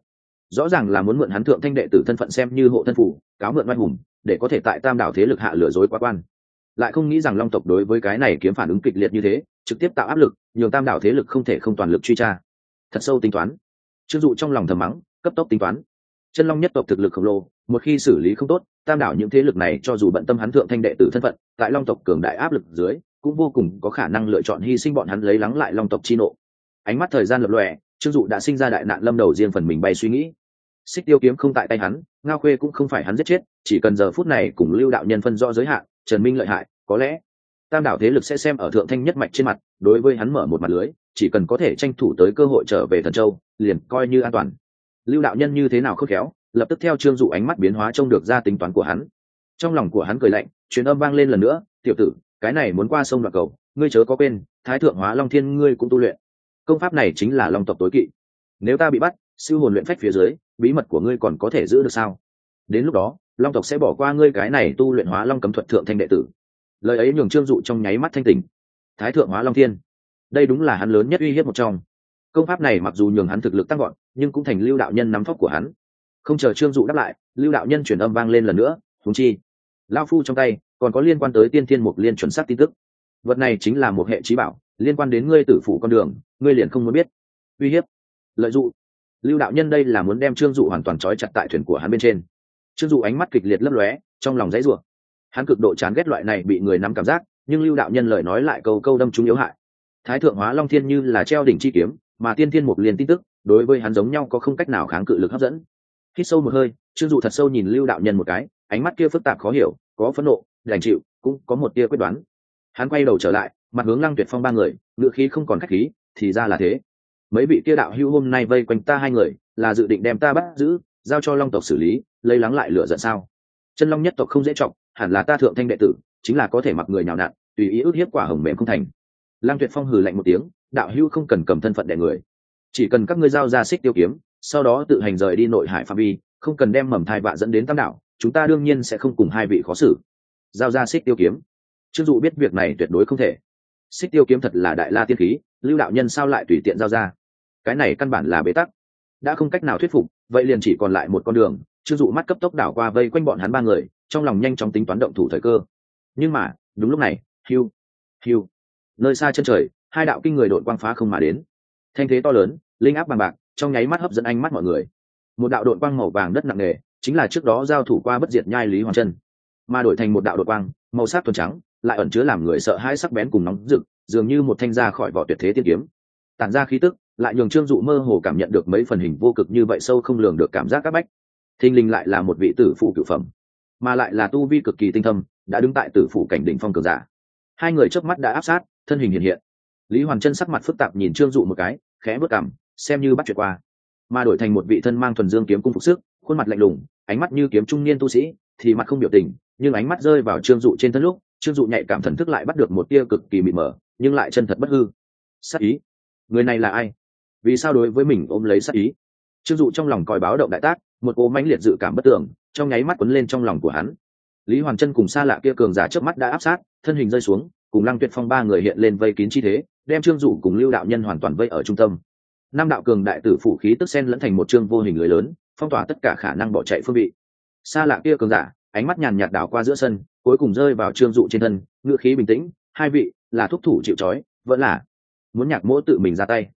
Rõ ràng là muốn mượn hắn thượng thanh đệ tử thân phận xem như hộ thân phủ, cáo mượn oai hùng, để có thể tại tam đảo thế lực hạ lừa dối quá quan. Lại không nghĩ rằng long tộc đối với cái này kiếm phản ứng kịch liệt như thế, trực tiếp tạo áp lực, nhường tam đảo thế lực không thể không toàn lực truy tra thật sâu tính toán. Trương dụ trong lòng thầm mắng, cấp tốc tính toán. Chân long nhất tộc thực lực khổng lồ, một khi xử lý không tốt, tam đảo những thế lực này cho dù bận tâm hắn thượng thanh đệ tử thân phận, tại long tộc cường đại áp lực dưới, cũng vô cùng có khả năng lựa chọn hy sinh bọn hắn lấy lắng lại long tộc chi nộ. Ánh mắt thời gian lập lòe, trương dụ đã sinh ra đại nạn lâm đầu riêng phần mình bay suy nghĩ. Xích tiêu kiếm không tại tay hắn, ngao khuê cũng không phải hắn giết chết, chỉ cần giờ phút này cùng lưu đạo nhân phân do giới hạn, trần minh lợi hại, có lẽ tam đảo thế lực sẽ xem ở thượng thanh nhất mạch trên mặt, đối với hắn mở một mặt lưới chỉ cần có thể tranh thủ tới cơ hội trở về thần châu, liền coi như an toàn. Lưu đạo nhân như thế nào khớp khéo, lập tức theo trương dụ ánh mắt biến hóa trông được ra tính toán của hắn. Trong lòng của hắn cười lạnh, truyền âm vang lên lần nữa, tiểu tử, cái này muốn qua sông đoạn cầu, ngươi chớ có quên, thái thượng hóa long thiên ngươi cũng tu luyện. Công pháp này chính là long tộc tối kỵ. Nếu ta bị bắt, siêu hồn luyện phách phía dưới, bí mật của ngươi còn có thể giữ được sao? Đến lúc đó, long tộc sẽ bỏ qua ngươi cái này tu luyện hóa long cấm thuật thượng thanh đệ tử. Lời ấy nhường trương dụ trong nháy mắt thanh tình thái thượng hóa long thiên đây đúng là hắn lớn nhất uy hiếp một trong. Công pháp này mặc dù nhường hắn thực lực tăng gọn nhưng cũng thành lưu đạo nhân nắm phóc của hắn. Không chờ trương dụ đáp lại, lưu đạo nhân chuyển âm vang lên lần nữa thúng chi lao phu trong tay còn có liên quan tới tiên thiên mục liên chuẩn xác tin tức. Vật này chính là một hệ trí bảo, liên quan đến ngươi tử phủ con đường, ngươi liền không muốn biết. Uy hiếp, lợi dụng. Lưu đạo nhân đây là muốn đem trương dụ hoàn toàn trói chặt tại thuyền của hắn bên trên. Trương dụ ánh mắt kịch liệt lấp lóe, trong lòng dãy rủa. Hắn cực độ chán ghét loại này bị người nắm cảm giác, nhưng lưu đạo nhân lời nói lại câu câu đâm trúng yếu hại thái thượng hóa long thiên như là treo đỉnh chi kiếm, mà tiên thiên một liền tin tức, đối với hắn giống nhau có không cách nào kháng cự lực hấp dẫn. Hít sâu một hơi, trương dụ thật sâu nhìn lưu đạo nhân một cái, ánh mắt kia phức tạp khó hiểu, có phẫn nộ, đành chịu, cũng có một tia quyết đoán. Hắn quay đầu trở lại, mặt hướng lăng tuyệt phong ba người ngựa khí không còn khách khí, thì ra là thế. Mấy vị kia đạo hữu hôm nay vây quanh ta hai người, là dự định đem ta bắt giữ, giao cho long tộc xử lý, lấy lắng lại lửa giận sao? Chân long nhất tộc không dễ trọng, hẳn là ta thượng thanh đệ tử, chính là có thể mặc người nhào nặn, tùy ý ước hiếp quả hồng mềm không thành lăng tuyệt phong hừ lạnh một tiếng, đạo hữu không cần cầm thân phận đẻ người. Chỉ cần các ngươi giao ra xích tiêu kiếm, sau đó tự hành rời đi nội hải phạm vi, không cần đem mầm thai vạ dẫn đến tam đạo chúng ta đương nhiên sẽ không cùng hai vị khó xử. Giao ra xích tiêu kiếm. Trương dụ biết việc này tuyệt đối không thể. Xích tiêu kiếm thật là đại la tiên khí, lưu đạo nhân sao lại tùy tiện giao ra? Cái này căn bản là bế tắc. Đã không cách nào thuyết phục, vậy liền chỉ còn lại một con đường trương dụ mắt cấp tốc đảo qua vây quanh bọn hắn ba người, trong lòng nhanh chóng tính toán động thủ thời cơ. Nhưng mà, đúng lúc này hiu hiu nơi xa chân trời, hai đạo kinh người đội quang phá không mà đến. Thanh thế to lớn, linh áp bằng bạc, trong nháy mắt hấp dẫn ánh mắt mọi người. Một đạo đội quang màu vàng đất nặng nề, chính là trước đó giao thủ qua bất diệt nhai lý hoàng chân. Mà đổi thành một đạo đội quang, màu sắc thuần trắng, lại ẩn chứa làm người sợ hãi sắc bén cùng nóng rực, dường như một thanh ra khỏi vỏ tuyệt thế tiên kiếm. Tản ra khí tức, lại nhường trương dụ mơ hồ cảm nhận được mấy phần hình vô cực như vậy sâu không lường được cảm giác các bách. Thinh linh lại là một vị tử phụ cựu phẩm, mà lại là tu vi cực kỳ tinh thâm, đã đứng tại tử phụ cảnh đỉnh phong cường giả. Hai người trước mắt đã áp sát thân hình hiện hiện. Lý hoàn chân sắc mặt phức tạp nhìn trương dụ một cái, khẽ bước cảm xem như bắt chuyện qua. Mà đổi thành một vị thân mang thuần dương kiếm cung phục sức, khuôn mặt lạnh lùng, ánh mắt như kiếm trung niên tu sĩ, thì mặt không biểu tình, nhưng ánh mắt rơi vào trương dụ trên thân lúc, trương dụ nhạy cảm thần thức lại bắt được một tia cực kỳ mịt mờ, nhưng lại chân thật bất hư. Sắc ý? Người này là ai? Vì sao đối với mình ôm lấy sắc ý? Trương dụ trong lòng còi báo động đại tác, một cố mãnh liệt dự cảm bất tưởng trong nháy mắt quấn lên trong lòng của hắn. Lý hoàng chân cùng xa lạ kia cường giả trước mắt đã áp sát, thân hình rơi xuống cùng lăng tuyệt phong ba người hiện lên vây kín chi thế, đem trương dụ cùng lưu đạo nhân hoàn toàn vây ở trung tâm. Năm đạo cường đại tử phủ khí tức sen lẫn thành một chương vô hình người lớn, phong tỏa tất cả khả năng bỏ chạy phương vị. Xa lạ kia cường giả, ánh mắt nhàn nhạt đảo qua giữa sân, cuối cùng rơi vào trương dụ trên thân ngựa khí bình tĩnh, hai vị, là thúc thủ chịu trói, vẫn là muốn nhạc mỗ tự mình ra tay.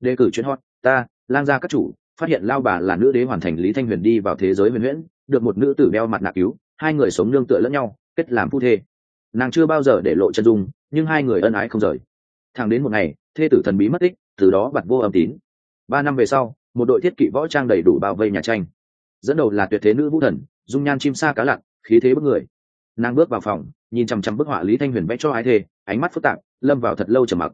Đề cử chuyến hot, ta, lang gia các chủ, phát hiện lao bà là nữ đế hoàn thành lý thanh huyền đi vào thế giới huyền huyễn, được một nữ tử đeo mặt nạ cứu, hai người sống nương tựa lẫn nhau, kết làm phu thê nàng chưa bao giờ để lộ chân dung, nhưng hai người ân ái không rời. Thẳng đến một ngày, thê tử thần bí mất tích, từ đó bật vô âm tín. Ba năm về sau, một đội thiết kỵ võ trang đầy đủ bao vây nhà tranh. Dẫn đầu là tuyệt thế nữ vũ thần, dung nhan chim sa cá lặn, khí thế bức người. Nàng bước vào phòng, nhìn chằm chằm bức họa lý thanh huyền vẽ cho ái thê, ánh mắt phức tạp, lâm vào thật lâu trầm mặc.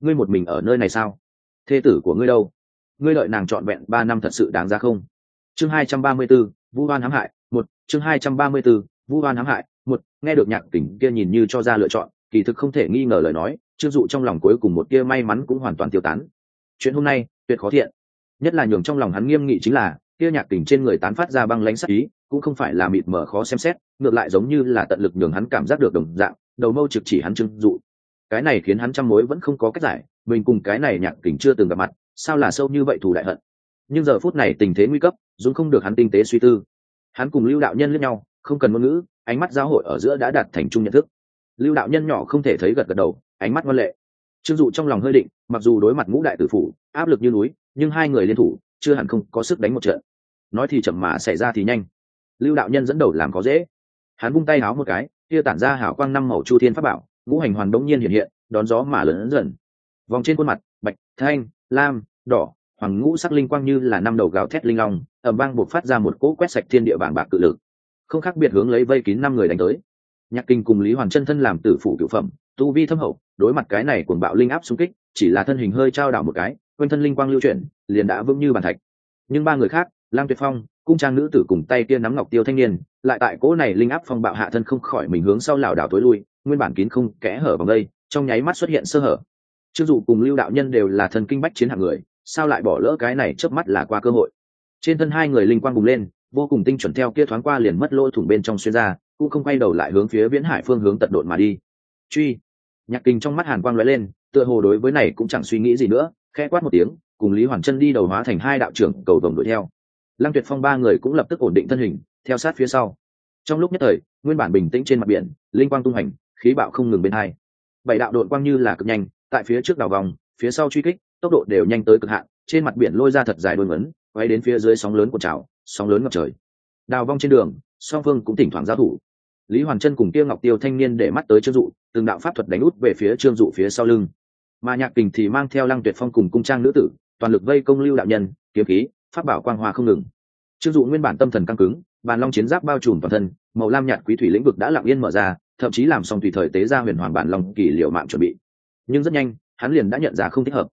Ngươi một mình ở nơi này sao? Thê tử của ngươi đâu? Ngươi đợi nàng trọn vẹn ba năm thật sự đáng ra không? Chương hai trăm ba mươi b ố vu hoan hãm hại. Một, chương hai trăm ba mươi b ố vu hoan hãm hại một, nghe được nhạc tỉnh kia nhìn như cho ra lựa chọn, kỳ thực không thể nghi ngờ lời nói chưng dụ trong lòng cuối cùng một tia may mắn cũng hoàn toàn tiêu tán. Chuyện hôm nay, tuyệt khó thiện. Nhất là nhường trong lòng hắn nghiêm nghị chính là tia nhạc tỉnh trên người tán phát ra băng lãnh sắc ý, cũng không phải là mịt mờ khó xem xét, ngược lại giống như là tận lực nhường hắn cảm giác được đồng dạng, đầu mâu trực chỉ hắn trưng dụ. Cái này khiến hắn trăm mối vẫn không có cách giải, mình cùng cái này nhạc tình chưa từng gặp mặt, sao là sâu như vậy thù đại hận. Nhưng giờ phút này tình thế nguy cấp dũng không được hắn tinh tế suy tư. Hắn cùng lưu đạo nhân lẫn nhau, không cần ngôn ngữ ánh mắt giáo hội ở giữa đã đạt thành chung nhận thức. Lưu đạo nhân nhỏ không thể thấy gật gật đầu, ánh mắt ngoan lệ. Trương dụ trong lòng hơi định, mặc dù đối mặt ngũ đại tử phủ, áp lực như núi, nhưng hai người liên thủ, chưa hẳn không có sức đánh một trận. Nói thì chậm mà xảy ra thì nhanh. Lưu đạo nhân dẫn đầu làm có dễ. Hắn vung tay háo một cái, kia tản ra hảo quang năm màu chu thiên pháp bảo, ngũ hành hoàn đống nhiên hiện hiện, đón gió mà lớn dần. Vòng trên khuôn mặt, bạch, thanh, lam, đỏ, hoàng ngũ sắc linh quang như là năm đầu gào thét linh long ẩm bang buộc phát ra một cỗ quét sạch thiên địa bảng bạc cự lực không khác biệt hướng lấy vây kín năm người đánh tới. Nhạc kinh cùng lý hoàn chân thân làm tử phủ cựu phẩm, tu vi thâm hậu, đối mặt cái này cuồng bạo linh áp xung kích, chỉ là thân hình hơi trao đảo một cái, quanh thân linh quang lưu chuyển, liền đã vững như bàn thạch. Nhưng ba người khác lang tuyệt phong, cung trang nữ tử cùng tay kia nắm ngọc tiêu thanh niên, lại tại cỗ này linh áp phong bạo hạ thân không khỏi mình hướng sau lảo đảo tối lui, nguyên bản kín không kẽ hở vòng đây, trong nháy mắt xuất hiện sơ hở. Chưng dụ cùng lưu đạo nhân đều là thần kinh bách chiến hạng người, sao lại bỏ lỡ cái này chớp mắt là qua cơ hội? Trên thân hai người linh quang bùng lên vô cùng tinh chuẩn theo kia thoáng qua liền mất lỗ thủng bên trong xuyên ra, cũng không quay đầu lại hướng phía viễn hải phương hướng tận độn mà đi. Truy. Nhạc kinh trong mắt hàn quang lóe lên, tựa hồ đối với này cũng chẳng suy nghĩ gì nữa, khẽ quát một tiếng, cùng lý hoàn chân đi đầu hóa thành hai đạo trưởng cầu vồng đuổi theo. Lăng tuyệt phong ba người cũng lập tức ổn định thân hình, theo sát phía sau. Trong lúc nhất thời, nguyên bản bình tĩnh trên mặt biển, linh quang tung hành, khí bạo không ngừng bên hai. Bảy đạo đội quang như là cực nhanh, tại phía trước đảo vòng, phía sau truy kích, tốc độ đều nhanh tới cực hạn, trên mặt biển lôi ra thật dài đôi ngấn, quay đến phía dưới sóng lớn của trào sóng lớn ngập trời. Đào vong trên đường, song phương cũng thỉnh thoảng giao thủ. Lý hoàn chân cùng kia ngọc tiêu thanh niên để mắt tới trương dụ, từng đạo pháp thuật đánh út về phía trương dụ phía sau lưng. Mà nhạc kình thì mang theo lăng tuyệt phong cùng cung trang nữ tử, toàn lực vây công lưu đạo nhân, kiếm khí, pháp bảo quang hoa không ngừng. Trương dụ nguyên bản tâm thần căng cứng, bàn long chiến giáp bao trùm toàn thân, màu lam nhạt quý thủy lĩnh vực đã lặng yên mở ra, thậm chí làm xong tùy thời tế ra huyền hoàng bản long kỳ liệu mạng chuẩn bị. Nhưng rất nhanh, hắn liền đã nhận ra không thích hợp.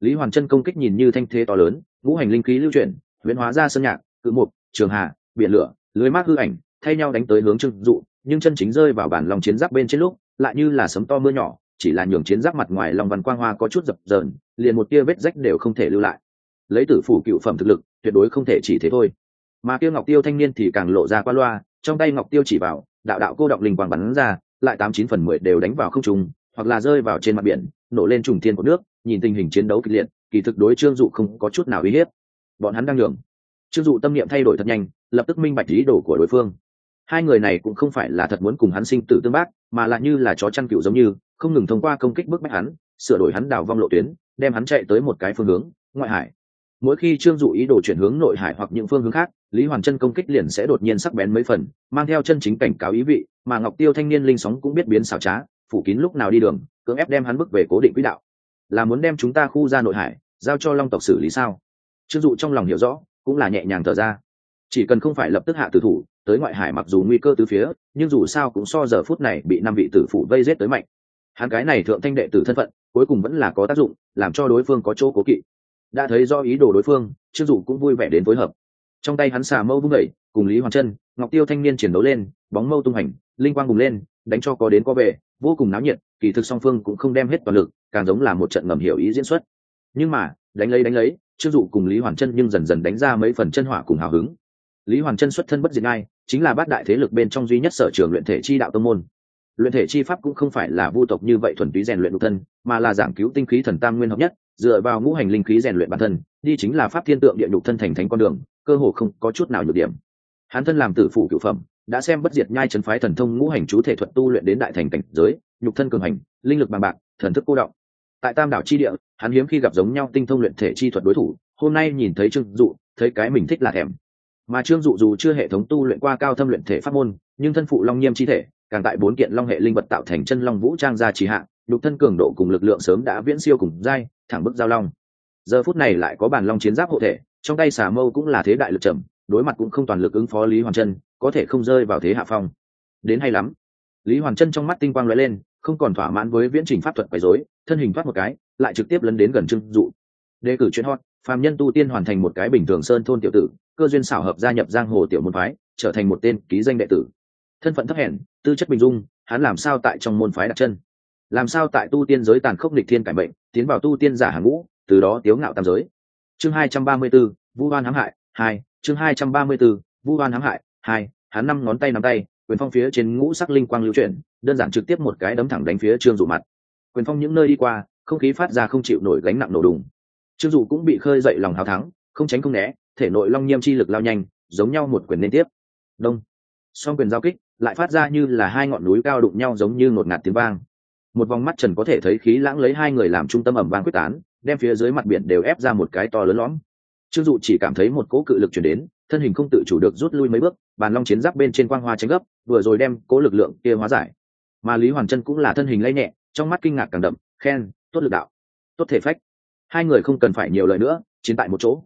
Lý hoàn chân công kích nhìn như thanh thế to lớn, ngũ hành linh khí lưu chuyển huyễn hóa ra sơn nhạc cự mục, trường hà, biển lửa, lưới mát hư ảnh, thay nhau đánh tới hướng trương dụ, nhưng chân chính rơi vào bản lòng chiến giáp bên trên lúc, lại như là sấm to mưa nhỏ, chỉ là nhường chiến giáp mặt ngoài lòng văn quang hoa có chút dập dờn, liền một tia vết rách đều không thể lưu lại. Lấy tử phủ cựu phẩm thực lực, tuyệt đối không thể chỉ thế thôi. Mà tiêu ngọc tiêu thanh niên thì càng lộ ra qua loa, trong tay ngọc tiêu chỉ vào, đạo đạo cô động linh quang bắn ra, lại tám chín phần mười đều đánh vào không trung, hoặc là rơi vào trên mặt biển, nổ lên trùng thiên của nước, nhìn tình hình chiến đấu kịch liệt, kỳ thực đối trương dụ không có chút nào uy hiếp. Bọn hắn đang nhường trương dụ tâm niệm thay đổi thật nhanh, lập tức minh bạch ý đồ của đối phương. Hai người này cũng không phải là thật muốn cùng hắn sinh tử tương bác, mà là như là chó chăn cựu giống như, không ngừng thông qua công kích bức bách hắn, sửa đổi hắn đào vong lộ tuyến, đem hắn chạy tới một cái phương hướng, ngoại hải. Mỗi khi trương dụ ý đồ chuyển hướng nội hải hoặc những phương hướng khác, lý hoàn chân công kích liền sẽ đột nhiên sắc bén mấy phần, mang theo chân chính cảnh cáo ý vị, mà ngọc tiêu thanh niên linh sóng cũng biết biến xảo trá, phủ kín lúc nào đi đường, cưỡng ép đem hắn bước về cố định quỹ đạo. Là muốn đem chúng ta khu ra nội hải, giao cho long tộc xử lý sao? Trương dụ trong lòng hiểu rõ cũng là nhẹ nhàng thở ra. Chỉ cần không phải lập tức hạ tử thủ, tới ngoại hải mặc dù nguy cơ từ phía, nhưng dù sao cũng so giờ phút này bị năm vị tử phụ vây giết tới mạnh. Hắn cái này thượng thanh đệ tử thân phận, cuối cùng vẫn là có tác dụng, làm cho đối phương có chỗ cố kỵ. Đã thấy do ý đồ đối phương, trương dụ cũng vui vẻ đến phối hợp. Trong tay hắn xà mâu vung vẩy cùng lý hoàng chân ngọc tiêu thanh niên chiến đấu lên, bóng mâu tung hành, linh quang bùng lên, đánh cho có đến có về, vô cùng náo nhiệt, kỳ thực song phương cũng không đem hết toàn lực, càng giống là một trận ngầm hiểu ý diễn xuất. Nhưng mà, đánh lấy đánh lấy trương dụ cùng lý hoàn chân nhưng dần dần đánh ra mấy phần chân hỏa cùng hào hứng. Lý hoàn chân xuất thân bất diệt ai, chính là bát đại thế lực bên trong duy nhất sở trường luyện thể chi đạo tông môn. Luyện thể chi pháp cũng không phải là vu tộc như vậy thuần túy rèn luyện độc thân mà là giảng cứu tinh khí thần tam nguyên hợp nhất dựa vào ngũ hành linh khí rèn luyện bản thân đi chính là pháp thiên tượng địa nhục thân thành thánh con đường cơ hồ không có chút nào nhược điểm. Hắn thân làm tử phụ cựu phẩm đã xem bất diệt nhai trấn phái thần thông ngũ hành chú thể thuật tu luyện đến đại thành cảnh giới nhục thân cường hành linh lực bằng bạc thần thức cô động tại tam đảo chi địa, hắn hiếm khi gặp giống nhau tinh thông luyện thể chi thuật đối thủ, hôm nay nhìn thấy trương dụ, thấy cái mình thích là thèm. Mà trương dụ dù chưa hệ thống tu luyện qua cao thâm luyện thể pháp môn, nhưng thân phụ long nghiêm chi thể, càng tại bốn kiện long hệ linh vật tạo thành chân long vũ trang gia trì hạ, nhục thân cường độ cùng lực lượng sớm đã viễn siêu cùng dai thẳng bức giao long. Giờ phút này lại có bản long chiến giáp hộ thể, trong tay xà mâu cũng là thế đại lực trầm, đối mặt cũng không toàn lực ứng phó lý hoàng chân, có thể không rơi vào thế hạ phong. Đến hay lắm. Lý hoàng chân trong mắt tinh quang lóe lên, không còn thỏa mãn với viễn trình pháp thuật quấy rối thân hình thoát một cái lại trực tiếp lấn đến gần trương dụ. Đề cử chuyên hot phàm nhân tu tiên hoàn thành một cái bình thường sơn thôn tiểu tử cơ duyên xảo hợp gia nhập giang hồ tiểu môn phái trở thành một tên ký danh đệ tử. Thân phận thấp hèn tư chất bình dung hắn làm sao tại trong môn phái đặt chân? Làm sao tại tu tiên giới tàn khốc lịch thiên cải bệnh tiến vào tu tiên giả hàng ngũ từ đó tiếu ngạo tam giới? Chương hai trăm ba mươi 234, vu hoan hãm hại hai chương hai trăm ba mươi 234, vu hoan hãm hại hai hắn năm ngón tay nắm tay quyền phong phía trên ngũ sắc linh quang lưu chuyển đơn giản trực tiếp một cái đấm thẳng đánh phía trương dụ mặt quyền phong những nơi đi qua, không khí phát ra không chịu nổi gánh nặng nổ đùng. Trương dụ cũng bị khơi dậy lòng hào thắng, không tránh không né, thể nội long nhiêm chi lực lao nhanh, giống nhau một quyền liên tiếp. Đông. Song quyền giao kích, lại phát ra như là hai ngọn núi cao đụng nhau giống như ngột ngạt tiếng vang. Một vòng mắt trần có thể thấy khí lãng lấy hai người làm trung tâm ẩm vang quyết tán, đem phía dưới mặt biển đều ép ra một cái to lớn lõm. Trương dụ chỉ cảm thấy một cỗ cự lực chuyển đến, thân hình không tự chủ được rút lui mấy bước, bàn long chiến giáp bên trên quang hoa tránh gấp, vừa rồi đem cỗ lực lượng kia hóa giải. Mà lý hoàn chân cũng là thân hình lây nhẹ trong mắt kinh ngạc càng đậm, khen, tốt lực đạo, tốt thể phách. Hai người không cần phải nhiều lời nữa, chiến tại một chỗ.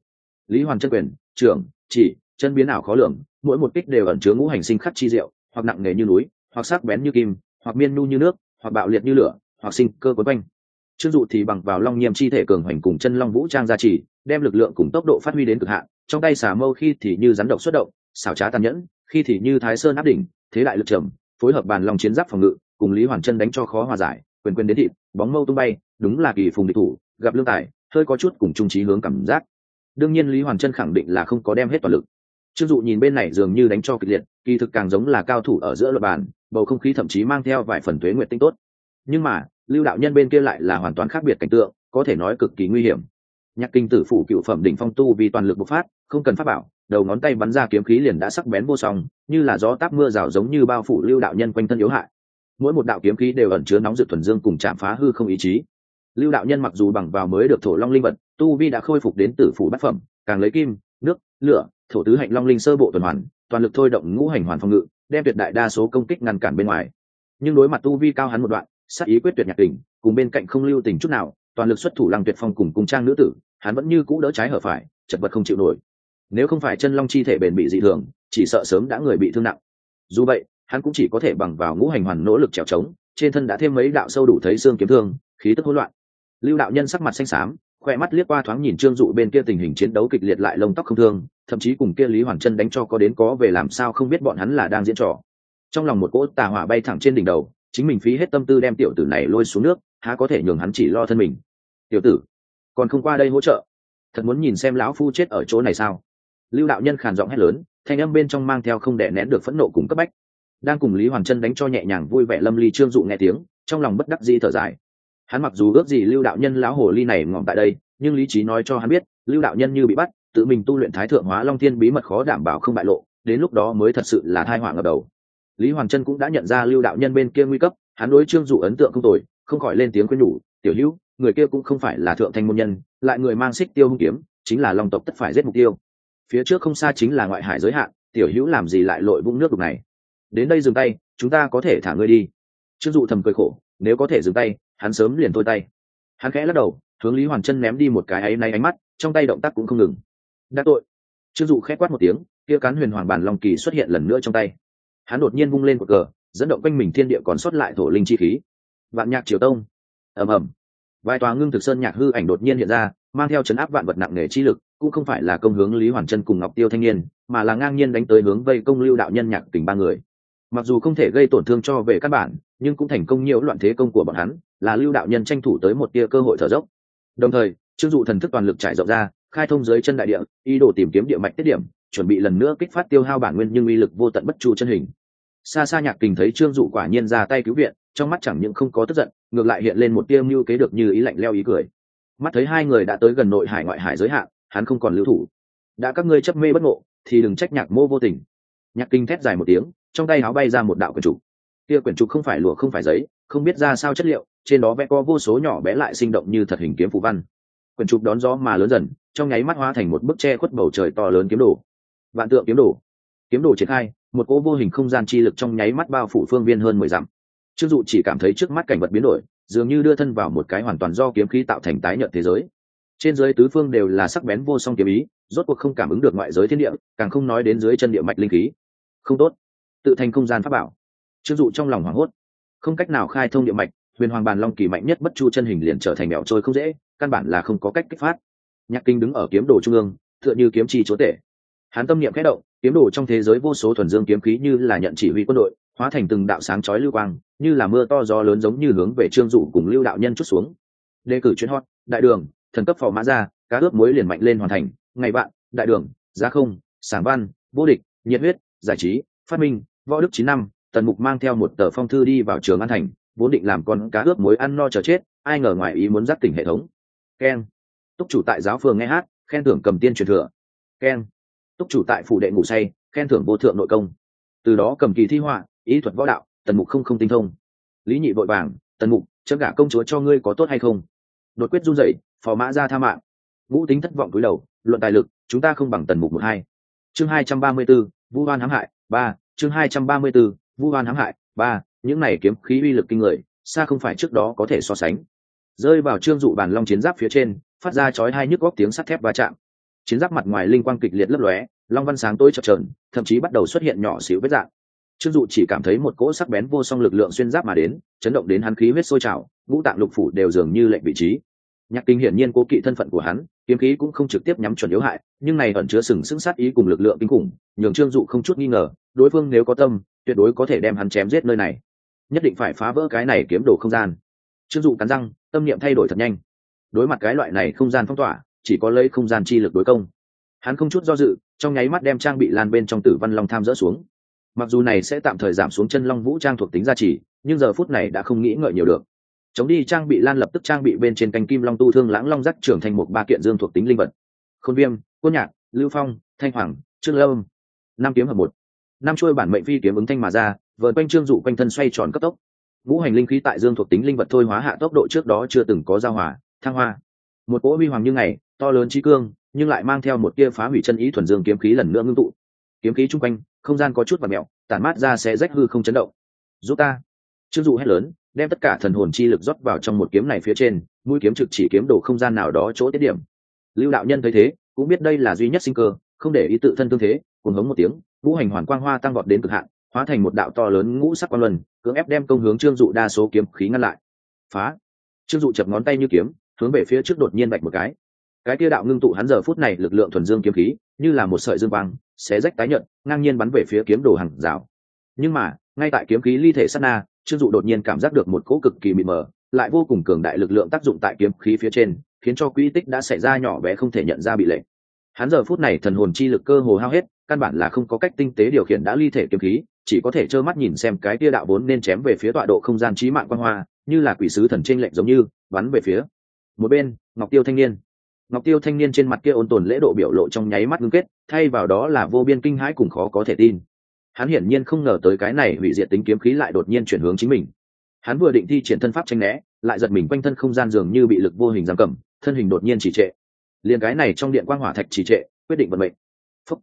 Lý hoàn chân quyền, trưởng, chỉ, chân biến ảo khó lường, mỗi một kích đều ẩn chứa ngũ hành sinh khắc chi diệu, hoặc nặng nề như núi, hoặc sắc bén như kim, hoặc miên nu như nước, hoặc bạo liệt như lửa, hoặc sinh cơ quấn quanh. Trương dụ thì bằng vào long nhiêm chi thể cường hoành cùng chân long vũ trang gia trì, đem lực lượng cùng tốc độ phát huy đến cực hạn, trong tay xà mâu khi thì như rắn độc xuất động, xảo trá tàn nhẫn, khi thì như thái sơn áp đỉnh, thế đại lực trầm, phối hợp bàn long chiến giáp phòng ngự, cùng lý hoàn chân đánh cho khó hòa giải quyền quyền đến thịt, bóng mâu tung bay, đúng là kỳ phùng địch thủ, gặp lương tài, hơi có chút cùng trung trí hướng cảm giác. Đương nhiên lý hoàn chân khẳng định là không có đem hết toàn lực. Trương dụ nhìn bên này dường như đánh cho kịch liệt, kỳ thực càng giống là cao thủ ở giữa luật bàn, bầu không khí thậm chí mang theo vài phần thuế nguyện tinh tốt. Nhưng mà, lưu đạo nhân bên kia lại là hoàn toàn khác biệt cảnh tượng, có thể nói cực kỳ nguy hiểm. Nhạc kinh tử phủ cựu phẩm đỉnh phong tu vì toàn lực bộc phát, không cần phát bảo, đầu ngón tay bắn ra kiếm khí liền đã sắc bén vô song, như là gió táp mưa rào giống như bao phủ lưu đạo nhân quanh thân yếu hại mỗi một đạo kiếm khí đều ẩn chứa nóng dự thuần dương cùng chạm phá hư không ý chí. Lưu đạo nhân mặc dù bằng vào mới được thổ long linh vật, tu vi đã khôi phục đến tử phủ bát phẩm, càng lấy kim, nước, lửa, thổ tứ hạnh long linh sơ bộ tuần hoàn, toàn lực thôi động ngũ hành hoàn phòng ngự, đem tuyệt đại đa số công kích ngăn cản bên ngoài. Nhưng đối mặt tu vi cao hắn một đoạn sắc ý quyết tuyệt nhạc tình, cùng bên cạnh không lưu tình chút nào, toàn lực xuất thủ lăng tuyệt phong cùng cùng trang nữ tử, hắn vẫn như cũ đỡ trái hở phải, chật vật không chịu nổi. Nếu không phải chân long chi thể bền bị dị thường, chỉ sợ sớm đã người bị thương nặng. Dù vậy hắn cũng chỉ có thể bằng vào ngũ hành hoàn nỗ lực trèo trống, trên thân đã thêm mấy đạo sâu đủ thấy xương kiếm thương, khí tức hỗn loạn. Lưu đạo nhân sắc mặt xanh xám, khoe mắt liếc qua thoáng nhìn trương dụ bên kia tình hình chiến đấu kịch liệt lại lông tóc không thương, thậm chí cùng kia lý hoàn chân đánh cho có đến có về làm sao không biết bọn hắn là đang diễn trò. Trong lòng một cỗ tà hỏa bay thẳng trên đỉnh đầu, chính mình phí hết tâm tư đem tiểu tử này lôi xuống nước, há có thể nhường hắn chỉ lo thân mình. Tiểu tử, còn không qua đây hỗ trợ? Thật muốn nhìn xem lão phu chết ở chỗ này sao? Lưu đạo nhân khàn giọng hét lớn, thanh âm bên trong mang theo không đè nén được phẫn nộ cùng cấp bách đang cùng lý hoàn chân đánh cho nhẹ nhàng vui vẻ lâm ly trương dụ nghe tiếng, trong lòng bất đắc dĩ thở dài. Hắn mặc dù ước gì lưu đạo nhân lão hồ ly này ngỏm tại đây, nhưng lý trí nói cho hắn biết, lưu đạo nhân như bị bắt, tự mình tu luyện thái thượng hóa long thiên bí mật khó đảm bảo không bại lộ, đến lúc đó mới thật sự là thai hoàng ngập đầu. Lý hoàng chân cũng đã nhận ra lưu đạo nhân bên kia nguy cấp, hắn đối trương dụ ấn tượng không tồi, không khỏi lên tiếng khuyên nhủ, tiểu hữu, người kia cũng không phải là thượng thanh môn nhân, lại người mang xích tiêu hung kiếm, chính là long tộc tất phải giết mục tiêu. Phía trước không xa chính là ngoại hải giới hạn, tiểu hữu làm gì lại lội vũng nước đục này? Đến đây dừng tay, chúng ta có thể thả ngươi đi. Trương dụ thầm cười khổ, nếu có thể dừng tay, hắn sớm liền thôi tay. Hắn khẽ lắc đầu, hướng lý hoàn chân ném đi một cái áy náy ánh mắt, trong tay động tác cũng không ngừng. Đã tội. Trương dụ khẽ quát một tiếng, kia cán huyền hoàng bản long kỳ xuất hiện lần nữa trong tay. Hắn đột nhiên vung lên một cờ, dẫn động quanh mình thiên địa còn sót lại thổ linh chi khí. Vạn nhạc triều tông. Ầm ầm. Vài tòa ngưng thực sơn nhạc hư ảnh đột nhiên hiện ra, mang theo chấn áp vạn vật nặng nề chi lực, cũng không phải là công hướng lý hoàn chân cùng ngọc tiêu thanh niên, mà là ngang nhiên đánh tới hướng vây công lưu đạo nhân nhạc tình ba người mặc dù không thể gây tổn thương cho về căn bản, nhưng cũng thành công nhiễu loạn thế công của bọn hắn, là lưu đạo nhân tranh thủ tới một tia cơ hội thở dốc. Đồng thời trương dụ thần thức toàn lực trải rộng ra, khai thông dưới chân đại địa, ý đồ tìm kiếm địa mạch tiết điểm, chuẩn bị lần nữa kích phát tiêu hao bản nguyên nhưng uy lực vô tận bất chu chân hình. Xa xa nhạc kình thấy trương dụ quả nhiên ra tay cứu viện, trong mắt chẳng những không có tức giận, ngược lại hiện lên một tia mưu kế được như ý lạnh leo ý cười. Mắt thấy hai người đã tới gần nội hải ngoại hải giới hạn, hắn không còn lưu thủ. Đã các ngươi chấp mê bất ngộ, thì đừng trách nhạc mô vô tình. Nhạc kinh thét dài một tiếng trong tay áo bay ra một đạo quyển trục. Kia quyển trục không phải lụa, không phải giấy, không biết ra sao chất liệu, trên đó vẽ có vô số nhỏ bé lại sinh động như thật hình kiếm phù văn. Quyển trục đón gió mà lớn dần, trong nháy mắt hóa thành một bức tre khuất bầu trời to lớn kiếm đồ. Vạn tượng kiếm đồ. Kiếm đồ triển khai, một cỗ vô hình không gian chi lực trong nháy mắt bao phủ phương viên hơn mười dặm. Trương dụ chỉ cảm thấy trước mắt cảnh vật biến đổi, dường như đưa thân vào một cái hoàn toàn do kiếm khí tạo thành tái nhợt thế giới. Trên dưới tứ phương đều là sắc bén vô song kiếm ý, rốt cuộc không cảm ứng được ngoại giới thiên địa, càng không nói đến dưới chân địa mạch linh khí. Không tốt tự thành không gian pháp bảo. Trương dụ trong lòng hoảng hốt. Không cách nào khai thông địa mạch, huyền hoàng bàn long kỳ mạnh nhất bất chu chân hình liền trở thành mẹo trôi không dễ, căn bản là không có cách kích phát. Nhạc kinh đứng ở kiếm đồ trung ương, tựa như kiếm chi chúa tể. Hắn tâm niệm khẽ động, kiếm đồ trong thế giới vô số thuần dương kiếm khí như là nhận chỉ huy quân đội, hóa thành từng đạo sáng chói lưu quang, như là mưa to gió lớn giống như hướng về trương dụ cùng lưu đạo nhân chút xuống. Đề cử chuyến hot, đại đường, thần cấp phò mã ra, cá ướp muối liền mạnh lên hoàn thành. Ngày bạn, đại đường, giá không sản văn, vô địch, nhiệt huyết, giải trí, phát minh võ đức chín năm tần mục mang theo một tờ phong thư đi vào trường an thành vốn định làm con cá ướp muối ăn no chờ chết ai ngờ ngoài ý muốn dắt tỉnh hệ thống. Keng túc chủ tại giáo phường nghe hát khen thưởng cầm tiên truyền thừa. Keng túc chủ tại phủ đệ ngủ say khen thưởng vô thượng nội công. Từ đó cầm kỳ thi họa ý thuật võ đạo tần mục không không tinh thông. Lý nhị vội vàng tần mục chấm gả công chúa cho ngươi có tốt hay không? Đột quyết run rẩy phò mã ra tha mạng. Vũ tính thất vọng cúi đầu luận tài lực chúng ta không bằng tần mục một hai. Chương hai trăm ba mươi 234, vu hoan hãm hại ba chương hai trăm ba mươi 234, vu oan hãm hại. Ba những này kiếm khí uy lực kinh người xa không phải trước đó có thể so sánh. Rơi vào trương dụ bàn long chiến giáp phía trên phát ra chói hai nhức góc tiếng sắt thép va chạm. Chiến giáp mặt ngoài linh quang kịch liệt lấp lóe long văn sáng tối chập trờn thậm chí bắt đầu xuất hiện nhỏ xíu vết dạng. Trương dụ chỉ cảm thấy một cỗ sắc bén vô song lực lượng xuyên giáp mà đến chấn động đến hắn khí huyết sôi trào ngũ tạng lục phủ đều dường như lệnh vị trí nhạc kinh hiển nhiên cố kỵ thân phận của hắn, kiếm khí cũng không trực tiếp nhắm chuẩn yếu hại, nhưng này ẩn chứa sừng sững sát ý cùng lực lượng kinh khủng, nhường trương dụ không chút nghi ngờ, đối phương nếu có tâm, tuyệt đối có thể đem hắn chém giết nơi này. Nhất định phải phá vỡ cái này kiếm đồ không gian. Trương dụ cắn răng, tâm niệm thay đổi thật nhanh. Đối mặt cái loại này không gian phong tỏa, chỉ có lấy không gian chi lực đối công. Hắn không chút do dự, trong nháy mắt đem trang bị lan bên trong tử văn long tham dỡ xuống. Mặc dù này sẽ tạm thời giảm xuống chân long vũ trang thuộc tính gia trì nhưng giờ phút này đã không nghĩ ngợi nhiều được chống đi trang bị lan lập tức trang bị bên trên canh kim long tu thương lãng long dắt trưởng thành một ba kiện dương thuộc tính linh vật. Khôn viêm quân nhạc, lưu phong, thanh hoàng, trương lâm. Năm kiếm hợp một. Năm chuôi bản mệnh phi kiếm ứng thanh mà ra vợt quanh trương dụ quanh thân xoay tròn cấp tốc. Ngũ hành linh khí tại dương thuộc tính linh vật thôi hóa hạ tốc độ trước đó chưa từng có giao hòa, thăng hoa. Một cỗ huy hoàng như ngày, to lớn trí cương, nhưng lại mang theo một tia phá hủy chân ý thuần dương kiếm khí lần nữa ngưng tụ. Kiếm khí chung quanh, không gian có chút và mẹo, tản mát ra sẽ rách hư không chấn động. Giúp ta. Trương dụ hét lớn đem tất cả thần hồn chi lực rót vào trong một kiếm này phía trên, mũi kiếm trực chỉ kiếm đồ không gian nào đó chỗ tiết điểm. Lưu đạo nhân thấy thế, cũng biết đây là duy nhất sinh cơ, không để ý tự thân tương thế cùng hống một tiếng, ngũ hành hoàn quang hoa tăng vọt đến cực hạn, hóa thành một đạo to lớn ngũ sắc quang luân, cưỡng ép đem công hướng trương dụ đa số kiếm khí ngăn lại. Phá! Trương dụ chập ngón tay như kiếm, hướng về phía trước đột nhiên bạch một cái. Cái kia đạo ngưng tụ hắn giờ phút này lực lượng thuần dương kiếm khí, như là một sợi dương quang, xé rách tái nhận ngang nhiên bắn về phía kiếm đồ hàng rào. Nhưng mà, ngay tại kiếm khí ly thể sát na trương dụ đột nhiên cảm giác được một cỗ cực kỳ mịt mờ, lại vô cùng cường đại lực lượng tác dụng tại kiếm khí phía trên, khiến cho quỹ tích đã xảy ra nhỏ bé không thể nhận ra bị lệnh. Hắn giờ phút này thần hồn chi lực cơ hồ hao hết, căn bản là không có cách tinh tế điều khiển đã ly thể kiếm khí, chỉ có thể trơ mắt nhìn xem cái tia đạo vốn nên chém về phía tọa độ không gian trí mạng quan hoa, như là quỷ sứ thần t r ê n lệch giống như, bắn về phía. Một bên, ngọc tiêu thanh niên. Ngọc tiêu thanh niên trên mặt kia ôn tồn lễ độ biểu lộ trong nháy mắt ngưng kết, thay vào đó là vô biên kinh hãi cùng khó có thể tin hắn hiển nhiên không ngờ tới cái này hủy diệt tính kiếm khí lại đột nhiên chuyển hướng chính mình. Hắn vừa định thi triển thân pháp tranh né, lại giật mình quanh thân không gian dường như bị lực vô hình giam cầm, thân hình đột nhiên trì trệ. Liền cái này trong điện quang hỏa thạch trì trệ, quyết định vận mệnh. Phúc.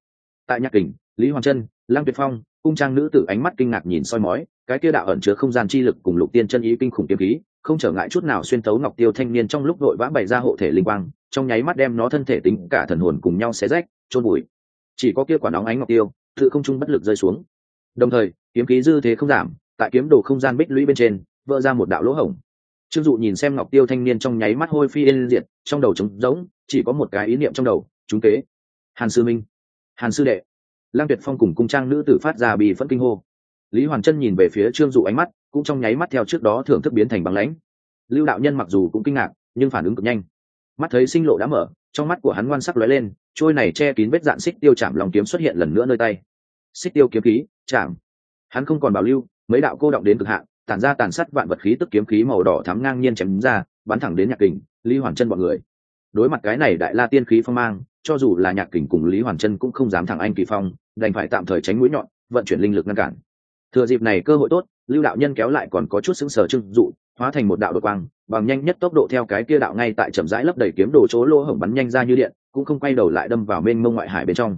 tại nhạc kình, lý hoàng trân, lăng tuyệt phong, cung trang nữ tử ánh mắt kinh ngạc nhìn soi mói, cái kia đạo ẩn chứa không gian chi lực cùng lục tiên chân ý kinh khủng kiếm khí, không trở ngại chút nào xuyên tấu ngọc tiêu thanh niên trong lúc đội vã bày ra hộ thể linh quang, trong nháy mắt đem nó thân thể tính cả thần hồn cùng nhau xé rách trôn bụi chỉ có kia quả nóng ánh ngọc tiêu tự không trung bất lực rơi xuống. Đồng thời, kiếm khí dư thế không giảm, tại kiếm đồ không gian bích lũy bên trên, vỡ ra một đạo lỗ hổng. Trương dụ nhìn xem ngọc tiêu thanh niên trong nháy mắt hôi phiên diệt, trong đầu trống rỗng, chỉ có một cái ý niệm trong đầu, chúng kế. Hàn sư minh, hàn sư đệ. Lang tuyệt phong cùng cung trang nữ tử phát ra bị phẫn kinh hô. Lý hoàn chân nhìn về phía trương dụ ánh mắt, cũng trong nháy mắt theo trước đó thưởng thức biến thành bằng lãnh. Lưu đạo nhân mặc dù cũng kinh ngạc, nhưng phản ứng cực nhanh. Mắt thấy sinh lộ đã mở, trong mắt của hắn ngoan sắc lóe lên, trôi này che kín vết dạn xích tiêu chạm lòng kiếm xuất hiện lần nữa nơi tay xích tiêu kiếm khí, chạm. Hắn không còn bảo lưu, mấy đạo cô động đến cực hạn, tản ra tàn sát vạn vật khí tức kiếm khí màu đỏ thắm ngang nhiên chém ra, bắn thẳng đến nhạc kình, lý hoàn chân bọn người. Đối mặt cái này đại la tiên khí phong mang, cho dù là nhạc kình cùng lý hoàn chân cũng không dám thẳng anh kỳ phong, đành phải tạm thời tránh mũi nhọn, vận chuyển linh lực ngăn cản. Thừa dịp này cơ hội tốt, lưu đạo nhân kéo lại còn có chút xứng sở trưng dụ, hóa thành một đạo đột quang, bằng nhanh nhất tốc độ theo cái kia đạo ngay tại chậm rãi lấp đầy kiếm đồ chỗ lỗ hổng bắn nhanh ra như điện, cũng không quay đầu lại đâm vào mênh mông ngoại hải bên trong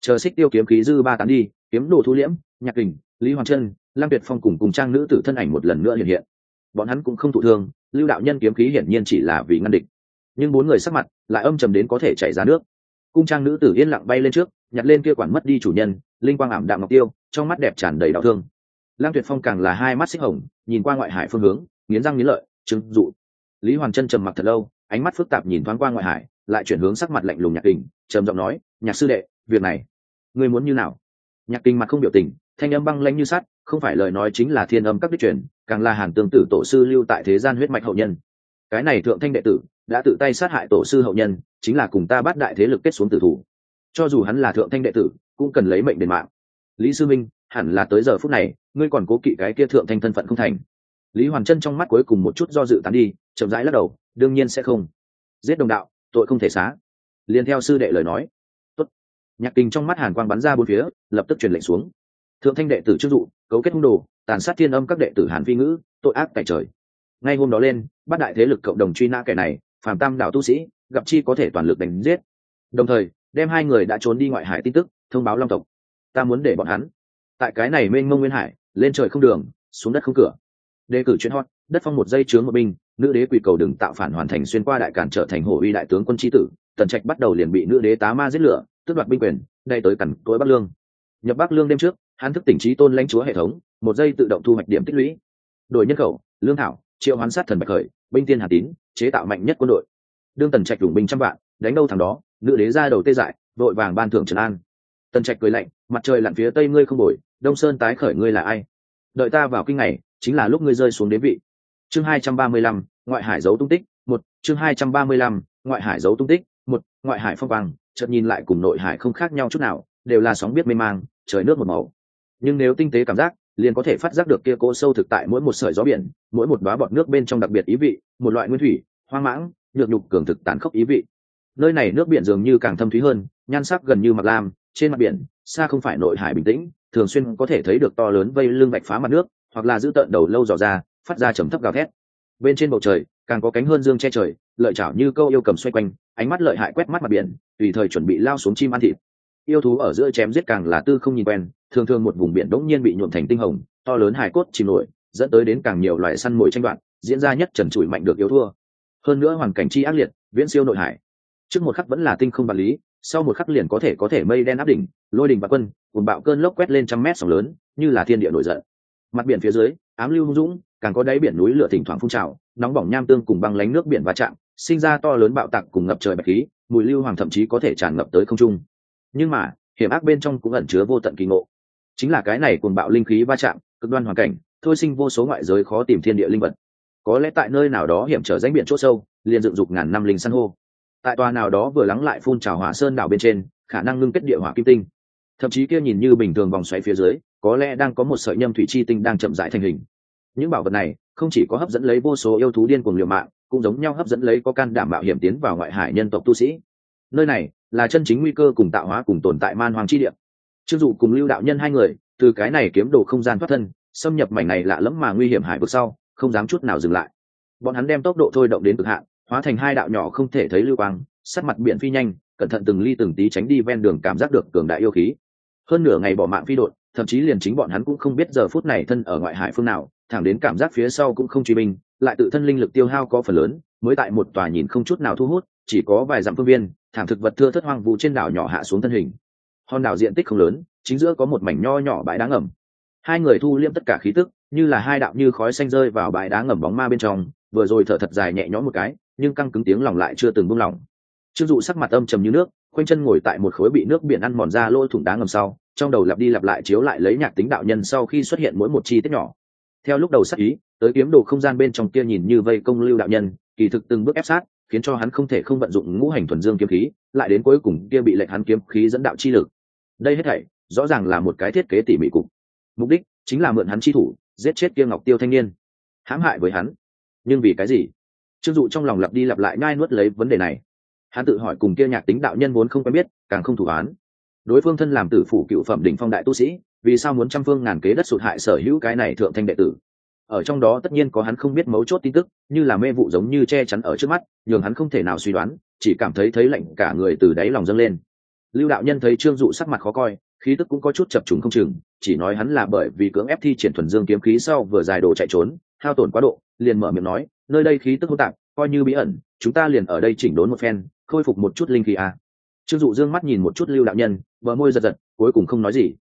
chờ xích tiêu kiếm khí dư ba tán đi, kiếm đồ thu liễm, nhạc kình, lý hoàng trân lam việt phong cùng cùng trang nữ tử thân ảnh một lần nữa hiện hiện. Bọn hắn cũng không thụ thương, lưu đạo nhân kiếm khí hiển nhiên chỉ là vì ngăn địch. Nhưng bốn người sắc mặt lại âm trầm đến có thể chảy ra nước. Cung trang nữ tử yên lặng bay lên trước, nhặt lên kia quản mất đi chủ nhân, linh quang ảm đạm ngọc tiêu, trong mắt đẹp tràn đầy đau thương. Lang tuyệt phong càng là hai mắt xích hồng, nhìn qua ngoại hải phương hướng, nghiến răng nghiến lợi trừng dụ. Lý hoàn chân trầm mặc thật lâu, ánh mắt phức tạp nhìn thoáng qua ngoại hải, lại chuyển hướng sắc mặt lạnh lùng nhạc đình trầm giọng nói, nhạc sư đệ việc này, ngươi muốn như nào? Nhạc kinh mặt không biểu tình, thanh âm băng lãnh như sắt, không phải lời nói chính là thiên âm các đích truyền, càng là hàn tương tử tổ sư lưu tại thế gian huyết mạch hậu nhân. Cái này thượng thanh đệ tử, đã tự tay sát hại tổ sư hậu nhân, chính là cùng ta bắt đại thế lực kết xuống tử thủ. Cho dù hắn là thượng thanh đệ tử, cũng cần lấy mệnh đền mạng. Lý sư minh, hẳn là tới giờ phút này, ngươi còn cố kỵ cái kia thượng thanh thân phận không thành. Lý hoàn chân trong mắt cuối cùng một chút do dự tán đi, chậm rãi lắc đầu, đương nhiên sẽ không. Giết đồng đạo, tội không thể xá. Liền theo sư đệ lời nói nhạc kinh trong mắt hàn quang bắn ra bốn phía, lập tức truyền lệnh xuống. Thượng thanh đệ tử chức dụ, cấu kết hung đồ, tàn sát thiên âm các đệ tử hàn phi ngữ, tội ác tại trời. Ngay hôm đó lên, bắt đại thế lực cộng đồng truy nã kẻ này, phàm tam đảo tu sĩ, gặp chi có thể toàn lực đánh giết. Đồng thời, đem hai người đã trốn đi ngoại hải tin tức, thông báo long tộc. Ta muốn để bọn hắn, tại cái này mênh mông nguyên hải, lên trời không đường, xuống đất không cửa. Đề cử chuyên hot, đất phong một dây chướng một binh, nữ đế quỳ cầu đừng tạo phản hoàn thành xuyên qua đại cản trở thành hổ uy đại tướng quân tri tử, tần trạch bắt đầu liền bị nữ đế tá ma giết lửa tước đoạt binh quyền đây tới cẩn tối bắc lương. Nhập bắc lương đêm trước, hắn thức tỉnh trí tôn lãnh chúa hệ thống, một giây tự động thu hoạch điểm tích lũy. Đổi nhân khẩu, lương thảo, triệu hoán sát thần bạch khởi, binh tiên hà tín, chế tạo mạnh nhất quân đội. Đương tần trạch dùng binh trăm vạn, đánh đâu thằng đó, nữ đế ra đầu tê dại vội vàng ban thưởng trần an. Tần trạch cười lạnh, mặt trời lặn phía tây ngươi không bồi đông sơn tái khởi ngươi là ai? Đợi ta vào kinh này chính là lúc ngươi rơi xuống đế vị. Chương hai trăm ba mươi lăm, ngoại hải giấu tung tích, một, chương hai trăm ba mươi lăm, ngoại hải giấu tung tích, một, ngoại hải phong vàng chợt nhìn lại cùng nội hải không khác nhau chút nào, đều là sóng biết mê mang, trời nước một màu. Nhưng nếu tinh tế cảm giác, liền có thể phát giác được kia cô sâu thực tại mỗi một sợi gió biển, mỗi một đóa bọt nước bên trong đặc biệt ý vị, một loại nguyên thủy, hoang mãng, nhược nhục cường thực tàn khốc ý vị. Nơi này nước biển dường như càng thâm thúy hơn, nhan sắc gần như mặt lam, trên mặt biển, xa không phải nội hải bình tĩnh, thường xuyên có thể thấy được to lớn vây lưng bạch phá mặt nước, hoặc là giữ tợn đầu lâu dò ra, phát ra trầm thấp gào thét. Bên trên bầu trời, càng có cánh hơn dương che trời, lợi chảo như câu yêu cầm xoay quanh, ánh mắt lợi hại quét mắt mặt biển tùy thời chuẩn bị lao xuống chim ăn thịt. Yêu thú ở giữa chém giết càng là tư không nhìn quen, thường thường một vùng biển đống nhiên bị nhuộm thành tinh hồng, to lớn hài cốt chìm nổi, dẫn tới đến càng nhiều loài săn mồi tranh đoạn diễn ra nhất trần trụi mạnh được yếu thua. Hơn nữa hoàn cảnh chi ác liệt, viễn siêu nội hải. Trước một khắc vẫn là tinh không vật lý, sau một khắc liền có thể có thể mây đen áp đỉnh, lôi đình và quân cùng bạo cơn lốc quét lên trăm mét sóng lớn, như là thiên địa nổi giận. Mặt biển phía dưới, ám lưu hung dũng, càng có đáy biển núi lửa thỉnh thoảng phun trào, nóng bỏng nham tương cùng băng lánh nước biển va chạm sinh ra to lớn bạo tạc cùng ngập trời bạch khí, mùi lưu hoàng thậm chí có thể tràn ngập tới không trung. Nhưng mà, hiểm ác bên trong cũng ẩn chứa vô tận kỳ ngộ. Chính là cái này cùng bạo linh khí va chạm, cực đoan hoàn cảnh, thôi sinh vô số ngoại giới khó tìm thiên địa linh vật. Có lẽ tại nơi nào đó hiểm trở danh biển chỗ sâu, liền dựng dục ngàn năm linh san hô. Tại tòa nào đó vừa lắng lại phun trào hỏa sơn đảo bên trên, khả năng ngưng kết địa hỏa kim tinh. Thậm chí kia nhìn như bình thường vòng xoáy phía dưới, có lẽ đang có một sợi nhâm thủy chi tinh đang chậm rãi thành hình những bảo vật này không chỉ có hấp dẫn lấy vô số yêu thú điên cuồng liều mạng, cũng giống nhau hấp dẫn lấy có can đảm mạo hiểm tiến vào ngoại hải nhân tộc tu sĩ. Nơi này là chân chính nguy cơ cùng tạo hóa cùng tồn tại man hoàng chi địa. Chưng dụ cùng lưu đạo nhân hai người, từ cái này kiếm đồ không gian thoát thân, xâm nhập mảnh này lạ lẫm mà nguy hiểm hải vực sau, không dám chút nào dừng lại. Bọn hắn đem tốc độ thôi động đến cực hạn, hóa thành hai đạo nhỏ không thể thấy lưu quang sát mặt biển phi nhanh, cẩn thận từng ly từng tí tránh đi ven đường cảm giác được cường đại yêu khí. Hơn nửa ngày bỏ mạng phi đội thậm chí liền chính bọn hắn cũng không biết giờ phút này thân ở ngoại hải phương nào thẳng đến cảm giác phía sau cũng không truy binh, lại tự thân linh lực tiêu hao có phần lớn, mới tại một tòa nhìn không chút nào thu hút, chỉ có vài dặm phương viên, thảm thực vật thưa thất hoang vu trên đảo nhỏ hạ xuống thân hình. Hòn đảo diện tích không lớn, chính giữa có một mảnh nho nhỏ bãi đá ngầm. Hai người thu liêm tất cả khí tức, như là hai đạo như khói xanh rơi vào bãi đá ngầm bóng ma bên trong, vừa rồi thở thật dài nhẹ nhõm một cái, nhưng căng cứng tiếng lòng lại chưa từng buông lỏng. Trương dụ sắc mặt âm trầm như nước, khoanh chân ngồi tại một khối bị nước biển ăn mòn ra lôi thủng đá ngầm sau, trong đầu lặp đi lặp lại chiếu lại lấy nhạc tính đạo nhân sau khi xuất hiện mỗi một chi tiết nhỏ theo lúc đầu sắc ý, tới kiếm đồ không gian bên trong kia nhìn như vây công lưu đạo nhân, kỳ thực từng bước ép sát, khiến cho hắn không thể không vận dụng ngũ hành thuần dương kiếm khí, lại đến cuối cùng kia bị lệnh hắn kiếm khí dẫn đạo chi lực. Đây hết thảy, rõ ràng là một cái thiết kế tỉ mỉ cục. Mục đích chính là mượn hắn chi thủ, giết chết kia ngọc tiêu thanh niên. Hãm hại với hắn. Nhưng vì cái gì? Trương dụ trong lòng lặp đi lặp lại ngai nuốt lấy vấn đề này. Hắn tự hỏi cùng kia nhạc tính đạo nhân vốn không quen biết, càng không thủ án. Đối phương thân làm tử phủ cựu phẩm đỉnh phong đại tu sĩ vì sao muốn trăm phương ngàn kế đất sụt hại sở hữu cái này thượng thanh đệ tử? Ở trong đó tất nhiên có hắn không biết mấu chốt tin tức, như là mê vụ giống như che chắn ở trước mắt, nhường hắn không thể nào suy đoán, chỉ cảm thấy thấy lạnh cả người từ đáy lòng dâng lên. Lưu đạo nhân thấy trương dụ sắc mặt khó coi, khí tức cũng có chút chập trùng không chừng, chỉ nói hắn là bởi vì cưỡng ép thi triển thuần dương kiếm khí sau vừa dài đồ chạy trốn, hao tổn quá độ, liền mở miệng nói, nơi đây khí tức hỗn tạp, coi như bí ẩn, chúng ta liền ở đây chỉnh đốn một phen, khôi phục một chút linh khí à. trương dụ dương mắt nhìn một chút lưu đạo nhân, bờ môi giật giật, cuối cùng không nói gì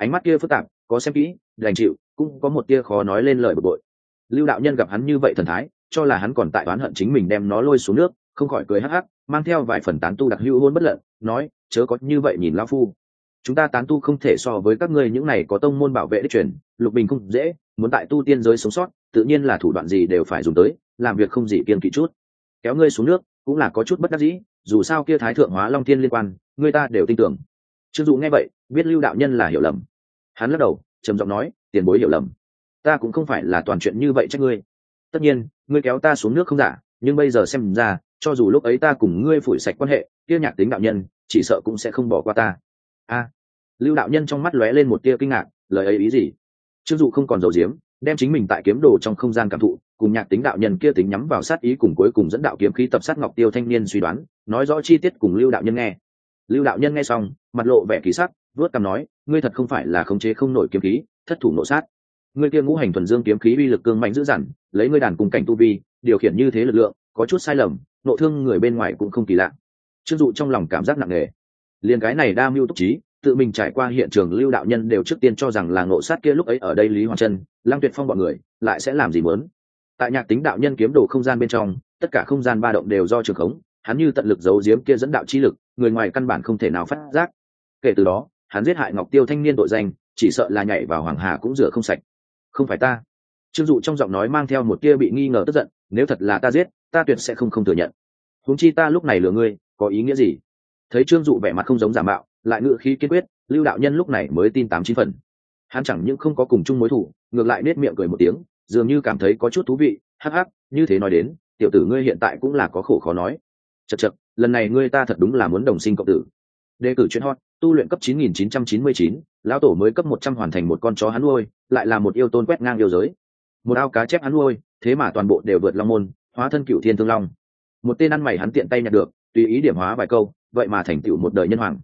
ánh mắt kia phức tạp, có xem kỹ, đành chịu, cũng có một tia khó nói lên lời bực bội. Lưu đạo nhân gặp hắn như vậy thần thái, cho là hắn còn tại oán hận chính mình đem nó lôi xuống nước, không khỏi cười hắc hắc, mang theo vài phần tán tu đặc hữu hôn bất lận, nói, chớ có như vậy nhìn lão phu. Chúng ta tán tu không thể so với các ngươi những này có tông môn bảo vệ đích truyền, lục bình không dễ, muốn tại tu tiên giới sống sót, tự nhiên là thủ đoạn gì đều phải dùng tới, làm việc không gì kiên kỵ chút. Kéo ngươi xuống nước, cũng là có chút bất đắc dĩ, dù sao kia thái thượng hóa long thiên liên quan người ta đều tin tưởng. Trương dụ nghe vậy, biết lưu đạo nhân là hiểu lầm hắn lắc đầu, trầm giọng nói, tiền bối hiểu lầm. Ta cũng không phải là toàn chuyện như vậy trách ngươi. Tất nhiên, ngươi kéo ta xuống nước không giả, nhưng bây giờ xem ra, cho dù lúc ấy ta cùng ngươi phủi sạch quan hệ, kia nhạc tính đạo nhân, chỉ sợ cũng sẽ không bỏ qua ta. A. Lưu đạo nhân trong mắt lóe lên một tia kinh ngạc, lời ấy ý gì? Chưng dụ không còn dầu diếm đem chính mình tại kiếm đồ trong không gian cảm thụ, cùng nhạc tính đạo nhân kia tính nhắm vào sát ý cùng cuối cùng dẫn đạo kiếm khí tập sát ngọc tiêu thanh niên suy đoán, nói rõ chi tiết cùng lưu đạo nhân nghe. Lưu đạo nhân nghe xong, mặt lộ vẻ kỳ sắc vớt cằm nói ngươi thật không phải là khống chế không nổi kiếm khí, thất thủ nộ sát. Ngươi kia ngũ hành thuần dương kiếm khí uy lực cương mạnh dữ dằn, lấy ngươi đàn cùng cảnh tu vi, điều khiển như thế lực lượng, có chút sai lầm, nộ thương người bên ngoài cũng không kỳ lạ. Trương dụ trong lòng cảm giác nặng nề. Liền cái này đa mưu túc trí, tự mình trải qua hiện trường lưu đạo nhân đều trước tiên cho rằng là nội sát kia lúc ấy ở đây lý hoàng chân lang tuyệt phong bọn người, lại sẽ làm gì muốn. Tại nhạc tính đạo nhân kiếm đồ không gian bên trong, tất cả không gian ba động đều do trường khống, hắn như tận lực giấu giếm kia dẫn đạo chi lực, người ngoài căn bản không thể nào phát giác. Kể từ đó hắn giết hại ngọc tiêu thanh niên tội danh, chỉ sợ là nhảy vào hoàng hà cũng rửa không sạch. Không phải ta. Trương dụ trong giọng nói mang theo một tia bị nghi ngờ tức giận, nếu thật là ta giết, ta tuyệt sẽ không không thừa nhận. Huống chi ta lúc này lừa ngươi, có ý nghĩa gì? Thấy trương dụ vẻ mặt không giống giả mạo, lại ngự khí kiên quyết, lưu đạo nhân lúc này mới tin tám chín phần. Hắn chẳng những không có cùng chung mối thủ, ngược lại nết miệng cười một tiếng, dường như cảm thấy có chút thú vị, hắc hắc, như thế nói đến, tiểu tử ngươi hiện tại cũng là có khổ khó nói. Chật chật lần này ngươi ta thật đúng là muốn đồng sinh cộng tử. Đề cử chuyên hot tu luyện cấp 9999, lão tổ mới cấp 100 hoàn thành một con chó hắn nuôi lại là một yêu tôn quét ngang yêu giới. Một ao cá chép hắn nuôi thế mà toàn bộ đều vượt long môn hóa thân cựu thiên thương long. Một tên ăn mày hắn tiện tay nhặt được tùy ý điểm hóa vài câu vậy mà thành tựu một đời nhân hoàng.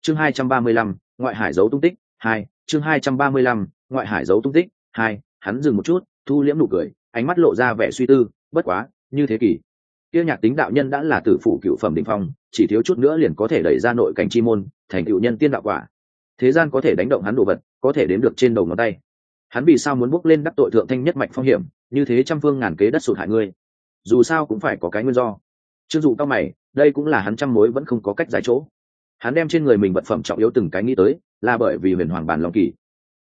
Chương 235, ngoại hải giấu tung tích hai chương 235, ngoại hải giấu tung tích hai hắn dừng một chút thu liễm nụ cười ánh mắt lộ ra vẻ suy tư bất quá như thế kỷ tiêu nhạc tính đạo nhân đã là tử phụ cựu phẩm đ ỉ n h phong, chỉ thiếu chút nữa liền có thể đẩy ra nội cảnh chi môn, thành cựu nhân tiên đạo quả. Thế gian có thể đánh động hắn đồ vật, có thể đếm được trên đầu ngón tay. Hắn vì sao muốn bước lên đắc tội thượng thanh nhất mạch phong hiểm, như thế trăm phương ngàn kế đất sụt hại ngươi? Dù sao cũng phải có cái nguyên do. Chưng dụ cao mày, đây cũng là hắn trăm mối vẫn không có cách giải chỗ. Hắn đem trên người mình vật phẩm trọng yếu từng cái nghĩ tới, là bởi vì huyền hoàng bản long kỳ.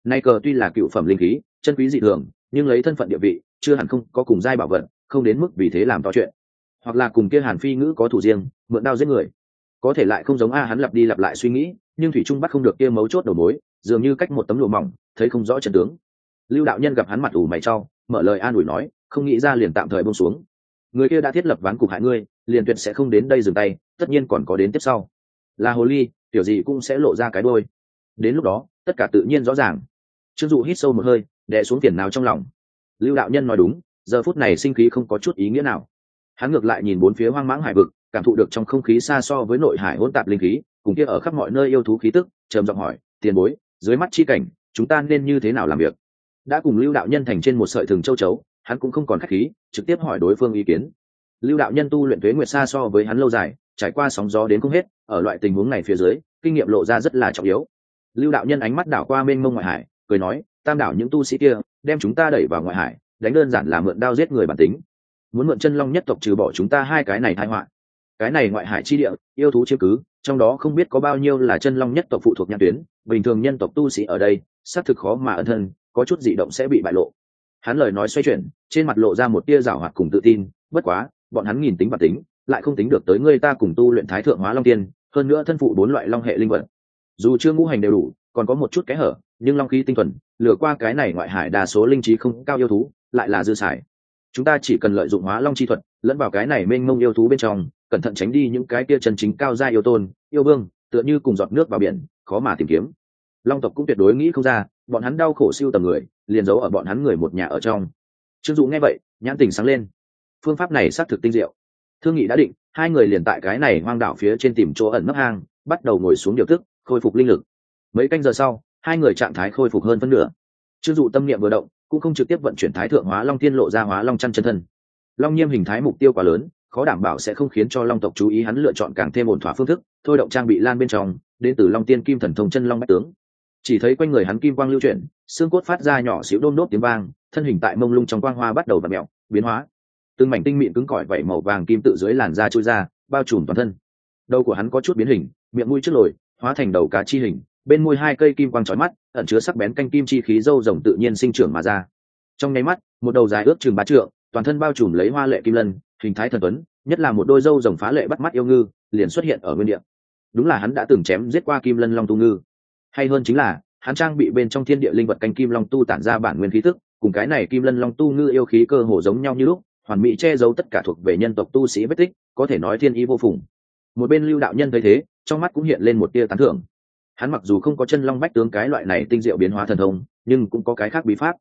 Nay cờ tuy là cựu phẩm linh khí, chân quý dị thường, nhưng lấy thân phận địa vị, chưa hẳn không có cùng giai bảo vật, không đến mức vì thế làm to chuyện hoặc là cùng kia hàn phi ngữ có thủ riêng, mượn đao giết người. Có thể lại không giống a hắn lặp đi lặp lại suy nghĩ, nhưng thủy trung bắt không được kia mấu chốt đầu mối, dường như cách một tấm lụa mỏng, thấy không rõ trận tướng. Lưu đạo nhân gặp hắn mặt ủ mày trao mở lời an ủi nói, không nghĩ ra liền tạm thời bông xuống. Người kia đã thiết lập ván cục hại ngươi, liền tuyệt sẽ không đến đây dừng tay, tất nhiên còn có đến tiếp sau. Là hồ ly tiểu gì cũng sẽ lộ ra cái đôi đến lúc đó, tất cả tự nhiên rõ ràng. Trương dụ hít sâu một hơi, đè xuống tiền nào trong lòng. Lưu đạo nhân nói đúng, giờ phút này sinh khí không có chút ý nghĩa nào hắn ngược lại nhìn bốn phía hoang mãng hải vực, cảm thụ được trong không khí xa so với nội hải hỗn tạp linh khí, cùng kia ở khắp mọi nơi yêu thú khí tức, trầm giọng hỏi, tiền bối, dưới mắt chi cảnh, chúng ta nên như thế nào làm việc? Đã cùng lưu đạo nhân thành trên một sợi thừng châu chấu, hắn cũng không còn khách khí, trực tiếp hỏi đối phương ý kiến. Lưu đạo nhân tu luyện thuế nguyệt xa so với hắn lâu dài, trải qua sóng gió đến không hết, ở loại tình huống này phía dưới, kinh nghiệm lộ ra rất là trọng yếu. Lưu đạo nhân ánh mắt đảo qua mênh mông ngoại hải, cười nói, tam đảo những tu sĩ kia, đem chúng ta đẩy vào ngoại hải, đánh đơn giản là mượn đao giết người bản tính muốn mượn chân long nhất tộc trừ bỏ chúng ta hai cái này thai họa. Cái này ngoại hải chi địa, yêu thú chiếm cứ, trong đó không biết có bao nhiêu là chân long nhất tộc phụ thuộc nhãn tuyến, bình thường nhân tộc tu sĩ ở đây, xác thực khó mà ẩn thân, có chút dị động sẽ bị bại lộ. Hắn lời nói xoay chuyển, trên mặt lộ ra một tia rào hoạt cùng tự tin, bất quá, bọn hắn nhìn tính bản tính, lại không tính được tới người ta cùng tu luyện thái thượng hóa long tiên, hơn nữa thân phụ bốn loại long hệ linh vật. Dù chưa ngũ hành đều đủ, còn có một chút kẽ hở, nhưng long khí tinh thuần, lừa qua cái này ngoại hải đa số linh trí không cao yêu thú, lại là dư xài chúng ta chỉ cần lợi dụng hóa long chi thuật, lẫn vào cái này mênh mông yêu thú bên trong, cẩn thận tránh đi những cái kia chân chính cao gia yêu tôn, yêu vương, tựa như cùng giọt nước vào biển, khó mà tìm kiếm. Long tộc cũng tuyệt đối nghĩ không ra, bọn hắn đau khổ siêu tầm người, liền giấu ở bọn hắn người một nhà ở trong. Trương dụ nghe vậy, nhãn tình sáng lên. Phương pháp này xác thực tinh diệu. Thương nghị đã định, hai người liền tại cái này hoang đảo phía trên tìm chỗ ẩn nấp hang, bắt đầu ngồi xuống điều tức, khôi phục linh lực. Mấy canh giờ sau, hai người trạng thái khôi phục hơn phân nửa. Chưng dụ tâm niệm vừa động cũng không trực tiếp vận chuyển thái thượng hóa long tiên lộ ra hóa long chăn chân thân. Long nhiêm hình thái mục tiêu quá lớn, khó đảm bảo sẽ không khiến cho long tộc chú ý hắn lựa chọn càng thêm ổn thỏa phương thức, thôi động trang bị lan bên trong, đến từ long tiên kim thần thông chân long bách tướng. Chỉ thấy quanh người hắn kim quang lưu chuyển, xương cốt phát ra nhỏ xíu đôm đốt tiếng vang, thân hình tại mông lung trong quang hoa bắt đầu và mẹo biến hóa. Từng mảnh tinh mịn cứng cỏi vẩy màu vàng kim tự dưới làn da trôi ra, bao trùm toàn thân. Đầu của hắn có chút biến hình, miệng mũi trước lồi, hóa thành đầu cá chi hình bên môi hai cây kim quang trói mắt, ẩn chứa sắc bén canh kim chi khí dâu rồng tự nhiên sinh trưởng mà ra. Trong nháy mắt, một đầu dài ước chừng ba trượng, toàn thân bao trùm lấy hoa lệ kim lân, hình thái thần tuấn, nhất là một đôi dâu rồng phá lệ bắt mắt yêu ngư, liền xuất hiện ở nguyên địa. Đúng là hắn đã từng chém giết qua kim lân long tu ngư. Hay hơn chính là, hắn trang bị bên trong thiên địa linh vật canh kim long tu tản ra bản nguyên khí tức, cùng cái này kim lân long tu ngư yêu khí cơ hồ giống nhau như lúc, hoàn mỹ che giấu tất cả thuộc về nhân tộc tu sĩ vết tích, có thể nói thiên ý vô phùng. Một bên lưu đạo nhân thấy thế, trong mắt cũng hiện lên một tia tán thưởng hắn mặc dù không có chân long bách tướng cái loại này tinh diệu biến hóa thần thông, nhưng cũng có cái khác bí pháp.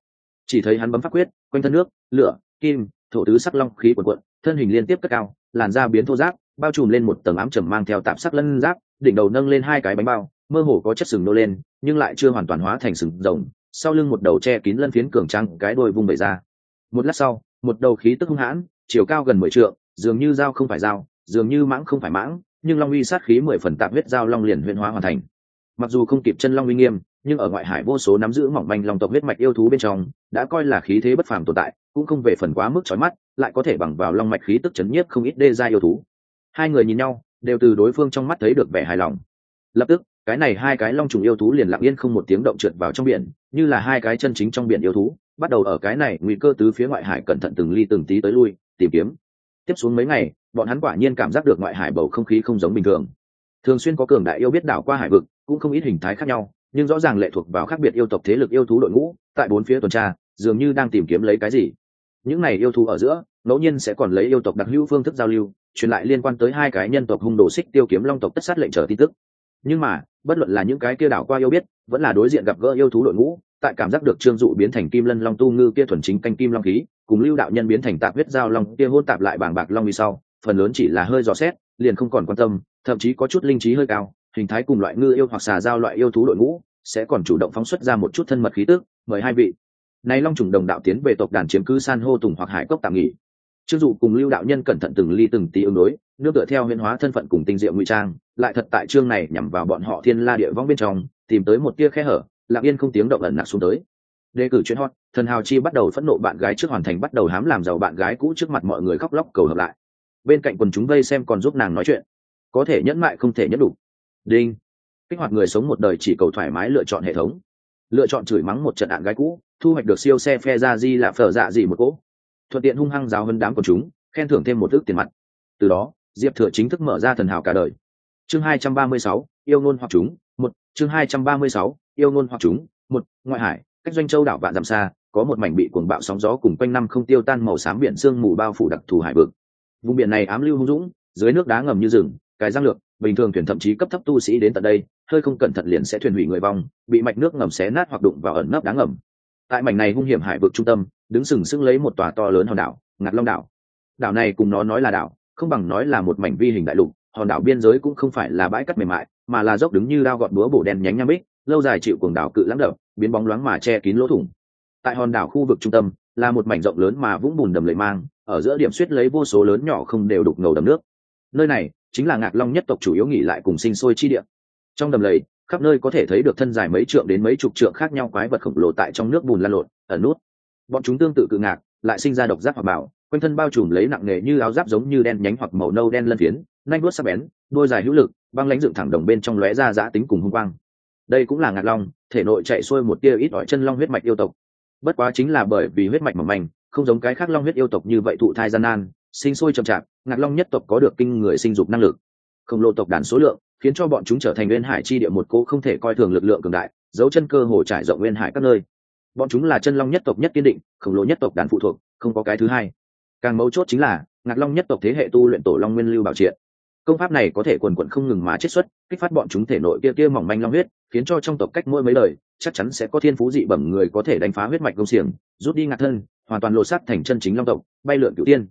Chỉ thấy hắn bấm pháp quyết, quanh thân nước, lửa, kim, thổ tứ sắc long khí quần quận thân hình liên tiếp cất cao, làn da biến thô giáp bao trùm lên một tầng ám trầm mang theo tạp sắc lân giáp, đỉnh đầu nâng lên hai cái bánh bao, mơ hồ có chất sừng nô lên, nhưng lại chưa hoàn toàn hóa thành sừng rồng, sau lưng một đầu che kín lân phiến cường trăng cái đôi vung bể ra. Một lát sau, một đầu khí tức hung hãn, chiều cao gần mười trượng, dường như dao không phải dao, dường như mãng không phải mãng, nhưng long uy sát khí mười phần tạp huyết dao long liền huyên hóa hoàn thành mặc dù không kịp chân long uy nghiêm, nhưng ở ngoại hải vô số nắm giữ mỏng manh long tộc huyết mạch yêu thú bên trong, đã coi là khí thế bất phàm tồn tại, cũng không về phần quá mức trói mắt, lại có thể bằng vào long mạch khí tức chấn nhiếp không ít đê ra yêu thú. Hai người nhìn nhau, đều từ đối phương trong mắt thấy được vẻ hài lòng. Lập tức, cái này hai cái long trùng yêu thú liền lặng yên không một tiếng động trượt vào trong biển, như là hai cái chân chính trong biển yêu thú, bắt đầu ở cái này nguy cơ tứ phía ngoại hải cẩn thận từng ly từng tí tới lui, tìm kiếm. Tiếp xuống mấy ngày, bọn hắn quả nhiên cảm giác được ngoại hải bầu không khí không giống bình thường. Thường xuyên có cường đại yêu biết đảo qua hải vực cũng không ít hình thái khác nhau, nhưng rõ ràng lệ thuộc vào khác biệt yêu tộc thế lực yêu thú đội ngũ, tại bốn phía tuần tra, dường như đang tìm kiếm lấy cái gì. Những này yêu thú ở giữa, ngẫu nhiên sẽ còn lấy yêu tộc đặc hữu phương thức giao lưu, truyền lại liên quan tới hai cái nhân tộc hung đồ xích tiêu kiếm long tộc tất sát lệnh trở tin tức. Nhưng mà, bất luận là những cái kia đảo qua yêu biết, vẫn là đối diện gặp gỡ yêu thú đội ngũ, tại cảm giác được trương dụ biến thành kim lân long tu ngư kia thuần chính canh kim long khí, cùng lưu đạo nhân biến thành tạp huyết giao long kia hôn tạp lại bảng bạc long như sau, phần lớn chỉ là hơi dò xét, liền không còn quan tâm, thậm chí có chút linh trí hơi cao hình thái cùng loại ngư yêu hoặc xà giao loại yêu thú đội ngũ sẽ còn chủ động phóng xuất ra một chút thân mật khí tức. Mời hai vị. Này long trùng đồng đạo tiến về tộc đàn chiếm cứ san hô tùng hoặc hải cốc tạm nghỉ. Chưng dụ cùng lưu đạo nhân cẩn thận từng ly từng tí ứng đối nương tựa theo huyên hóa thân phận cùng tinh diệu ngụy trang, lại thật tại chương này nhằm vào bọn họ thiên la địa vong bên trong, tìm tới một tia khe hở, lặng yên không tiếng động ẩn nặc xuống tới. Đề cử chuyên hot, thần hào chi bắt đầu phẫn nộ bạn gái trước hoàn thành bắt đầu hám làm giàu bạn gái cũ trước mặt mọi người khóc lóc cầu hợp lại. Bên cạnh quần chúng vây xem còn giúp nàng nói chuyện. Có thể nhẫn mại không thể nhẫn đủ đinh. Kích hoạt người sống một đời chỉ cầu thoải mái lựa chọn hệ thống. Lựa chọn chửi mắng một trận đạn gái cũ, thu hoạch được siêu xe phe ra di là phở dạ gì một cỗ. Thuận tiện hung hăng giáo hơn đám của chúng, khen thưởng thêm một ước tiền mặt. Từ đó, diệp thừa chính thức mở ra thần hào cả đời. Chương hai trăm ba mươi sáu, yêu ngôn hoặc chúng, một, chương hai trăm ba mươi sáu, yêu ngôn hoặc chúng, một, ngoại hải, cách doanh châu đảo vạn dặm xa, có một mảnh bị cuồng bạo sóng gió cùng quanh năm không tiêu tan màu xám biển sương mù bao phủ đặc thù hải vực. Vùng biển này ám lưu hung dũng, dưới nước đá ngầm như rừng cái răng lược bình thường thuyền thậm chí cấp thấp tu sĩ đến tận đây, hơi không cẩn thận liền sẽ thuyền hủy người vong, bị mạch nước ngầm xé nát hoặc đụng vào ẩn nấp đá ngầm. Tại mảnh này hung hiểm hải vực trung tâm, đứng sừng sững lấy một tòa to lớn hòn đảo ngạt long đảo. Đảo này cùng nó nói là đảo, không bằng nói là một mảnh vi hình đại lục, hòn đảo biên giới cũng không phải là bãi cắt mềm mại, mà là dốc đứng như đao gọt búa bổ đen nhánh nham bích, lâu dài chịu cuồng đảo cự lãng đập, biến bóng loáng mà che kín lỗ thủng. Tại hòn đảo khu vực trung tâm, là một mảnh rộng lớn mà vũng bùn đầm lầy mang, ở giữa điểm suýt lấy vô số lớn nhỏ không đều đục ngầu đầm nước. Nơi này chính là ngạc long nhất tộc chủ yếu nghỉ lại cùng sinh sôi chi địa. Trong đầm lầy, khắp nơi có thể thấy được thân dài mấy trượng đến mấy chục trượng khác nhau quái vật khổng lồ tại trong nước bùn lan lộn, ẩn nút. Bọn chúng tương tự cự ngạc, lại sinh ra độc giác hoặc bảo quanh thân bao trùm lấy nặng nề như áo giáp giống như đen nhánh hoặc màu nâu đen lân phiến, nanh đuốt sắc bén đôi dài hữu lực, băng lãnh dựng thẳng đồng bên trong lóe ra giã tính cùng hung quang. Đây cũng là ngạc long, thể nội chạy xuôi một tia ít ỏi chân long huyết mạch yêu tộc. Bất quá chính là bởi vì huyết mạch mỏng manh, không giống cái khác long huyết yêu tộc như vậy thụ thai gian nan sinh sôi chậm chạp, ngạc long nhất tộc có được kinh người sinh dục năng lực. Khổng lồ tộc đàn số lượng, khiến cho bọn chúng trở thành nguyên hải chi địa một cố không thể coi thường lực lượng cường đại, dấu chân cơ hồ trải rộng nguyên hải các nơi. Bọn chúng là chân long nhất tộc nhất kiên định, khổng lồ nhất tộc đàn phụ thuộc, không có cái thứ hai. Càng mấu chốt chính là, ngạc long nhất tộc thế hệ tu luyện tổ long nguyên lưu bảo triện. Công pháp này có thể quần quần không ngừng mà chiết xuất, kích phát bọn chúng thể nội kia kia mỏng manh long huyết, khiến cho trong tộc cách mỗi mấy lời chắc chắn sẽ có thiên phú dị bẩm người có thể đánh phá huyết mạch công xiềng, rút đi ngạc thân, hoàn toàn lột xác thành chân chính long tộc, bay lượn cửu tiên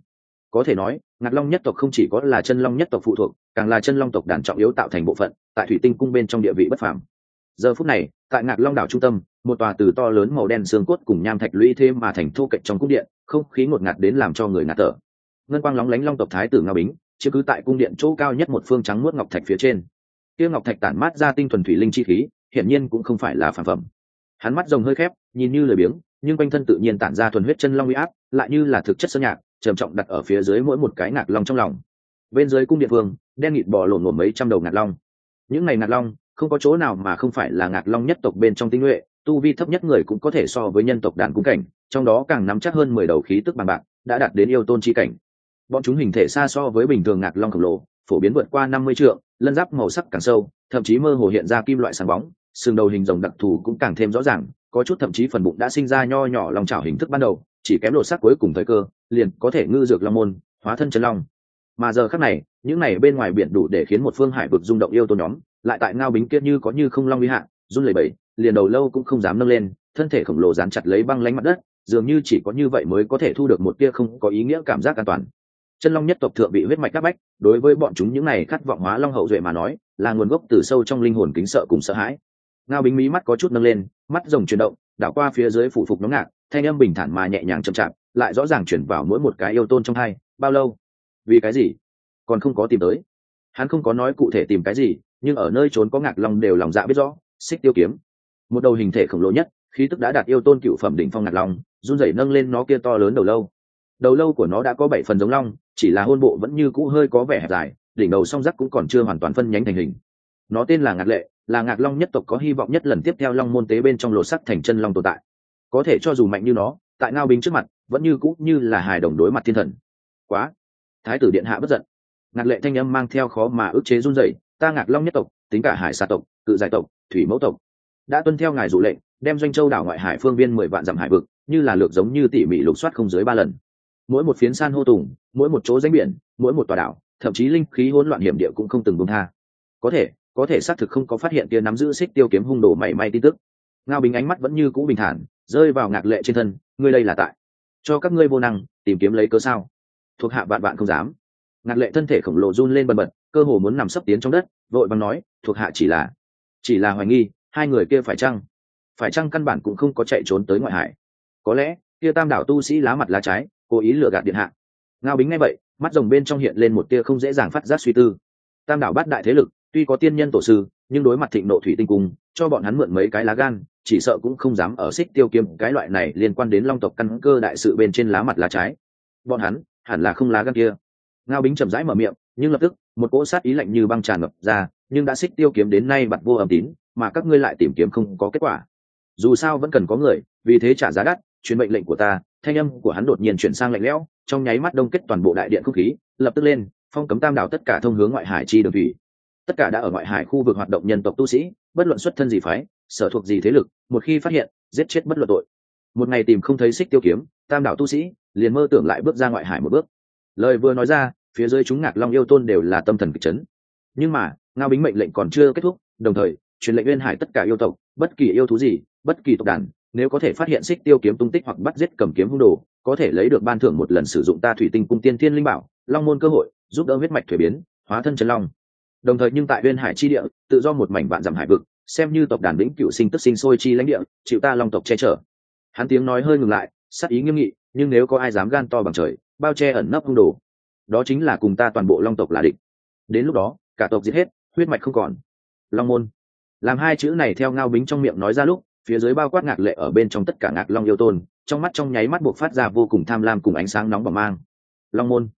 có thể nói, ngạc long nhất tộc không chỉ có là chân long nhất tộc phụ thuộc, càng là chân long tộc đàn trọng yếu tạo thành bộ phận, tại thủy tinh cung bên trong địa vị bất phàm. Giờ phút này, tại ngạc long đảo trung tâm, một tòa từ to lớn màu đen xương cốt cùng nham thạch lũy thêm mà thành thô cạnh trong cung điện, không khí ngột ngạt đến làm cho người ngạt thở. Ngân quang lóng lánh long tộc thái tử nga bính chứ cứ tại cung điện chỗ cao nhất một phương trắng muốt ngọc thạch phía trên. Kia ngọc thạch tản mát ra tinh thuần thủy linh chi khí, hiển nhiên cũng không phải là phản phẩm. Hắn mắt rồng hơi khép, nhìn như lười biếng, nhưng quanh thân tự nhiên tản ra thuần huyết chân long uy áp, lại như là thực chất sơn nhạc trầm trọng đặt ở phía dưới mỗi một cái ngạc long trong lòng. Bên dưới cung điện vương, đen nghịt bò lộn lổn mấy trăm đầu ngạc long. Những ngày ngạc long, không có chỗ nào mà không phải là ngạc long nhất tộc bên trong tinh nhuệ, tu vi thấp nhất người cũng có thể so với nhân tộc đàn cung cảnh, trong đó càng nắm chắc hơn mười đầu khí tức bằng bạc, đã đạt đến yêu tôn chi cảnh. Bọn chúng hình thể xa so với bình thường ngạc long khổng lồ, phổ biến vượt qua năm mươi triệu lân giáp màu sắc càng sâu, thậm chí mơ hồ hiện ra kim loại sáng bóng sừng đầu hình rồng đặc thù cũng càng thêm rõ ràng, có chút thậm chí phần bụng đã sinh ra nho nhỏ lòng chảo hình thức ban đầu chỉ kém lột sắc cuối cùng thời cơ, liền có thể ngư dược long môn, hóa thân chân long. Mà giờ khác này, những này bên ngoài biển đủ để khiến một phương hải vực rung động yêu tôn nhóm, lại tại ngao bính kia như có như không long uy hạ, run lẩy bẩy, liền đầu lâu cũng không dám nâng lên, thân thể khổng lồ dán chặt lấy băng lánh mặt đất, dường như chỉ có như vậy mới có thể thu được một tia không có ý nghĩa cảm giác an toàn. Chân long nhất tộc thượng bị huyết mạch các bách, đối với bọn chúng những này khát vọng hóa long hậu duệ mà nói, là nguồn gốc từ sâu trong linh hồn kính sợ cùng sợ hãi. Ngao bính mí mắt có chút nâng lên, mắt rồng chuyển động, đảo qua phía dưới phủ phục nóng ngạc thanh âm bình thản mà nhẹ nhàng chậm chạp, lại rõ ràng chuyển vào mỗi một cái yêu tôn trong hai, bao lâu? Vì cái gì? Còn không có tìm tới. Hắn không có nói cụ thể tìm cái gì, nhưng ở nơi trốn có ngạc long đều lòng dạ biết rõ, xích tiêu kiếm. Một đầu hình thể khổng lồ nhất, khí tức đã đạt yêu tôn cựu phẩm đỉnh phong ngạc long run rẩy nâng lên nó kia to lớn đầu lâu. Đầu lâu của nó đã có bảy phần giống long, chỉ là hôn bộ vẫn như cũ hơi có vẻ hẹp dài, đỉnh đầu song rắc cũng còn chưa hoàn toàn phân nhánh thành hình. Nó tên là ngạc lệ, là ngạc long nhất tộc có hy vọng nhất lần tiếp theo long môn tế bên trong lột sắc thành chân long tồn tại có thể cho dù mạnh như nó, tại ngao binh trước mặt, vẫn như cũ như là hài đồng đối mặt thiên thần. Quá. Thái tử điện hạ bất giận. Ngạc lệ thanh âm mang theo khó mà ức chế run rẩy, ta ngạc long nhất tộc, tính cả hải xa tộc, cự giải tộc, thủy mẫu tộc, đã tuân theo ngài dụ lệnh, đem doanh châu đảo ngoại hải phương viên mười vạn dặm hải vực, như là lược giống như tỉ mỉ lục soát không dưới ba lần. Mỗi một phiến san hô tùng, mỗi một chỗ danh biển, mỗi một tòa đảo, thậm chí linh khí hỗn loạn hiểm địa cũng không từng buông tha. Có thể có thể xác thực không có phát hiện tia nắm giữ xích tiêu kiếm hung đồ mảy may tin tức ngao bình ánh mắt vẫn như cũ bình thản, rơi vào ngạc lệ trên thân, ngươi đây là tại cho các ngươi vô năng, tìm kiếm lấy cớ sao? Thuộc hạ bạn bạn không dám. Ngạc lệ thân thể khổng lồ run lên bần bật, cơ hồ muốn nằm sấp tiến trong đất, vội bằng nói, thuộc hạ chỉ là chỉ là hoài nghi, hai người kia phải chăng phải chăng căn bản cũng không có chạy trốn tới ngoại hải? Có lẽ, kia tam đảo tu sĩ lá mặt lá trái, cố ý lừa gạt điện hạ. Ngao bính ngay vậy, mắt rồng bên trong hiện lên một tia không dễ dàng phát giác suy tư. Tam đảo bát đại thế lực, tuy có tiên nhân tổ sư, nhưng đối mặt thịnh nộ thủy tinh cung, cho bọn hắn mượn mấy cái lá gan chỉ sợ cũng không dám ở xích tiêu kiếm cái loại này liên quan đến long tộc căn cơ đại sự bên trên lá mặt lá trái. Bọn hắn, hẳn là không lá gan kia. Ngao bính chậm rãi mở miệng, nhưng lập tức, một cỗ sát ý lạnh như băng tràn ngập ra, nhưng đã xích tiêu kiếm đến nay bặt vô âm tín, mà các ngươi lại tìm kiếm không có kết quả. Dù sao vẫn cần có người, vì thế trả giá đắt, truyền mệnh lệnh của ta, thanh âm của hắn đột nhiên chuyển sang lạnh lẽo, trong nháy mắt đông kết toàn bộ đại điện không khí, lập tức lên, phong cấm tam đảo tất cả thông hướng ngoại hải chi đường thủy. Tất cả đã ở ngoại hải khu vực hoạt động nhân tộc tu sĩ, bất luận xuất thân gì phái sở thuộc gì thế lực, một khi phát hiện, giết chết bất luận tội. Một ngày tìm không thấy xích tiêu kiếm, tam đảo tu sĩ, liền mơ tưởng lại bước ra ngoại hải một bước. Lời vừa nói ra, phía dưới chúng ngạc long yêu tôn đều là tâm thần kịch chấn. Nhưng mà, ngao bính mệnh lệnh còn chưa kết thúc, đồng thời, truyền lệnh nguyên hải tất cả yêu tộc, bất kỳ yêu thú gì, bất kỳ tộc đàn, nếu có thể phát hiện xích tiêu kiếm tung tích hoặc bắt giết cầm kiếm hung đồ, có thể lấy được ban thưởng một lần sử dụng ta thủy tinh cung tiên thiên linh bảo, long môn cơ hội, giúp đỡ huyết mạch thuế biến, hóa thân chân long. Đồng thời nhưng tại uyên hải chi địa, tự do một mảnh vạn dặm hải vực xem như tộc đàn lĩnh cựu sinh tức sinh sôi chi lãnh địa, chịu ta long tộc che chở. Hắn tiếng nói hơi ngừng lại sắc ý nghiêm nghị, nhưng nếu có ai dám gan to bằng trời, bao che ẩn nấp hung đồ, đó chính là cùng ta toàn bộ long tộc là địch. Đến lúc đó, cả tộc giết hết, huyết mạch không còn. Long môn. Làm hai chữ này theo ngao bính trong miệng nói ra lúc, phía dưới bao quát ngạc lệ ở bên trong tất cả ngạc long yêu tôn, trong mắt trong nháy mắt buộc phát ra vô cùng tham lam cùng ánh sáng nóng bỏng mang. Long môn.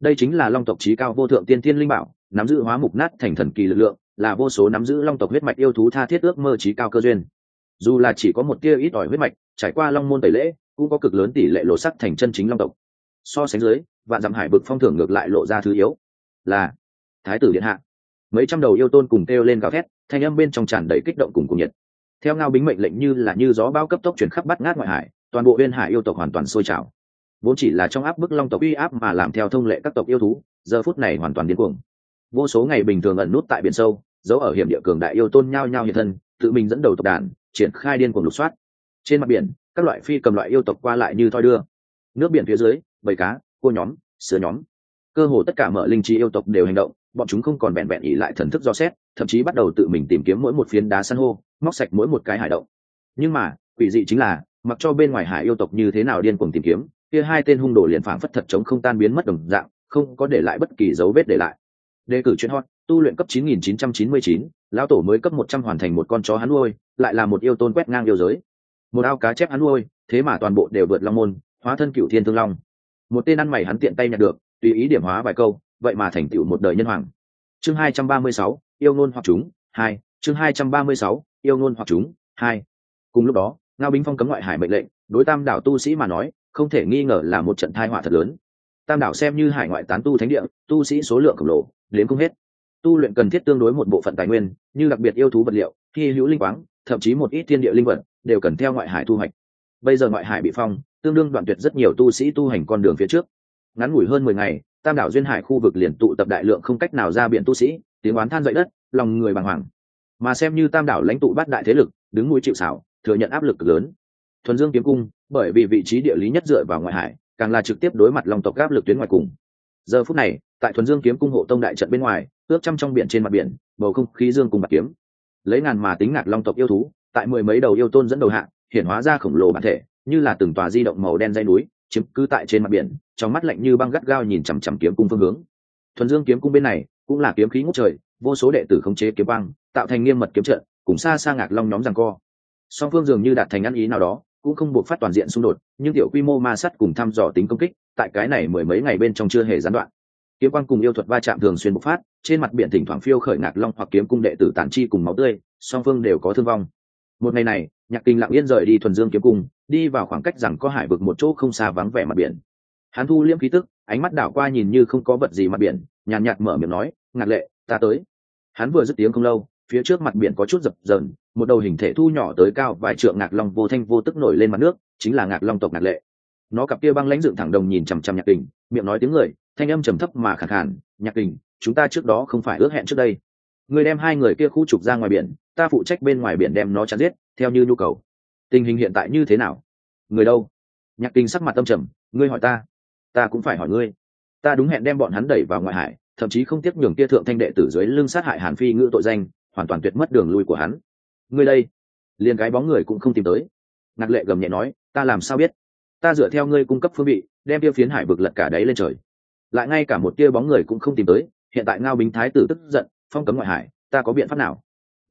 Đây chính là long tộc trí cao vô thượng tiên thiên linh bảo, nắm giữ hóa mục nát thành thần kỳ lực lượng là vô số nắm giữ long tộc huyết mạch yêu thú tha thiết ước mơ trí cao cơ duyên. Dù là chỉ có một tia ít ỏi huyết mạch, trải qua long môn tẩy lễ, cũng có cực lớn tỷ lệ lộ sắc thành chân chính long tộc. So sánh dưới, vạn dặm hải bực phong thưởng ngược lại lộ ra thứ yếu, là thái tử điện hạ. Mấy trăm đầu yêu tôn cùng kêu lên gào thét, thanh âm bên trong tràn đầy kích động cùng cùng nhiệt. Theo ngao bính mệnh lệnh như là như gió bao cấp tốc chuyển khắp bắt ngát ngoại hải, toàn bộ uyên hải yêu tộc hoàn toàn sôi trào. Vốn chỉ là trong áp bức long tộc uy áp mà làm theo thông lệ các tộc yêu thú, giờ phút này hoàn toàn điên cuồng vô số ngày bình thường ẩn nút tại biển sâu giấu ở hiểm địa cường đại yêu tôn nhao nhao hiện thân, tự mình dẫn đầu tộc đàn, triển khai điên cuồng lục soát. Trên mặt biển, các loại phi cầm loại yêu tộc qua lại như thoi đưa. Nước biển phía dưới, bầy cá, cua nhóm, sứa nhóm. Cơ hồ tất cả mở linh trí yêu tộc đều hành động, bọn chúng không còn vẹn vẹn ỉ lại thần thức do xét, thậm chí bắt đầu tự mình tìm kiếm mỗi một phiến đá san hô, móc sạch mỗi một cái hải động. Nhưng mà, quỷ dị chính là, mặc cho bên ngoài hải yêu tộc như thế nào điên cuồng tìm kiếm, kia hai tên hung đồ liền phảng phất thật chống không tan biến mất đồng dạng, không có để lại bất kỳ dấu vết để lại đề cử chuyên hot tu luyện cấp 9999, lão tổ mới cấp 100 hoàn thành một con chó hắn nuôi lại là một yêu tôn quét ngang yêu giới. Một ao cá chép hắn nuôi thế mà toàn bộ đều vượt long môn hóa thân cựu thiên thương long. Một tên ăn mày hắn tiện tay nhặt được tùy ý điểm hóa vài câu vậy mà thành tựu một đời nhân hoàng. Chương 236, yêu ngôn hoặc chúng hai chương 236, yêu ngôn hoặc chúng hai. Cùng lúc đó ngao bính phong cấm ngoại hải mệnh lệnh đối tam đảo tu sĩ mà nói không thể nghi ngờ là một trận tai họa thật lớn. Tam đảo xem như hải ngoại tán tu thánh địa tu sĩ số lượng khổng lồ đến không hết. Tu luyện cần thiết tương đối một bộ phận tài nguyên, như đặc biệt yêu thú vật liệu, khi hữu linh quáng, thậm chí một ít thiên địa linh vật, đều cần theo ngoại hải thu hoạch. Bây giờ ngoại hải bị phong, tương đương đoạn tuyệt rất nhiều tu sĩ tu hành con đường phía trước. Ngắn ngủi hơn mười ngày, tam đảo duyên hải khu vực liền tụ tập đại lượng không cách nào ra biển tu sĩ, tiếng oán than dậy đất, lòng người bàng hoàng. Mà xem như tam đảo lãnh tụ bát đại thế lực, đứng mũi chịu xảo thừa nhận áp lực lớn. Thuần dương kiếm cung, bởi vì vị trí địa lý nhất dựa vào ngoại hải, càng là trực tiếp đối mặt long tộc áp lực tuyến ngoài cùng giờ phút này, tại thuần dương kiếm cung hộ tông đại trận bên ngoài, ước trăm trong biển trên mặt biển, bầu không khí dương cùng bạc kiếm. Lấy ngàn mà tính ngạc long tộc yêu thú, tại mười mấy đầu yêu tôn dẫn đầu hạ, hiện hóa ra khổng lồ bản thể, như là từng tòa di động màu đen dây núi, chiếm cứ tại trên mặt biển, trong mắt lạnh như băng gắt gao nhìn chằm chằm kiếm cung phương hướng. Thuần dương kiếm cung bên này, cũng là kiếm khí ngút trời, vô số đệ tử khống chế kiếm băng, tạo thành nghiêm mật kiếm trận, cùng xa xa ngạc long nhóm rằng co. Song phương dường như đạt thành ăn ý nào đó, cũng không buộc phát toàn diện xung đột, nhưng tiểu quy mô ma sắt cùng thăm dò tính công kích tại cái này mười mấy ngày bên trong chưa hề gián đoạn. Kiếm quan cùng yêu thuật va chạm thường xuyên bộc phát, trên mặt biển thỉnh thoảng phiêu khởi ngạc long hoặc kiếm cung đệ tử tản chi cùng máu tươi, song phương đều có thương vong. Một ngày này, nhạc kinh lặng yên rời đi thuần dương kiếm cung, đi vào khoảng cách rằng có hải vực một chỗ không xa vắng vẻ mặt biển. Hắn thu liêm khí tức, ánh mắt đảo qua nhìn như không có vật gì mặt biển, nhàn nhạt mở miệng nói, ngạc lệ, ta tới. Hắn vừa dứt tiếng không lâu, phía trước mặt biển có chút dập dờn, một đầu hình thể thu nhỏ tới cao vài trượng ngạc long vô thanh vô tức nổi lên mặt nước, chính là ngạc long tộc ngạc lệ nó cặp kia băng lãnh dựng thẳng đồng nhìn chằm chằm nhạc kình, miệng nói tiếng người, thanh âm trầm thấp mà khẳng khàn, nhạc kình, chúng ta trước đó không phải ước hẹn trước đây. Người đem hai người kia khu trục ra ngoài biển, ta phụ trách bên ngoài biển đem nó chắn giết, theo như nhu cầu. Tình hình hiện tại như thế nào? Người đâu? Nhạc kinh sắc mặt tâm trầm, ngươi hỏi ta ta cũng phải hỏi ngươi. Ta đúng hẹn đem bọn hắn đẩy vào ngoại hải, thậm chí không tiếc nhường kia thượng thanh đệ tử dưới lưng sát hại hàn phi ngữ tội danh, hoàn toàn tuyệt mất đường lui của hắn. Ngươi đây. Liền cái bóng người cũng không tìm tới. Ngạc lệ gầm nhẹ nói, ta làm sao biết? Ta dựa theo ngươi cung cấp phương vị, đem tiêu phiến hải vực lật cả đáy lên trời. Lại ngay cả một tia bóng người cũng không tìm tới, hiện tại ngao bính thái tử tức giận, phong cấm ngoại hải, ta có biện pháp nào?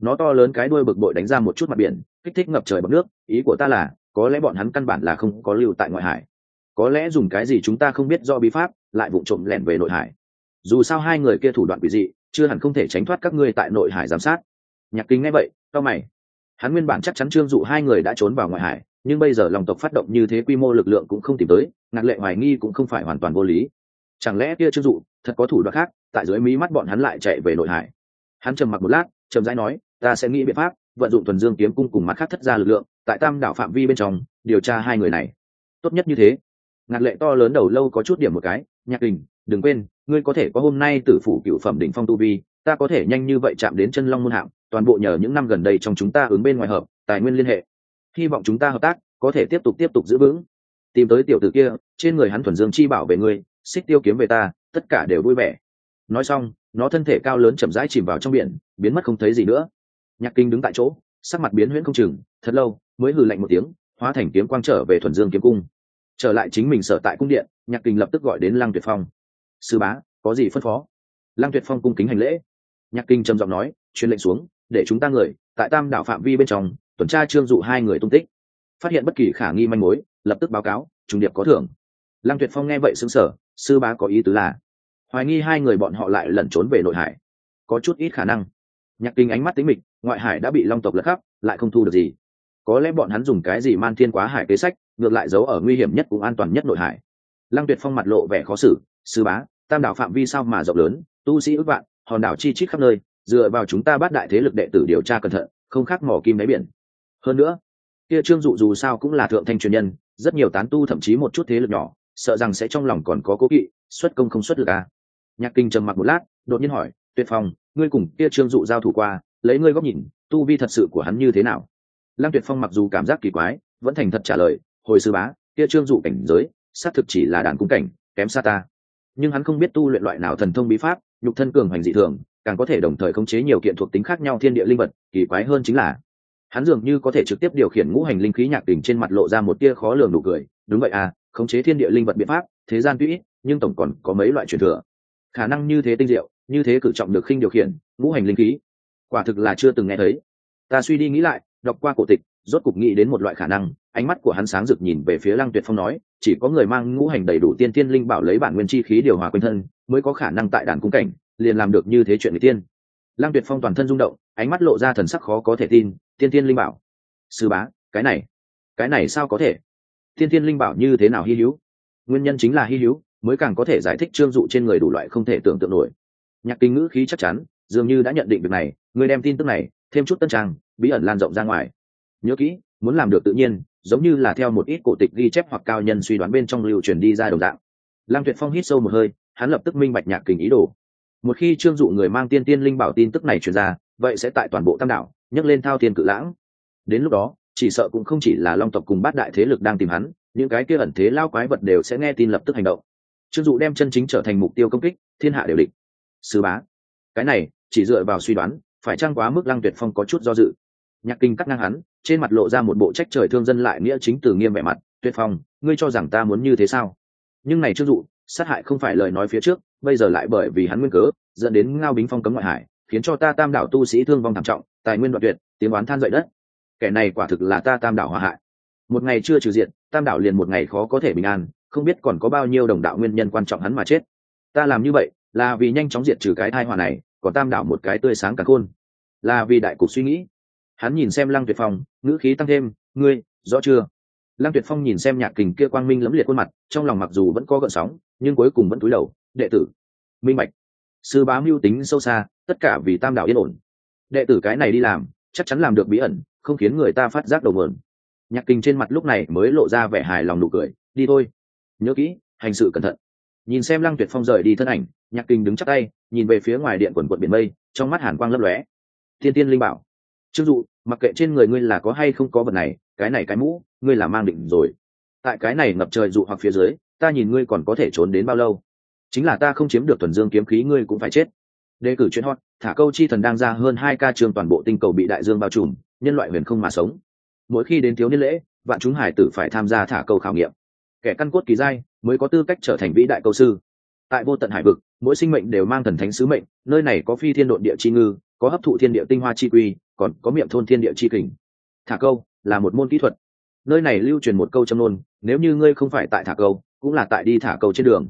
Nó to lớn cái đuôi bực bội đánh ra một chút mặt biển, kích thích ngập trời bọc nước, ý của ta là, có lẽ bọn hắn căn bản là không có lưu tại ngoại hải. Có lẽ dùng cái gì chúng ta không biết do bí pháp, lại vụ trộm lẻn về nội hải. Dù sao hai người kia thủ đoạn quỷ dị, chưa hẳn không thể tránh thoát các ngươi tại nội hải giám sát. Nhạc kính nghe vậy cao mày. Hắn nguyên bản chắc chắn trương dụ hai người đã trốn vào ngoại hải nhưng bây giờ lòng tộc phát động như thế quy mô lực lượng cũng không tìm tới, ngạc lệ hoài nghi cũng không phải hoàn toàn vô lý. Chẳng lẽ kia trương dụ thật có thủ đoạn khác, tại dưới mí mắt bọn hắn lại chạy về nội hải? Hắn trầm mặc một lát trầm rãi nói, ta sẽ nghĩ biện pháp, vận dụng thuần dương kiếm cung cùng mắt khác thất ra lực lượng, tại tam đảo phạm vi bên trong, điều tra hai người này. Tốt nhất như thế. Ngạc lệ to lớn đầu lâu có chút điểm một cái, nhạc đình đừng quên, ngươi có thể có hôm nay tử phủ cựu phẩm đỉnh phong tu vi, ta có thể nhanh như vậy chạm đến chân long môn hạm, toàn bộ nhờ những năm gần đây trong chúng ta hướng bên ngoài hợp, tài nguyên liên hệ hy vọng chúng ta hợp tác, có thể tiếp tục tiếp tục giữ vững. Tìm tới tiểu tử kia, trên người hắn thuần dương chi bảo vệ ngươi, xích tiêu kiếm về ta, tất cả đều vui vẻ. Nói xong, nó thân thể cao lớn chậm rãi chìm vào trong biển, biến mất không thấy gì nữa. Nhạc kinh đứng tại chỗ, sắc mặt biến huyễn không chừng, thật lâu, mới hừ lạnh một tiếng, hóa thành kiếm quang trở về thuần dương kiếm cung. Trở lại chính mình sở tại cung điện, nhạc kinh lập tức gọi đến lăng tuyệt phong. Sư bá, có gì phân phó? Lăng tuyệt phong cung kính hành lễ. Nhạc kinh trầm giọng nói, truyền lệnh xuống, để chúng ta người, tại tam đảo phạm vi bên trong tuần tra trương dụ hai người tung tích. Phát hiện bất kỳ khả nghi manh mối, lập tức báo cáo, trùng điệp có thưởng. Lăng tuyệt phong nghe vậy xứng sở sư bá có ý tứ là? Hoài nghi hai người bọn họ lại lẩn trốn về nội hải. Có chút ít khả năng. Nhạc kinh ánh mắt tính mịch, ngoại hải đã bị long tộc lật khắp, lại không thu được gì. Có lẽ bọn hắn dùng cái gì man thiên quá hải kế sách, ngược lại giấu ở nguy hiểm nhất cũng an toàn nhất nội hải. Lăng tuyệt phong mặt lộ vẻ khó xử, sư bá, tam đảo phạm vi sao mà rộng lớn, tu sĩ ước vạn, hòn đảo chi chít khắp nơi, dựa vào chúng ta bắt đại thế lực đệ tử điều tra cẩn thận, không khác mỏ kim đáy biển hơn nữa, kia trương dụ dù sao cũng là thượng thanh truyền nhân, rất nhiều tán tu thậm chí một chút thế lực nhỏ, sợ rằng sẽ trong lòng còn có cố kỵ, xuất công không xuất được à. nhạc kinh trầm mặc một lát, đột nhiên hỏi, tuyệt phong, ngươi cùng kia trương dụ giao thủ qua, lấy ngươi góc nhìn, tu vi thật sự của hắn như thế nào lăng tuyệt phong mặc dù cảm giác kỳ quái, vẫn thành thật trả lời, hồi sư bá, kia trương dụ cảnh giới, xác thực chỉ là đàn cung cảnh, kém xa ta nhưng hắn không biết tu luyện loại nào thần thông bí pháp, nhục thân cường hành dị thường, càng có thể đồng thời khống chế nhiều kiện thuộc tính khác nhau thiên địa linh vật, kỳ quái hơn chính là hắn dường như có thể trực tiếp điều khiển ngũ hành linh khí nhạc đỉnh trên mặt lộ ra một tia khó lường nụ cười. Đúng vậy à khống chế thiên địa linh vật biện pháp, thế gian tuy ít, nhưng tổng còn có mấy loại truyền thừa. Khả năng như thế tinh diệu, như thế cử trọng được khinh điều khiển, ngũ hành linh khí. Quả thực là chưa từng nghe thấy. Ta suy đi nghĩ lại, đọc qua cổ tịch, rốt cục nghĩ đến một loại khả năng, ánh mắt của hắn sáng rực nhìn về phía lăng tuyệt phong nói, chỉ có người mang ngũ hành đầy đủ tiên tiên linh bảo lấy bản nguyên chi khí điều hòa quanh thân, mới có khả năng tại đàn cung cảnh, liền làm được như thế chuyện người tiên. Lăng tuyệt phong toàn thân rung động, ánh mắt lộ ra thần sắc khó có thể tin tiên tiên linh bảo. Sư bá, cái này cái này sao có thể? Tiên tiên linh bảo như thế nào hy hữu? Nguyên nhân chính là hy hữu, mới càng có thể giải thích trương dụ trên người đủ loại không thể tưởng tượng nổi. Nhạc kinh ngữ khí chắc chắn, dường như đã nhận định việc này, người đem tin tức này, thêm chút tân trang, bí ẩn lan rộng ra ngoài. Nhớ kỹ, muốn làm được tự nhiên, giống như là theo một ít cổ tịch ghi chép hoặc cao nhân suy đoán bên trong lưu truyền đi ra đồng dạng. Lăng tuyệt phong hít sâu một hơi, hắn lập tức minh bạch nhạc kình ý đồ. Một khi trương dụ người mang tiên tiên linh bảo tin tức này truyền ra, vậy sẽ tại toàn bộ tam đảo nhấc lên thao thiên cự lãng. Đến lúc đó, chỉ sợ cũng không chỉ là long tộc cùng bát đại thế lực đang tìm hắn, những cái kia ẩn thế lao quái vật đều sẽ nghe tin lập tức hành động. Trương dụ đem chân chính trở thành mục tiêu công kích, thiên hạ đều định sư bá, cái này, chỉ dựa vào suy đoán, phải chăng quá mức lăng tuyệt phong có chút do dự? Nhạc kinh cắt ngang hắn, trên mặt lộ ra một bộ trách trời thương dân lại nghĩa chính từ nghiêm vẻ mặt, tuyệt phong, ngươi cho rằng ta muốn như thế sao? Nhưng này trương dụ, sát hại không phải lời nói phía trước, bây giờ lại bởi vì hắn nguyên cớ, dẫn đến ngao bính phong cấm ngoại hải khiến cho ta tam đảo tu sĩ thương vong thảm trọng, tài nguyên đoạn tuyệt, tiếng oán than dậy đất. Kẻ này quả thực là ta tam đảo hòa hại. Một ngày chưa trừ diện, tam đảo liền một ngày khó có thể bình an, không biết còn có bao nhiêu đồng đạo nguyên nhân quan trọng hắn mà chết. Ta làm như vậy là vì nhanh chóng diệt trừ cái thai hòa này, còn tam đảo một cái tươi sáng cả khôn. Là vì đại cục suy nghĩ. Hắn nhìn xem lăng tuyệt phong, ngữ khí tăng thêm, ngươi, rõ chưa? Lăng tuyệt phong nhìn xem nhạc kình kia quang minh lẫm liệt khuôn mặt, trong lòng mặc dù vẫn có gợn sóng, nhưng cuối cùng vẫn cúi đầu, đệ tử, minh bạch sư bá mưu tính sâu xa, tất cả vì tam đạo yên ổn. Đệ tử cái này đi làm, chắc chắn làm được bí ẩn, không khiến người ta phát giác đầu mượn nhạc kinh trên mặt lúc này mới lộ ra vẻ hài lòng nụ cười, đi thôi. Nhớ kỹ, hành sự cẩn thận. Nhìn xem lăng tuyệt phong rời đi thân ảnh, nhạc kinh đứng chắc tay, nhìn về phía ngoài điện quần quận biển mây, trong mắt hàn quang lấp lóe. Thiên tiên linh bảo chưng dụ, mặc kệ trên người ngươi là có hay không có vật này, cái này cái mũ, ngươi là mang định rồi. Tại cái này ngập trời dụ hoặc phía dưới, ta nhìn ngươi còn có thể trốn đến bao lâu? Chính là ta không chiếm được thuần dương kiếm khí, ngươi cũng phải chết. Đề cử chuyên hot, thả câu chi thần đang ra hơn hai ca trường toàn bộ tinh cầu bị đại dương bao trùm, nhân loại huyền không mà sống. Mỗi khi đến thiếu niên lễ, vạn chúng hải tử phải tham gia thả câu khảo nghiệm. Kẻ căn cốt kỳ giai mới có tư cách trở thành vĩ đại câu sư. Tại vô tận hải vực, mỗi sinh mệnh đều mang thần thánh sứ mệnh, nơi này có phi thiên độn địa chi ngư, có hấp thụ thiên địa tinh hoa chi quy, còn có miệng thôn thiên địa chi kình. Thả câu là một môn kỹ thuật. Nơi này lưu truyền một câu châm nôn nếu như ngươi không phải tại thả câu, cũng là tại đi thả câu trên đường.